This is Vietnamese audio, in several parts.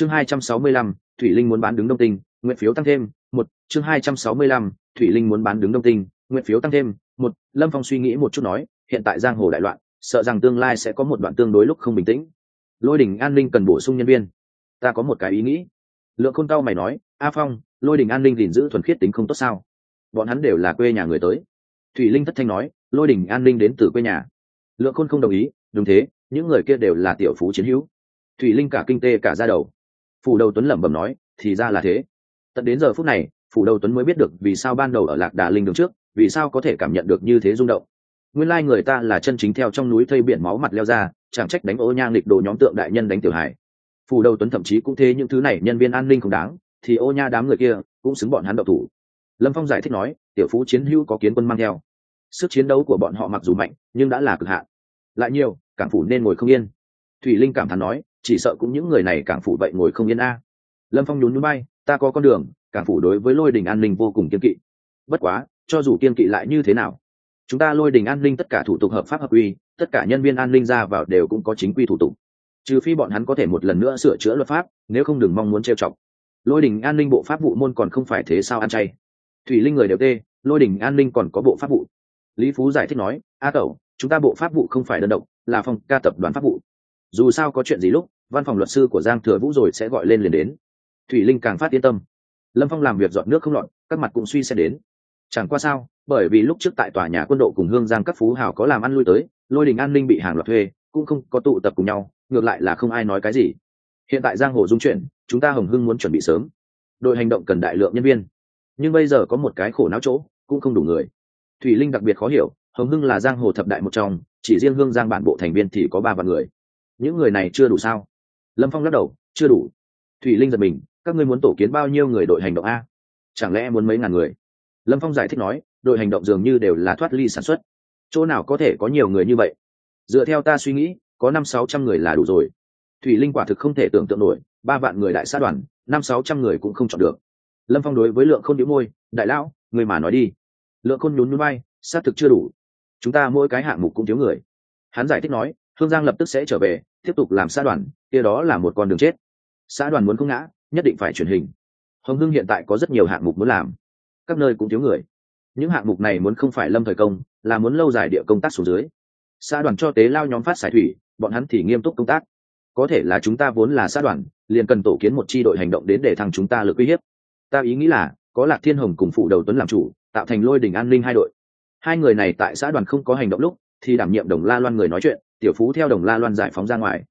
chương hai trăm sáu mươi lăm, thủy linh muốn bán đứng đông tinh, nguyện phiếu tăng thêm, một, chương hai trăm sáu mươi lăm, thủy linh muốn bán đứng đông tinh, nguyện phiếu tăng thêm, một, lâm phong suy nghĩ một chút nói, hiện tại giang hồ đại loạn, sợ rằng tương lai sẽ có một đoạn tương đối lúc không bình tĩnh. Lôi đình an ninh cần bổ sung nhân viên. Ta có một cái ý nghĩ. Lượng khôn cao mày nói, a phong, lôi đình an ninh gìn giữ thuần khiết tính không tốt sao? Bọn hắn đều là quê nhà người tới. Thủy linh thất thanh nói, lôi đình an ninh đến từ quê nhà. Lượng khôn không đồng ý, đúng thế, những người kia đều là tiểu phú chiến hữu. Thủy linh cả kinh tê cả ra đầu phủ đầu tuấn lẩm bẩm nói, thì ra là thế. Tận đến giờ phút này, phủ đầu tuấn mới biết được vì sao ban đầu ở lạc đà linh đường trước, vì sao có thể cảm nhận được như thế rung động. Nguyên lai người ta là chân chính theo trong núi thây biển máu mặt leo ra, chẳng trách đánh ô nhang lịch đồ nhóm tượng đại nhân đánh tiểu hải phủ đầu tuấn thậm chí cũng thế những thứ này nhân viên an ninh không đáng, thì ô nha đám người kia cũng xứng bọn hắn độc thủ. Lâm phong giải thích nói, tiểu phú chiến hữu có kiến quân mang theo. Sức chiến đấu của bọn họ mặc dù mạnh, nhưng đã là cực hạn. Lại nhiều, cảng phủ nên ngồi không yên. Thủy linh cảm thán nói chỉ sợ cũng những người này cảng phủ vậy ngồi không yên a. Lâm phong nhún núi bay ta có con đường, cảng phủ đối với lôi đình an ninh vô cùng kiên kỵ. Bất quá, cho dù kiên kỵ lại như thế nào, chúng ta lôi đình an ninh tất cả thủ tục hợp pháp hợp quy, tất cả nhân viên an ninh ra vào đều cũng có chính quy thủ tục. Trừ phi bọn hắn có thể một lần nữa sửa chữa luật pháp, nếu không đừng mong muốn trêu chọc. Lôi đình an ninh bộ pháp vụ môn còn không phải thế sao ăn chay? Thủy linh người đều tê, lôi đình an ninh còn có bộ pháp vụ. Lý phú giải thích nói, a tẩu chúng ta bộ pháp vụ không phải đơn độc, là phòng ca tập đoàn pháp vụ. Dù sao có chuyện gì lúc văn phòng luật sư của giang thừa vũ rồi sẽ gọi lên liền đến. Thủy linh càng phát yên tâm. Lâm phong làm việc dọn nước không lọt, các mặt cũng suy sẽ đến. Chẳng qua sao, bởi vì lúc trước tại tòa nhà quân đội cùng hương giang các phú hào có làm ăn lui tới, lôi đình an ninh bị hàng loạt thuê, cũng không có tụ tập cùng nhau, ngược lại là không ai nói cái gì. Hiện tại giang hồ dung chuyển, chúng ta hồng hưng muốn chuẩn bị sớm. Đội hành động cần đại lượng nhân viên. Nhưng bây giờ có một cái khổ não chỗ, cũng không đủ người. Thủy linh đặc biệt khó hiểu, hồng hưng là giang hồ thập đại một trong, chỉ riêng hương giang bản bộ thành viên thì có ba vạn người. Những người này chưa đủ sao? Lâm phong lắc đầu, chưa đủ. Thủy linh giật mình, các ngươi muốn tổ kiến bao nhiêu người đội hành động a? Chẳng lẽ muốn mấy ngàn người? Lâm phong giải thích nói, đội hành động dường như đều là thoát ly sản xuất. Chỗ nào có thể có nhiều người như vậy? Dựa theo ta suy nghĩ, có năm sáu trăm người là đủ rồi. Thủy linh quả thực không thể tưởng tượng nổi, ba vạn người đại sát đoàn, năm sáu trăm người cũng không chọn được. Lâm phong đối với lượng khôn đĩu môi, đại lão, người mà nói đi. Lượng khôn nhún nhún bay xác thực chưa đủ. Chúng ta mỗi cái hạng mục cũng thiếu người. Hắn giải thích nói hương giang lập tức sẽ trở về, tiếp tục làm xã đoàn, kia đó là một con đường chết. Xã đoàn muốn không ngã, nhất định phải truyền hình. Hồng hưng hiện tại có rất nhiều hạng mục muốn làm. Các nơi cũng thiếu người. Những hạng mục này muốn không phải lâm thời công, là muốn lâu dài địa công tác xuống dưới. Xã đoàn cho tế lao nhóm phát xài thủy, bọn hắn thì nghiêm túc công tác. Có thể là chúng ta vốn là xã đoàn, liền cần tổ kiến một chi đội hành động đến để thằng chúng ta lực uy hiếp. Ta ý nghĩ là, có lạc thiên hồng cùng phụ đầu tuấn làm chủ, tạo thành lôi đình an ninh hai đội. Hai người này tại xã đoàn không có hành động lúc thì đảm nhiệm đồng la loan người nói chuyện, tiểu phú theo đồng la loan giải phóng ra ngoài.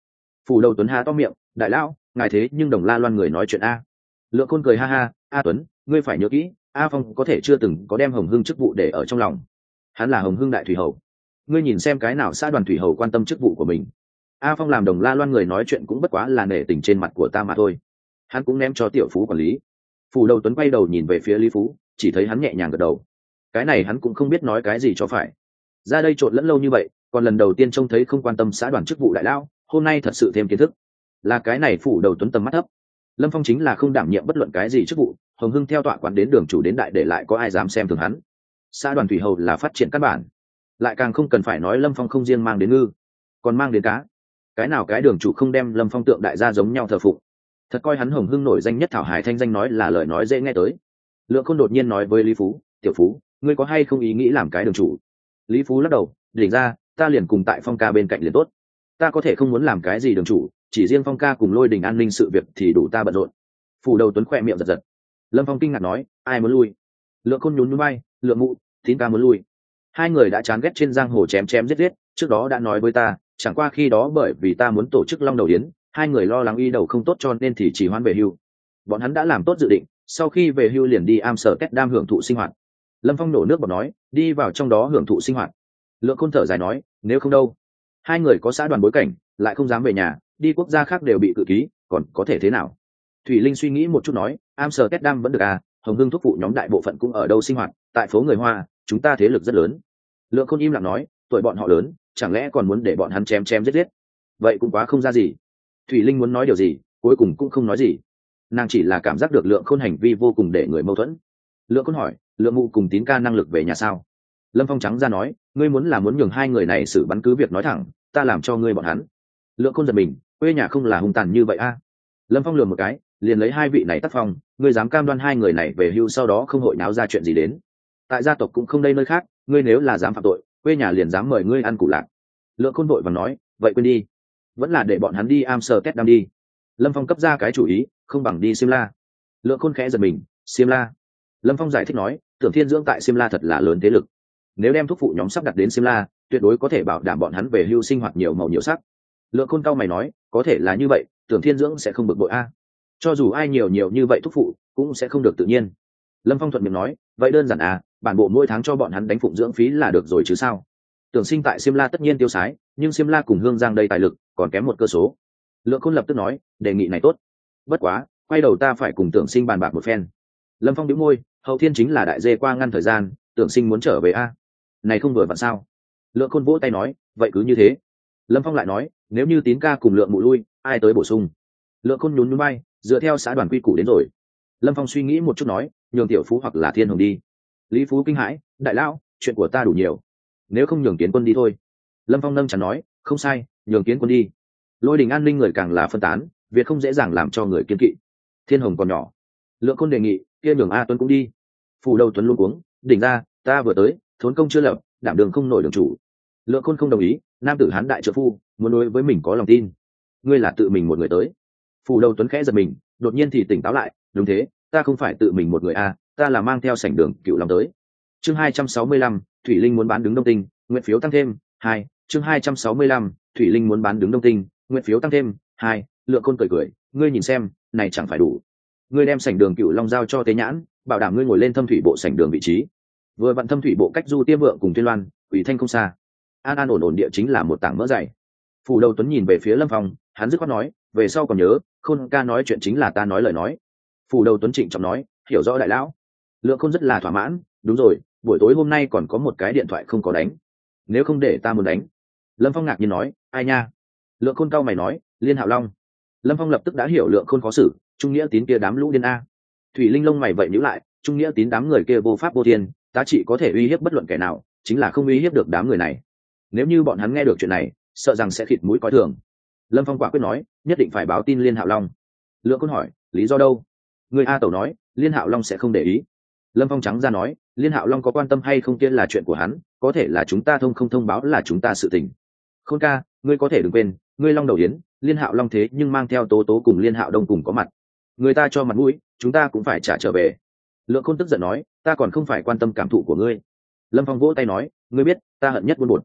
Phủ đầu tuấn hà to miệng, đại lão, ngài thế nhưng đồng la loan người nói chuyện a. Lượng khôn cười ha ha, a tuấn, ngươi phải nhớ kỹ, a phong có thể chưa từng có đem hồng hưng chức vụ để ở trong lòng. Hắn là hồng hưng đại thủy hầu. Ngươi nhìn xem cái nào xã đoàn thủy hầu quan tâm chức vụ của mình. A phong làm đồng la loan người nói chuyện cũng bất quá là nể tình trên mặt của ta mà thôi. Hắn cũng ném cho tiểu phú quản lý. Phủ đầu tuấn quay đầu nhìn về phía lý phú, chỉ thấy hắn nhẹ nhàng gật đầu. Cái này hắn cũng không biết nói cái gì cho phải ra đây trộn lẫn lâu như vậy, còn lần đầu tiên trông thấy không quan tâm xã đoàn chức vụ đại lao. hôm nay thật sự thêm kiến thức. Là cái này phủ đầu tuấn tầm mắt thấp. Lâm phong chính là không đảm nhiệm bất luận cái gì chức vụ, hồng hưng theo tọa quản đến đường chủ đến đại để lại có ai dám xem thường hắn. Xã đoàn thủy hầu là phát triển căn bản. Lại càng không cần phải nói lâm phong không riêng mang đến ngư, còn mang đến cá. Cái nào cái đường chủ không đem lâm phong tượng đại gia giống nhau thờ phụng. Thật coi hắn hồng hưng nổi danh nhất thảo hải thanh danh nói là lời nói dễ nghe tới. Lượng khôn đột nhiên nói với lý phú, tiểu phú, ngươi có hay không ý nghĩ làm cái đường chủ? Lý phú lắc đầu, đỉnh ra, ta liền cùng tại phong ca bên cạnh liền tốt. Ta có thể không muốn làm cái gì đường chủ, chỉ riêng phong ca cùng lôi đình an ninh sự việc thì đủ ta bận rộn. Phủ đầu tuấn khỏe miệng giật giật. Lâm phong kinh ngạc nói, ai muốn lui? Lượng khôn nhún núi bay lượng mụ tín ca muốn lui. Hai người đã chán ghét trên giang hồ chém chém giết giết, trước đó đã nói với ta, chẳng qua khi đó bởi vì ta muốn tổ chức long đầu yến, hai người lo lắng y đầu không tốt cho nên thì chỉ hoan về hưu. Bọn hắn đã làm tốt dự định, sau khi về hưu liền đi am sở kết đam hưởng thụ sinh hoạt lâm phong nổ nước bọt nói, đi vào trong đó hưởng thụ sinh hoạt. Lượng khôn thở dài nói, nếu không đâu, hai người có xã đoàn bối cảnh, lại không dám về nhà, đi quốc gia khác đều bị cự ký, còn có thể thế nào? Thủy linh suy nghĩ một chút nói, am sờ đam vẫn được à hồng hưng thúc phụ nhóm đại bộ phận cũng ở đâu sinh hoạt, tại phố người hoa, chúng ta thế lực rất lớn. Lượng Khôn im lặng nói, tuổi bọn họ lớn, chẳng lẽ còn muốn để bọn hắn chém chém giết giết? Vậy cũng quá không ra gì. Thủy linh muốn nói điều gì, cuối cùng cũng không nói gì. Nàng chỉ là cảm giác được lượng khôn hành vi vô cùng để người mâu thuẫn lượng côn hỏi, lượng mụ cùng tín ca năng lực về nhà sao? Lâm phong trắng ra nói, ngươi muốn là muốn nhường hai người này xử bắn cứ việc nói thẳng, ta làm cho ngươi bọn hắn. Lượng côn giật mình, quê nhà không là hung tàn như vậy a? Lâm phong lừa một cái, liền lấy hai vị này tác phong, ngươi dám cam đoan hai người này về hưu sau đó không hội náo ra chuyện gì đến? Tại gia tộc cũng không đây nơi khác, ngươi nếu là dám phạm tội, quê nhà liền dám mời ngươi ăn củ lạc. Lượng côn vội và nói, vậy quên đi, vẫn là để bọn hắn đi am sờ tét đam đi. Lâm phong cấp ra cái chủ ý, không bằng đi xiêm lượng khôn khẽ giật mình, xiêm lâm phong giải thích nói, tưởng thiên dưỡng tại simla thật là lớn thế lực. Nếu đem thúc phụ nhóm sắp đặt đến simla, tuyệt đối có thể bảo đảm bọn hắn về hưu sinh hoạt nhiều màu nhiều sắc. Lượng khôn cao mày nói, có thể là như vậy, tưởng thiên dưỡng sẽ không bực bội a. Cho dù ai nhiều nhiều như vậy thúc phụ, cũng sẽ không được tự nhiên. Lâm phong thuận miệng nói, vậy đơn giản à bản bộ mỗi tháng cho bọn hắn đánh phụng dưỡng phí là được rồi chứ sao? Tưởng sinh tại simla tất nhiên tiêu sái, nhưng simla cùng hương giang đây tài lực, còn kém một cơ số. Lượng khôn lập tức nói, đề nghị này tốt. Bất quá, quay đầu ta phải cùng tưởng sinh bàn bạc một phen. Lâm phong đĩu môi hậu thiên chính là đại dê qua ngăn thời gian, tưởng sinh muốn trở về a. Này không vừa vặn sao? Lượng khôn vỗ tay nói, vậy cứ như thế. Lâm phong lại nói, nếu như tín ca cùng lượng mụ lui, ai tới bổ sung? Lượng khôn nhún nhún bay, dựa theo xã đoàn quy củ đến rồi. Lâm phong suy nghĩ một chút nói, nhường tiểu phú hoặc là thiên hồng đi. Lý phú kinh hãi, đại lão, chuyện của ta đủ nhiều. Nếu không nhường kiến quân đi thôi. Lâm phong nâng chẳng nói, không sai, nhường kiến quân đi. Lôi đình an ninh người càng là phân tán, việc không dễ dàng làm cho người kiên kỵ. Thiên hồng còn nhỏ. Lượng khôn đề nghị kia nhường a tuấn cũng đi. Phủ đầu tuấn luôn cuống, đỉnh ra, ta vừa tới, thốn công chưa lập, đảm đường không nổi đường chủ. Lượng khôn không đồng ý, nam tử hán đại trợ phu, muốn đối với mình có lòng tin. Ngươi là tự mình một người tới. Phủ đầu tuấn khẽ giật mình, đột nhiên thì tỉnh táo lại, đúng thế, ta không phải tự mình một người a, ta là mang theo sảnh đường cựu lòng tới. Chương hai trăm sáu mươi lăm, thủy linh muốn bán đứng đông tinh, nguyện phiếu tăng thêm, hai, chương hai trăm sáu mươi lăm, thủy linh muốn bán đứng đông tinh, nguyện phiếu tăng thêm, hai, lượng khôn cười cười, ngươi nhìn xem, này chẳng phải đủ ngươi đem sảnh đường cựu long giao cho tế nhãn, bảo đảm ngươi ngồi lên thâm thủy bộ sảnh đường vị trí. Vừa vặn thâm thủy bộ cách du tiêm vượng cùng tuyên loan ủy thanh không xa. An an ổn ổn địa chính là một tảng mỡ dày. Phủ đầu tuấn nhìn về phía lâm phong, hắn dứt khoát nói, về sau còn nhớ, khôn ca nói chuyện chính là ta nói lời nói. Phủ đầu tuấn trịnh trọng nói, hiểu rõ đại lão. Lượng khôn rất là thỏa mãn, đúng rồi, buổi tối hôm nay còn có một cái điện thoại không có đánh. Nếu không để ta muốn đánh. Lâm phong ngạc nhiên nói, ai nha? Lượng khôn cao mày nói, liên hạo long. Lâm phong lập tức đã hiểu lượng khôn khó xử trung nghĩa tín kia đám lũ điên a. Thủy linh lông mày vậy nhữ lại, trung nghĩa tín đám người kia vô pháp vô thiên, tá trị có thể uy hiếp bất luận kẻ nào, chính là không uy hiếp được đám người này. Nếu như bọn hắn nghe được chuyện này, sợ rằng sẽ khịt mũi coi thường. Lâm phong quả quyết nói, nhất định phải báo tin liên hạo long. Lượng Quân hỏi, lý do đâu? Người a tẩu nói, liên hạo long sẽ không để ý. Lâm phong trắng ra nói, liên hạo long có quan tâm hay không kia là chuyện của hắn, có thể là chúng ta thông không thông báo là chúng ta sự tình. Khôn ca, ngươi có thể đừng quên, ngươi long đầu yến, liên hạo long thế nhưng mang theo tố tố cùng liên hạo đông cùng có mặt người ta cho mặt mũi, chúng ta cũng phải trả trở về. Lượng khôn tức giận nói, ta còn không phải quan tâm cảm thụ của ngươi. Lâm phong vỗ tay nói, ngươi biết, ta hận nhất buôn bột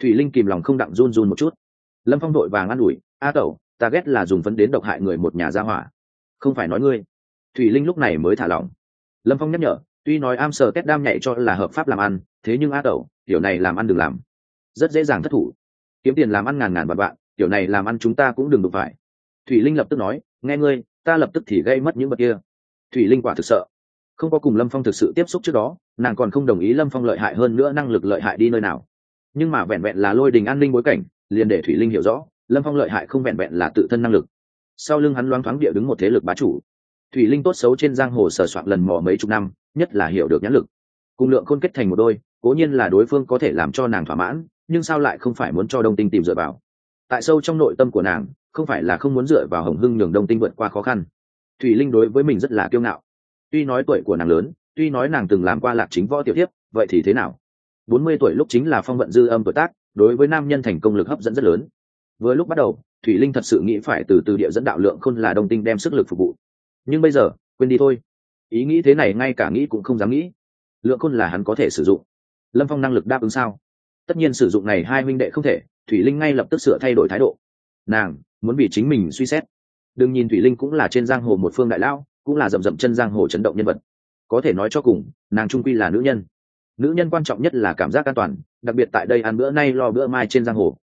thủy linh kìm lòng không đặng run run một chút. Lâm phong đội vàng an ủi, a tẩu, ta ghét là dùng phấn đến độc hại người một nhà gia hỏa. Không phải nói ngươi. Thủy linh lúc này mới thả lỏng. Lâm phong nhắc nhở, tuy nói am sờ tét đam nhạy cho là hợp pháp làm ăn, thế nhưng a tẩu, tiểu này làm ăn đừng làm. Rất dễ dàng thất thủ. Kiếm tiền làm ăn ngàn ngàn vạn vạn, tiểu này làm ăn chúng ta cũng đừng đụng phải. Thủy linh lập tức nói, nghe ngươi ta lập tức thì gây mất những vật kia. Thủy linh quả thực sợ. Không có cùng lâm phong thực sự tiếp xúc trước đó, nàng còn không đồng ý lâm phong lợi hại hơn nữa năng lực lợi hại đi nơi nào. Nhưng mà vẹn vẹn là lôi đình an ninh bối cảnh, liền để thủy linh hiểu rõ, lâm phong lợi hại không vẹn vẹn là tự thân năng lực. Sau lưng hắn loáng thoáng địa đứng một thế lực bá chủ. Thủy linh tốt xấu trên giang hồ sờ soạn lần mò mấy chục năm, nhất là hiểu được nhãn lực. Cùng lượng khôn kết thành một đôi, cố nhiên là đối phương có thể làm cho nàng thỏa mãn, nhưng sao lại không phải muốn cho đông tinh tìm dựa vào? Tại sâu trong nội tâm của nàng không phải là không muốn dựa vào hồng hưng nhường đông tinh vượt qua khó khăn. Thủy linh đối với mình rất là kiêu ngạo. Tuy nói tuổi của nàng lớn, tuy nói nàng từng làm qua lạc chính võ tiểu tiếp vậy thì thế nào? Bốn mươi tuổi lúc chính là phong vận dư âm tuổi tác, đối với nam nhân thành công lực hấp dẫn rất lớn. Với lúc bắt đầu, thủy linh thật sự nghĩ phải từ từ địa dẫn đạo lượng khôn là đông tinh đem sức lực phục vụ. Nhưng bây giờ, quên đi thôi. Ý nghĩ thế này ngay cả nghĩ cũng không dám nghĩ. Lượng khôn là hắn có thể sử dụng. Lâm phong năng lực đáp ứng sao? Tất nhiên sử dụng này hai minh đệ không thể, thủy linh ngay lập tức sửa thay đổi thái độ. Nàng muốn vì chính mình suy xét. Đừng nhìn thủy linh cũng là trên giang hồ một phương đại lão, cũng là rậm rậm chân giang hồ chấn động nhân vật. Có thể nói cho cùng, nàng trung quy là nữ nhân. Nữ nhân quan trọng nhất là cảm giác an toàn, đặc biệt tại đây ăn bữa nay lo bữa mai trên giang hồ.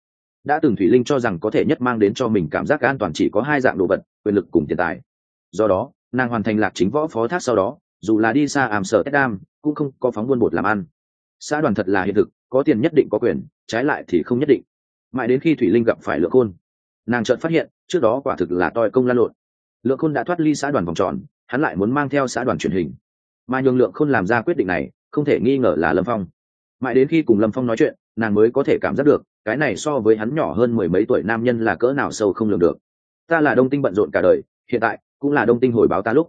Đã từng thủy linh cho rằng có thể nhất mang đến cho mình cảm giác an toàn chỉ có hai dạng đồ vật, quyền lực cùng tiền tài. Do đó, nàng hoàn thành lạc chính võ phó thác sau đó, dù là đi xa ảm sở tết đam cũng không có phóng buôn bột làm ăn. Xã đoàn thật là hiện thực, có tiền nhất định có quyền, trái lại thì không nhất định. Mãi đến khi thủy linh gặp phải lượng khôn nàng chợt phát hiện, trước đó quả thực là toi công lan lộn. Lượng khôn đã thoát ly xã đoàn vòng tròn, hắn lại muốn mang theo xã đoàn truyền hình. Mà nhường lượng khôn làm ra quyết định này, không thể nghi ngờ là lâm phong. Mãi đến khi cùng lâm phong nói chuyện, nàng mới có thể cảm giác được, cái này so với hắn nhỏ hơn mười mấy tuổi nam nhân là cỡ nào sâu không lường được. Ta là đông tinh bận rộn cả đời, hiện tại cũng là đông tinh hồi báo ta lúc.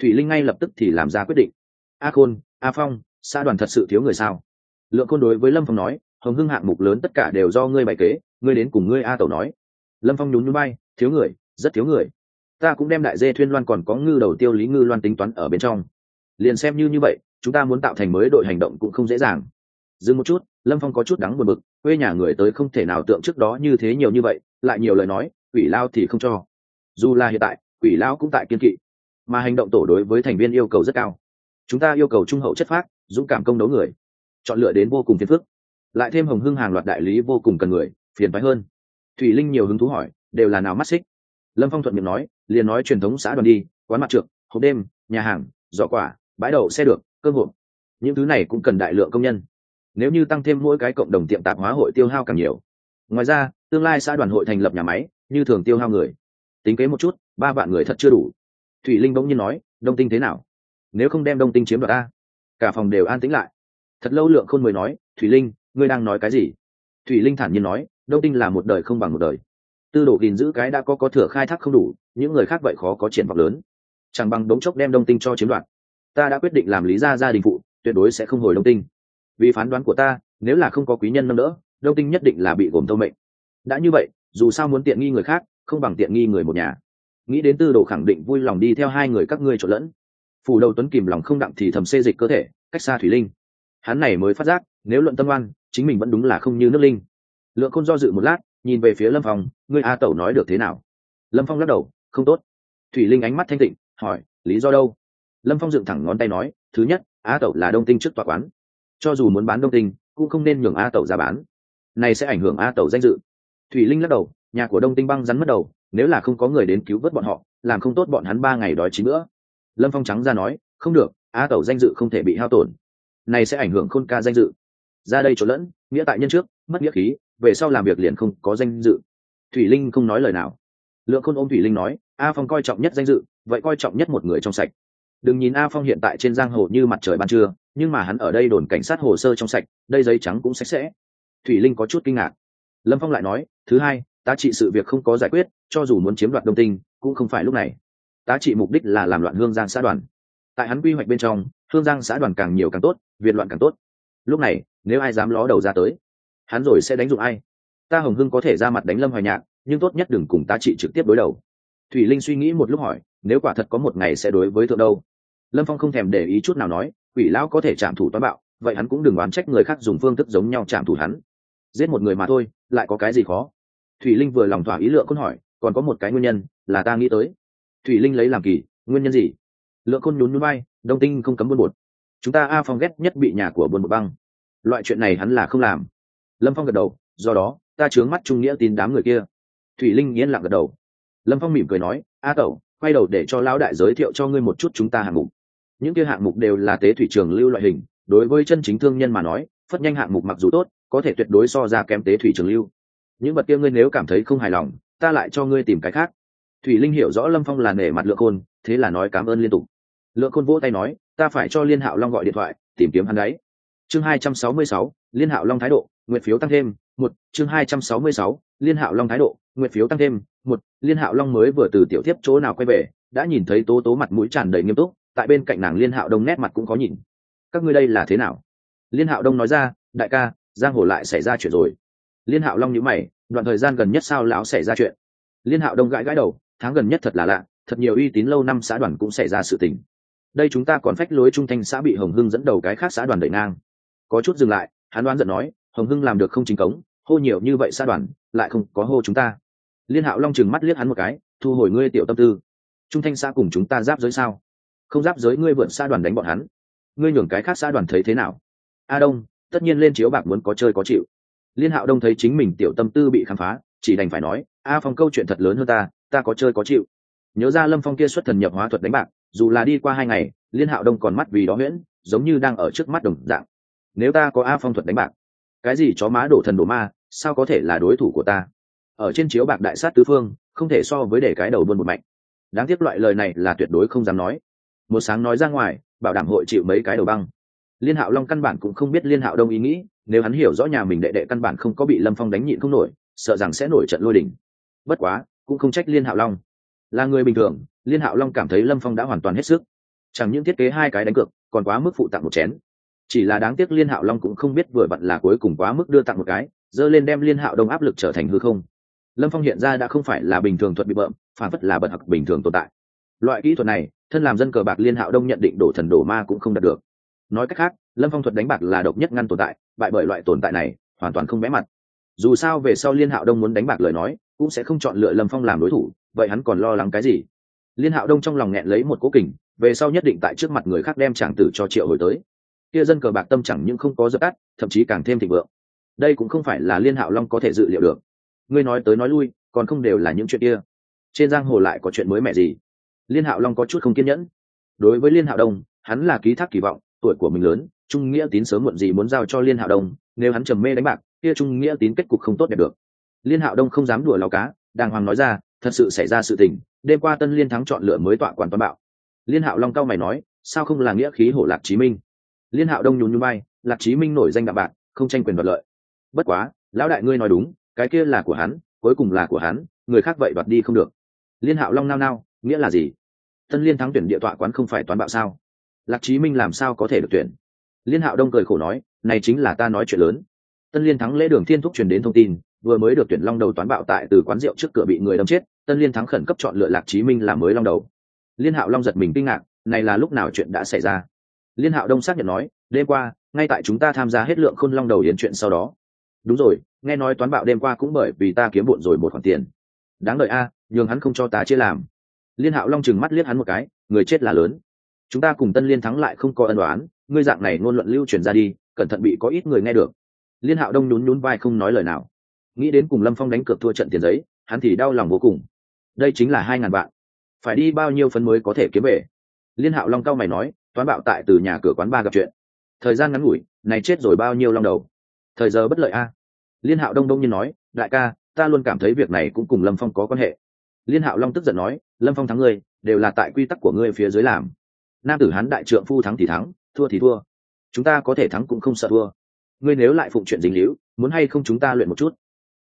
Thủy linh ngay lập tức thì làm ra quyết định. A khôn, a phong, xã đoàn thật sự thiếu người sao? Lượng khôn đối với lâm phong nói, hồng hưng hạng mục lớn tất cả đều do ngươi bày kế, ngươi đến cùng ngươi a tẩu nói lâm phong nhún núi bay thiếu người, rất thiếu người. Ta cũng đem đại dê thuyên loan còn có ngư đầu tiêu lý ngư loan tính toán ở bên trong. Liền xem như như vậy, chúng ta muốn tạo thành mới đội hành động cũng không dễ dàng. Dừng một chút, lâm phong có chút đắng buồn bực, quê nhà người tới không thể nào tượng trước đó như thế nhiều như vậy, lại nhiều lời nói, quỷ lao thì không cho. Dù là hiện tại, quỷ lao cũng tại kiên kỵ. Mà hành động tổ đối với thành viên yêu cầu rất cao. Chúng ta yêu cầu trung hậu chất phác, dũng cảm công đấu người. Chọn lựa đến vô cùng phiền phức. Lại thêm hồng hưng hàng loạt đại lý vô cùng cần người, phiền phái hơn thủy linh nhiều hứng thú hỏi, đều là nào mắt xích? Lâm phong thuận miệng nói, liền nói truyền thống xã đoàn đi, quán mặt trượt hộp đêm, nhà hàng, giỏ quả, bãi đậu xe được cơ hội những thứ này cũng cần đại lượng công nhân. Nếu như tăng thêm mỗi cái cộng đồng tiệm tạp hóa hội tiêu hao càng nhiều. Ngoài ra, tương lai xã đoàn hội thành lập nhà máy, như thường tiêu hao người. Tính kế một chút, ba vạn người thật chưa đủ. Thủy linh bỗng nhiên nói, đông tinh thế nào? Nếu không đem đông tinh chiếm đoạt ta, cả phòng đều an tĩnh lại. Thật lâu lượng khôn mới nói, thủy linh, ngươi đang nói cái gì? Thủy linh thản nhiên nói, đông tinh là một đời không bằng một đời. Tư đồ gìn giữ cái đã có có thừa khai thác không đủ, những người khác vậy khó có triển vọng lớn. Chẳng bằng đống chốc đem đông tinh cho chiếm đoạt. Ta đã quyết định làm lý gia gia đình phụ, tuyệt đối sẽ không hồi đông tinh. Vì phán đoán của ta, nếu là không có quý nhân nâng đỡ, đông tinh nhất định là bị gồm thâu mệnh. Đã như vậy, dù sao muốn tiện nghi người khác, không bằng tiện nghi người một nhà. Nghĩ đến tư đồ khẳng định vui lòng đi theo hai người các ngươi trộn lẫn. Phủ đầu tuấn kìm lòng không đặng thì thầm xê dịch cơ thể, cách xa thủy linh. Hắn này mới phát giác, nếu luận tâm oan chính mình vẫn đúng là không như nước linh. Lượng khôn do dự một lát, nhìn về phía lâm phong, ngươi a tẩu nói được thế nào? Lâm phong lắc đầu, không tốt. Thủy linh ánh mắt thanh tịnh, hỏi, lý do đâu? Lâm phong dựng thẳng ngón tay nói, thứ nhất, a tẩu là đông tinh trước tòa quán. Cho dù muốn bán đông tinh, cũng không nên nhường a tẩu ra bán. Này sẽ ảnh hưởng a tẩu danh dự. Thủy linh lắc đầu, nhà của đông tinh băng rắn mất đầu, nếu là không có người đến cứu vớt bọn họ, làm không tốt bọn hắn ba ngày đói chín nữa lâm phong trắng ra nói, không được, a tẩu danh dự không thể bị hao tổn. Này sẽ ảnh hưởng khôn ca danh dự ra đây trộn lẫn, nghĩa tại nhân trước, mất nghĩa khí, về sau làm việc liền không có danh dự. Thủy linh không nói lời nào. Lượng khôn ôm thủy linh nói, a phong coi trọng nhất danh dự, vậy coi trọng nhất một người trong sạch. Đừng nhìn a phong hiện tại trên giang hồ như mặt trời ban trưa, nhưng mà hắn ở đây đồn cảnh sát hồ sơ trong sạch, đây giấy trắng cũng sạch sẽ. Thủy linh có chút kinh ngạc. Lâm phong lại nói, thứ hai, tá trị sự việc không có giải quyết, cho dù muốn chiếm đoạt đông tinh cũng không phải lúc này. Tá trị mục đích là làm loạn hương giang xã đoàn. Tại hắn quy hoạch bên trong, hương giang xã đoàn càng nhiều càng tốt, việt loạn càng tốt. Lúc này nếu ai dám ló đầu ra tới, hắn rồi sẽ đánh dụng ai? Ta hồng hưng có thể ra mặt đánh lâm hoài nhạc nhưng tốt nhất đừng cùng ta trị trực tiếp đối đầu. Thủy linh suy nghĩ một lúc hỏi, nếu quả thật có một ngày sẽ đối với thượng đâu? Lâm phong không thèm để ý chút nào nói, quỷ lão có thể chạm thủ toán bạo, vậy hắn cũng đừng oán trách người khác dùng phương thức giống nhau chạm thủ hắn. Giết một người mà thôi, lại có cái gì khó? Thủy linh vừa lòng thỏa ý lượng côn hỏi, còn có một cái nguyên nhân là ta nghĩ tới. Thủy linh lấy làm kỳ, nguyên nhân gì? Lượng côn nhún núi bay đông tinh không cấm buôn bột. Chúng ta a phong ghét nhất bị nhà của buôn bột băng loại chuyện này hắn là không làm. Lâm phong gật đầu, do đó, ta chướng mắt trung nghĩa tin đám người kia. Thủy linh yên lặng gật đầu. Lâm phong mỉm cười nói, a tẩu, quay đầu để cho lão đại giới thiệu cho ngươi một chút chúng ta hạng mục. Những kia hạng mục đều là tế thủy trường lưu loại hình, đối với chân chính thương nhân mà nói, phất nhanh hạng mục mặc dù tốt, có thể tuyệt đối so ra kém tế thủy trường lưu. Những vật kia ngươi nếu cảm thấy không hài lòng, ta lại cho ngươi tìm cái khác. Thủy linh hiểu rõ lâm phong là nể mặt lượng khôn, thế là nói cảm ơn liên tục. Lượng khôn vỗ tay nói, ta phải cho liên hạo long gọi điện thoại, tìm kiếm hắn đấy chương hai trăm sáu mươi sáu, liên hạo long thái độ, nguyện phiếu tăng thêm, một, chương hai trăm sáu mươi sáu, liên hạo long thái độ, nguyện phiếu tăng thêm, một, liên hạo long mới vừa từ tiểu tiếp chỗ nào quay về, đã nhìn thấy tố tố mặt mũi tràn đầy nghiêm túc, tại bên cạnh nàng liên hạo đông nét mặt cũng có nhìn. Các ngươi đây là thế nào? Liên hạo đông nói ra, đại ca, giang hồ lại xảy ra chuyện rồi. Liên hạo long nhữ mày, đoạn thời gian gần nhất sao lão xảy ra chuyện? Liên hạo đông gãi gãi đầu, tháng gần nhất thật là lạ, thật nhiều uy tín lâu năm xã đoàn cũng xảy ra sự tình. Đây chúng ta còn phách lối trung thanh xã bị hồng hưng dẫn đầu cái khác xã đoàn đẩy ngang có chút dừng lại hắn đoán giận nói hồng hưng làm được không chính cống hô nhiều như vậy xa đoàn lại không có hô chúng ta. Liên hạo long chừng mắt liếc hắn một cái thu hồi ngươi tiểu tâm tư. Trung thanh xã cùng chúng ta giáp giới sao? Không giáp giới ngươi vượn xa đoàn đánh bọn hắn. Ngươi nhường cái khác xã đoàn thấy thế nào? A đông tất nhiên lên chiếu bạc muốn có chơi có chịu. Liên hạo đông thấy chính mình tiểu tâm tư bị khám phá chỉ đành phải nói a phong câu chuyện thật lớn hơn ta ta có chơi có chịu. Nhớ ra lâm phong kia xuất thần nhập hóa thuật đánh bạc dù là đi qua hai ngày liên hạo đông còn mắt vì đó nguyễn, giống như đang ở trước mắt đồng dạng nếu ta có a phong thuật đánh bạc, cái gì chó má đổ thần đổ ma, sao có thể là đối thủ của ta? Ở trên chiếu bạc đại sát tứ phương, không thể so với để cái đầu buôn một mạnh đáng tiếc loại lời này là tuyệt đối không dám nói. Một sáng nói ra ngoài, bảo đảm hội chịu mấy cái đầu băng. Liên hạo long căn bản cũng không biết liên hạo đông ý nghĩ, nếu hắn hiểu rõ nhà mình đệ đệ căn bản không có bị lâm phong đánh nhịn không nổi, sợ rằng sẽ nổi trận lôi đỉnh bất quá, cũng không trách liên hạo long. Là người bình thường, liên hạo long cảm thấy lâm phong đã hoàn toàn hết sức. Chẳng những thiết kế hai cái đánh cược, còn quá mức phụ tặng một chén chỉ là đáng tiếc liên hạo long cũng không biết vừa vặn là cuối cùng quá mức đưa tặng một cái dơ lên đem liên hạo đông áp lực trở thành hư không. Lâm phong hiện ra đã không phải là bình thường thuật bị bợm, phản phất là bật hặc bình thường tồn tại. Loại kỹ thuật này, thân làm dân cờ bạc liên hạo đông nhận định đổ thần đổ ma cũng không đạt được. Nói cách khác, lâm phong thuật đánh bạc là độc nhất ngăn tồn tại, bại bởi loại tồn tại này, hoàn toàn không vẽ mặt. Dù sao về sau liên hạo đông muốn đánh bạc lời nói, cũng sẽ không chọn lựa lâm phong làm đối thủ, vậy hắn còn lo lắng cái gì? Liên hạo đông trong lòng nghẹn lấy một cố kình, về sau nhất định tại trước mặt người khác đem tràng tử cho triệu hồi tới kia dân cờ bạc tâm chẳng những không có dập tắt, thậm chí càng thêm thịnh vượng. Đây cũng không phải là liên hạo long có thể dự liệu được. Ngươi nói tới nói lui, còn không đều là những chuyện kia. Trên giang hồ lại có chuyện mới mẹ gì? Liên hạo long có chút không kiên nhẫn. Đối với liên hạo đông, hắn là ký thác kỳ vọng, tuổi của mình lớn, trung nghĩa tín sớm muộn gì muốn giao cho liên hạo đông, nếu hắn trầm mê đánh bạc, kia trung nghĩa tín kết cục không tốt đẹp được. Liên hạo đông không dám đùa lao cá, đàng hoàng nói ra, thật sự xảy ra sự tình, đêm qua tân liên thắng chọn lựa mới tọa quản toàn bạo. Liên hạo long cao mày nói, sao không là nghĩa khí hổ lạc chí minh? Liên hạo đông nhún nhún bay lạc chí minh nổi danh đạm bạc, không tranh quyền đoạt lợi. Bất quá, lão đại ngươi nói đúng, cái kia là của hắn, cuối cùng là của hắn, người khác vậy đoạt đi không được. Liên hạo long nao nao, nghĩa là gì? Tân liên thắng tuyển địa tọa quán không phải toán bạo sao? Lạc chí minh làm sao có thể được tuyển? Liên hạo đông cười khổ nói, này chính là ta nói chuyện lớn. Tân liên thắng lễ đường thiên thúc truyền đến thông tin, vừa mới được tuyển long đầu toán bạo tại từ quán rượu trước cửa bị người đâm chết, tân liên thắng khẩn cấp chọn lựa lạc chí minh làm mới long đầu. Liên hạo long giật mình kinh ngạc, này là lúc nào chuyện đã xảy ra? Liên hạo đông xác nhận nói, đêm qua, ngay tại chúng ta tham gia hết lượng khôn long đầu yến chuyện sau đó. Đúng rồi, nghe nói toán bạo đêm qua cũng bởi vì ta kiếm bộn rồi một khoản tiền. Đáng đợi a, nhường hắn không cho ta chia làm. Liên hạo long chừng mắt liếc hắn một cái, người chết là lớn. Chúng ta cùng tân liên thắng lại không có ân đoán ngươi dạng này ngôn luận lưu truyền ra đi, cẩn thận bị có ít người nghe được. Liên hạo đông nhún nhún vai không nói lời nào. Nghĩ đến cùng lâm phong đánh cược thua trận tiền giấy, hắn thì đau lòng vô cùng. Đây chính là hai ngàn vạn. Phải đi bao nhiêu phần mới có thể kiếm về? Liên hạo long cao mày nói toán bạo tại từ nhà cửa quán ba gặp chuyện. Thời gian ngắn ngủi, này chết rồi bao nhiêu long đầu. Thời giờ bất lợi a. Liên hạo đông đông như nói, đại ca, ta luôn cảm thấy việc này cũng cùng lâm phong có quan hệ. Liên hạo long tức giận nói, lâm phong thắng ngươi, đều là tại quy tắc của ngươi phía dưới làm. Nam tử hán đại trượng phu thắng thì thắng, thua thì thua. Chúng ta có thể thắng cũng không sợ thua. Ngươi nếu lại phụng chuyện dính líu, muốn hay không chúng ta luyện một chút?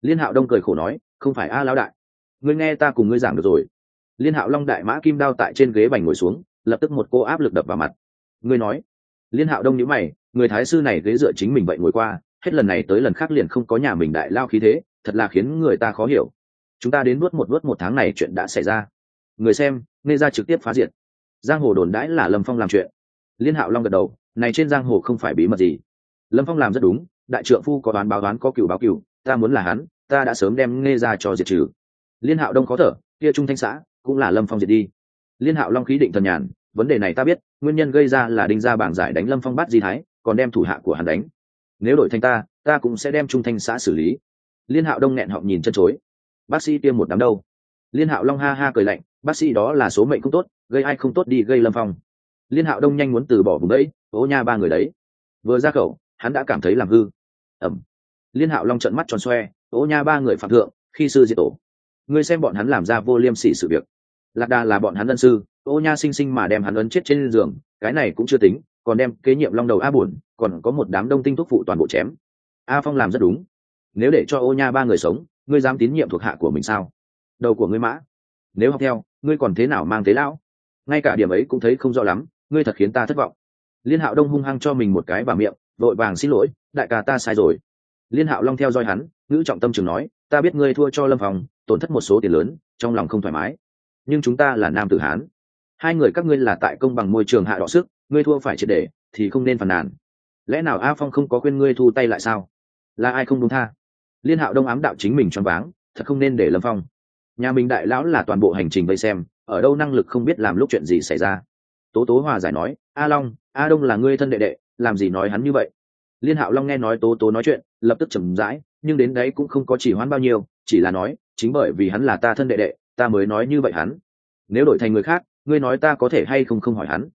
Liên hạo đông cười khổ nói, không phải a lão đại. Ngươi nghe ta cùng ngươi giảng được rồi. Liên hạo long đại mã kim đao tại trên ghế bành ngồi xuống, lập tức một cô áp lực đập vào mặt ngươi nói. Liên hạo đông nhữ mày, người thái sư này ghế dựa chính mình vậy ngồi qua, hết lần này tới lần khác liền không có nhà mình đại lao khí thế, thật là khiến người ta khó hiểu. Chúng ta đến nuốt một nuốt một tháng này chuyện đã xảy ra. Người xem, nghe ra trực tiếp phá diệt. Giang hồ đồn đãi là lâm phong làm chuyện. Liên hạo long gật đầu, này trên giang hồ không phải bí mật gì. Lâm phong làm rất đúng, đại trượng phu có đoán báo đoán có cựu báo cựu ta muốn là hắn, ta đã sớm đem nghe ra cho diệt trừ. Liên hạo đông khó thở, kia trung thanh xã, cũng là lâm phong diệt đi. Liên hạo long khí định thần nhàn vấn đề này ta biết, nguyên nhân gây ra là đinh ra bảng giải đánh lâm phong bắt di thái, còn đem thủ hạ của hắn đánh. Nếu đổi thành ta ta cũng sẽ đem trung thanh xã xử lý. Liên hạo đông nghẹn họng nhìn chân chối. Bác sĩ tiêm một đám đâu? Liên hạo long ha ha cười lạnh, bác sĩ đó là số mệnh không tốt, gây ai không tốt đi gây lâm phong. Liên hạo đông nhanh muốn từ bỏ vùng đấy ố nha ba người đấy. Vừa ra khẩu, hắn đã cảm thấy làm hư. Ẩm. Liên hạo long trận mắt tròn xoe ố nha ba người phạm thượng, khi sư diệt tổ. Ngươi xem bọn hắn làm ra vô liêm sỉ sự việc. Lạc đà là bọn hắn lân sư ô nha sinh sinh mà đem hắn ấn chết trên giường, cái này cũng chưa tính, còn đem kế nhiệm long đầu a buồn, còn có một đám đông tinh thúc phụ toàn bộ chém. A phong làm rất đúng. Nếu để cho ô nha ba người sống, ngươi dám tín nhiệm thuộc hạ của mình sao? Đầu của ngươi mã. Nếu học theo, ngươi còn thế nào mang thế lão? Ngay cả điểm ấy cũng thấy không rõ lắm, ngươi thật khiến ta thất vọng. Liên hạo đông hung hăng cho mình một cái vào miệng, vội vàng xin lỗi, đại ca ta sai rồi. Liên hạo long theo dõi hắn, ngữ trọng tâm trường nói, ta biết ngươi thua cho lâm phòng tổn thất một số tiền lớn, trong lòng không thoải mái. Nhưng chúng ta là nam tử hán hai người các ngươi là tại công bằng môi trường hạ đọ sức, ngươi thua phải triệt để, thì không nên phàn nàn. Lẽ nào a phong không có khuyên ngươi thu tay lại sao? Là ai không đúng tha? Liên hạo đông ám đạo chính mình choáng váng, thật không nên để lâm phong. Nhà mình đại lão là toàn bộ hành trình vây xem, ở đâu năng lực không biết làm lúc chuyện gì xảy ra. Tố tố hòa giải nói, a long, a đông là ngươi thân đệ đệ, làm gì nói hắn như vậy? Liên hạo long nghe nói tố tố nói chuyện, lập tức chầm rãi, nhưng đến đấy cũng không có chỉ hoãn bao nhiêu, chỉ là nói, chính bởi vì hắn là ta thân đệ đệ, ta mới nói như vậy hắn. Nếu đổi thành người khác ngươi nói ta có thể hay không không hỏi hắn?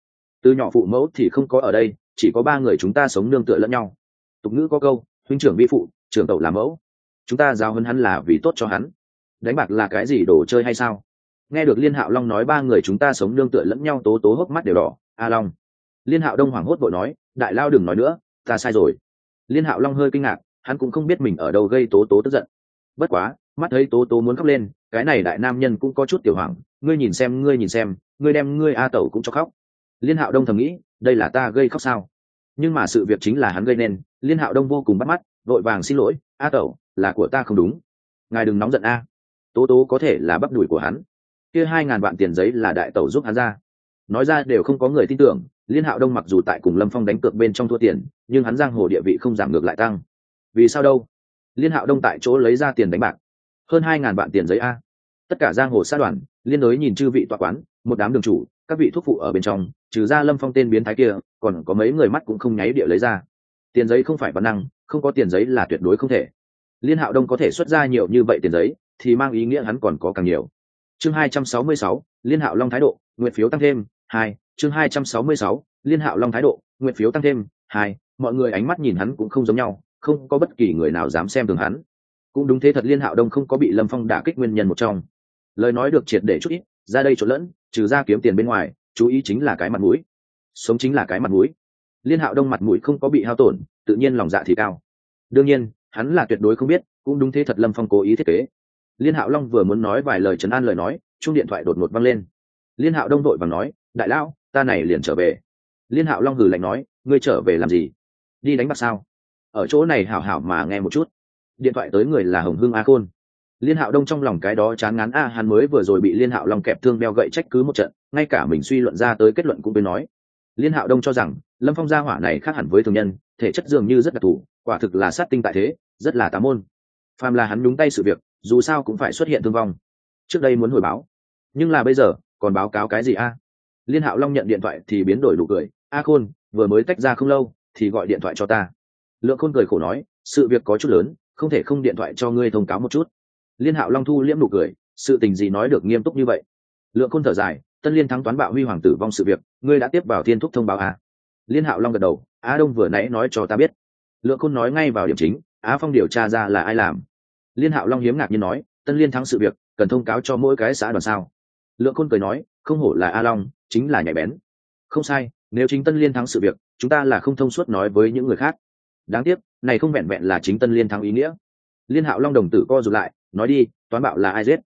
Từ nhỏ phụ mẫu thì không có ở đây, chỉ có ba người chúng ta sống nương tựa lẫn nhau. Tục ngữ có câu, huynh trưởng vi phụ, trưởng tẩu làm mẫu. Chúng ta giao hơn hắn là vì tốt cho hắn. Đánh bạc là cái gì, đồ chơi hay sao? Nghe được liên hạo long nói ba người chúng ta sống nương tựa lẫn nhau tố tố hốc mắt đều đỏ, a long. Liên hạo đông hoảng hốt vội nói, đại lao đừng nói nữa, ta sai rồi. Liên hạo long hơi kinh ngạc, hắn cũng không biết mình ở đâu gây tố tố tức giận. Bất quá, mắt thấy tố tố muốn khóc lên cái này đại nam nhân cũng có chút tiểu hoàng ngươi nhìn xem, ngươi nhìn xem, ngươi đem ngươi a tẩu cũng cho khóc. Liên hạo đông thầm nghĩ, đây là ta gây khóc sao? Nhưng mà sự việc chính là hắn gây nên, liên hạo đông vô cùng bắt mắt, vội vàng xin lỗi, a tẩu, là của ta không đúng. Ngài đừng nóng giận a. Tố tố có thể là bắp đùi của hắn. Kia hai ngàn vạn tiền giấy là đại tẩu giúp hắn ra. Nói ra đều không có người tin tưởng, liên hạo đông mặc dù tại cùng lâm phong đánh cược bên trong thua tiền, nhưng hắn giang hồ địa vị không giảm ngược lại tăng. Vì sao đâu? Liên hạo đông tại chỗ lấy ra tiền đánh bạc. Hơn hai ngàn vạn tiền giấy a tất cả giang hồ sát đoàn, liên đối nhìn chư vị tọa quán, một đám đường chủ, các vị thuốc phụ ở bên trong, trừ ra lâm phong tên biến thái kia, còn có mấy người mắt cũng không nháy địa lấy ra. Tiền giấy không phải văn năng, không có tiền giấy là tuyệt đối không thể. Liên hạo đông có thể xuất ra nhiều như vậy tiền giấy, thì mang ý nghĩa hắn còn có càng nhiều. Chương hai trăm sáu mươi sáu, liên hạo long thái độ, nguyện phiếu tăng thêm, hai, chương hai trăm sáu mươi sáu, liên hạo long thái độ, nguyện phiếu tăng thêm, hai, mọi người ánh mắt nhìn hắn cũng không giống nhau, không có bất kỳ người nào dám xem thường hắn. Cũng đúng thế thật liên hạo đông không có bị lâm phong đả kích nguyên nhân một trong lời nói được triệt để chút ít, ra đây trộn lẫn, trừ ra kiếm tiền bên ngoài, chú ý chính là cái mặt mũi. Sống chính là cái mặt mũi. Liên hạo đông mặt mũi không có bị hao tổn, tự nhiên lòng dạ thì cao. Đương nhiên, hắn là tuyệt đối không biết, cũng đúng thế thật lâm phong cố ý thiết kế. Liên hạo long vừa muốn nói vài lời trấn an lời nói chung điện thoại đột ngột văng lên. Liên hạo đông đội và nói, đại lão, ta này liền trở về. Liên hạo long hừ lạnh nói, ngươi trở về làm gì? Đi đánh bạc sao? Ở chỗ này hảo hảo mà nghe một chút. Điện thoại tới người là hồng hưng a khôn liên hạo đông trong lòng cái đó chán ngán, a, hắn mới vừa rồi bị liên hạo long kẹp thương đeo gậy trách cứ một trận, ngay cả mình suy luận ra tới kết luận cũng bên nói. Liên hạo đông cho rằng, lâm phong gia hỏa này khác hẳn với thường nhân, thể chất dường như rất đặc thù, quả thực là sát tinh tại thế, rất là tá môn. Phàm là hắn nhúng tay sự việc, dù sao cũng phải xuất hiện thương vong. Trước đây muốn hồi báo, nhưng là bây giờ, còn báo cáo cái gì a? Liên hạo long nhận điện thoại thì biến đổi đủ cười, a khôn, vừa mới tách ra không lâu, thì gọi điện thoại cho ta. Lượng khôn cười khổ nói, sự việc có chút lớn, không thể không điện thoại cho ngươi thông cáo một chút liên hạo long thu liễm nụ cười, sự tình gì nói được nghiêm túc như vậy? Lượng khôn thở dài, tân liên thắng toán bạo huy hoàng tử vong sự việc, ngươi đã tiếp vào thiên thúc thông báo à? liên hạo long gật đầu, á đông vừa nãy nói cho ta biết. Lượng khôn nói ngay vào điểm chính, á phong điều tra ra là ai làm. Liên hạo long hiếm ngạc nhiên nói, tân liên thắng sự việc, cần thông cáo cho mỗi cái xã đoàn sao? Lượng khôn cười nói, không hổ là a long, chính là nhạy bén. Không sai, nếu chính tân liên thắng sự việc, chúng ta là không thông suốt nói với những người khác. Đáng tiếc, này không vẹn vẹn là chính tân liên thắng ý nghĩa. Liên hạo long đồng tử co rụt lại nói đi, toán bạo là ai giết?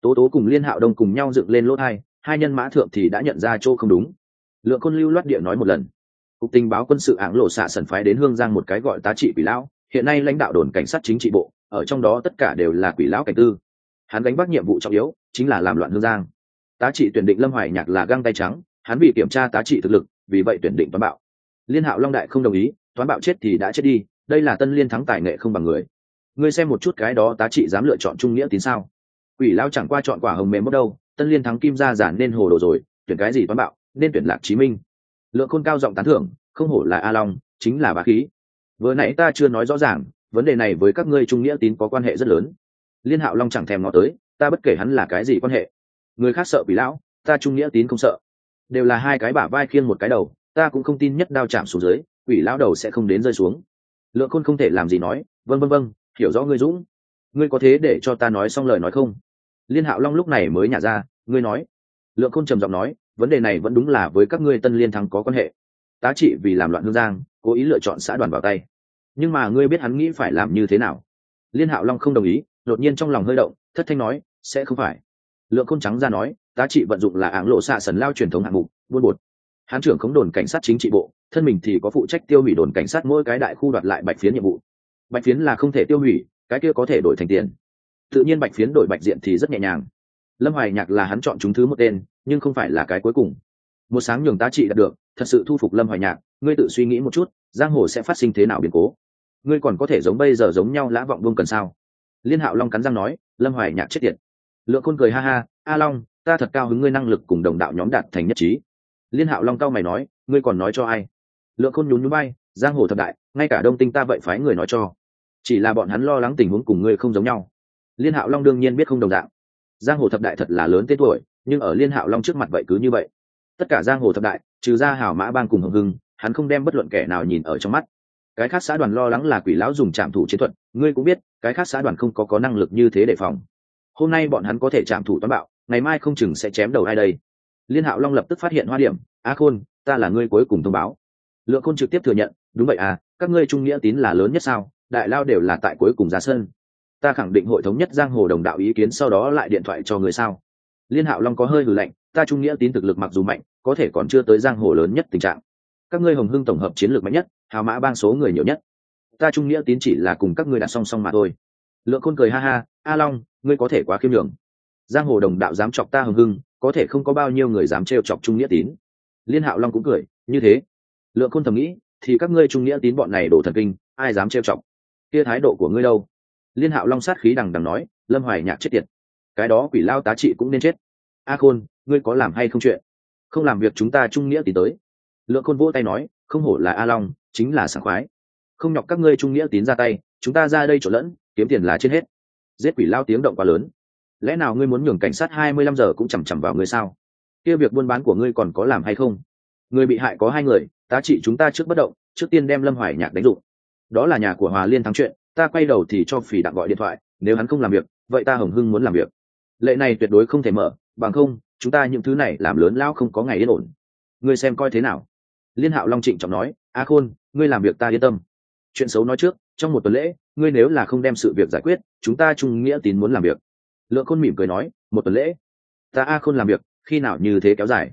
Tố tố cùng liên hạo đông cùng nhau dựng lên lỗ thai, hai nhân mã thượng thì đã nhận ra chỗ không đúng. Lượng côn lưu loát địa nói một lần. Cục tình báo quân sự ảng lộ xạ sần phái đến hương giang một cái gọi tá trị quỷ lão, hiện nay lãnh đạo đồn cảnh sát chính trị bộ, ở trong đó tất cả đều là quỷ lão cảnh tư. Hắn đánh bắt nhiệm vụ trọng yếu, chính là làm loạn hương giang. Tá trị tuyển định lâm hoài nhạc là găng tay trắng, hắn bị kiểm tra tá trị thực lực, vì vậy tuyển định toán bạo. Liên hạo long đại không đồng ý, toán bạo chết thì đã chết đi, đây là tân liên thắng tài nghệ không bằng người ngươi xem một chút cái đó tá trị dám lựa chọn trung nghĩa tín sao? Quỷ lao chẳng qua chọn quả hồng mềm mất đâu, tân liên thắng kim ra giản nên hồ đồ rồi, tuyển cái gì toán bạo, nên tuyển lạc chí minh. Lượng khôn cao giọng tán thưởng, không hổ là a long, chính là bá khí. Vừa nãy ta chưa nói rõ ràng, vấn đề này với các ngươi trung nghĩa tín có quan hệ rất lớn. Liên hạo long chẳng thèm ngó tới, ta bất kể hắn là cái gì quan hệ. Người khác sợ quỷ lão, ta trung nghĩa tín không sợ. Đều là hai cái bả vai khiêng một cái đầu, ta cũng không tin nhất đao chạm xuống dưới, quỷ lão đầu sẽ không đến rơi xuống. Lượng khôn không thể làm gì nói vân vân vân hiểu rõ ngươi dũng. Ngươi có thế để cho ta nói xong lời nói không? Liên hạo long lúc này mới nhả ra, ngươi nói. Lượng khôn trầm giọng nói, vấn đề này vẫn đúng là với các ngươi tân liên thắng có quan hệ. Tá trị vì làm loạn hương giang, cố ý lựa chọn xã đoàn vào tay. Nhưng mà ngươi biết hắn nghĩ phải làm như thế nào? Liên hạo long không đồng ý, đột nhiên trong lòng hơi động, thất thanh nói, sẽ không phải. Lượng khôn trắng ra nói, tá trị vận dụng là áng lộ xạ sần lao truyền thống hạng mục, buôn bột. Hán trưởng khống đồn cảnh sát chính trị bộ, thân mình thì có phụ trách tiêu hủy đồn cảnh sát mỗi cái đại khu đoạt lại bạch phiến nhiệm vụ bạch phiến là không thể tiêu hủy, cái kia có thể đổi thành tiền. Tự nhiên bạch phiến đổi bạch diện thì rất nhẹ nhàng. Lâm hoài nhạc là hắn chọn chúng thứ một tên, nhưng không phải là cái cuối cùng. Một sáng nhường tá trị đạt được, thật sự thu phục lâm hoài nhạc, ngươi tự suy nghĩ một chút, giang hồ sẽ phát sinh thế nào biến cố? Ngươi còn có thể giống bây giờ giống nhau lã vọng vương cần sao? Liên hạo long cắn răng nói, lâm hoài nhạc chết tiệt. Lượng khôn cười ha ha, a long, ta thật cao hứng ngươi năng lực cùng đồng đạo nhóm đạt thành nhất trí. Liên hạo long cao mày nói, ngươi còn nói cho ai? Lượng khôn nhún nhún bay giang hồ thập đại, ngay cả đông tinh ta vậy phái người nói cho chỉ là bọn hắn lo lắng tình huống cùng ngươi không giống nhau. Liên hạo long đương nhiên biết không đồng dạng. Giang hồ thập đại thật là lớn tên tuổi, nhưng ở liên hạo long trước mặt vậy cứ như vậy. Tất cả giang hồ thập đại, trừ ra hảo mã bang cùng hồng hưng, hắn không đem bất luận kẻ nào nhìn ở trong mắt. Cái khác xã đoàn lo lắng là quỷ lão dùng trạm thủ chiến thuật, ngươi cũng biết, cái khác xã đoàn không có có năng lực như thế để phòng. Hôm nay bọn hắn có thể trạm thủ toán bạo, ngày mai không chừng sẽ chém đầu ai đây. Liên hạo long lập tức phát hiện hoa điểm, a khôn, ta là ngươi cuối cùng thông báo. Lượng khôn trực tiếp thừa nhận, đúng vậy à các ngươi trung nghĩa tín là lớn nhất sao? Đại lao đều là tại cuối cùng ra sân. Ta khẳng định hội thống nhất giang hồ đồng đạo ý kiến sau đó lại điện thoại cho người sao? Liên hạo long có hơi hừ lạnh, ta trung nghĩa tín thực lực mặc dù mạnh, có thể còn chưa tới giang hồ lớn nhất tình trạng. Các ngươi hồng hưng tổng hợp chiến lược mạnh nhất, hào mã bang số người nhiều nhất. Ta trung nghĩa tín chỉ là cùng các ngươi đặt song song mà thôi. Lượng khôn cười ha ha, a long, ngươi có thể quá khiêm nhường. Giang hồ đồng đạo dám chọc ta hồng hưng, có thể không có bao nhiêu người dám trêu chọc trung nghĩa tín. Liên hạo long cũng cười, như thế. Lượng khôn thầm nghĩ, thì các ngươi trung nghĩa tín bọn này đổ thần kinh, ai dám trêu chọc? Kia thái độ của ngươi đâu? Liên hạo long sát khí đằng đằng nói, lâm hoài nhạc chết tiệt. Cái đó quỷ lao tá trị cũng nên chết. A khôn, ngươi có làm hay không chuyện? Không làm việc chúng ta trung nghĩa tín tới. Lượng khôn vỗ tay nói, không hổ là a long, chính là sảng khoái. Không nhọc các ngươi trung nghĩa tín ra tay, chúng ta ra đây trộn lẫn, kiếm tiền là trên hết. Giết quỷ lao tiếng động quá lớn. Lẽ nào ngươi muốn nhường cảnh sát hai mươi lăm giờ cũng chằm chằm vào ngươi sao? Kia việc buôn bán của ngươi còn có làm hay không? Người bị hại có hai người, tá trị chúng ta trước bất động, trước tiên đem lâm hoài nhạc đánh dụng đó là nhà của hòa liên thắng chuyện, ta quay đầu thì cho phỉ đặng gọi điện thoại, nếu hắn không làm việc, vậy ta hồng hưng muốn làm việc. Lệ này tuyệt đối không thể mở, bằng không, chúng ta những thứ này làm lớn lao không có ngày yên ổn. Ngươi xem coi thế nào? Liên hạo long trịnh trọng nói, a khôn, ngươi làm việc ta yên tâm. Chuyện xấu nói trước, trong một tuần lễ, ngươi nếu là không đem sự việc giải quyết, chúng ta trung nghĩa tín muốn làm việc. Lượng khôn mỉm cười nói, một tuần lễ? Ta a khôn làm việc, khi nào như thế kéo dài?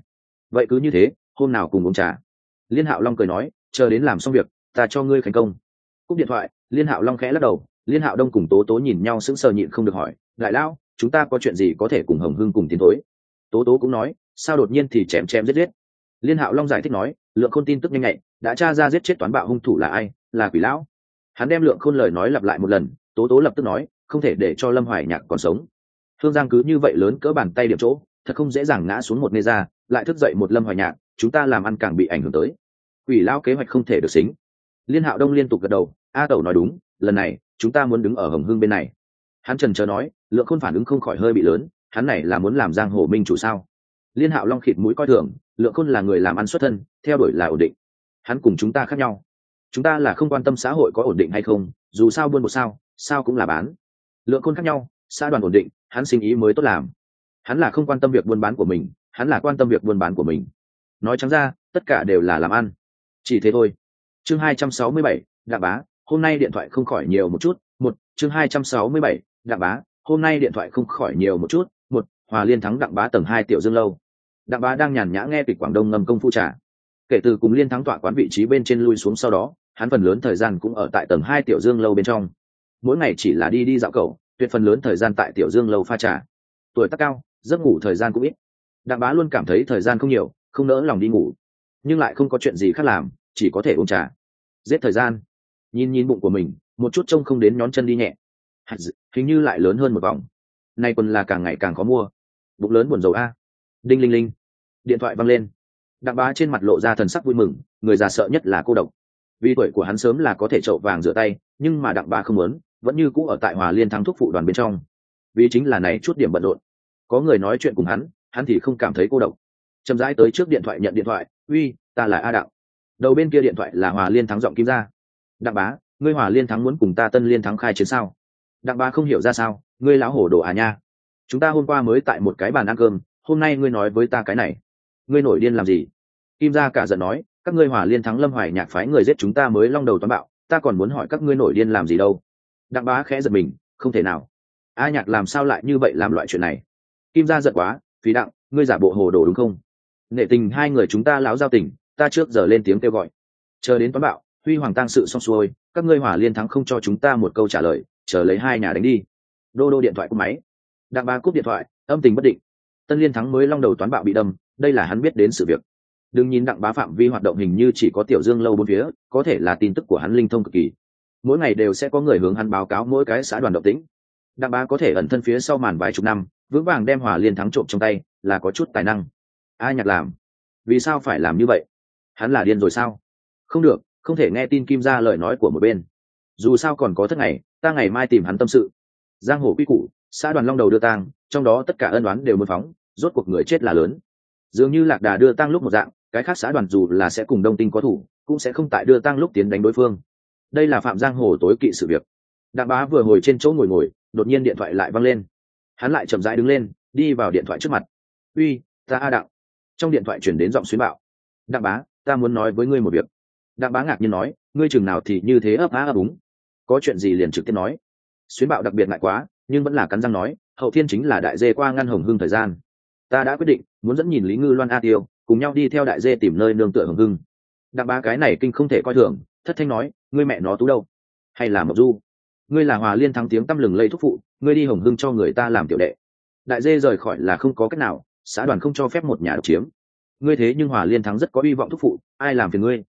Vậy cứ như thế, hôm nào cùng uống trà. Liên hạo long cười nói, chờ đến làm xong việc, ta cho ngươi thành công cúp điện thoại, liên hạo long khẽ lắc đầu, liên hạo đông cùng tố tố nhìn nhau sững sờ nhịn không được hỏi, đại lão, chúng ta có chuyện gì có thể cùng hồng hưng cùng tiến thối? Tố tố cũng nói, sao đột nhiên thì chém chém giết giết? Liên hạo long giải thích nói, lượng khôn tin tức nhanh nhạy, đã tra ra giết chết toán bạo hung thủ là ai, là quỷ lão. Hắn đem lượng khôn lời nói lặp lại một lần, tố tố lập tức nói, không thể để cho lâm hoài nhạc còn sống. Thương giang cứ như vậy lớn cỡ bàn tay điểm chỗ, thật không dễ dàng ngã xuống một nê ra, lại thức dậy một lâm hoài nhạc, chúng ta làm ăn càng bị ảnh hưởng tới. Quỷ lão kế hoạch không thể được xính. Liên hạo đông liên tục gật đầu a tẩu nói đúng, lần này, chúng ta muốn đứng ở hồng hưng bên này. Hắn trần chờ nói, lượng khôn phản ứng không khỏi hơi bị lớn, hắn này là muốn làm giang hồ minh chủ sao? Liên hạo long khịt mũi coi thường, lượng khôn là người làm ăn xuất thân, theo đuổi là ổn định. Hắn cùng chúng ta khác nhau. Chúng ta là không quan tâm xã hội có ổn định hay không, dù sao buôn một sao sao cũng là bán. Lượng khôn khác nhau, xã đoàn ổn định, hắn sinh ý mới tốt làm. Hắn là không quan tâm việc buôn bán của mình, hắn là quan tâm việc buôn bán của mình. Nói trắng ra, tất cả đều là làm ăn. Chỉ thế thôi. Chương hai trăm sáu mươi bảy, đạ bá hôm nay điện thoại không khỏi nhiều một chút, một, chương hai trăm sáu mươi bảy, đặng bá. Hôm nay điện thoại không khỏi nhiều một chút, một, hòa liên thắng đặng bá tầng hai tiểu dương lâu. Đặng bá đang nhàn nhã nghe kịch quảng đông ngâm công phu trà. Kể từ cùng liên thắng tọa quán vị trí bên trên lui xuống sau đó, hắn phần lớn thời gian cũng ở tại tầng hai tiểu dương lâu bên trong. Mỗi ngày chỉ là đi đi dạo cầu, tuyệt phần lớn thời gian tại tiểu dương lâu pha trà. Tuổi tác cao, giấc ngủ thời gian cũng ít. Đặng bá luôn cảm thấy thời gian không nhiều, không nỡ lòng đi ngủ. Nhưng lại không có chuyện gì khác làm, chỉ có thể uống trà. Giết thời gian nhìn nhìn bụng của mình, một chút trông không đến nhón chân đi nhẹ. Hình như lại lớn hơn một vòng. Nay quần là càng ngày càng khó mua. Bụng lớn buồn dầu a. Đinh linh linh. Điện thoại văng lên. Đặng bá trên mặt lộ ra thần sắc vui mừng, người già sợ nhất là cô độc. Vì tuổi của hắn sớm là có thể trậu vàng rửa tay, nhưng mà đặng bá không muốn, vẫn như cũ ở tại hòa liên thắng thúc phụ đoàn bên trong. Vì chính là này chút điểm bận rộn. Có người nói chuyện cùng hắn hắn thì không cảm thấy cô độc. Chậm rãi tới trước điện thoại nhận điện thoại, uy, ta là a đạo. đầu bên kia điện thoại là hòa liên thắng giọng kim ra đặng bá, ngươi hòa liên thắng muốn cùng ta tân liên thắng khai chiến sao? Đặng bá không hiểu ra sao, ngươi lão hổ đồ à nha. Chúng ta hôm qua mới tại một cái bàn ăn cơm, hôm nay ngươi nói với ta cái này. Ngươi nổi điên làm gì? Kim gia cả giận nói, các ngươi hòa liên thắng lâm hoài nhạc phái người giết chúng ta mới long đầu toán bạo, ta còn muốn hỏi các ngươi nổi điên làm gì đâu. Đặng bá khẽ giật mình, không thể nào. A nhạc làm sao lại như vậy làm loại chuyện này? Kim gia giận quá, phí đặng, ngươi giả bộ hồ đồ đúng không? Nghệ tình hai người chúng ta láo giao tình, ta trước giờ lên tiếng kêu gọi. Chờ đến toán bạo huy hoàng tăng sự xong xuôi, các ngươi hỏa liên thắng không cho chúng ta một câu trả lời, chờ lấy hai nhà đánh đi. Đô đô điện thoại của máy. Đặng ba cúp điện thoại, âm tình bất định. Tân liên thắng mới long đầu toán bạo bị đâm, đây là hắn biết đến sự việc. Đừng nhìn đặng bá phạm vi hoạt động hình như chỉ có tiểu dương lâu bốn phía, có thể là tin tức của hắn linh thông cực kỳ. Mỗi ngày đều sẽ có người hướng hắn báo cáo mỗi cái xã đoàn động tĩnh. Đặng bá có thể ẩn thân phía sau màn vài chục năm, vững vàng đem hỏa liên thắng trộm trong tay, là có chút tài năng. Ai nhặt làm? Vì sao phải làm như vậy? Hắn là điên rồi sao? Không được không thể nghe tin kim ra lời nói của một bên. Dù sao còn có thất ngày, ta ngày mai tìm hắn tâm sự. Giang hồ quy củ, xã đoàn long đầu đưa tang, trong đó tất cả ân đoán đều muốn phóng, rốt cuộc người chết là lớn. Dường như lạc đà đưa tang lúc một dạng, cái khác xã đoàn dù là sẽ cùng đông tinh có thủ, cũng sẽ không tại đưa tang lúc tiến đánh đối phương. Đây là phạm giang hồ tối kỵ sự việc. Đạm bá vừa ngồi trên chỗ ngồi ngồi, đột nhiên điện thoại lại văng lên. Hắn lại chậm rãi đứng lên, đi vào điện thoại trước mặt. Uy, ta a đặng. Trong điện thoại chuyển đến giọng xuyến bạo đạm bá, ta muốn nói với ngươi một việc đặng bá ngạc nhiên nói, ngươi chừng nào thì như thế ấp á ấp úng? Có chuyện gì liền trực tiếp nói. Xuyến bạo đặc biệt ngại quá, nhưng vẫn là cắn răng nói, hậu thiên chính là đại dê qua ngăn hồng hưng thời gian. Ta đã quyết định, muốn dẫn nhìn lý ngư loan a tiêu, cùng nhau đi theo đại dê tìm nơi nương tựa hồng hưng. Đặng bá cái này kinh không thể coi thường, thất thanh nói, ngươi mẹ nó tú đâu? Hay là mộc du? Ngươi là hòa liên thắng tiếng tăm lừng lây thúc phụ, ngươi đi hồng hưng cho người ta làm tiểu đệ. Đại dê rời khỏi là không có cách nào, xã đoàn không cho phép một nhà độc chiếm. Ngươi thế nhưng hòa liên thắng rất có hy vọng thúc phụ, ai làm phiền ngươi?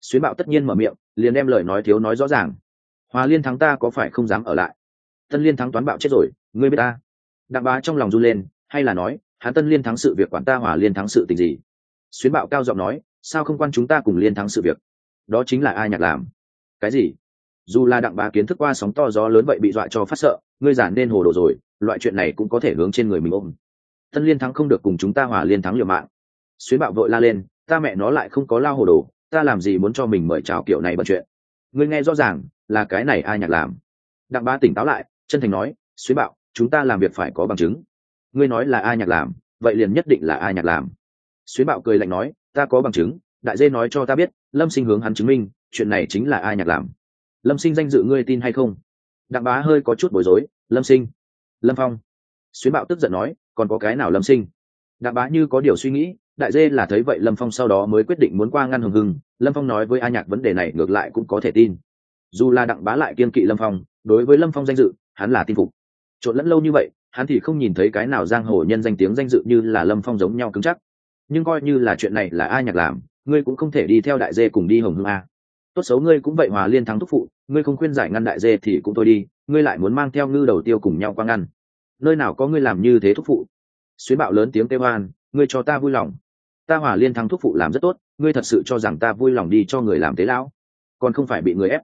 Xuyến bạo tất nhiên mở miệng, liền đem lời nói thiếu nói rõ ràng. Hòa liên thắng ta có phải không dám ở lại? Tân liên thắng toán bạo chết rồi, ngươi biết ta? Đặng bá trong lòng run lên, hay là nói, hắn tân liên thắng sự việc quản ta hòa liên thắng sự tình gì? Xuyến bạo cao giọng nói, sao không quan chúng ta cùng liên thắng sự việc? Đó chính là ai nhạc làm? Cái gì? Dù là đặng bá kiến thức qua sóng to gió lớn vậy bị dọa cho phát sợ, ngươi giản nên hồ đồ rồi, loại chuyện này cũng có thể hướng trên người mình ôm. Tân liên thắng không được cùng chúng ta hòa liên thắng liều mạng. Xuyến bạo vội la lên, ta mẹ nó lại không có lao hồ đồ ta làm gì muốn cho mình mời chào kiểu này bận chuyện? Ngươi nghe rõ ràng, là cái này ai nhạc làm? Đặng bá tỉnh táo lại, chân thành nói xuyến bạo, chúng ta làm việc phải có bằng chứng. Ngươi nói là ai nhạc làm, vậy liền nhất định là ai nhạc làm. Xuyến bạo cười lạnh nói, ta có bằng chứng, đại dê nói cho ta biết, lâm sinh hướng hắn chứng minh, chuyện này chính là ai nhạc làm. Lâm sinh danh dự ngươi tin hay không? Đặng bá hơi có chút bối rối, lâm sinh. Lâm phong. Xuyến bạo tức giận nói, còn có cái nào lâm sinh? Đặng bá như có điều suy nghĩ đại dê là thấy vậy lâm phong sau đó mới quyết định muốn qua ngăn hồng hưng. Lâm phong nói với a nhạc vấn đề này ngược lại cũng có thể tin. Dù là đặng bá lại kiên kỵ lâm phong, đối với lâm phong danh dự, hắn là tin phục. Trộn lẫn lâu như vậy, hắn thì không nhìn thấy cái nào giang hồ nhân danh tiếng danh dự như là lâm phong giống nhau cứng chắc. Nhưng coi như là chuyện này là a nhạc làm, ngươi cũng không thể đi theo đại dê cùng đi hồng hưng a. Tốt xấu ngươi cũng vậy hòa liên thắng thúc phụ, ngươi không khuyên giải ngăn đại dê thì cũng thôi đi, ngươi lại muốn mang theo ngư đầu tiêu cùng nhau qua ngăn. Nơi nào có ngươi làm như thế thúc phụ? Xuyến bạo lớn tiếng kêu hoan ngươi cho ta vui lòng ta hòa liên thắng thuốc phụ làm rất tốt, ngươi thật sự cho rằng ta vui lòng đi cho người làm tế lão? Còn không phải bị người ép.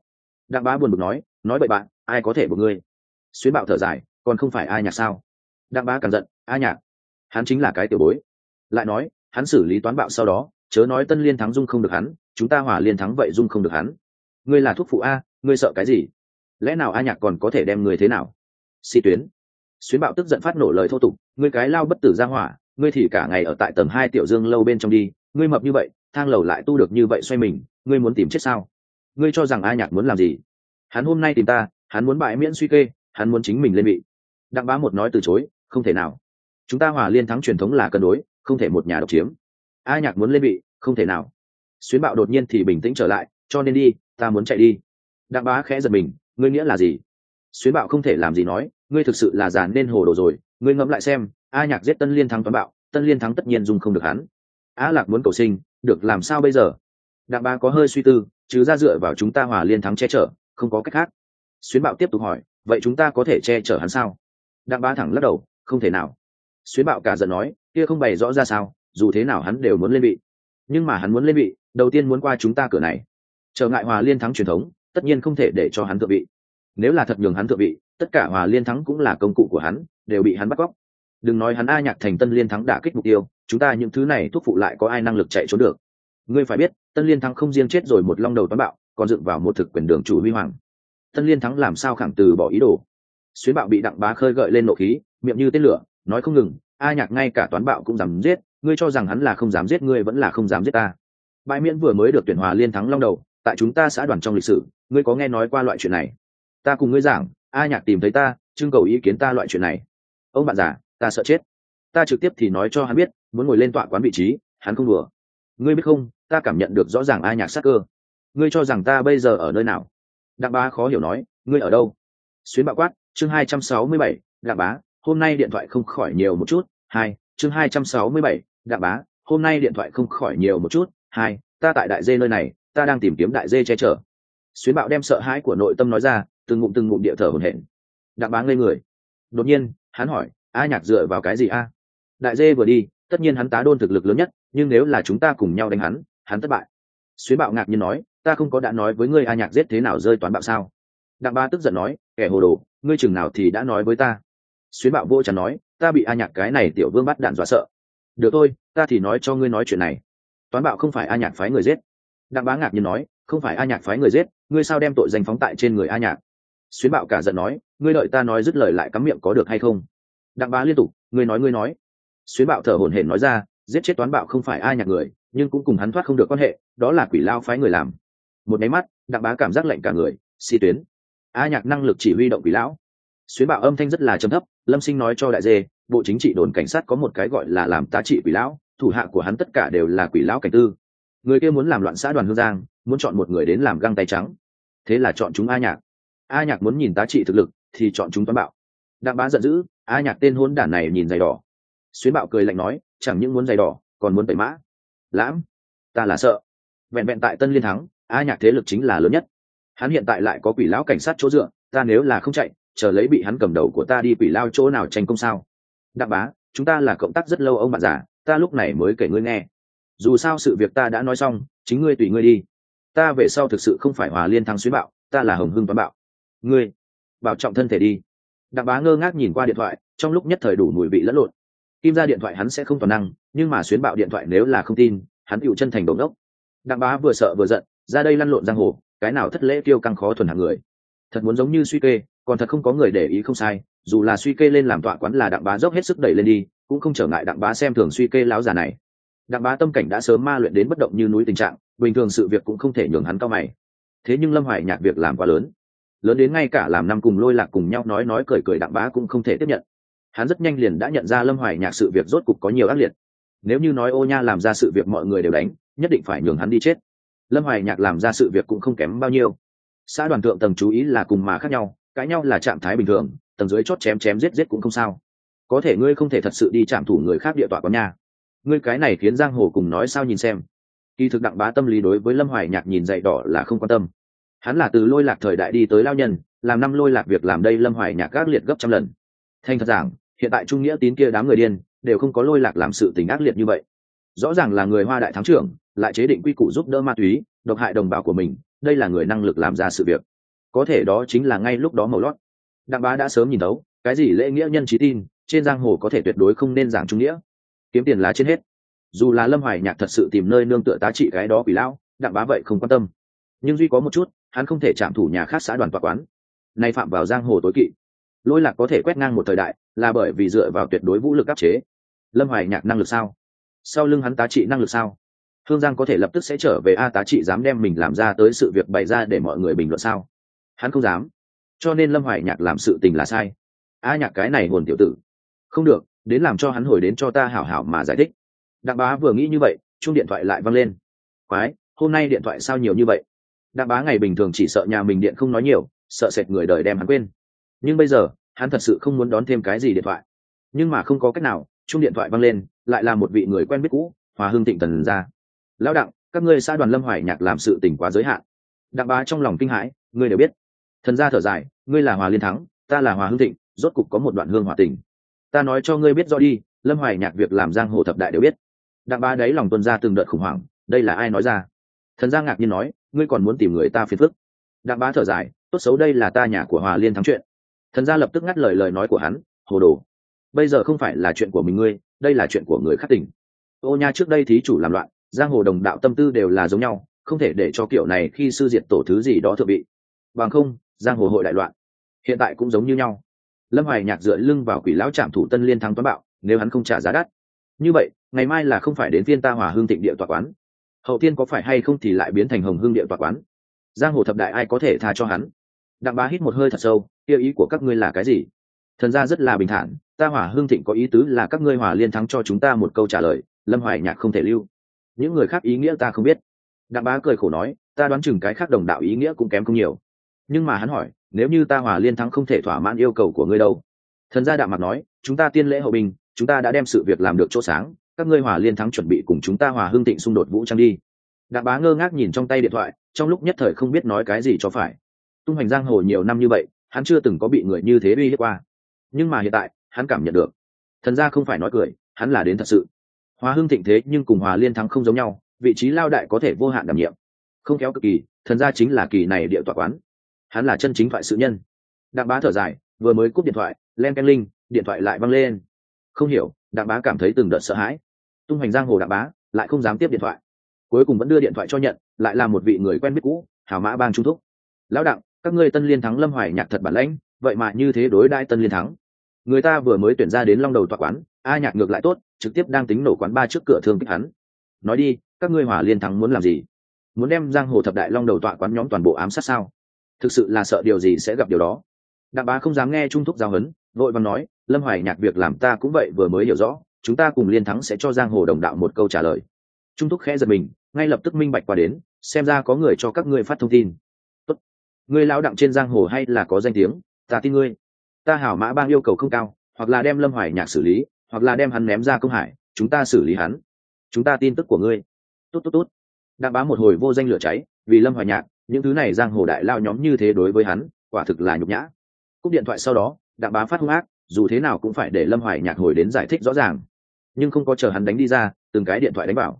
Đặng bá buồn bực nói nói bậy bạn, ai có thể buộc ngươi? Xuyến bạo thở dài, còn không phải ai nhạc sao? Đặng bá càng giận a nhạc? Hắn chính là cái tiểu bối. Lại nói, hắn xử lý toán bạo sau đó, chớ nói tân liên thắng dung không được hắn, chúng ta hỏa liên thắng vậy dung không được hắn. Ngươi là thuốc phụ a, ngươi sợ cái gì? Lẽ nào a nhạc còn có thể đem người thế nào? Si tuyến. Xuyến bạo tức giận phát nổ lời thô tục, ngươi cái lao bất tử ra hỏa ngươi thì cả ngày ở tại tầng hai tiểu dương lâu bên trong đi, ngươi mập như vậy, thang lầu lại tu được như vậy xoay mình, ngươi muốn tìm chết sao? Ngươi cho rằng a nhạc muốn làm gì? Hắn hôm nay tìm ta, hắn muốn bãi miễn suy kê, hắn muốn chính mình lên vị đặng bá một nói từ chối, không thể nào. Chúng ta hòa liên thắng truyền thống là cân đối, không thể một nhà độc chiếm. A nhạc muốn lên vị không thể nào. Xuyến bạo đột nhiên thì bình tĩnh trở lại, cho nên đi, ta muốn chạy đi. Đặng bá khẽ giật mình, ngươi nghĩa là gì? Xuyến bạo không thể làm gì nói, ngươi thực sự là già nên hồ đồ rồi, ngươi ngẫm lại xem a nhạc giết tân liên thắng toán bạo, tân liên thắng tất nhiên dùng không được hắn. A lạc muốn cầu sinh, được làm sao bây giờ? Đặng ba có hơi suy tư, chứ ra dựa vào chúng ta hòa liên thắng che chở, không có cách khác. Xuyến bạo tiếp tục hỏi, vậy chúng ta có thể che chở hắn sao? Đặng ba thẳng lắc đầu, không thể nào. Xuyến bạo cả giận nói, kia không bày rõ ra sao, dù thế nào hắn đều muốn lên vị nhưng mà hắn muốn lên vị đầu tiên muốn qua chúng ta cửa này. Trở ngại hòa liên thắng truyền thống, tất nhiên không thể để cho hắn thượng vị nếu là thật nhường hắn thượng vị tất cả hòa liên thắng cũng là công cụ của hắn, đều bị hắn bắt cóc đừng nói hắn a nhạc thành tân liên thắng đả kích mục tiêu, chúng ta những thứ này thuốc phụ lại có ai năng lực chạy trốn được? Ngươi phải biết, tân liên thắng không riêng chết rồi một long đầu toán bạo, còn dựng vào một thực quyền đường chủ huy hoàng. Tân liên thắng làm sao khẳng từ bỏ ý đồ? Xuyến bạo bị đặng bá khơi gợi lên nộ khí, miệng như tên lửa, nói không ngừng, a nhạc ngay cả toán bạo cũng dám giết, ngươi cho rằng hắn là không dám giết ngươi vẫn là không dám giết ta. Bãi miễn vừa mới được tuyển hòa liên thắng long đầu, tại chúng ta xã đoàn trong lịch sử, ngươi có nghe nói qua loại chuyện này? Ta cùng ngươi giảng, a nhạc tìm thấy ta, trưng cầu ý kiến ta loại chuyện này. Ông bạn già ta sợ chết. Ta trực tiếp thì nói cho hắn biết, muốn ngồi lên tọa quán vị trí, hắn không đùa. Ngươi biết không, ta cảm nhận được rõ ràng a nhạc sắc cơ. Ngươi cho rằng ta bây giờ ở nơi nào? Đặng bá khó hiểu nói, ngươi ở đâu? Xuyến bạo quát, chương hai trăm sáu mươi bảy, đặng bá, hôm nay điện thoại không khỏi nhiều một chút, hai, chương hai trăm sáu mươi bảy, đặng bá, hôm nay điện thoại không khỏi nhiều một chút, hai, ta tại đại dê nơi này, ta đang tìm kiếm đại dê che chở. Xuyến bạo đem sợ hãi của nội tâm nói ra, từng ngụm từng ngụm địa thở hồn hển. Đặng bá ngây người. Đột nhiên, hắn hỏi a nhạc dựa vào cái gì a? Đại dê vừa đi, tất nhiên hắn tá đôn thực lực lớn nhất, nhưng nếu là chúng ta cùng nhau đánh hắn hắn thất bại. Xuyến bạo ngạc nhiên nói, ta không có đã nói với ngươi a nhạc giết thế nào rơi toán bạo sao? Đặng ba tức giận nói, kẻ hồ đồ, ngươi chừng nào thì đã nói với ta. Xuyến bạo vô chẳng nói, ta bị a nhạc cái này tiểu vương bắt đạn dọa sợ. Được thôi, ta thì nói cho ngươi nói chuyện này. Toán bạo không phải a nhạc phái người giết. Đặng bá ngạc nhiên nói, không phải a nhạc phái người giết, ngươi sao đem tội danh phóng tại trên người a nhạc? Xuyến bạo cả giận nói, ngươi đợi ta nói dứt lời lại cắm miệng có được hay không? Đặng bá liên tục, ngươi nói ngươi nói. Xuyến bạo thở hổn hển nói ra, giết chết toán bạo không phải ai nhạc người, nhưng cũng cùng hắn thoát không được quan hệ, đó là quỷ lao phái người làm. Một máy mắt, đặng bá cảm giác lạnh cả người si tuyến, a nhạc năng lực chỉ huy động quỷ lão. Xuyến bạo âm thanh rất là trầm thấp, lâm sinh nói cho đại dê, bộ chính trị đồn cảnh sát có một cái gọi là làm tá trị quỷ lão, thủ hạ của hắn tất cả đều là quỷ lão cảnh tư. Người kia muốn làm loạn xã đoàn hương giang, muốn chọn một người đến làm găng tay trắng. Thế là chọn chúng a nhạc. A nhạc muốn nhìn tá trị thực lực, thì chọn chúng toán bạo. Đặng bá giận dữ a nhạc tên hôn đản này nhìn giày đỏ. Xuyến bạo cười lạnh nói, chẳng những muốn giày đỏ, còn muốn tẩy mã. Lãm, ta là sợ. Vẹn vẹn tại tân liên thắng, a nhạc thế lực chính là lớn nhất. Hắn hiện tại lại có quỷ lão cảnh sát chỗ dựa, ta nếu là không chạy, chờ lấy bị hắn cầm đầu của ta đi quỷ lao chỗ nào tranh công sao? Đặng bá, chúng ta là cộng tác rất lâu ông bạn già, ta lúc này mới kể ngươi nghe. Dù sao sự việc ta đã nói xong, chính ngươi tùy ngươi đi. Ta về sau thực sự không phải hòa liên thắng xuyến bạo, ta là hồng hưng toán bạo. Ngươi, bảo trọng thân thể đi đặng bá ngơ ngác nhìn qua điện thoại, trong lúc nhất thời đủ mùi vị lẫn lộn. Kim ra điện thoại hắn sẽ không toàn năng, nhưng mà xuyến bạo điện thoại nếu là không tin, hắn tựu chân thành đống đốc đặng bá vừa sợ vừa giận, ra đây lăn lộn giang hồ, cái nào thất lễ tiêu căng khó thuần hàng người. Thật muốn giống như suy kê, còn thật không có người để ý không sai, dù là suy kê lên làm tọa quán là đặng bá dốc hết sức đẩy lên đi, cũng không trở ngại đặng bá xem thường suy kê láo già này. Đặng bá tâm cảnh đã sớm ma luyện đến bất động như núi tình trạng, bình thường sự việc cũng không thể nhường hắn cao mày. Thế nhưng lâm hoài nhạc việc làm quá lớn lớn đến ngay cả làm năm cùng lôi lạc cùng nhau nói nói cười cười đặng bá cũng không thể tiếp nhận. Hắn rất nhanh liền đã nhận ra lâm hoài nhạc sự việc rốt cục có nhiều ác liệt. Nếu như nói ô nha làm ra sự việc mọi người đều đánh, nhất định phải nhường hắn đi chết. Lâm hoài nhạc làm ra sự việc cũng không kém bao nhiêu. Xã đoàn thượng tầng chú ý là cùng mà khác nhau, cãi nhau là trạng thái bình thường, tầng dưới chót chém chém giết giết cũng không sao. Có thể ngươi không thể thật sự đi chạm thủ người khác địa tọa có nhà ngươi cái này khiến giang hồ cùng nói sao nhìn xem. Kỳ thực đặng bá tâm lý đối với lâm hoài nhạc nhìn dạy đỏ là không quan tâm hắn là từ lôi lạc thời đại đi tới lao nhân, làm năm lôi lạc việc làm đây lâm hoài nhạc ác liệt gấp trăm lần. Thành thật giảng, hiện tại trung nghĩa tín kia đám người điên, đều không có lôi lạc làm sự tình ác liệt như vậy. Rõ ràng là người hoa đại thắng trưởng, lại chế định quy củ giúp đỡ ma túy, độc hại đồng bào của mình, đây là người năng lực làm ra sự việc. Có thể đó chính là ngay lúc đó màu lót. Đặng bá đã sớm nhìn thấu, cái gì lễ nghĩa nhân trí tin, trên giang hồ có thể tuyệt đối không nên giảng trung nghĩa. Kiếm tiền lá trên hết. Dù là lâm hoài nhạc thật sự tìm nơi nương tựa tá trị cái đó quỷ lão, đặng bá vậy không quan tâm. Nhưng duy có một chút hắn không thể chạm thủ nhà khác xã đoàn tòa quán. Nay phạm vào giang hồ tối kỵ. Lôi lạc có thể quét ngang một thời đại, là bởi vì dựa vào tuyệt đối vũ lực áp chế. Lâm hoài nhạc năng lực sao? Sau lưng hắn tá trị năng lực sao? Hương giang có thể lập tức sẽ trở về a tá trị dám đem mình làm ra tới sự việc bày ra để mọi người bình luận sao? Hắn không dám. Cho nên lâm hoài nhạc làm sự tình là sai. A nhạc cái này hồn tiểu tử. Không được, đến làm cho hắn hồi đến cho ta hảo hảo mà giải thích. Đặng bá vừa nghĩ như vậy chung điện thoại lại văng lên. Quái, hôm nay điện thoại sao nhiều như vậy? Đặng bá ngày bình thường chỉ sợ nhà mình điện không nói nhiều, sợ sệt người đời đem hắn quên. Nhưng bây giờ, hắn thật sự không muốn đón thêm cái gì điện thoại. Nhưng mà không có cách nào chung điện thoại văng lên, lại là một vị người quen biết cũ, hòa hương tịnh tần ra. Lão đặng, các ngươi xã đoàn lâm hoài nhạc làm sự tình quá giới hạn. Đặng bá trong lòng kinh hãi, ngươi đều biết. Thần gia thở dài, ngươi là hòa liên thắng, ta là hòa hương thịnh, rốt cục có một đoạn hương hòa tình. Ta nói cho ngươi biết rõ đi, lâm hoài nhạc việc làm giang hồ thập đại đều biết. Đặng bá đấy lòng tuân ra từng đợt khủng hoảng, đây là ai nói ra? Thần gia ngạc nhiên nói ngươi còn muốn tìm người ta phiền phức. Đặng bá thở dài, tốt xấu đây là ta nhà của hòa liên thắng chuyện. Thần gia lập tức ngắt lời lời nói của hắn, hồ đồ. Bây giờ không phải là chuyện của mình ngươi, đây là chuyện của người khác tỉnh ô nha trước đây thí chủ làm loạn, giang hồ đồng đạo tâm tư đều là giống nhau, không thể để cho kiểu này khi sư diệt tổ thứ gì đó thượng bị bằng không, giang hồ hội đại loạn. Hiện tại cũng giống như nhau. Lâm hoài nhạc dựa lưng vào quỷ lão trạm thủ tân liên thắng toán bạo, nếu hắn không trả giá đắt. Như vậy, ngày mai là không phải đến phiên ta hòa hương tịnh địa tòa quán hậu tiên có phải hay không thì lại biến thành hồng hương địa tòa quán? Giang hồ thập đại ai có thể tha cho hắn? Đặng bá hít một hơi thật sâu, tiêu ý của các ngươi là cái gì? Thần gia rất là bình thản, ta hỏa hương thịnh có ý tứ là các ngươi hỏa liên thắng cho chúng ta một câu trả lời, lâm hoài nhạc không thể lưu. Những người khác ý nghĩa ta không biết. Đặng bá cười khổ nói, ta đoán chừng cái khác đồng đạo ý nghĩa cũng kém không nhiều. Nhưng mà hắn hỏi, nếu như ta hòa liên thắng không thể thỏa mãn yêu cầu của ngươi đâu? Thần gia đạm mặt nói, chúng ta tiên lễ hậu bình, chúng ta đã đem sự việc làm được chỗ sáng các ngươi hòa liên thắng chuẩn bị cùng chúng ta hòa hương thịnh xung đột vũ trang đi. Đặng bá ngơ ngác nhìn trong tay điện thoại, trong lúc nhất thời không biết nói cái gì cho phải. Tung hoành giang hồ nhiều năm như vậy, hắn chưa từng có bị người như thế uy hiếp qua. Nhưng mà hiện tại, hắn cảm nhận được. Thần gia không phải nói cười, hắn là đến thật sự. Hòa hưng thịnh thế nhưng cùng hòa liên thắng không giống nhau, vị trí lao đại có thể vô hạn đảm nhiệm. Không kéo cực kỳ, thần gia chính là kỳ này địa tọa quán. Hắn là chân chính thoại sự nhân. Đặng bá thở dài, vừa mới cúp điện thoại len ken linh, điện thoại lại văng lên không hiểu đạm bá cảm thấy từng đợt sợ hãi. Tung hoành giang hồ đạm bá, lại không dám tiếp điện thoại. Cuối cùng vẫn đưa điện thoại cho nhận lại là một vị người quen biết cũ hào mã bang trung thúc. Lão đặng, các ngươi tân liên thắng lâm hoài nhạc thật bản lãnh, vậy mà như thế đối đãi tân liên thắng. Người ta vừa mới tuyển ra đến long đầu tòa quán, a nhạc ngược lại tốt, trực tiếp đang tính nổ quán ba trước cửa thương kích hắn. Nói đi, các ngươi hòa liên thắng muốn làm gì? Muốn đem giang hồ thập đại long đầu tọa quán nhóm toàn bộ ám sát sao? Thực sự là sợ điều gì sẽ gặp điều đó. Đặng bá không dám nghe trung thúc giáo huấn, vội vàng nói lâm hoài nhạc việc làm ta cũng vậy vừa mới hiểu rõ, chúng ta cùng liên thắng sẽ cho giang hồ đồng đạo một câu trả lời. Trung thúc khẽ giật mình, ngay lập tức minh bạch qua đến, xem ra có người cho các ngươi phát thông tin. Tốt. ngươi lão đặng trên giang hồ hay là có danh tiếng, ta tin ngươi. Ta hảo mã bang yêu cầu không cao, hoặc là đem lâm hoài nhạc xử lý, hoặc là đem hắn ném ra công hải, chúng ta xử lý hắn. Chúng ta tin tức của ngươi. Tốt tốt tốt. Đặng bá một hồi vô danh lửa cháy, vì lâm hoài nhạc, những thứ này giang hồ đại lao nhóm như thế đối với hắn, quả thực là nhục nhã. Cúp điện thoại sau đó, đặng bá phát hung ác dù thế nào cũng phải để lâm hoài nhạc hồi đến giải thích rõ ràng. Nhưng không có chờ hắn đánh đi ra, từng cái điện thoại đánh vào.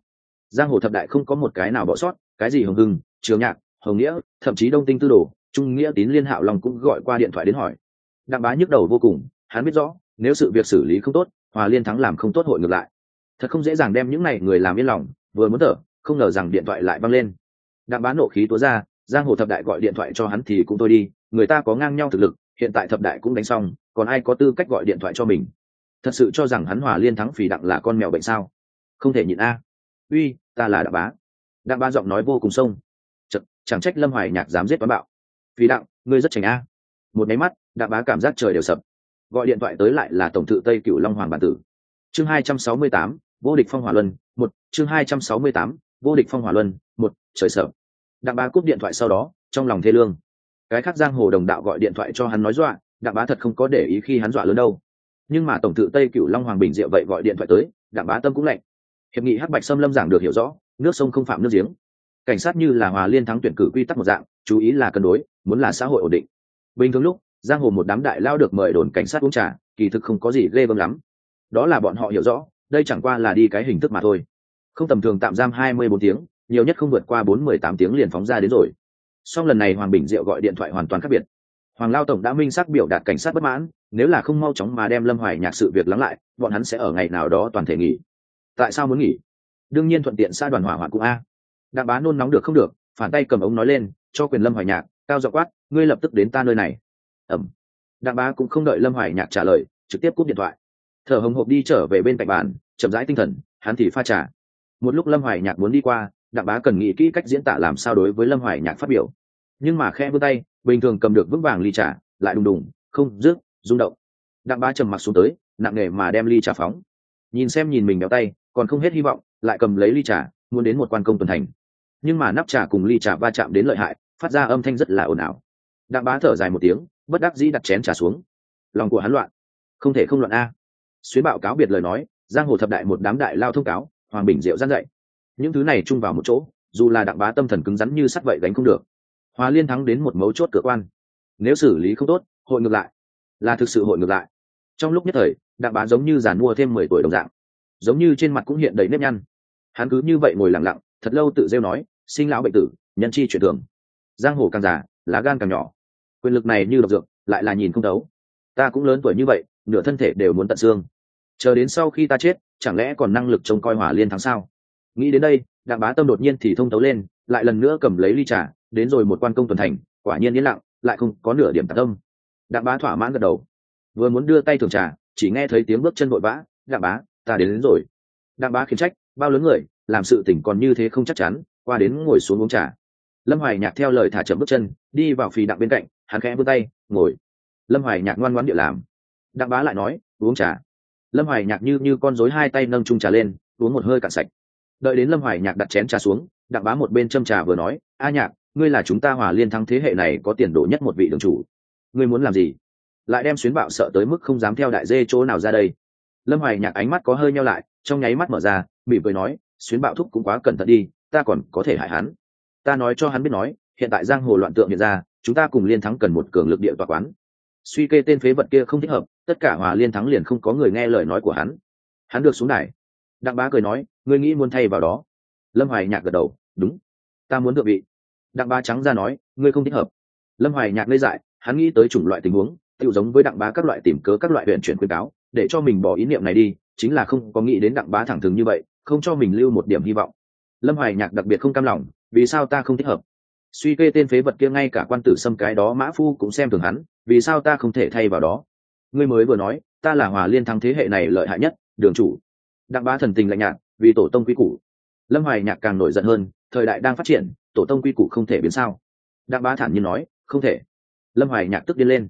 Giang hồ thập đại không có một cái nào bỏ sót, cái gì hồng hưng, trường nhạc, hồng nghĩa, thậm chí đông tinh tư đồ, trung nghĩa tín liên hạo long cũng gọi qua điện thoại đến hỏi. Đặng bá nhức đầu vô cùng, hắn biết rõ, nếu sự việc xử lý không tốt, hòa liên thắng làm không tốt hội ngược lại. Thật không dễ dàng đem những này người làm yên lòng, vừa muốn thở, không ngờ rằng điện thoại lại văng lên. Đặng bá nộ khí túa ra, giang hồ thập đại gọi điện thoại cho hắn thì cũng thôi đi, người ta có ngang nhau thực lực, hiện tại thập đại cũng đánh xong còn ai có tư cách gọi điện thoại cho mình? Thật sự cho rằng hắn hòa liên thắng phì đặng là con mèo bệnh sao? Không thể nhịn a. Uy ta là đặng bá. Đặng bá giọng nói vô cùng sông. Chật, chẳng trách lâm hoài nhạc dám giết toán bạo. Phì đặng ngươi rất chảnh a. Một máy mắt đặng bá cảm giác trời đều sập. Gọi điện thoại tới lại là tổng thự tây cựu long hoàng bản tử. Chương hai trăm sáu mươi tám vô địch phong hỏa luân một chương hai trăm sáu mươi tám vô địch phong hỏa luân một trời sợ. Đặng bá cúp điện thoại sau đó trong lòng thê lương. Cái khác giang hồ đồng đạo gọi điện thoại cho hắn nói dọa đặng bá thật không có để ý khi hắn dọa lớn đâu. Nhưng mà tổng thự tây cựu long hoàng bình diệu vậy gọi điện thoại tới, đặng bá tâm cũng lạnh. Hiệp nghị hắc bạch xâm lâm giảng được hiểu rõ, nước sông không phạm nước giếng. Cảnh sát như là hòa liên thắng tuyển cử quy tắc một dạng, chú ý là cân đối, muốn là xã hội ổn định. Bình thường lúc, giang hồ một đám đại lao được mời đồn cảnh sát uống trà, kỳ thực không có gì ghê gớm lắm. Đó là bọn họ hiểu rõ, đây chẳng qua là đi cái hình thức mà thôi. Không tầm thường tạm giam hai mươi bốn tiếng, nhiều nhất không vượt qua bốn mười tám tiếng liền phóng ra đến rồi. Song lần này hoàng bình diệu gọi điện thoại hoàn toàn khác biệt hoàng lao tổng đã minh xác biểu đạt cảnh sát bất mãn, nếu là không mau chóng mà đem lâm hoài nhạc sự việc lắng lại, bọn hắn sẽ ở ngày nào đó toàn thể nghỉ. Tại sao muốn nghỉ? Đương nhiên thuận tiện xa đoàn hỏa hoạn cũng a. Đặng bá nôn nóng được không được, phản tay cầm ống nói lên, cho quyền lâm hoài nhạc, cao dọ quát, ngươi lập tức đến ta nơi này. Ẩm. Đặng bá cũng không đợi lâm hoài nhạc trả lời, trực tiếp cúp điện thoại. Thở hồng hộc đi trở về bên cạnh bàn, chậm rãi tinh thần, hắn thì pha trả một lúc lâm hoài nhạc muốn đi qua, đặng bá cần nghĩ kỹ cách diễn tả làm sao đối với lâm hoài nhạc phát biểu. Nhưng mà khe vươn tay bình thường cầm được vững vàng ly trà, lại đùng đùng, không, rước, rung động. Đặng bá trầm mặc xuống tới, nặng nề mà đem ly trà phóng. Nhìn xem nhìn mình béo tay, còn không hết hy vọng, lại cầm lấy ly trà, muốn đến một quan công tuần thành. Nhưng mà nắp trà cùng ly trà va chạm đến lợi hại, phát ra âm thanh rất là ồn ào. Đặng bá thở dài một tiếng, bất đắc dĩ đặt chén trà xuống. Lòng của hắn loạn. Không thể không loạn a. Xuyến bạo cáo biệt lời nói, giang hồ thập đại một đám đại lao thông cáo, hoàng bình diệu gian dậy những thứ này chung vào một chỗ, dù là đặng bá tâm thần cứng rắn như sắt vậy gánh không được hòa liên thắng đến một mấu chốt cửa quan. Nếu xử lý không tốt, hội ngược lại. Là thực sự hội ngược lại. Trong lúc nhất thời, đặng bá giống như giàn mua thêm mười tuổi đồng dạng. Giống như trên mặt cũng hiện đầy nếp nhăn. Hắn cứ như vậy ngồi lặng lặng, thật lâu tự rêu nói, sinh lão bệnh tử, nhân chi chuyển thường. Giang hồ càng già, lá gan càng nhỏ. Quyền lực này như độc dược, lại là nhìn không đấu ta cũng lớn tuổi như vậy, nửa thân thể đều muốn tận xương. Chờ đến sau khi ta chết, chẳng lẽ còn năng lực trông coi hỏa liên thắng sao? Nghĩ đến đây, đặng bá tâm đột nhiên thì thông tấu lên, lại lần nữa cầm lấy ly trà đến rồi một quan công tuần thành quả nhiên yên lặng lại không có nửa điểm tạc tâm đặng bá thỏa mãn gật đầu. Vừa muốn đưa tay thường trà chỉ nghe thấy tiếng bước chân vội vã đặng bá ta đến, đến rồi. Đặng bá khiến trách bao lớn người làm sự tỉnh còn như thế không chắc chắn qua đến ngồi xuống uống trà. Lâm hoài nhạc theo lời thả chậm bước chân đi vào phì đặng bên cạnh hắn khẽ vươn tay ngồi. Lâm hoài nhạc ngoan ngoãn địa làm. Đặng bá lại nói uống trà. Lâm hoài nhạc như như con rối hai tay nâng chung trà lên uống một hơi cạn sạch. Đợi đến lâm hoài nhạc đặt chén trà xuống đặng bá một bên châm trà vừa nói a nhạc ngươi là chúng ta hòa liên thắng thế hệ này có tiền đồ nhất một vị đường chủ. Ngươi muốn làm gì? Lại đem xuyến bạo sợ tới mức không dám theo đại dê chỗ nào ra đây. Lâm hoài nhạc ánh mắt có hơi nhau lại, trong nháy mắt mở ra, mỉm cười nói, xuyến bạo thúc cũng quá cẩn thận đi, ta còn có thể hại hắn. Ta nói cho hắn biết nói, hiện tại giang hồ loạn tượng hiện ra, chúng ta cùng liên thắng cần một cường lực địa tòa quán. Suy kê tên phế vật kia không thích hợp, tất cả hòa liên thắng liền không có người nghe lời nói của hắn. Hắn được xuống đài. Đặng bá cười nói, ngươi nghĩ muốn thay vào đó. Lâm hoài nhạc gật đầu, đúng. Ta muốn được vị đặng ba trắng ra nói, ngươi không thích hợp. Lâm hoài nhạc lê dại, hắn nghĩ tới chủng loại tình huống tự giống với đặng bá các loại tìm cớ các loại huyện chuyển khuyên cáo, để cho mình bỏ ý niệm này đi, chính là không có nghĩ đến đặng bá thẳng thừng như vậy, không cho mình lưu một điểm hy vọng. Lâm hoài nhạc đặc biệt không cam lòng, vì sao ta không thích hợp? Suy kê tên phế vật kia ngay cả quan tử xâm cái đó mã phu cũng xem thường hắn, vì sao ta không thể thay vào đó? Ngươi mới vừa nói, ta là hòa liên thắng thế hệ này lợi hại nhất, đường chủ. Đặng bá thần tình lạnh nhạt, vì tổ tông quy củ. Lâm hoài nhạc càng nổi giận hơn, thời đại đang phát triển tổ tông quy củ không thể biến sao? Đặng bá thản nhiên nói, không thể. Lâm hoài nhạc tức điên lên.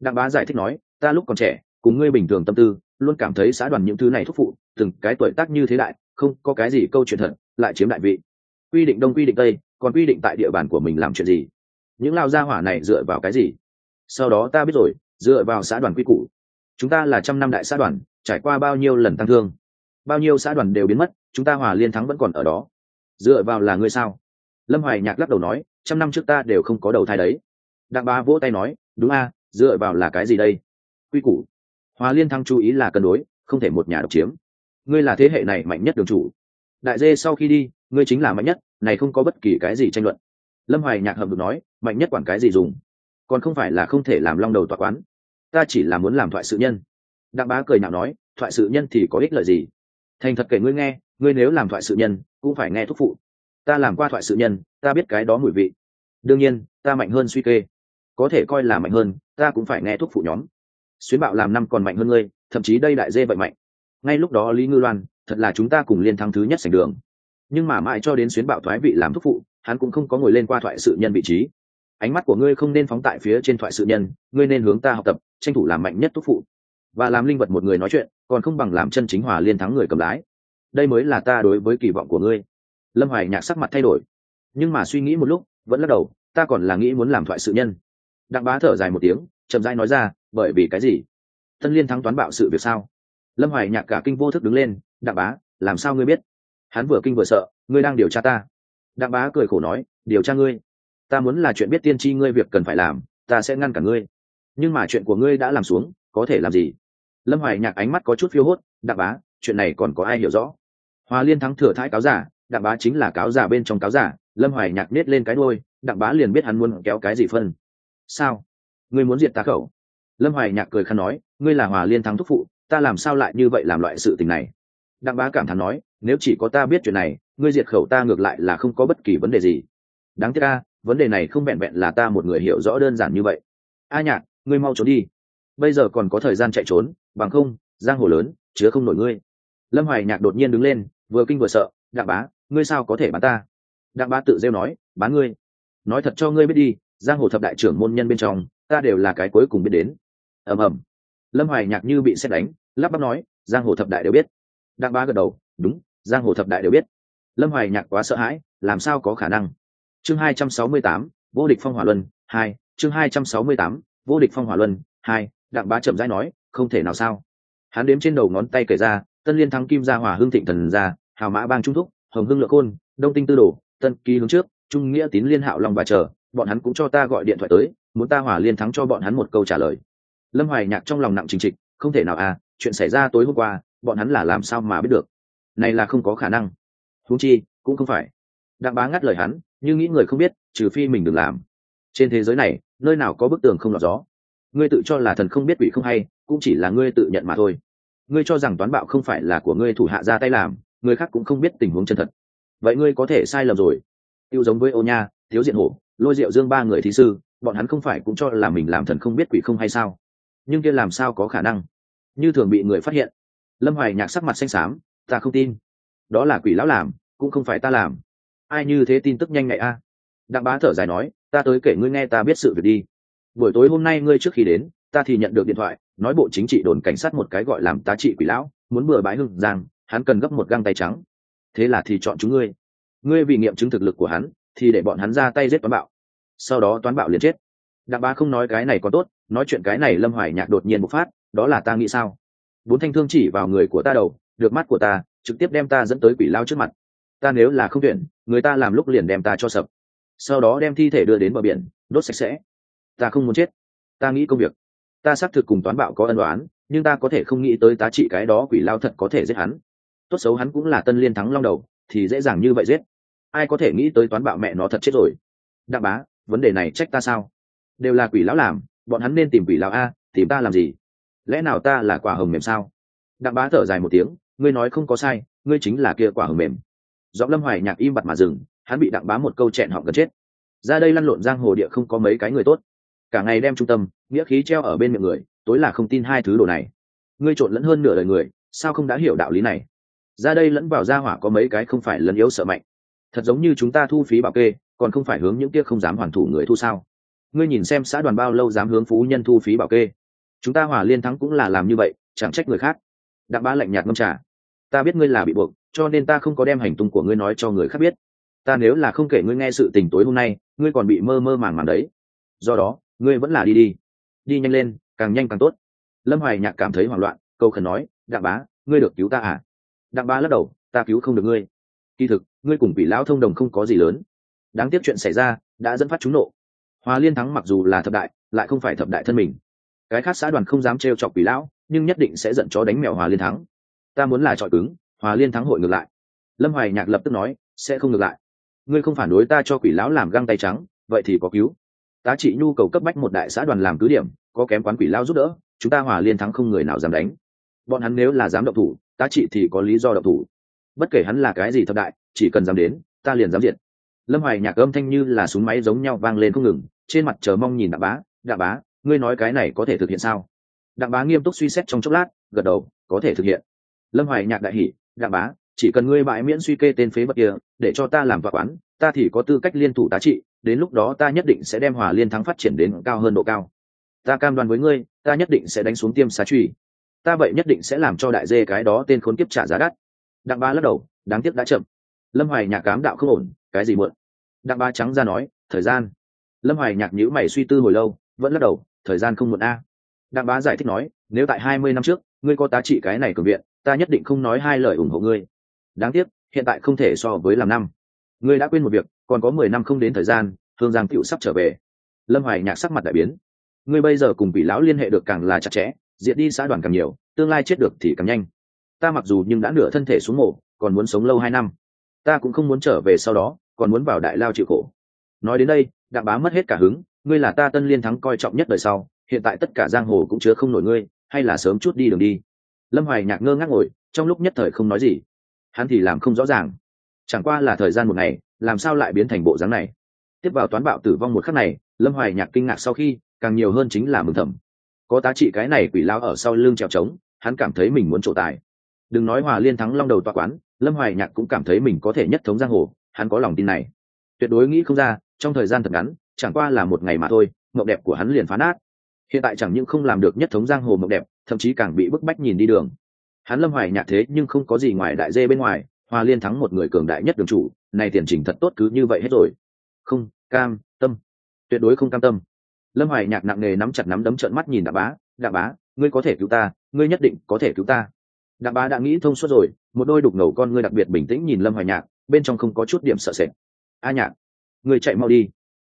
Đặng bá giải thích nói, ta lúc còn trẻ, cùng ngươi bình thường tâm tư, luôn cảm thấy xã đoàn những thứ này thúc phụ, từng cái tuổi tác như thế đại, không có cái gì câu chuyện thật, lại chiếm đại vị. Quy định đông quy định tây, còn quy định tại địa bàn của mình làm chuyện gì? Những lao gia hỏa này dựa vào cái gì? Sau đó ta biết rồi, dựa vào xã đoàn quy củ. Chúng ta là trăm năm đại xã đoàn, trải qua bao nhiêu lần tăng thương, bao nhiêu xã đoàn đều biến mất, chúng ta hòa liên thắng vẫn còn ở đó. Dựa vào là ngươi sao? Lâm hoài nhạc lắc đầu nói, trăm năm trước ta đều không có đầu thai đấy. Đặng bá vỗ tay nói, đúng a, dựa vào là cái gì đây? Quy củ. Hòa liên thắng chú ý là cân đối, không thể một nhà độc chiếm. Ngươi là thế hệ này mạnh nhất đường chủ. Đại dê sau khi đi, ngươi chính là mạnh nhất, này không có bất kỳ cái gì tranh luận. Lâm hoài nhạc hầm được nói, mạnh nhất quản cái gì dùng? Còn không phải là không thể làm long đầu tòa quán. Ta chỉ là muốn làm thoại sự nhân. Đặng bá cười nhạo nói, thoại sự nhân thì có ích lợi gì? Thành thật kể ngươi nghe, ngươi nếu làm thoại sự nhân, cũng phải nghe thúc phụ ta làm qua thoại sự nhân, ta biết cái đó mùi vị. Đương nhiên, ta mạnh hơn suy kê. Có thể coi là mạnh hơn, ta cũng phải nghe thúc phụ nhóm. Xuyến bạo làm năm còn mạnh hơn ngươi, thậm chí đây đại dê vậy mạnh. Ngay lúc đó lý ngư loan, thật là chúng ta cùng liên thắng thứ nhất sành đường. Nhưng mà mãi cho đến xuyến bạo thoái vị làm thúc phụ, hắn cũng không có ngồi lên qua thoại sự nhân vị trí. Ánh mắt của ngươi không nên phóng tại phía trên thoại sự nhân, ngươi nên hướng ta học tập, tranh thủ làm mạnh nhất thúc phụ. Và làm linh vật một người nói chuyện, còn không bằng làm chân chính hòa liên thắng người cầm lái. Đây mới là ta đối với kỳ vọng của ngươi lâm hoài nhạc sắc mặt thay đổi. Nhưng mà suy nghĩ một lúc, vẫn lắc đầu, ta còn là nghĩ muốn làm thoại sự nhân. Đặng bá thở dài một tiếng, chậm rãi nói ra, bởi vì cái gì? Tân liên thắng toán bạo sự việc sao? Lâm hoài nhạc cả kinh vô thức đứng lên, đặng bá, làm sao ngươi biết? Hắn vừa kinh vừa sợ, ngươi đang điều tra ta. Đặng bá cười khổ nói, điều tra ngươi? Ta muốn là chuyện biết tiên tri ngươi việc cần phải làm, ta sẽ ngăn cả ngươi. Nhưng mà chuyện của ngươi đã làm xuống, có thể làm gì? Lâm hoài nhạc ánh mắt có chút phiêu hốt, đặng bá, chuyện này còn có ai hiểu rõ? Hòa liên thắng thừa thái cáo giả đặng bá chính là cáo giả bên trong cáo giả, lâm hoài nhạc nết lên cái đôi đặng bá liền biết hắn muốn kéo cái gì phân. Sao? Ngươi muốn diệt ta khẩu? Lâm hoài nhạc cười khăn nói, ngươi là hòa liên thắng thúc phụ, ta làm sao lại như vậy làm loại sự tình này? Đặng bá cảm thán nói, nếu chỉ có ta biết chuyện này, ngươi diệt khẩu ta ngược lại là không có bất kỳ vấn đề gì. Đáng tiếc ta vấn đề này không vẹn vẹn là ta một người hiểu rõ đơn giản như vậy. A nhạc, ngươi mau trốn đi. Bây giờ còn có thời gian chạy trốn, bằng không, giang hồ lớn, chứa không nổi ngươi. Lâm hoài nhạc đột nhiên đứng lên, vừa kinh vừa sợ, đặng bá ngươi sao có thể bán ta? Đặng bá tự rêu nói, bán ngươi. Nói thật cho ngươi biết đi, giang hồ thập đại trưởng môn nhân bên trong, ta đều là cái cuối cùng biết đến. Ầm ầm. Lâm hoài nhạc như bị xét đánh, lắp bắp nói, giang hồ thập đại đều biết. Đặng bá gật đầu, đúng, giang hồ thập đại đều biết. Lâm hoài nhạc quá sợ hãi, làm sao có khả năng? Chương hai trăm sáu mươi tám, vô địch phong hỏa luân, hai, chương hai trăm sáu mươi tám, vô địch phong hỏa luân, hai, đặng bá chậm rãi nói, không thể nào sao? Hắn đếm trên đầu ngón tay kể ra, tân liên thắng kim gia hỏa hương thịnh thần gia, hào mã bang trung thúc hồng hưng lượng côn, đông tinh tư đồ, tân ký hướng trước, trung nghĩa tín liên hạo long và chờ, bọn hắn cũng cho ta gọi điện thoại tới, muốn ta hỏa liên thắng cho bọn hắn một câu trả lời. Lâm hoài nhạc trong lòng nặng chính trịch, không thể nào à chuyện xảy ra tối hôm qua, bọn hắn là làm sao mà biết được? Này là không có khả năng. Huống chi, cũng không phải. Đặng bá ngắt lời hắn nhưng nghĩ người không biết, trừ phi mình đừng làm. Trên thế giới này, nơi nào có bức tường không lọt gió? Ngươi tự cho là thần không biết quỷ không hay, cũng chỉ là ngươi tự nhận mà thôi. Ngươi cho rằng toán bạo không phải là của ngươi thủ hạ ra tay làm người khác cũng không biết tình huống chân thật. Vậy ngươi có thể sai lầm rồi. Tiêu giống với ô nha, thiếu diện hổ, lôi diệu dương ba người thí sư, bọn hắn không phải cũng cho là mình làm thần không biết quỷ không hay sao? Nhưng kia làm sao có khả năng? Như thường bị người phát hiện. Lâm hoài nhạc sắc mặt xanh xám, ta không tin. Đó là quỷ lão làm, cũng không phải ta làm. Ai như thế tin tức nhanh nhạy a? Đặng bá thở dài nói, ta tới kể ngươi nghe ta biết sự việc đi. Buổi tối hôm nay ngươi trước khi đến, ta thì nhận được điện thoại, nói bộ chính trị đồn cảnh sát một cái gọi làm tá trị quỷ lão, muốn bừa bãi hưng giang hắn cần gấp một găng tay trắng. Thế là thì chọn chúng ngươi. Ngươi vì nghiệm chứng thực lực của hắn, thì để bọn hắn ra tay giết toán bạo. Sau đó toán bạo liền chết. Đặng bá không nói cái này có tốt, nói chuyện cái này lâm hoài nhạc đột nhiên một phát, đó là ta nghĩ sao? Bốn thanh thương chỉ vào người của ta đầu, được mắt của ta, trực tiếp đem ta dẫn tới quỷ lao trước mặt. Ta nếu là không tuyển, người ta làm lúc liền đem ta cho sập. Sau đó đem thi thể đưa đến bờ biển, đốt sạch sẽ. Ta không muốn chết. Ta nghĩ công việc. Ta xác thực cùng toán bạo có ân đoán nhưng ta có thể không nghĩ tới tá trị cái đó quỷ lao thật có thể giết hắn tốt xấu hắn cũng là tân liên thắng long đầu, thì dễ dàng như vậy giết. Ai có thể nghĩ tới toán bạo mẹ nó thật chết rồi. Đặng bá, vấn đề này trách ta sao? Đều là quỷ lão làm, bọn hắn nên tìm quỷ lão a, tìm ta làm gì? Lẽ nào ta là quả hồng mềm sao? Đặng bá thở dài một tiếng, ngươi nói không có sai, ngươi chính là kia quả hồng mềm. Giọng lâm hoài nhạc im bặt mà dừng, hắn bị đặng bá một câu chẹn họ gần chết. Ra đây lăn lộn giang hồ địa không có mấy cái người tốt. Cả ngày đem trung tâm, nghĩa khí treo ở bên miệng người, tối là không tin hai thứ đồ này. Ngươi trộn lẫn hơn nửa đời người, sao không đã hiểu đạo lý này? Ra đây lẫn vào gia hỏa có mấy cái không phải lấn yếu sợ mạnh. Thật giống như chúng ta thu phí bảo kê, còn không phải hướng những kia không dám hoàn thủ người thu sao? Ngươi nhìn xem xã đoàn bao lâu dám hướng phú nhân thu phí bảo kê. Chúng ta hòa liên thắng cũng là làm như vậy, chẳng trách người khác. Đặng bá lạnh nhạt ngâm trả ta biết ngươi là bị buộc, cho nên ta không có đem hành tung của ngươi nói cho người khác biết. Ta nếu là không kể ngươi nghe sự tình tối hôm nay, ngươi còn bị mơ mơ màng màng đấy. Do đó, ngươi vẫn là đi đi. Đi nhanh lên, càng nhanh càng tốt. Lâm hoài nhạc cảm thấy hoảng loạn câu khẩn nói, đặng bá, ngươi được cứu ta à? Đặng ba lắc đầu, ta cứu không được ngươi. Kỳ thực, ngươi cùng bị lão thông đồng không có gì lớn. Đáng tiếc chuyện xảy ra đã dẫn phát chúng nộ. Hòa liên thắng mặc dù là thập đại, lại không phải thập đại thân mình. Cái khác xã đoàn không dám trêu chọc quỷ lão, nhưng nhất định sẽ giận chó đánh mèo hòa liên thắng. Ta muốn là trọi cứng hòa liên thắng hội ngược lại. Lâm hoài nhạc lập tức nói, sẽ không ngược lại. Ngươi không phản đối ta cho quỷ lão làm găng tay trắng, vậy thì có cứu. Tá trị nhu cầu cấp bách một đại xã đoàn làm cứ điểm, có kém quán quỷ lão giúp đỡ, chúng ta hòa liên thắng không người nào dám đánh. Bọn hắn nếu là dám động thủ tá trị thì có lý do độc thủ. Bất kể hắn là cái gì thập đại, chỉ cần dám đến, ta liền dám diện lâm hoài nhạc âm thanh như là súng máy giống nhau vang lên không ngừng, trên mặt chờ mong nhìn đạ bá đạ bá, ngươi nói cái này có thể thực hiện sao? Đạ bá nghiêm túc suy xét trong chốc lát, gật đầu, có thể thực hiện. Lâm hoài nhạc đại hỉ đạ bá, chỉ cần ngươi bãi miễn suy kê tên phế vật kia, để cho ta làm vạc quán, ta thì có tư cách liên thủ tá trị, đến lúc đó ta nhất định sẽ đem hòa liên thắng phát triển đến cao hơn độ cao. Ta cam đoan với ngươi, ta nhất định sẽ đánh xuống tiêm xá truy ta vậy nhất định sẽ làm cho đại dê cái đó tên khốn kiếp trả giá đắt. Đặng Ba lắc đầu, đáng tiếc đã chậm. Lâm hoài nhạc cám đạo không ổn, cái gì muộn? Đặng Ba trắng ra nói, thời gian. Lâm hoài nhạc nhữ mày suy tư hồi lâu, vẫn lắc đầu, thời gian không muộn a. Đặng bá giải thích nói, nếu tại hai mươi năm trước, ngươi có tá trị cái này cường viện, ta nhất định không nói hai lời ủng hộ ngươi. Đáng tiếc, hiện tại không thể so với làm năm. Ngươi đã quên một việc, còn có mười năm không đến thời gian, hương giang cựu sắp trở về. Lâm hoài nhạc sắc mặt đại biến. Ngươi bây giờ cùng vị lão liên hệ được càng là chặt chẽ diệt đi xã đoàn càng nhiều, tương lai chết được thì càng nhanh. Ta mặc dù nhưng đã nửa thân thể xuống mổ còn muốn sống lâu hai năm. Ta cũng không muốn trở về sau đó, còn muốn vào đại lao chịu khổ. Nói đến đây, đặng bá mất hết cả hứng, ngươi là ta tân liên thắng coi trọng nhất đời sau, hiện tại tất cả giang hồ cũng chứa không nổi ngươi, hay là sớm chút đi đường đi. Lâm hoài nhạc ngơ ngác ngồi, trong lúc nhất thời không nói gì. Hắn thì làm không rõ ràng. Chẳng qua là thời gian một ngày, làm sao lại biến thành bộ dáng này? Tiếp vào toán bạo tử vong một khắc này, lâm hoài nhạc kinh ngạc sau khi, càng nhiều hơn chính là mừng thầm có tá trị cái này quỷ lao ở sau lưng trèo trống, hắn cảm thấy mình muốn trổ tài. Đừng nói hòa liên thắng long đầu tòa quán, lâm hoài nhạc cũng cảm thấy mình có thể nhất thống giang hồ, hắn có lòng tin này. Tuyệt đối nghĩ không ra, trong thời gian thật ngắn, chẳng qua là một ngày mà thôi, mộng đẹp của hắn liền phá nát. Hiện tại chẳng những không làm được nhất thống giang hồ mộng đẹp, thậm chí càng bị bức bách nhìn đi đường. Hắn lâm hoài nhạc thế nhưng không có gì ngoài đại dê bên ngoài, hòa liên thắng một người cường đại nhất đường chủ, này tiền trình thật tốt cứ như vậy hết rồi. Không, cam, tâm. Tuyệt đối không cam tâm lâm hoài nhạc nặng nề nắm chặt nắm đấm trợn mắt nhìn đặng bá. Đặng bá, ngươi có thể cứu ta, ngươi nhất định có thể cứu ta. Đặng bá đã nghĩ thông suốt rồi, một đôi đục ngầu con ngươi đặc biệt bình tĩnh nhìn lâm hoài nhạc, bên trong không có chút điểm sợ sệt. A nhạc, ngươi chạy mau đi.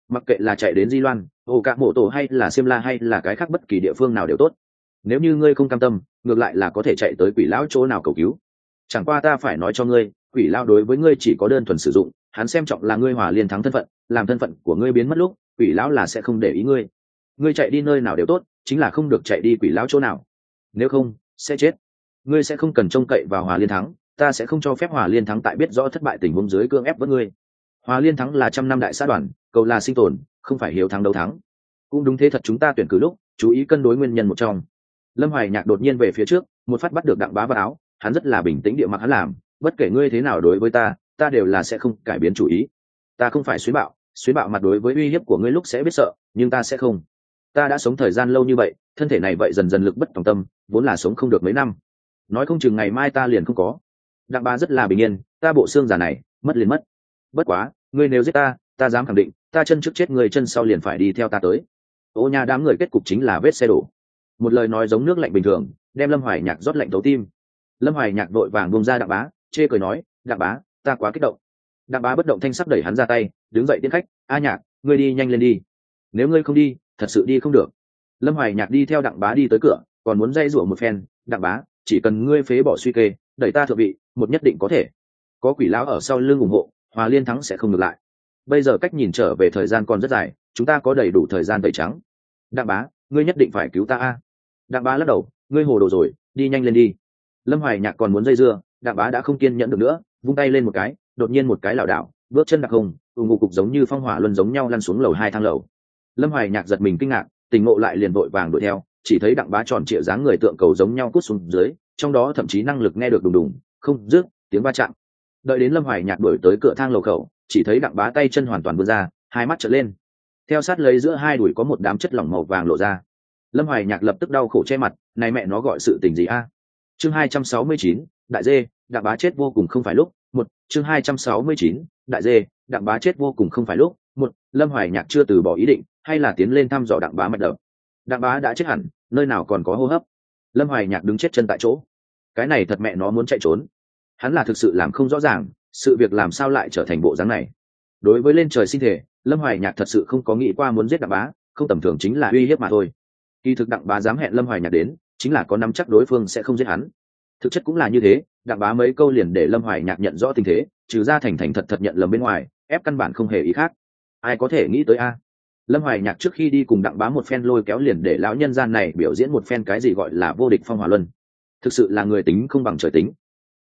Mặc kệ là chạy đến di loan ồ cả mộ tổ hay là xiêm la hay là cái khác bất kỳ địa phương nào đều tốt. Nếu như ngươi không cam tâm, ngược lại là có thể chạy tới quỷ lão chỗ nào cầu cứu. Chẳng qua ta phải nói cho ngươi, quỷ lão đối với ngươi chỉ có đơn thuần sử dụng, hắn xem trọng là ngươi hòa liên thắng thân phận, làm thân phận của ngươi biến mất lúc quỷ lão là sẽ không để ý ngươi. Ngươi chạy đi nơi nào đều tốt, chính là không được chạy đi quỷ lão chỗ nào. Nếu không, sẽ chết. Ngươi sẽ không cần trông cậy vào hòa liên thắng, ta sẽ không cho phép hòa liên thắng tại biết rõ thất bại tình huống dưới cương ép với ngươi. Hòa liên thắng là trăm năm đại xã đoàn, cầu là sinh tồn, không phải hiếu thắng đấu thắng. Cũng đúng thế thật chúng ta tuyển cử lúc, chú ý cân đối nguyên nhân một trong. Lâm hoài nhạc đột nhiên về phía trước, một phát bắt được đặng bá vào áo, hắn rất là bình tĩnh địa mặc hắn làm, bất kể ngươi thế nào đối với ta ta đều là sẽ không cải biến chủ ý. Ta không phải xuyến bạo xuyến bạo mặt đối với uy hiếp của ngươi lúc sẽ biết sợ, nhưng ta sẽ không. Ta đã sống thời gian lâu như vậy, thân thể này vậy dần dần lực bất tòng tâm, vốn là sống không được mấy năm. Nói không chừng ngày mai ta liền không có. Đặng bá rất là bình yên, ta bộ xương già này, mất liền mất. Bất quá, ngươi nếu giết ta ta dám khẳng định, ta chân trước chết, người chân sau liền phải đi theo ta tới. Ô nhà đám người kết cục chính là vết xe đổ. Một lời nói giống nước lạnh bình thường, đem lâm hoài nhạc rót lạnh tấu tim. Lâm hoài nhạc vội vàng bông ra đặng bá, chê cười nói, đặng bá, ta quá kích động đặng bá bất động thanh sắc đẩy hắn ra tay, đứng dậy tiến khách, a nhạc, ngươi đi nhanh lên đi. Nếu ngươi không đi, thật sự đi không được. Lâm hoài nhạc đi theo đặng bá đi tới cửa, còn muốn dây rủa một phen, đặng bá, chỉ cần ngươi phế bỏ suy kê, đẩy ta thượng vị, một nhất định có thể. Có quỷ lão ở sau lưng ủng hộ, hòa liên thắng sẽ không ngược lại. Bây giờ cách nhìn trở về thời gian còn rất dài, chúng ta có đầy đủ thời gian tẩy trắng. Đặng bá, ngươi nhất định phải cứu ta a. Đặng bá lắc đầu, ngươi hồ đồ rồi, đi nhanh lên đi. Lâm hoài nhạc còn muốn dây dưa, đặng bá đã không kiên nhẫn được nữa, vung tay lên một cái đột nhiên một cái lảo đảo, bước chân đặc hùng ù ngụ cục giống như phong hỏa luân giống nhau lăn xuống lầu hai thang lầu. Lâm hoài nhạc giật mình kinh ngạc, tình ngộ lại liền vội vàng đuổi theo, chỉ thấy đặng bá tròn trịa dáng người tượng cầu giống nhau cút xuống dưới, trong đó thậm chí năng lực nghe được đùng đùng, không, rước, tiếng va chạm. Đợi đến lâm hoài nhạc đuổi tới cửa thang lầu khẩu, chỉ thấy đặng bá tay chân hoàn toàn vươn ra, hai mắt trở lên. Theo sát lấy giữa hai đùi có một đám chất lỏng màu vàng lộ ra. Lâm hoài nhạc lập tức đau khổ che mặt, này mẹ nó gọi sự tình gì a? Chương hai trăm sáu mươi chín, đại dê, đặng bá chết vô cùng không phải lúc một, chương hai trăm sáu mươi chín, đại dê, đặng bá chết vô cùng không phải lúc. Một, lâm hoài nhạc chưa từ bỏ ý định, hay là tiến lên thăm dò đặng bá mạch đập? Đặng bá đã chết hẳn, nơi nào còn có hô hấp? Lâm hoài nhạc đứng chết chân tại chỗ. Cái này thật mẹ nó muốn chạy trốn. Hắn là thực sự làm không rõ ràng, sự việc làm sao lại trở thành bộ dáng này. Đối với lên trời sinh thể lâm hoài nhạc thật sự không có nghĩ qua muốn giết đặng bá, không tầm thường chính là uy hiếp mà thôi. Kỳ thực đặng bá dám hẹn lâm hoài nhạc đến, chính là có nắm chắc đối phương sẽ không giết hắn. Thực chất cũng là như thế đặng bá mấy câu liền để lâm hoài nhạc nhận rõ tình thế, trừ ra thành thành thật thật nhận lầm bên ngoài, ép căn bản không hề ý khác. Ai có thể nghĩ tới a? Lâm hoài nhạc trước khi đi cùng đặng bá một phen lôi kéo liền để lão nhân gian này biểu diễn một phen cái gì gọi là vô địch phong hỏa luân. Thực sự là người tính không bằng trời tính.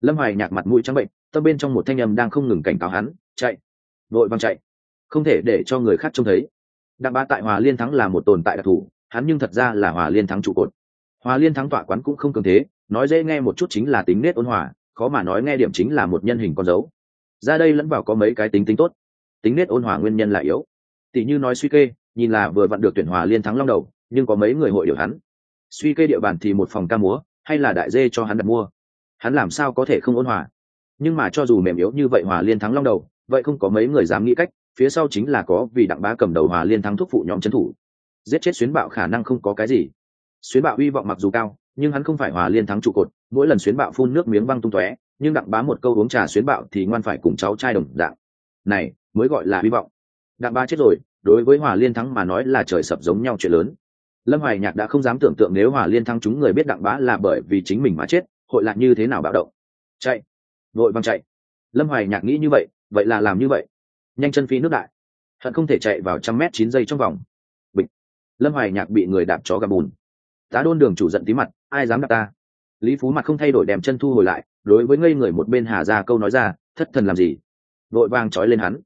Lâm hoài nhạc mặt mũi trắng bệnh, tâm bên trong một thanh âm đang không ngừng cảnh cáo hắn, chạy, vội vàng chạy, không thể để cho người khác trông thấy. Đặng bá tại hòa liên thắng là một tồn tại đặc thù, hắn nhưng thật ra là hòa liên thắng trụ cột. Hòa liên thắng tọa quán cũng không cường thế nói dễ nghe một chút chính là tính nết ôn hòa, khó mà nói nghe điểm chính là một nhân hình con dấu. Ra đây lẫn vào có mấy cái tính tính tốt. Tính nết ôn hòa nguyên nhân là yếu. Tỷ như nói suy kê, nhìn là vừa vặn được tuyển hòa liên thắng long đầu, nhưng có mấy người hội điều hắn. Suy kê địa bàn thì một phòng ca múa, hay là đại dê cho hắn đặt mua. Hắn làm sao có thể không ôn hòa? Nhưng mà cho dù mềm yếu như vậy hòa liên thắng long đầu, vậy không có mấy người dám nghĩ cách, phía sau chính là có vì đặng bá cầm đầu hòa liên thắng thúc phụ nhóm trấn thủ. Giết chết xuyến bạo khả năng không có cái gì. Xuyến bạo hy vọng mặc dù cao nhưng hắn không phải hòa liên thắng trụ cột, mỗi lần xuyến bạo phun nước miếng văng tung tóe, nhưng đặng bá một câu uống trà xuyến bạo thì ngoan phải cùng cháu trai đồng dạng. Này, mới gọi là hy vọng. Đặng bá chết rồi, đối với hòa liên thắng mà nói là trời sập giống nhau chuyện lớn. Lâm hoài nhạc đã không dám tưởng tượng nếu hòa liên thắng chúng người biết đặng bá là bởi vì chính mình mà chết, hội lại như thế nào bạo động. Chạy. Vội văng chạy. Lâm hoài nhạc nghĩ như vậy vậy là làm như vậy. Nhanh chân phi nước đại. Hận không thể chạy vào trăm mét chín giây trong vòng. Bịch. Lâm hoài nhạc bị người đạp chó gặp bùn. Tá đôn đường chủ giận tí mặt ai dám đặt ta? Lý phú mặt không thay đổi đem chân thu hồi lại, đối với ngây người một bên hà Gia câu nói ra, thất thần làm gì? Vội vàng trói lên hắn.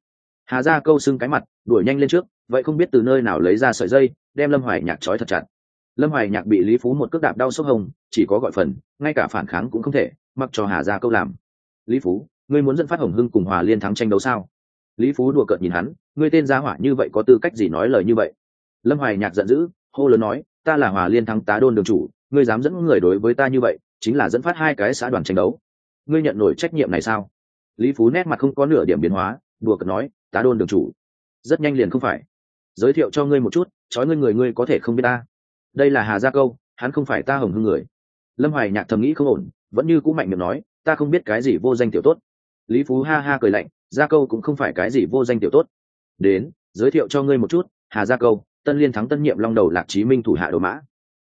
Hà Gia câu xưng cái mặt, đuổi nhanh lên trước, vậy không biết từ nơi nào lấy ra sợi dây, đem lâm hoài nhạc trói thật chặt. Lâm hoài nhạc bị lý phú một cước đạp đau sốc hồng, chỉ có gọi phần, ngay cả phản kháng cũng không thể, mặc cho hà Gia câu làm. Lý phú, ngươi muốn dẫn phát hồng hưng cùng hòa liên thắng tranh đấu sao? Lý phú đùa cợt nhìn hắn, ngươi tên gia hỏa như vậy có tư cách gì nói lời như vậy? Lâm hoài nhạc giận dữ, hô lớn nói ta là hòa liên thắng tá đôn đường chủ, ngươi dám dẫn người đối với ta như vậy, chính là dẫn phát hai cái xã đoàn tranh đấu. Ngươi nhận nổi trách nhiệm này sao? Lý phú nét mặt không có nửa điểm biến hóa, đùa cợt nói, tá đôn đường chủ. Rất nhanh liền không phải. Giới thiệu cho ngươi một chút, trói ngươi người ngươi có thể không biết ta. Đây là hà gia câu, hắn không phải ta hồng hưng người. Lâm hoài nhạc thầm nghĩ không ổn, vẫn như cũ mạnh miệng nói, ta không biết cái gì vô danh tiểu tốt. Lý phú ha ha cười lạnh, gia câu cũng không phải cái gì vô danh tiểu tốt. Đến, giới thiệu cho ngươi một chút, hà gia câu tân liên thắng tân nhiệm long đầu lạc chí minh thủ hạ đồ mã.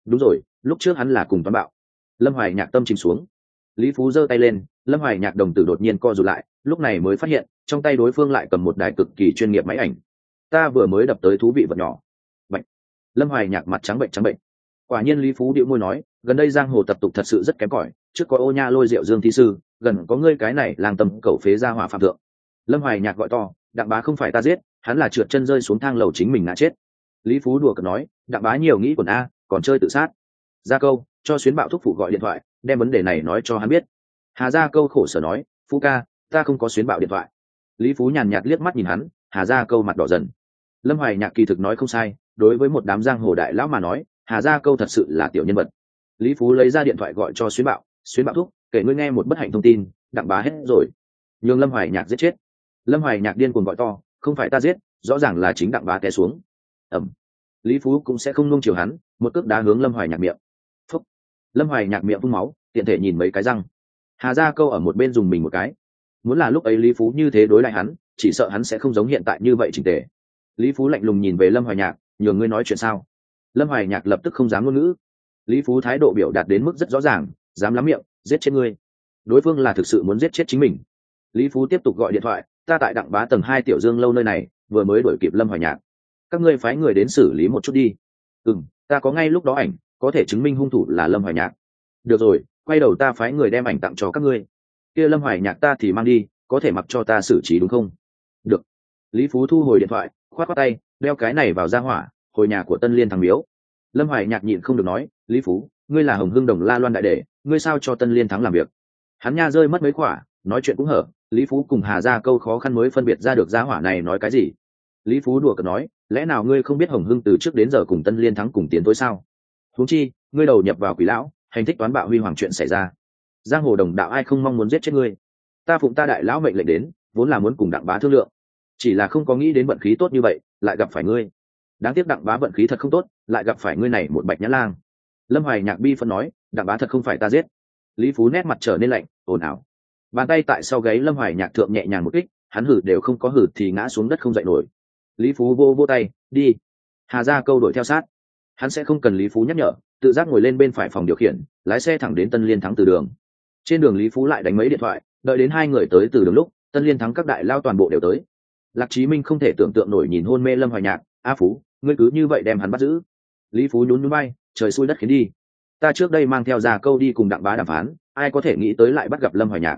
Đúng rồi, lúc trước hắn là cùng toán bạo. Lâm hoài nhạc tâm chìm xuống. Lý phú giơ tay lên, lâm hoài nhạc đồng tử đột nhiên co rụt lại, lúc này mới phát hiện, trong tay đối phương lại cầm một đài cực kỳ chuyên nghiệp máy ảnh. Ta vừa mới đập tới thú vị vật nhỏ. Bệnh. Lâm hoài nhạc mặt trắng bệnh trắng bệnh. Quả nhiên lý phú điệu môi nói, gần đây giang hồ tập tục thật sự rất kém cỏi, trước có ô nha lôi rượu dương thi sư, gần có ngươi cái này làng tầm cầu phế ra hỏa phạm thượng. Lâm hoài nhạc gọi to, đặng bá không phải ta giết, hắn là trượt chân rơi xuống thang lầu chính mình ngã chết lý phú đùa cợt nói, đặng bá nhiều nghĩ quần a, còn chơi tự sát. Ra câu, cho xuyến bạo thúc phụ gọi điện thoại, đem vấn đề này nói cho hắn biết. Hà gia câu khổ sở nói, phú ca, ta không có xuyến bạo điện thoại. Lý phú nhàn nhạt liếc mắt nhìn hắn, hà gia câu mặt đỏ dần. Lâm hoài nhạc kỳ thực nói không sai, đối với một đám giang hồ đại lão mà nói, hà gia câu thật sự là tiểu nhân vật. Lý phú lấy ra điện thoại gọi cho xuyến bạo xuyến bạo thúc, kể ngươi nghe một bất hạnh thông tin, đặng bá hết rồi. Nhường lâm hoài nhạc giết chết. Lâm hoài nhạc điên cuồng gọi to, không phải ta giết, rõ ràng là chính đặng bá té xuống ẩm. Lý phú cũng sẽ không nung chiều hắn, một cước đá hướng lâm hoài nhạc miệng. Phúc. Lâm hoài nhạc miệng phun máu, tiện thể nhìn mấy cái răng. Hà ra câu ở một bên dùng mình một cái. Muốn là lúc ấy lý phú như thế đối lại hắn, chỉ sợ hắn sẽ không giống hiện tại như vậy trình tề. Lý phú lạnh lùng nhìn về lâm hoài nhạc, nhường ngươi nói chuyện sao? Lâm hoài nhạc lập tức không dám ngôn ngữ. Lý phú thái độ biểu đạt đến mức rất rõ ràng, dám lắm miệng, giết chết ngươi. Đối phương là thực sự muốn giết chết chính mình. Lý phú tiếp tục gọi điện thoại, ta tại đặng bá tầng hai tiểu dương lâu nơi này, vừa mới đuổi kịp lâm hoài nhạc các ngươi phái người đến xử lý một chút đi. Ừ m ta có ngay lúc đó ảnh, có thể chứng minh hung thủ là lâm hoài nhạc. Được rồi, quay đầu ta phái người đem ảnh tặng cho các ngươi. Kia lâm hoài nhạc ta thì mang đi, có thể mặc cho ta xử trí đúng không? Được. Lý phú thu hồi điện thoại, khoát á tay, đeo cái này vào ra hỏa, hồi nhà của tân liên thằng miếu. Lâm hoài nhạc nhịn không được nói, lý phú, ngươi là hồng hưng đồng la loan đại đệ, ngươi sao cho tân liên thắng làm việc? Hắn nha rơi mất mấy quả, nói chuyện cũng hở, lý phú cùng hà ra câu khó khăn mới phân biệt ra được gia hỏa này nói cái gì. Lý phú đùa cợt nói lẽ nào ngươi không biết hồng hưng từ trước đến giờ cùng tân liên thắng cùng tiến tối sao? Huống chi, ngươi đầu nhập vào quỷ lão, hành thích toán bạo huy hoàng chuyện xảy ra. Giang hồ đồng đạo ai không mong muốn giết chết ngươi? Ta phụng ta đại lão mệnh lệnh đến, vốn là muốn cùng đặng bá thương lượng. Chỉ là không có nghĩ đến vận khí tốt như vậy, lại gặp phải ngươi. Đáng tiếc đặng bá vận khí thật không tốt, lại gặp phải ngươi này một bạch nhã lang. Lâm hoài nhạc bi phân nói, đặng bá thật không phải ta giết. Lý phú nét mặt trở nên lạnh, ồn ào. Bàn tay tại sau gáy lâm hoài nhạc thượng nhẹ nhàng một kích, hắn hử đều không có hử thì ngã xuống đất không dậy nổi lý phú vô vô tay, đi. Hà ra câu đổi theo sát. Hắn sẽ không cần lý phú nhắc nhở, tự giác ngồi lên bên phải phòng điều khiển, lái xe thẳng đến tân liên thắng từ đường. Trên đường lý phú lại đánh mấy điện thoại, đợi đến hai người tới từ đường lúc, tân liên thắng các đại lao toàn bộ đều tới. Lạc chí minh không thể tưởng tượng nổi nhìn hôn mê lâm hoài nhạc, a phú, ngươi cứ như vậy đem hắn bắt giữ. Lý phú nhún nhún bay trời xui đất khiến đi. Ta trước đây mang theo già câu đi cùng đặng bá đàm phán, ai có thể nghĩ tới lại bắt gặp lâm hoài nhạc.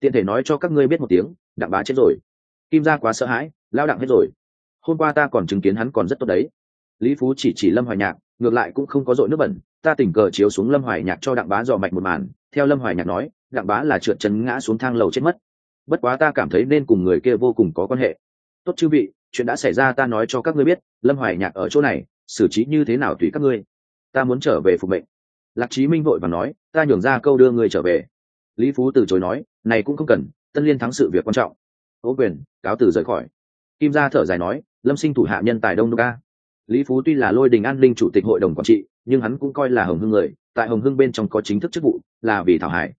Tiện thể nói cho các ngươi biết một tiếng, đặng bá chết rồi. Kim gia quá sợ hãi, lao đặng hết rồi hôm qua ta còn chứng kiến hắn còn rất tốt đấy. Lý phú chỉ chỉ lâm hoài nhạc, ngược lại cũng không có dội nước bẩn. Ta tình cờ chiếu xuống lâm hoài nhạc cho đặng bá dò mạch một màn. Theo lâm hoài nhạc nói, đặng bá là trượt chân ngã xuống thang lầu chết mất. Bất quá ta cảm thấy nên cùng người kia vô cùng có quan hệ. Tốt chư vị, chuyện đã xảy ra ta nói cho các ngươi biết, lâm hoài nhạc ở chỗ này, xử trí như thế nào tùy các ngươi. Ta muốn trở về phục mệnh. Lạc trí minh vội và nói, ta nhường ra câu đưa người trở về. Lý phú từ chối nói, này cũng không cần, tân liên thắng sự việc quan trọng. Ô quyền, cáo từ rời khỏi. Kim gia thở dài nói lâm sinh thủ hạ nhân tài đông đô ca. Lý phú tuy là lôi đình an ninh chủ tịch hội đồng quản trị, nhưng hắn cũng coi là hồng hưng người, tại hồng hưng bên trong có chính thức chức vụ, là vì thảo hải.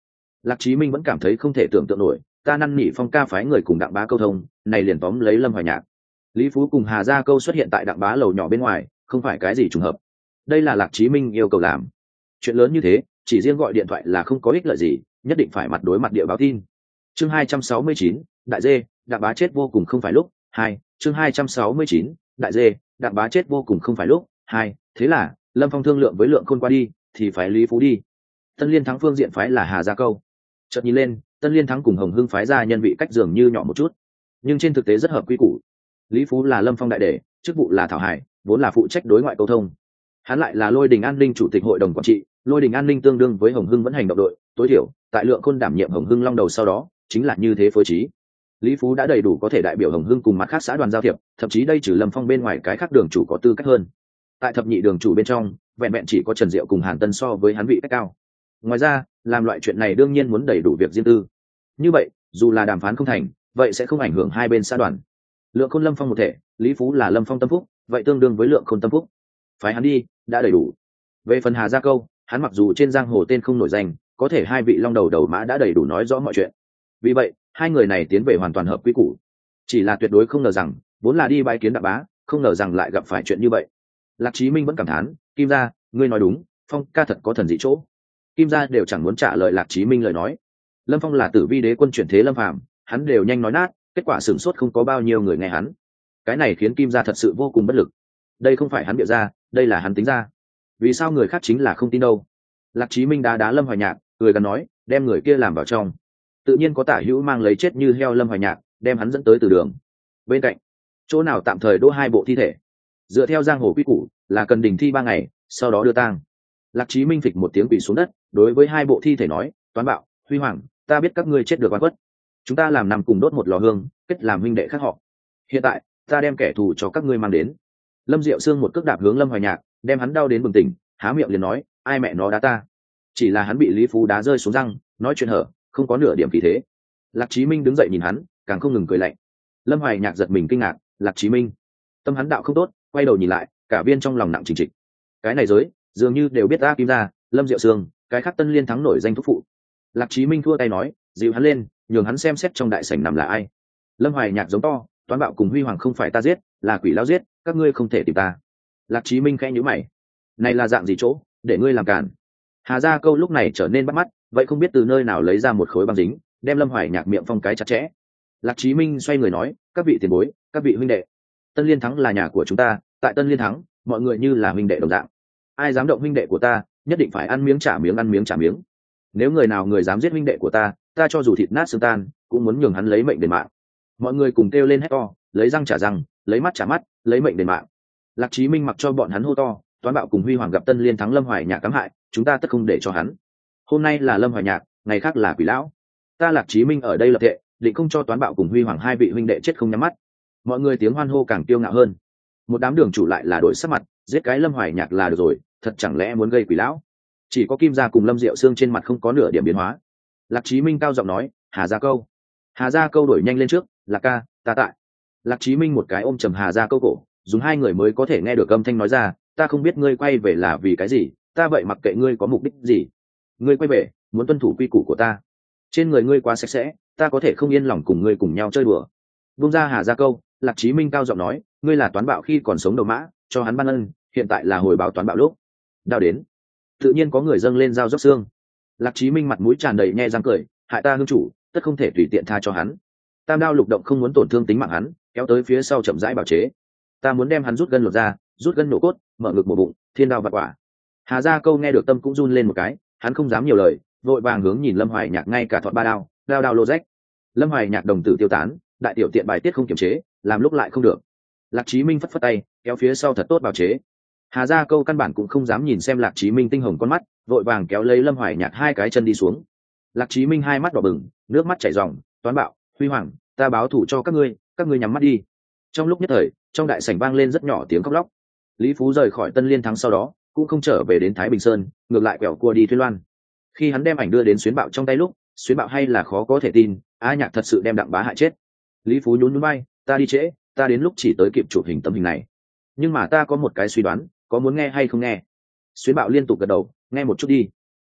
Lạc Chí minh vẫn cảm thấy không thể tưởng tượng nổi, ta năn nỉ phong ca phái người cùng đặng bá câu thông, này liền tóm lấy lâm hoài nhạc. Lý phú cùng hà gia câu xuất hiện tại đặng bá lầu nhỏ bên ngoài, không phải cái gì trùng hợp. Đây là lạc Chí minh yêu cầu làm. Chuyện lớn như thế, chỉ riêng gọi điện thoại là không có ích lợi gì, nhất định phải mặt đối mặt địa báo tin. Chương hai trăm sáu mươi chín, đại dê, đặng bá chết vô cùng không phải lúc hai, chương hai trăm sáu mươi chín, đại dê đặng bá chết vô cùng không phải lúc. Hai, thế là, lâm phong thương lượng với lượng khôn qua đi, thì phải lý phú đi. Tân liên thắng phương diện phái là hà gia câu. Chợt nhìn lên, tân liên thắng cùng hồng hưng phái ra nhân vị cách dường như nhỏ một chút. Nhưng trên thực tế rất hợp quy củ. Lý phú là lâm phong đại đệ, chức vụ là thảo hải, vốn là phụ trách đối ngoại cầu thông. Hắn lại là lôi đình an ninh chủ tịch hội đồng quản trị. Lôi đình an ninh tương đương với hồng hưng vẫn hành động đội, tối thiểu, tại lượng khôn đảm nhiệm hồng hưng long đầu sau đó, chính là như thế phối trí lý phú đã đầy đủ có thể đại biểu hồng hưng cùng mặt khác xã đoàn giao thiệp, thậm chí đây trừ lâm phong bên ngoài cái khác đường chủ có tư cách hơn. Tại thập nhị đường chủ bên trong, vẹn vẹn chỉ có trần diệu cùng hàn tân so với hắn vị cách cao. Ngoài ra, làm loại chuyện này đương nhiên muốn đầy đủ việc riêng tư. Như vậy, dù là đàm phán không thành, vậy sẽ không ảnh hưởng hai bên xã đoàn. Lượng khôn lâm phong một thể, lý phú là lâm phong tâm phúc, vậy tương đương với lượng khôn tâm phúc. Phái hắn đi, đã đầy đủ. Về phần hà gia câu, hắn mặc dù trên giang hồ tên không nổi danh, có thể hai vị long đầu đầu mã đã đầy đủ nói rõ mọi chuyện. Vì vậy hai người này tiến về hoàn toàn hợp quy củ. Chỉ là tuyệt đối không ngờ rằng, vốn là đi bãi kiến đặng bá, không ngờ rằng lại gặp phải chuyện như vậy. Lạc chí minh vẫn cảm thán, kim gia, ngươi nói đúng, phong ca thật có thần dị chỗ. Kim gia đều chẳng muốn trả lời lạc chí minh lời nói. Lâm phong là tử vi đế quân chuyển thế lâm phàm, hắn đều nhanh nói nát, kết quả sửng sốt không có bao nhiêu người nghe hắn. Cái này khiến kim gia thật sự vô cùng bất lực. Đây không phải hắn bịa ra, đây là hắn tính ra. Vì sao người khác chính là không tin đâu? Lạc chí minh đá đá lâm hoài nhạc người gần nói, đem người kia làm vào trong tự nhiên có tả hữu mang lấy chết như heo lâm hoài nhạc, đem hắn dẫn tới từ đường. Bên cạnh, chỗ nào tạm thời đỗ hai bộ thi thể. Dựa theo giang hồ quy củ, là cần đình thi ba ngày, sau đó đưa tang. Lạc chí minh phịch một tiếng quỷ xuống đất, đối với hai bộ thi thể nói, toán bạo, huy hoàng, ta biết các ngươi chết được oan khuất. Chúng ta làm nằm cùng đốt một lò hương, kết làm huynh đệ khác họ. Hiện tại, ta đem kẻ thù cho các ngươi mang đến. Lâm diệu sương một cước đạp hướng lâm hoài nhạc, đem hắn đau đến bừng tỉnh, há miệng liền nói, ai mẹ nó đá ta. Chỉ là hắn bị lý phú đá rơi xuống răng, nói chuyện hở không có nửa điểm khí thế. Lạc chí minh đứng dậy nhìn hắn, càng không ngừng cười lạnh. Lâm hoài nhạc giật mình kinh ngạc, lạc chí minh, tâm hắn đạo không tốt, quay đầu nhìn lại, cả viên trong lòng nặng trình trịch. Cái này giới, dường như đều biết ta kim ra lâm diệu sương, cái khác tân liên thắng nổi danh thúc phụ. Lạc chí minh thua tay nói, dịu hắn lên, nhường hắn xem xét trong đại sảnh nằm là ai. Lâm hoài nhạc giống to, toán bạo cùng huy hoàng không phải ta giết, là quỷ lao giết, các ngươi không thể tìm ta. Lạc chí minh khẽ nhữ mày, này là dạng gì chỗ, để ngươi làm cản hà gia câu lúc này trở nên bắt mắt vậy không biết từ nơi nào lấy ra một khối băng dính, đem lâm hoài nhạc miệng phong cái chặt chẽ. Lạc chí minh xoay người nói, các vị tiền bối, các vị huynh đệ, tân liên thắng là nhà của chúng ta, tại tân liên thắng, mọi người như là huynh đệ đồng dạng. Ai dám động huynh đệ của ta, nhất định phải ăn miếng trả miếng, ăn miếng trả miếng. Nếu người nào người dám giết huynh đệ của ta ta cho dù thịt nát xương tan, cũng muốn nhường hắn lấy mệnh đền mạng. Mọi người cùng kêu lên hét to, lấy răng trả răng, lấy mắt trả mắt, lấy mệnh đền mạng. Lạc chí minh mặc cho bọn hắn hô to, toán bạo cùng huy hoàng gặp tân liên thắng lâm hoài nhà cắm hại, chúng ta tất không để cho hắn hôm nay là lâm hoài nhạc ngày khác là quỷ lão. Ta lạc chí minh ở đây lập thệ, định không cho toán bạo cùng huy hoàng hai vị huynh đệ chết không nhắm mắt. Mọi người tiếng hoan hô càng tiêu ngạo hơn. Một đám đường chủ lại là đổi sắc mặt giết cái lâm hoài nhạc là được rồi thật chẳng lẽ muốn gây quỷ lão? Chỉ có kim gia cùng lâm diệu xương trên mặt không có nửa điểm biến hóa. Lạc chí minh cao giọng nói hà gia câu. Hà gia câu đổi nhanh lên trước lạc ca ta tại. Lạc chí minh một cái ôm trầm hà gia câu cổ dùng hai người mới có thể nghe được âm thanh nói ra ta không biết ngươi quay về là vì cái gì ta vậy mặc kệ ngươi có mục đích gì ngươi quay về, muốn tuân thủ quy củ của ta. Trên người ngươi quá sạch sẽ, ta có thể không yên lòng cùng ngươi cùng nhau chơi đùa. Bung ra hà gia câu, lạc chí minh cao giọng nói, ngươi là toán bạo khi còn sống đầu mã, cho hắn ban ân, hiện tại là hồi báo toán bạo lúc. Đao đến. Tự nhiên có người dâng lên dao dốc xương. Lạc chí minh mặt mũi tràn đầy nhe răng cười, hại ta hương chủ, tất không thể tùy tiện tha cho hắn. Tam đao lục động không muốn tổn thương tính mạng hắn, kéo tới phía sau chậm rãi bảo chế. Ta muốn đem hắn rút gân lột ra, rút gân nổ cốt, mở ngực một bụng, thiên đao vặt quả. Hà gia câu nghe được tâm cũng run lên một cái hắn không dám nhiều lời, vội vàng hướng nhìn lâm hoài nhạc ngay cả thọt ba đao đao đao lô rách. Lâm hoài nhạc đồng tử tiêu tán, đại tiểu tiện bài tiết không kiềm chế, làm lúc lại không được. Lạc chí minh phất phất tay, kéo phía sau thật tốt bào chế. Hà gia câu căn bản cũng không dám nhìn xem lạc chí minh tinh hồng con mắt, vội vàng kéo lấy lâm hoài nhạc hai cái chân đi xuống. Lạc chí minh hai mắt đỏ bừng, nước mắt chảy ròng, toán bạo, huy hoàng, ta báo thủ cho các ngươi các ngươi nhắm mắt đi. Trong lúc nhất thời, trong đại sảnh vang lên rất nhỏ tiếng khóc lóc. Lý phú rời khỏi tân liên thắng sau đó cũng không trở về đến thái bình sơn, ngược lại quẹo cua đi thuyên loan. Khi hắn đem ảnh đưa đến xuyến bạo trong tay lúc, xuyến bạo hay là khó có thể tin, a nhạc thật sự đem đặng bá hại chết. Lý phú nhún núi bay ta đi trễ, ta đến lúc chỉ tới kịp chụp hình tấm hình này. Nhưng mà ta có một cái suy đoán, có muốn nghe hay không nghe? Xuyến bạo liên tục gật đầu, nghe một chút đi.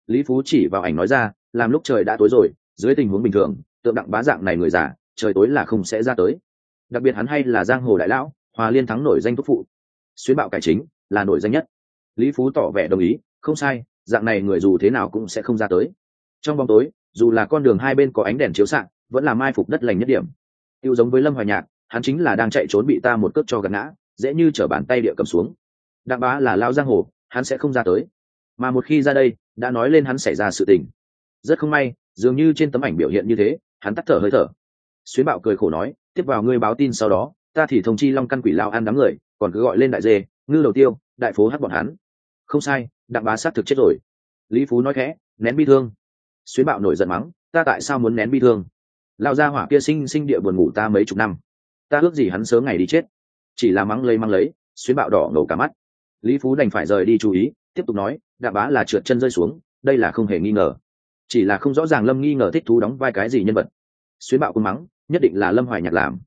Lý phú chỉ vào ảnh nói ra, làm lúc trời đã tối rồi, dưới tình huống bình thường, tượng đặng bá dạng này người già, trời tối là không sẽ ra tới. Đặc biệt hắn hay là giang hồ đại lão, hòa liên thắng nổi danh thúc phụ. Xuyến bạo cải chính, là nổi danh nhất lý phú tỏ vẻ đồng ý, không sai, dạng này người dù thế nào cũng sẽ không ra tới. Trong bóng tối, dù là con đường hai bên có ánh đèn chiếu sạng vẫn là mai phục đất lành nhất điểm. Tiêu giống với lâm hoài nhạc, hắn chính là đang chạy trốn bị ta một cước cho gạt ngã, dễ như t bàn tay địa cầm xuống. Đặng bá là lao giang hồ, hắn sẽ không ra tới. Mà một khi ra đây, đã nói lên hắn xảy ra sự tình. Rất không may, dường như trên tấm ảnh biểu hiện như thế, hắn tắt thở hơi thở. Xuyến bạo cười khổ nói, tiếp vào ngươi báo tin sau đó, ta thì thông chi long căn quỷ lao ăn đám người, còn cứ gọi lên đại dê, ngư đầu tiêu đại phố hát bọn hắn. Không sai, đặng bá xác thực chết rồi. Lý phú nói khẽ, nén bi thương. Xuyến bạo nổi giận mắng, ta tại sao muốn nén bi thương? Lao ra hỏa kia sinh sinh địa buồn ngủ ta mấy chục năm. Ta ước gì hắn sớm ngày đi chết. Chỉ là mắng lấy mắng lấy, xuyến bạo đỏ ngầu cả mắt. Lý phú đành phải rời đi chú ý, tiếp tục nói, đặng bá là trượt chân rơi xuống, đây là không hề nghi ngờ. Chỉ là không rõ ràng lâm nghi ngờ thích thú đóng vai cái gì nhân vật. Xuyến bạo cũng mắng, nhất định là lâm hoài nhạc làm.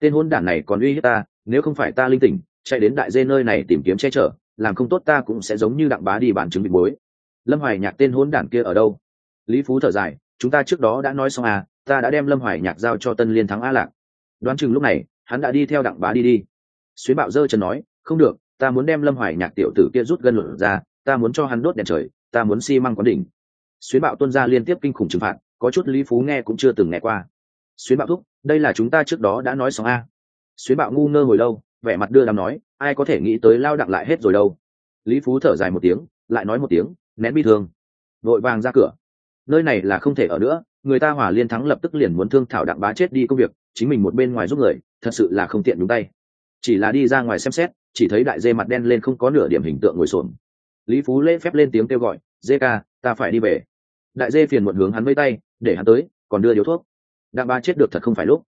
Tên hôn đản này còn uy hiếp ta, nếu không phải ta linh tỉnh chạy đến đại dê nơi này tìm kiếm che chở, làm không tốt ta cũng sẽ giống như đặng bá đi bàn chứng bị bối. Lâm hoài nhạc tên hôn đản kia ở đâu? Lý phú thở dài, chúng ta trước đó đã nói xong à ta đã đem lâm hoài nhạc giao cho tân liên thắng a lạc. Đoán chừng lúc này, hắn đã đi theo đặng bá đi đi. Xuyến bạo dơ chân nói, không được, ta muốn đem lâm hoài nhạc tiểu tử kia rút gân luận ra, ta muốn cho hắn đốt đèn trời, ta muốn xi、si、măng quán đỉnh. Xuyến bạo tuân ra liên tiếp kinh khủng trừng phạt, có chút lý phú nghe cũng chưa từng nghe qua. Xuyến bạo thúc, đây là chúng ta trước đó đã nói xong a. Xuyến bạo ngu ngơ hồi lâu vẻ mặt đưa đám nói, ai có thể nghĩ tới lao đặng lại hết rồi đâu. Lý phú thở dài một tiếng, lại nói một tiếng, nén bi thương. Vội vàng ra cửa. Nơi này là không thể ở nữa, người ta hỏa liên thắng lập tức liền muốn thương thảo đặng bá chết đi công việc, chính mình một bên ngoài giúp người, thật sự là không tiện nhúng tay. Chỉ là đi ra ngoài xem xét, chỉ thấy đại dê mặt đen lên không có nửa điểm hình tượng ngồi xổm. Lý phú lễ phép lên tiếng kêu gọi, dê ca, ta phải đi về. Đại dê phiền một hướng hắn với tay, để hắn tới, còn đưa điếu thuốc. Đặng bá chết được thật không phải lúc.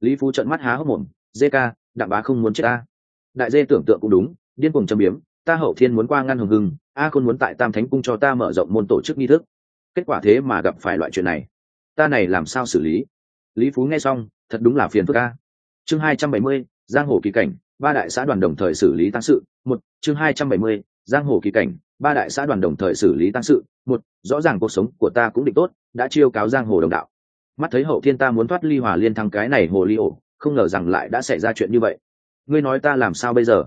Lý phú trợn mắt há hốc mồm, dê ca đặng bá không muốn chết ta. Đại dê tưởng tượng cũng đúng, điên cuồng châm biếm, ta hậu thiên muốn qua ngăn hồng hưng, a khôn muốn tại tam thánh cung cho ta mở rộng môn tổ chức nghi thức. Kết quả thế mà gặp phải loại chuyện này. Ta này làm sao xử lý? Lý phú nghe xong, thật đúng là phiền phức a. Chương hai trăm bảy mươi, giang hồ kỳ cảnh, ba đại xã đoàn đồng thời xử lý tăng sự. Một, chương hai trăm bảy mươi, giang hồ kỳ cảnh, ba đại xã đoàn đồng thời xử lý tăng sự. Một, rõ ràng cuộc sống của ta cũng định tốt, đã chiêu cáo giang hồ đồng đạo. Mắt thấy hậu thiên ta muốn thoát ly hòa liên thăng cái này hồ ly ổ không ngờ rằng lại đã xảy ra chuyện như vậy. Ngươi nói ta làm sao bây giờ?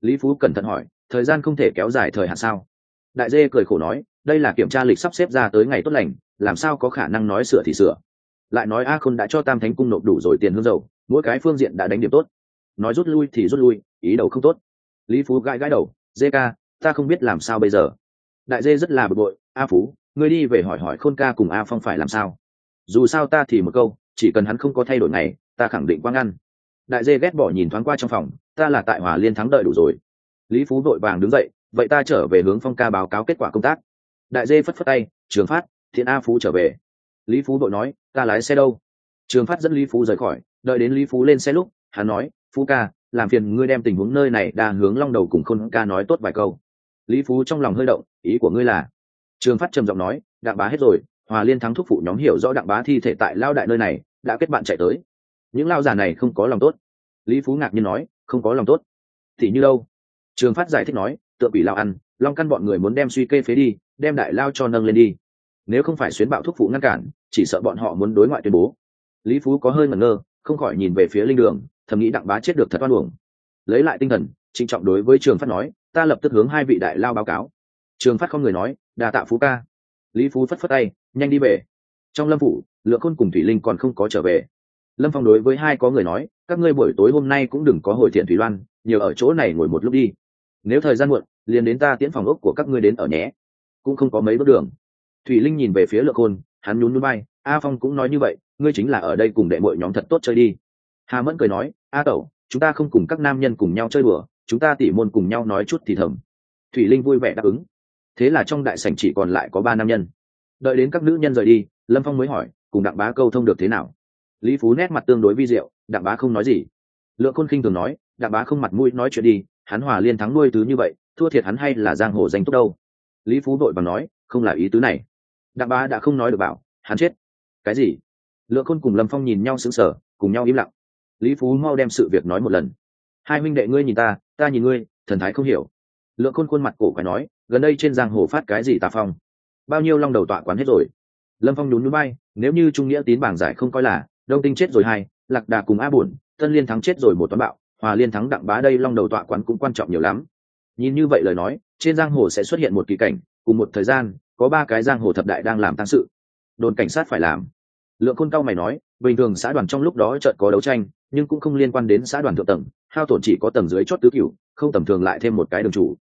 Lý phú cẩn thận hỏi, thời gian không thể kéo dài thời hạn sao? Đại dê cười khổ nói, đây là kiểm tra lịch sắp xếp ra tới ngày tốt lành, làm sao có khả năng nói sửa thì sửa? Lại nói a khôn đã cho tam thánh cung nộp đủ rồi tiền hương dầu, mỗi cái phương diện đã đánh điểm tốt. Nói rút lui thì rút lui, ý đầu không tốt. Lý phú gãi gãi đầu, dê ca, ta không biết làm sao bây giờ. Đại dê rất là bực bội, a phú, ngươi đi về hỏi hỏi khôn ca cùng a phong phải làm sao? Dù sao ta thì một câu, chỉ cần hắn không có thay đổi này ta khẳng định quang ngăn. Đại dê ghét bỏ nhìn thoáng qua trong phòng, ta là tại hòa liên thắng đợi đủ rồi. Lý phú vội vàng đứng dậy, vậy ta trở về hướng phong ca báo cáo kết quả công tác. Đại dê phất phất tay, trường phát, thiện a phú trở về. Lý phú vội nói, ta lái xe đâu? Trường phát dẫn lý phú rời khỏi, đợi đến lý phú lên xe lúc, hắn nói, phú ca, làm phiền ngươi đem tình huống nơi này đa hướng long đầu cùng khôn ca nói tốt vài câu. Lý phú trong lòng hơi động, ý của ngươi là? Trường phát trầm giọng nói, đặng bá hết rồi, hòa liên thắng thúc phụ nhóm hiểu rõ đặng bá thi thể tại lao đại nơi này, đã kết bạn chạy tới những lao giả này không có lòng tốt. Lý phú ngạc nhiên nói, không có lòng tốt. Thì như đâu? Trường phát giải thích nói, tượng bị lao ăn, long căn bọn người muốn đem suy kê phế đi, đem đại lao cho nâng lên đi. Nếu không phải xuyến bạo thúc phụ ngăn cản, chỉ sợ bọn họ muốn đối ngoại tuyên bố. Lý phú có hơi ngẩn ngơ, không khỏi nhìn về phía linh đường, thầm nghĩ đặng bá chết được thật oan uổng. Lấy lại tinh thần, trịnh trọng đối với trường phát nói, ta lập tức hướng hai vị đại lao báo cáo. Trường phát không người nói đà tạ phú ca. Lý phú phất phất tay, nhanh đi về. Trong lâm phủ, lượng khôn cùng thủy linh còn không có trở về lâm phong đối với hai có người nói, các ngươi buổi tối hôm nay cũng đừng có hồi thiện thủy loan, nhiều ở chỗ này ngồi một lúc đi. Nếu thời gian muộn, liền đến ta tiễn phòng ốc của các ngươi đến ở nhé. Cũng không có mấy bước đường. Thủy linh nhìn về phía lượng khôn hắn nhún núi bay a phong cũng nói như vậy, ngươi chính là ở đây cùng đệ mọi nhóm thật tốt chơi đi. Hà mẫn cười nói, a tẩu, chúng ta không cùng các nam nhân cùng nhau chơi bừa chúng ta tỉ môn cùng nhau nói chút thì thầm. Thủy linh vui vẻ đáp ứng. Thế là trong đại sảnh chỉ còn lại có ba nam nhân. Đợi đến các nữ nhân rời đi, lâm phong mới hỏi, cùng đặng bá câu thông được thế nào? Lý phú nét mặt tương đối vi diệu đặng bá không nói gì. Lượng khôn khinh thường nói đặng bá không mặt mũi nói chuyện đi, hắn hòa liên thắng nuôi tứ như vậy, thua thiệt hắn hay là giang hồ danh tốt đâu? Lý phú đội bằng nói, không là ý tứ này. Đặng bá đã không nói được bảo, hắn chết. Cái gì? Lượng khôn cùng lâm phong nhìn nhau sững sờ, cùng nhau im lặng. Lý phú mau đem sự việc nói một lần. Hai minh đệ ngươi nhìn ta ta nhìn ngươi, thần thái không hiểu. Lượng khôn khuôn mặt cổ phải nói, gần đây trên giang hồ phát cái gì tà phong? Bao nhiêu long đầu tọa quán hết rồi? Lâm phong nhún núi bay, nếu như trung nghĩa tín bảng giải không coi là đông tinh chết rồi hai, lạc đà cùng a bổn, tân liên thắng chết rồi một toán bạo, hòa liên thắng đặng bá đây long đầu tọa quán cũng quan trọng nhiều lắm. Nhìn như vậy lời nói, trên giang hồ sẽ xuất hiện một kỳ cảnh, cùng một thời gian, có ba cái giang hồ thập đại đang làm tăng sự. Đồn cảnh sát phải làm. Lượng khôn cao mày nói, bình thường xã đoàn trong lúc đó chợt có đấu tranh, nhưng cũng không liên quan đến xã đoàn thượng tầng, hao tổn chỉ có tầng dưới chót tứ cửu, không tầm thường lại thêm một cái đường chủ.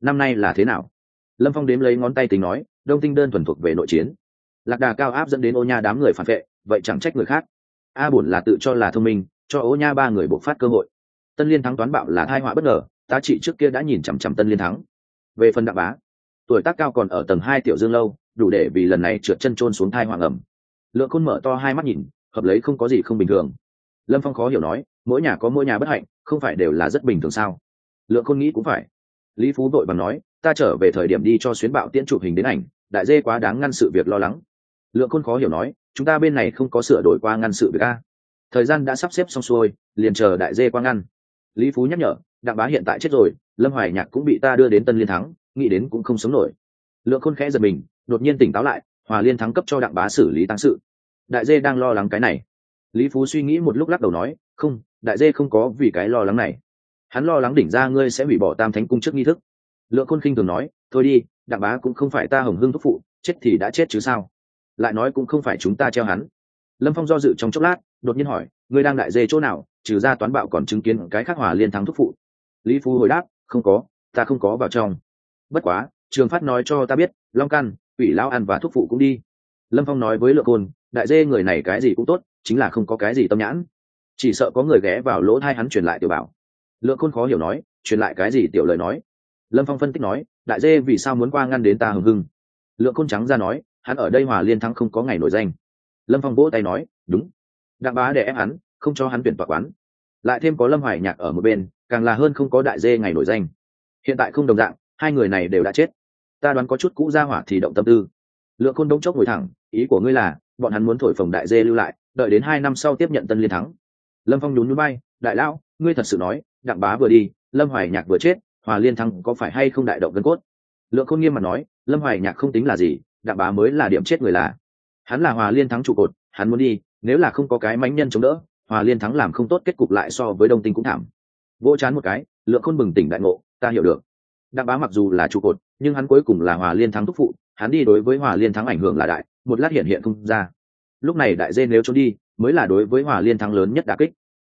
Năm nay là thế nào? Lâm phong đếm lấy ngón tay tính nói, đông tinh đơn thuần thuộc về nội chiến. Lạc đà cao áp dẫn đến ô nha đám người phản vệ, vậy chẳng trách người khác a bổn là tự cho là thông minh, cho ố nha ba người bộc phát cơ hội. Tân liên thắng toán bạo là thai họa bất ngờ, tá trị trước kia đã nhìn chằm chằm tân liên thắng. Về phần đặng bá, tuổi tác cao còn ở tầng hai tiểu dương lâu, đủ để vì lần này trượt chân trôn xuống thai hoàng ẩm lượng khôn mở to hai mắt nhìn, hợp lấy không có gì không bình thường. Lâm phong khó hiểu nói, mỗi nhà có mỗi nhà bất hạnh, không phải đều là rất bình thường sao? Lượng khôn nghĩ cũng phải. Lý phú đội bằng nói, ta trở về thời điểm đi cho xuyến bạo tiễn chụp hình đến ảnh, đại dê quá đáng ngăn sự việc lo lắng. Lượng khôn khó hiểu nói chúng ta bên này không có sửa đổi qua ngăn sự việc a. Thời gian đã sắp xếp xong xuôi, liền chờ đại dê qua ngăn. Lý phú nhắc nhở, đặng bá hiện tại chết rồi, lâm hoài nhạc cũng bị ta đưa đến tân liên thắng, nghĩ đến cũng không sống nổi. Lượng khôn khẽ giật mình, đột nhiên tỉnh táo lại, hòa liên thắng cấp cho đặng bá xử lý tăng sự. Đại dê đang lo lắng cái này. Lý phú suy nghĩ một lúc lắc đầu nói, không, đại dê không có vì cái lo lắng này. Hắn lo lắng đỉnh ra ngươi sẽ hủy bỏ tam thánh cung trước nghi thức. Lượng khôn khinh thường nói, thôi đi, đặng bá cũng không phải ta hồng hưng thúc phụ, chết thì đã chết chứ sao? Lại nói cũng không phải chúng ta treo hắn. Lâm phong do dự trong chốc lát, đột nhiên hỏi, ngươi đang đại dê chỗ nào? Trừ ra toán bạo còn chứng kiến cái khắc hòa liên thắng thúc phụ. Lý phú hồi đáp, không có, ta không có vào trong. Bất quá, trường phát nói cho ta biết, long căn ủy lao ăn và thúc phụ cũng đi. Lâm phong nói với lượng côn, đại dê người này cái gì cũng tốt, chính là không có cái gì tâm nhãn. Chỉ sợ có người ghé vào lỗ thai hắn truyền lại tiểu bảo. Lượng côn khó hiểu nói, truyền lại cái gì tiểu lời nói? Lâm phong phân tích nói, đại dê vì sao muốn qua ngăn đến ta hừng hưng? Lượng côn trắng ra nói hắn ở đây hòa liên thắng không có ngày nổi danh. Lâm phong vỗ tay nói, đúng. Đặng bá để ép hắn, không cho hắn tuyển tòa quán. Lại thêm có lâm hoài nhạc ở một bên, càng là hơn không có đại dê ngày nổi danh. Hiện tại không đồng dạng, hai người này đều đã chết. Ta đoán có chút cũ ra hỏa thì động tâm tư. Lượng khôn đông chốc ngồi thẳng, ý của ngươi là, bọn hắn muốn thổi phồng đại dê lưu lại, đợi đến hai năm sau tiếp nhận tân liên thắng. Lâm phong nhún núi bay đại lão, ngươi thật sự nói, đặng bá vừa đi, lâm hoài nhạc vừa chết, hòa liên thắng có phải hay không đại động gân cốt? Lượng khôn nghiêm mà nói, lâm hoài nhạc không tính là gì đạm bá mới là điểm chết người là. Hắn là hòa liên thắng trụ cột, hắn muốn đi, nếu là không có cái mánh nhân chống đỡ, hòa liên thắng làm không tốt, kết cục lại so với đông tinh cũng thảm. Vỗ chán một cái, lượng khôn bừng tỉnh đại ngộ, ta hiểu được. Đạm bá mặc dù là trụ cột, nhưng hắn cuối cùng là hòa liên thắng thúc phụ, hắn đi đối với hòa liên thắng ảnh hưởng là đại, một lát hiện hiện không ra. Lúc này đại dê nếu trốn đi, mới là đối với hòa liên thắng lớn nhất đà kích.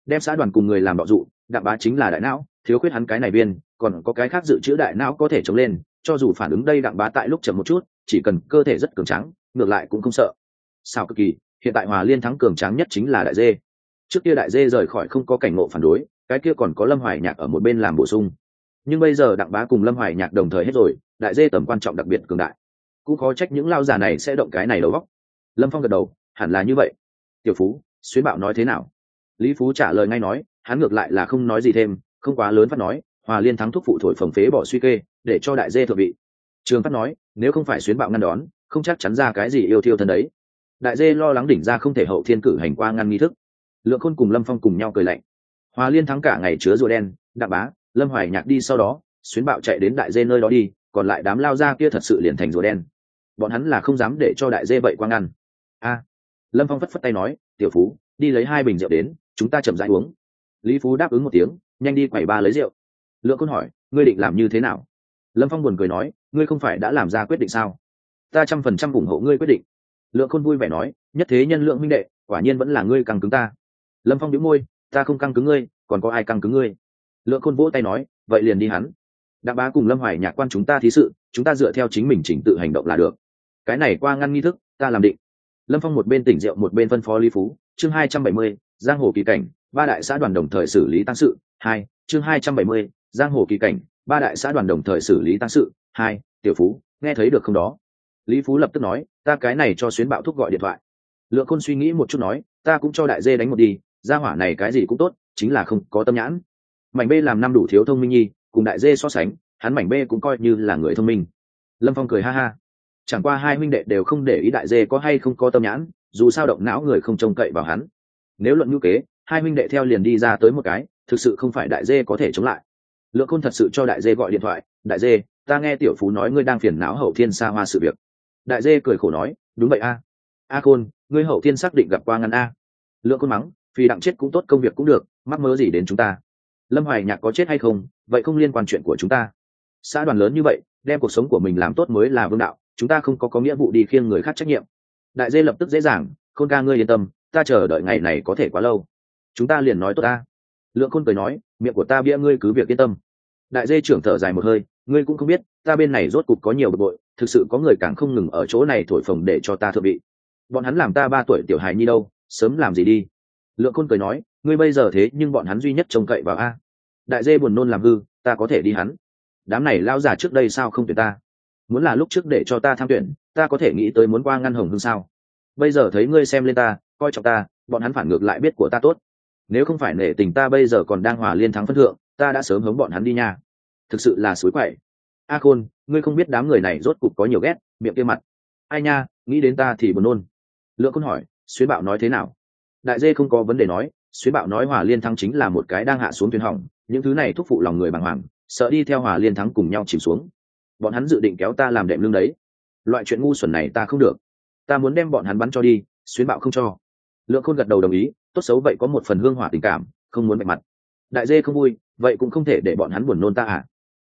Đem xã đoàn cùng người làm bạo dụ, đạm bá chính là đại não, thiếu khuyết hắn cái này viên còn có cái khác dự trữ đại não có thể chống lên, cho dù phản ứng đây đặng bá tại lúc chậm một chút chỉ cần cơ thể rất cường tráng, ngược lại cũng không sợ. Sao cực kỳ hiện tại hòa liên thắng cường tráng nhất chính là đại dê. Trước kia đại dê rời khỏi không có cảnh ngộ phản đối cái kia còn có lâm hoài nhạc ở một bên làm bổ sung. Nhưng bây giờ đặng bá cùng lâm hoài nhạc đồng thời hết rồi đại dê tầm quan trọng đặc biệt cường đại. Cũng khó trách những lao già này sẽ động cái này đầu góc lâm phong gật đầu hẳn là như vậy. Tiểu phú xuyến bạo nói thế nào? Lý phú trả lời ngay nói hắn ngược lại là không nói gì thêm không quá lớn phát nói hòa liên thắng thuốc phụ thổi phồng phế bỏ suy kê để cho đại dê thượng vị trường phát nói, nếu không phải xuyến bạo ngăn đón, không chắc chắn ra cái gì yêu thiêu thân đấy. Đại dê lo lắng đỉnh ra không thể hậu thiên cử hành qua ngăn nghi thức. Lượng khôn cùng lâm phong cùng nhau cười lạnh. Hòa liên thắng cả ngày chứa rùa đen đạp bá, lâm hoài nhạc đi sau đó, xuyến bạo chạy đến đại dê nơi đó đi, còn lại đám lao ra kia thật sự liền thành rùa đen. Bọn hắn là không dám để cho đại dê vậy qua ngăn. A. Lâm phong phất phất tay nói, tiểu phú, đi lấy hai bình rượu đến, chúng ta chậm rãi uống. Lý phú đáp ứng một tiếng, nhanh đi quẩy ba lấy rượu. Lượng khôn hỏi, ngươi định làm như thế nào? Lâm phong buồn cười nói, ngươi không phải đã làm ra quyết định sao? Ta trăm phần trăm ủng hộ ngươi quyết định. Lượng khôn vui vẻ nói, nhất thế nhân lượng minh đệ, quả nhiên vẫn là ngươi căng cứng ta. Lâm phong đĩu môi, ta không căng cứng ngươi, còn có ai căng cứng ngươi? Lượng khôn vỗ tay nói, vậy liền đi hắn. Đặng bá cùng lâm hoài nhạc quan chúng ta thí sự, chúng ta dựa theo chính mình chỉnh tự hành động là được. Cái này qua ngăn nghi thức, ta làm định. Lâm phong một bên tỉnh rượu một bên phân phó lý phú, chương hai trăm bảy mươi, giang hồ kỳ cảnh, ba đại xã đoàn đồng thời xử lý tăng sự. Hai, chương hai trăm bảy mươi, giang hồ kỳ cảnh ba đại xã đoàn đồng thời xử lý tăng sự, hai, tiểu phú, nghe thấy được không đó? Lý phú lập tức nói, ta cái này cho xuyến bạo thúc gọi điện thoại. Lượng khôn suy nghĩ một chút nói, ta cũng cho đại dê đánh một đi, gia hỏa này cái gì cũng tốt, chính là không có tâm nhãn. Mảnh b làm năm đủ thiếu thông minh nhi, cùng đại dê so sánh, hắn mảnh b cũng coi như là người thông minh. Lâm phong cười ha ha. Chẳng qua hai huynh đệ đều không để ý đại dê có hay không có tâm nhãn, dù sao động não người không trông cậy vào hắn. Nếu luận ngữ kế, hai huynh đệ theo liền đi ra tới một cái, thực sự không phải đại dê có thể chống lại lượng khôn thật sự cho đại dê gọi điện thoại, đại dê, ta nghe tiểu phú nói ngươi đang phiền não hậu thiên xa hoa sự việc. Đại dê cười khổ nói, đúng vậy a. A khôn, ngươi hậu thiên xác định gặp qua ngăn a. Lượng khôn mắng vì đặng chết cũng tốt, công việc cũng được, mắc mơ gì đến chúng ta? Lâm hoài nhạc có chết hay không, vậy không liên quan chuyện của chúng ta. Xã đoàn lớn như vậy, đem cuộc sống của mình làm tốt mới là vương đạo, chúng ta không có có nghĩa vụ đi khiêng người khác trách nhiệm. Đại dê lập tức dễ dàng, khôn ca ngươi yên tâm, ta chờ đợi ngày này có thể quá lâu. Chúng ta liền nói tốt ta lượng khôn cười nói, miệng của ta bia ngươi cứ việc yên tâm đại dê trưởng thở dài một hơi, ngươi cũng không biết, ta bên này rốt cục có nhiều bực bội, thực sự có người càng không ngừng ở chỗ này thổi phồng để cho ta thượng vị. Bọn hắn làm ta ba tuổi tiểu hài nhi đâu, sớm làm gì đi? Lượng khôn cười nói, ngươi bây giờ thế nhưng bọn hắn duy nhất trông cậy vào a. Đại dê buồn nôn làm hư, ta có thể đi hắn. Đám này lao giả trước đây sao không tuyển ta? Muốn là lúc trước để cho ta tham tuyển, ta có thể nghĩ tới muốn qua ngăn hồng hương sao? Bây giờ thấy ngươi xem lên ta, coi trọng ta, bọn hắn phản ngược lại biết của ta tốt. Nếu không phải nể tình ta bây giờ còn đang hòa liên thắng phân thượng, ta đã sớm hống bọn hắn đi nha thực sự là suối quậy. A khôn, ngươi không biết đám người này rốt cục có nhiều ghét, miệng kia mặt. Ai nha, nghĩ đến ta thì buồn nôn. Lượng khôn hỏi, xuyến bạo nói thế nào? Đại dê không có vấn đề nói, xuyến bạo nói hòa liên thắng chính là một cái đang hạ xuống thuyền hỏng, những thứ này thúc phụ lòng người bàng hoàng, sợ đi theo hòa liên thắng cùng nhau chìm xuống. Bọn hắn dự định kéo ta làm đệm lưng đấy. Loại chuyện ngu xuẩn này ta không được. Ta muốn đem bọn hắn bắn cho đi, xuyến bạo không cho. Lượng khôn gật đầu đồng ý, tốt xấu vậy có một phần hương hỏa tình cảm, không muốn bạch mặt. Đại dê không vui, vậy cũng không thể để bọn hắn buồn nôn ta à?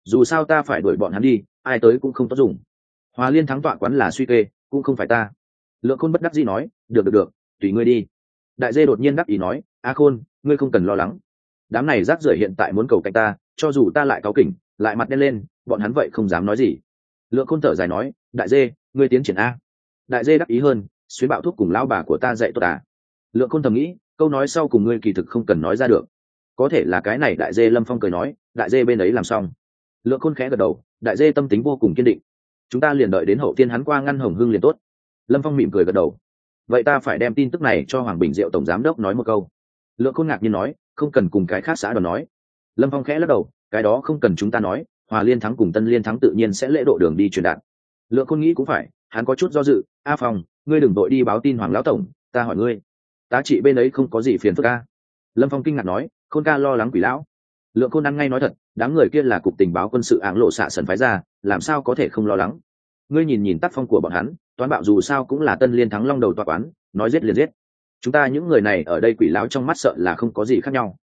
Dù sao ta phải đuổi bọn hắn đi, ai tới cũng không tốt dùng. Hòa liên thắng tọa quán là suy kê, cũng không phải ta. Lượng khôn bất đắc dĩ nói, được được được, tùy ngươi đi. Đại dê đột nhiên đắc ý nói, a khôn, ngươi không cần lo lắng. Đám này rác rưởi hiện tại muốn cầu cạnh ta, cho dù ta lại cáu kỉnh, lại mặt đen lên, bọn hắn vậy không dám nói gì. Lượng khôn thở dài nói, đại dê, ngươi tiến triển a. Đại dê đắc ý hơn xuyến bạo thuốc cùng lão bà của ta dạy tốt à lượng khôn thầm nghĩ, câu nói sau cùng ngươi kỳ thực không cần nói ra được. Có thể là cái này đại dê lâm phong cười nói, đại dê bên ấy làm xong lượng khôn khẽ gật đầu, đại dê tâm tính vô cùng kiên định. Chúng ta liền đợi đến hậu tiên hắn qua ngăn hồng hưng liền tốt. Lâm phong mỉm cười gật đầu. Vậy ta phải đem tin tức này cho hoàng bình diệu tổng giám đốc nói một câu. Lượng khôn ngạc nhiên nói, không cần cùng cái khác xã đoàn nói. Lâm phong khẽ lắc đầu, cái đó không cần chúng ta nói, hòa liên thắng cùng tân liên thắng tự nhiên sẽ lễ độ đường đi truyền đạt. Lượng khôn nghĩ cũng phải, hắn có chút do dự, a phong, ngươi đừng đội đi báo tin hoàng lão tổng, ta hỏi ngươi. Tá trị bên ấy không có gì phiền phức ca lâm phong kinh ngạc nói, khôn ca lo lắng quỷ lão lượng khôn ăn ngay nói thật, đám người kia là cục tình báo quân sự áng lộ xạ sần phái ra, làm sao có thể không lo lắng? Ngươi nhìn nhìn tác phong của bọn hắn, toán bạo dù sao cũng là tân liên thắng long đầu tòa quán, nói giết liền giết. Chúng ta những người này ở đây quỷ lão trong mắt sợ là không có gì khác nhau.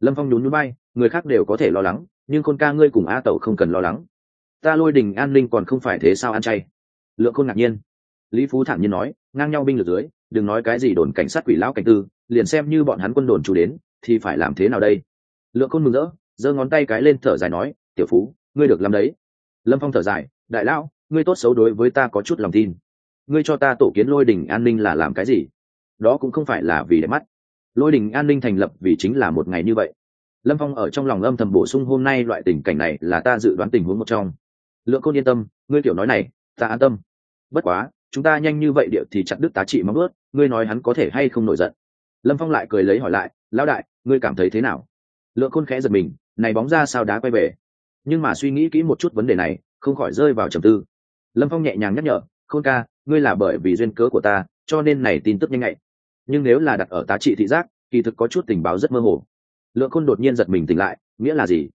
Lâm phong nhún núi bay người khác đều có thể lo lắng, nhưng khôn ca ngươi cùng a tẩu không cần lo lắng. Ta lôi đình an ninh còn không phải thế sao ăn chay? Lượng khôn ngạc nhiên. Lý phú thản nhiên nói, ngang nhau binh lực dưới, đừng nói cái gì đồn cảnh sát quỷ lão cảnh tư, liền xem như bọn hắn quân đồn chủ đến, thì phải làm thế nào đây? Lượng khôn mừng rỡ, giơ ngón tay cái lên thở dài nói, tiểu phú, ngươi được làm đấy. Lâm phong thở dài, đại lão, ngươi tốt xấu đối với ta có chút lòng tin. Ngươi cho ta tổ kiến lôi đình an ninh là làm cái gì? Đó cũng không phải là vì đẹp mắt. Lôi đình an ninh thành lập vì chính là một ngày như vậy. Lâm phong ở trong lòng âm thầm bổ sung, hôm nay loại tình cảnh này là ta dự đoán tình huống một trong. Lượng côn yên tâm, ngươi kiểu nói này, ta an tâm. Bất quá, chúng ta nhanh như vậy điệu thì chặt đứt tá trị móng ướt ngươi nói hắn có thể hay không nổi giận? Lâm phong lại cười lấy hỏi lại, lão đại, ngươi cảm thấy thế nào? Lượng khôn khẽ giật mình, này bóng ra sao đá quay về? Nhưng mà suy nghĩ kỹ một chút vấn đề này, không khỏi rơi vào trầm tư. Lâm phong nhẹ nhàng nhắc nhở, khôn ca, ngươi là bởi vì duyên cớ của ta, cho nên này tin tức nhanh nhạy. Nhưng nếu là đặt ở tá trị thị giác, kỳ thực có chút tình báo rất mơ hồ. Lượng khôn đột nhiên giật mình tỉnh lại, nghĩa là gì?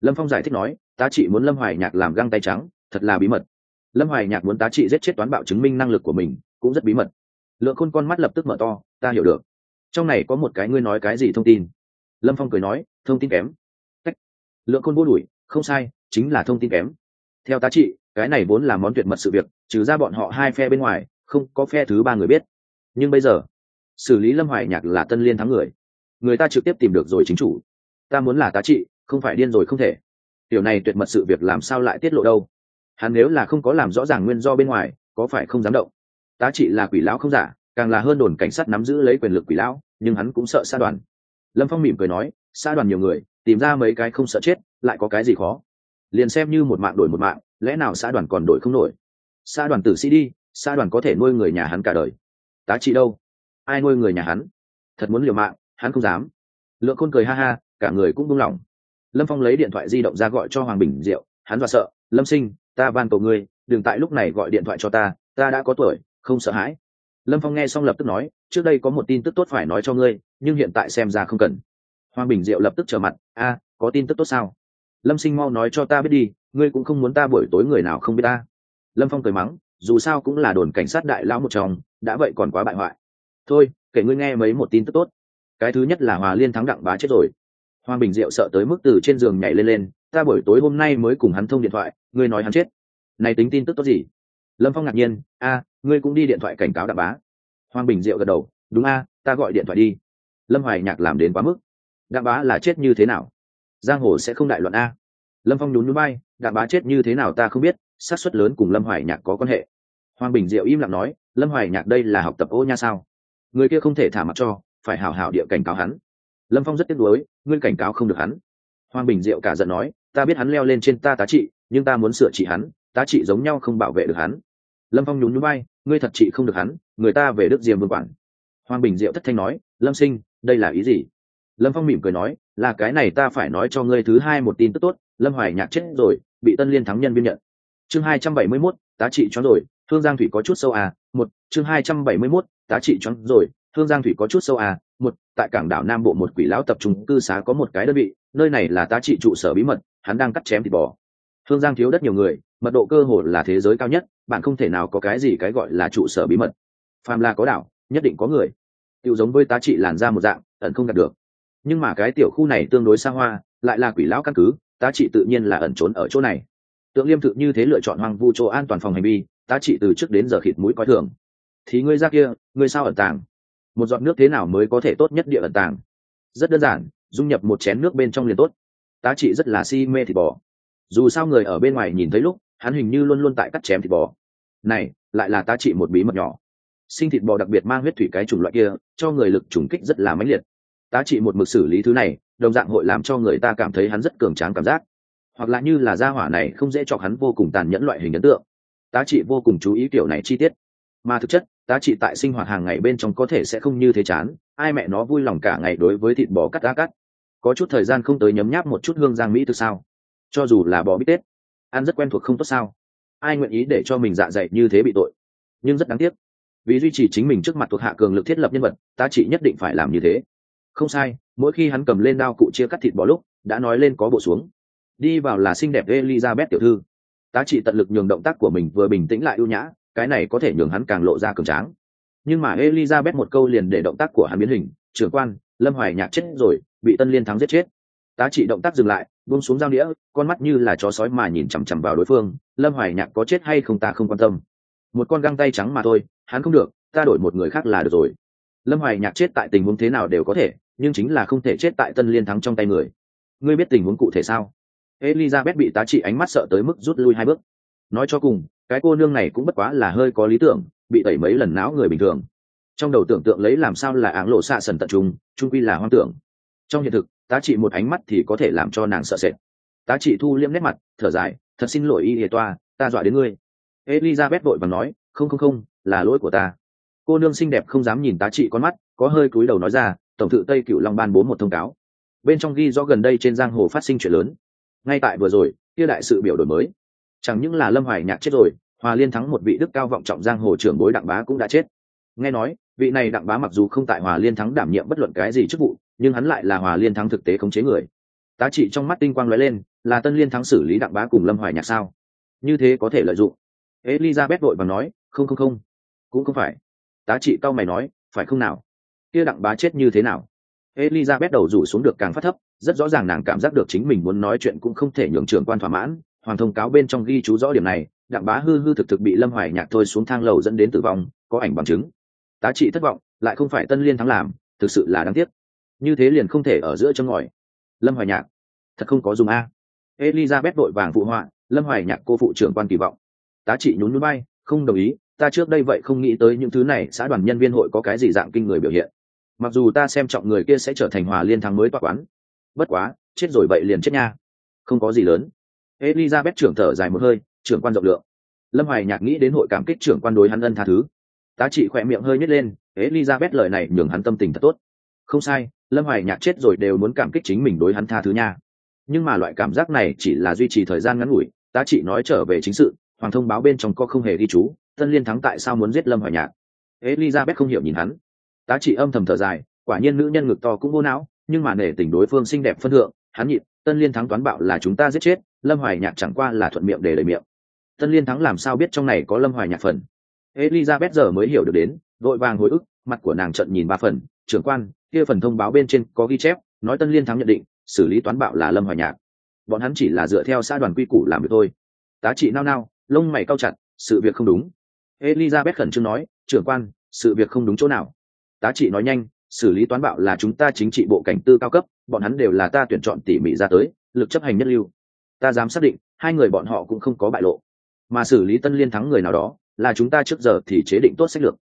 Lâm phong giải thích nói, tá trị muốn lâm hoài nhạc làm găng tay trắng, thật là bí mật. Lâm hoài nhạc muốn tá trị giết chết toán bạo chứng minh năng lực của mình, cũng rất bí mật. Lượng khôn con mắt lập tức mở to, ta hiểu được. Trong này có một cái ngươi nói cái gì thông tin? Lâm phong cười nói thông tin kém. Cách. lượng khôn vô đuổi, không sai, chính là thông tin kém. Theo tá trị, cái này vốn là món tuyệt mật sự việc, trừ ra bọn họ hai phe bên ngoài, không có phe thứ ba người biết. Nhưng bây giờ, xử lý lâm hoài nhạc là tân liên thắng người. Người ta trực tiếp tìm được rồi chính chủ. Ta muốn là tá trị, không phải điên rồi không thể. Điều này tuyệt mật sự việc làm sao lại tiết lộ đâu? Hắn nếu là không có làm rõ ràng nguyên do bên ngoài, có phải không dám động? Tá trị là quỷ lão không giả, càng là hơn đồn cảnh sát nắm giữ lấy quyền lực quỷ lão, nhưng hắn cũng sợ xa đoàn. Lâm phong mỉm cười nói xa đoàn nhiều người, tìm ra mấy cái không sợ chết, lại có cái gì khó? Liền xem như một mạng đổi một mạng, lẽ nào xã đoàn còn đổi không nổi? Xã đoàn tử sĩ đi, xã đoàn có thể nuôi người nhà hắn cả đời. Tá trị đâu? Ai nuôi người nhà hắn? Thật muốn liều mạng, hắn không dám. Lượng khôn cười ha ha, cả người cũng buông lỏng. Lâm phong lấy điện thoại di động ra gọi cho hoàng bình diệu, hắn dọa sợ, lâm sinh, ta van cầu ngươi, đừng tại lúc này gọi điện thoại cho ta ta đã có tuổi, không sợ hãi. Lâm phong nghe xong lập tức nói, trước đây có một tin tức tốt phải nói cho ngươi, nhưng hiện tại xem ra không cần hoàng bình diệu lập tức trở mặt, a, có tin tức tốt sao? Lâm sinh mau nói cho ta biết đi, ngươi cũng không muốn ta buổi tối người nào không biết ta. Lâm phong cười mắng, dù sao cũng là đồn cảnh sát đại lão một chồng đã vậy còn quá bại hoại. Thôi, kể ngươi nghe mấy một tin tức tốt. Cái thứ nhất là hòa liên thắng đặng bá chết rồi. Hoàng bình diệu sợ tới mức từ trên giường nhảy lên lên, ta buổi tối hôm nay mới cùng hắn thông điện thoại, ngươi nói hắn chết. Này tính tin tức tốt gì? Lâm phong ngạc nhiên, a, ngươi cũng đi điện thoại cảnh cáo đặng bá. Hoàng bình diệu gật đầu, đúng a, ta gọi điện thoại đi. Lâm hoài nhạc làm đến quá mức đạm bá là chết như thế nào? Giang hồ sẽ không đại luận a. Lâm phong nhún núi bay đạm bá chết như thế nào ta không biết, xác suất lớn cùng lâm hoài nhạc có quan hệ. Hoàng bình diệu im lặng nói, lâm hoài nhạc đây là học tập ô nha sao? Người kia không thể thả mặt cho, phải hảo hảo địa cảnh cáo hắn. Lâm phong rất tiếc nuối, ngươi cảnh cáo không được hắn. Hoàng bình diệu cả giận nói, ta biết hắn leo lên trên ta tá trị, nhưng ta muốn sửa trị hắn, tá trị giống nhau không bảo vệ được hắn. Lâm phong nhún núi bay ngươi thật trị không được hắn, người ta về đức diềm vương quản. Hoàng bình diệu thất thanh nói, lâm sinh, đây là ý gì? Lâm phong mỉm cười nói, là cái này ta phải nói cho ngươi thứ hai một tin tức tốt, lâm hoài nhạc chết rồi, bị tân liên thắng nhân biên nhận. Chương hai trăm bảy mươi mốt, tá trị cho rồi, thương giang thủy có chút sâu à một, chương hai trăm bảy mươi mốt, tá trị cho rồi, thương giang thủy có chút sâu à một, tại cảng đảo nam bộ một quỷ lão tập trung cư xá có một cái đơn vị, nơi này là tá trị trụ sở bí mật, hắn đang cắt chém thịt bò. Thương giang thiếu đất nhiều người, mật độ cơ hồ là thế giới cao nhất, bạn không thể nào có cái gì cái gọi là trụ sở bí mật. Phàm là có đảo, nhất định có người. Tiêu giống với tá trị làn ra một dạng, ẩn không đạt được nhưng mà cái tiểu khu này tương đối xa hoa, lại là quỷ lão căn cứ, tá trị tự nhiên là ẩn trốn ở chỗ này. Tượng liêm thự như thế lựa chọn hoang vu chỗ an toàn phòng hành vi, tá trị từ trước đến giờ khịt mũi coi thường. Thì ngươi ra kia, ngươi sao ẩn tàng? Một giọt nước thế nào mới có thể tốt nhất địa ẩn tàng? Rất đơn giản, dung nhập một chén nước bên trong liền tốt. Tá trị rất là si mê thịt bò. Dù sao người ở bên ngoài nhìn thấy lúc, hắn hình như luôn luôn tại cắt chém thịt bò. Này, lại là tá trị một bí mật nhỏ. Sinh thịt bò đặc biệt mang huyết thủy cái chủng loại kia, cho người lực trùng kích rất là mãnh liệt tá trị một mực xử lý thứ này, đồng dạng hội làm cho người ta cảm thấy hắn rất cường tráng cảm giác. Hoặc là như là gia hỏa này không dễ chọc hắn vô cùng tàn nhẫn loại hình ấn tượng. Tá trị vô cùng chú ý kiểu này chi tiết. Mà thực chất, tá trị tại sinh hoạt hàng ngày bên trong có thể sẽ không như thế chán, ai mẹ nó vui lòng cả ngày đối với thịt bò cắt đá cắt. Có chút thời gian không tới nhấm nháp một chút hương giang mỹ từ sao? Cho dù là bò bít tết, ăn rất quen thuộc không tốt sao? Ai nguyện ý để cho mình dạ dày như thế bị tội? Nhưng rất đáng tiếc. Vì duy trì chính mình trước mặt thuộc hạ cường lực thiết lập nhân vật, tá trị nhất định phải làm như thế không sai, mỗi khi hắn cầm lên đao cụ chia cắt thịt bò lúc, đã nói lên có bộ xuống. Đi vào là xinh đẹp elizabeth tiểu thư. Tá trị tận lực nhường động tác của mình vừa bình tĩnh lại ưu nhã, cái này có thể nhường hắn càng lộ ra cường tráng. Nhưng mà elizabeth một câu liền để động tác của hắn biến hình, trưởng quan, lâm hoài nhạc chết rồi, bị tân liên thắng giết chết. Tá trị động tác dừng lại, buông xuống dao đĩa con mắt như là chó sói mà nhìn chằm chằm vào đối phương, lâm hoài nhạc có chết hay không ta không quan tâm. Một con găng tay trắng mà thôi, hắn không được, ta đổi một người khác là được rồi. Lâm hoài nhạc chết tại tình huống thế nào đều có thể nhưng chính là không thể chết tại tân liên thắng trong tay người. Ngươi biết tình huống cụ thể sao? Elizabeth bị tá trị ánh mắt sợ tới mức rút lui hai bước. Nói cho cùng, cái cô nương này cũng bất quá là hơi có lý tưởng, bị tẩy mấy lần não người bình thường. Trong đầu tưởng tượng lấy làm sao là áng lộ xạ sần tận trung trung quy là hoang tưởng. Trong hiện thực, tá trị một ánh mắt thì có thể làm cho nàng sợ sệt. Tá trị thu liễm nét mặt, thở dài, thật xin lỗi, y hệ toa, ta dọa đến ngươi. Elizabeth vội và nói, không không không, là lỗi của ta. Cô nương xinh đẹp không dám nhìn tá trị con mắt, có hơi cúi đầu nói ra tổng thự tây cựu long ban bố một thông cáo bên trong ghi rõ gần đây trên giang hồ phát sinh chuyện lớn ngay tại vừa rồi kia đại sự biểu đổi mới chẳng những là lâm hoài nhạc chết rồi hòa liên thắng một vị đức cao vọng trọng giang hồ trưởng bối đặng bá cũng đã chết nghe nói vị này đặng bá mặc dù không tại hòa liên thắng đảm nhiệm bất luận cái gì chức vụ nhưng hắn lại là hòa liên thắng thực tế khống chế người tá trị trong mắt tinh quang lóe lên là tân liên thắng xử lý đặng bá cùng lâm hoài nhạc sao như thế có thể lợi dụng elizabeth vội và nói không không không cũng không phải tá trị cao mày nói phải không nào kia đặng bá chết như thế nào? Elizabeth đầu rủ xuống được càng phát thấp, rất rõ ràng nàng cảm giác được chính mình muốn nói chuyện cũng không thể nhường trưởng quan thỏa mãn. Hoàng thông cáo bên trong ghi chú rõ điểm này, đặng bá hư hư thực thực bị lâm hoài nhạc thôi xuống thang lầu dẫn đến tử vong, có ảnh bằng chứng. Tá trị thất vọng, lại không phải tân liên thắng làm, thực sự là đáng tiếc. Như thế liền không thể ở giữa chân ngòi. Lâm hoài nhạc, thật không có dùng a. Elizabeth đội vàng phụ họa, lâm hoài nhạc cô phụ trưởng quan kỳ vọng. Tá trị nhún núi bay không đồng ý, ta trước đây vậy không nghĩ tới những thứ này, xã đoàn nhân viên hội có cái gì dạng kinh người biểu hiện mặc dù ta xem trọng người kia sẽ trở thành hòa liên thắng mới toa quán. Bất quá, chết rồi vậy liền chết nha. Không có gì lớn. Elizabeth trưởng thở dài một hơi, trưởng quan rộng lượng. Lâm hoài nhạc nghĩ đến hội cảm kích trưởng quan đối hắn ân tha thứ. Tá trị khỏe miệng hơi nhét lên, elizabeth lời này nhường hắn tâm tình thật tốt. Không sai, lâm hoài nhạc chết rồi đều muốn cảm kích chính mình đối hắn tha thứ nha. Nhưng mà loại cảm giác này chỉ là duy trì thời gian ngắn ngủi, tá trị nói trở về chính sự, hoàng thông báo bên trong có không hề ghi chú, tân liên thắng tại sao muốn giết lâm hoài nhạc? Elizabeth không hiểu nhìn hắn tá trị âm thầm thở dài, quả nhiên nữ nhân ngực to cũng vô não, nhưng mà nể tình đối phương xinh đẹp phân thượng, hắn nhịn, tân liên thắng toán bạo là chúng ta giết chết, lâm hoài nhạc chẳng qua là thuận miệng để lời miệng. Tân liên thắng làm sao biết trong này có lâm hoài nhạc phần? Elizabeth giờ mới hiểu được đến, vội vàng hồi ức, mặt của nàng trận nhìn ba phần, trưởng quan, kia phần thông báo bên trên có ghi chép, nói tân liên thắng nhận định, xử lý toán bạo là lâm hoài nhạc. Bọn hắn chỉ là dựa theo xã đoàn quy củ làm việc thôi. Tá trị nao nao, lông mày cao chặt, sự việc không đúng. Elizabeth khẩn trương nói, trưởng quan, sự việc không đúng chỗ nào? Tá trị nói nhanh, xử lý toán bạo là chúng ta chính trị bộ cảnh tư cao cấp, bọn hắn đều là ta tuyển chọn tỉ mỉ ra tới, lực chấp hành nhất lưu. Ta dám xác định, hai người bọn họ cũng không có bại lộ. Mà xử lý tân liên thắng người nào đó, là chúng ta trước giờ thì chế định tốt sách lược.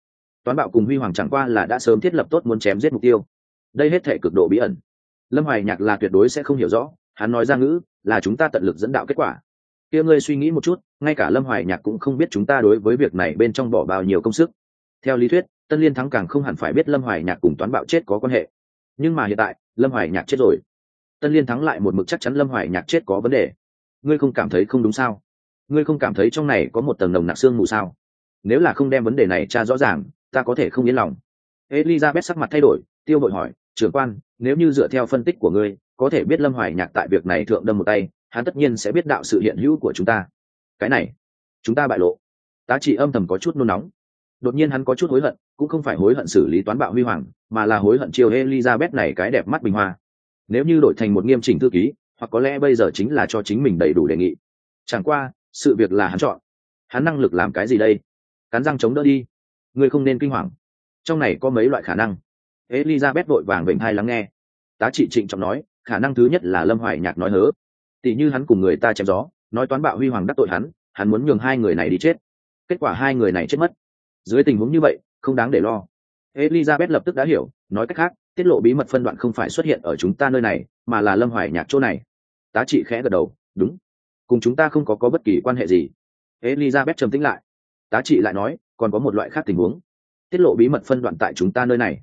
Toán bạo cùng huy hoàng chẳng qua là đã sớm thiết lập tốt muốn chém giết mục tiêu. Đây hết thể cực độ bí ẩn. Lâm hoài nhạc là tuyệt đối sẽ không hiểu rõ, hắn nói ra ngữ, là chúng ta tận lực dẫn đạo kết quả. Kia ngươi suy nghĩ một chút, ngay cả lâm hoài nhạc cũng không biết chúng ta đối với việc này bên trong bỏ bao nhiêu công sức. Theo lý thuyết tân liên thắng càng không hẳn phải biết lâm hoài nhạc cùng toán bạo chết có quan hệ. Nhưng mà hiện tại, lâm hoài nhạc chết rồi. Tân liên thắng lại một mực chắc chắn lâm hoài nhạc chết có vấn đề. Ngươi không cảm thấy không đúng sao? Ngươi không cảm thấy trong này có một tầng nồng nặc xương mù sao? Nếu là không đem vấn đề này tra rõ ràng, ta có thể không yên lòng. Elizabeth sắc mặt thay đổi, tiêu bội hỏi, trưởng quan, nếu như dựa theo phân tích của ngươi, có thể biết lâm hoài nhạc tại việc này thượng đâm một tay, hắn tất nhiên sẽ biết đạo sự hiện hữu của chúng ta. Cái này, chúng ta bại lộ. Tá trị âm thầm có chút nôn nóng đột nhiên hắn có chút hối hận, cũng không phải hối hận xử lý toán bạo huy hoàng, mà là hối hận chiêu elizabeth này cái đẹp mắt bình hoa. Nếu như đổi thành một nghiêm chỉnh thư ký, hoặc có lẽ bây giờ chính là cho chính mình đầy đủ đề nghị. Chẳng qua, sự việc là hắn chọn. Hắn năng lực làm cái gì đây? Cắn răng chống đỡ đi. Ngươi không nên kinh hoàng. Trong này có mấy loại khả năng. Elizabeth vội vàng bệnh hai lắng nghe. Tá trị trịnh trọng nói, khả năng thứ nhất là lâm hoài nhạc nói hớ. Tỉ như hắn cùng người ta chém gió, nói toán bạo huy hoàng đắc tội hắn hắn muốn nhường hai người này đi chết. Kết quả hai người này chết mất dưới tình huống như vậy, không đáng để lo. Elizabeth lập tức đã hiểu, nói cách khác, tiết lộ bí mật phân đoạn không phải xuất hiện ở chúng ta nơi này, mà là lâm hoài nhạc chỗ này. Tá trị khẽ gật đầu, đúng. Cùng chúng ta không có có bất kỳ quan hệ gì. Elizabeth trầm tĩnh lại. Tá trị lại nói, còn có một loại khác tình huống. Tiết lộ bí mật phân đoạn tại chúng ta nơi này.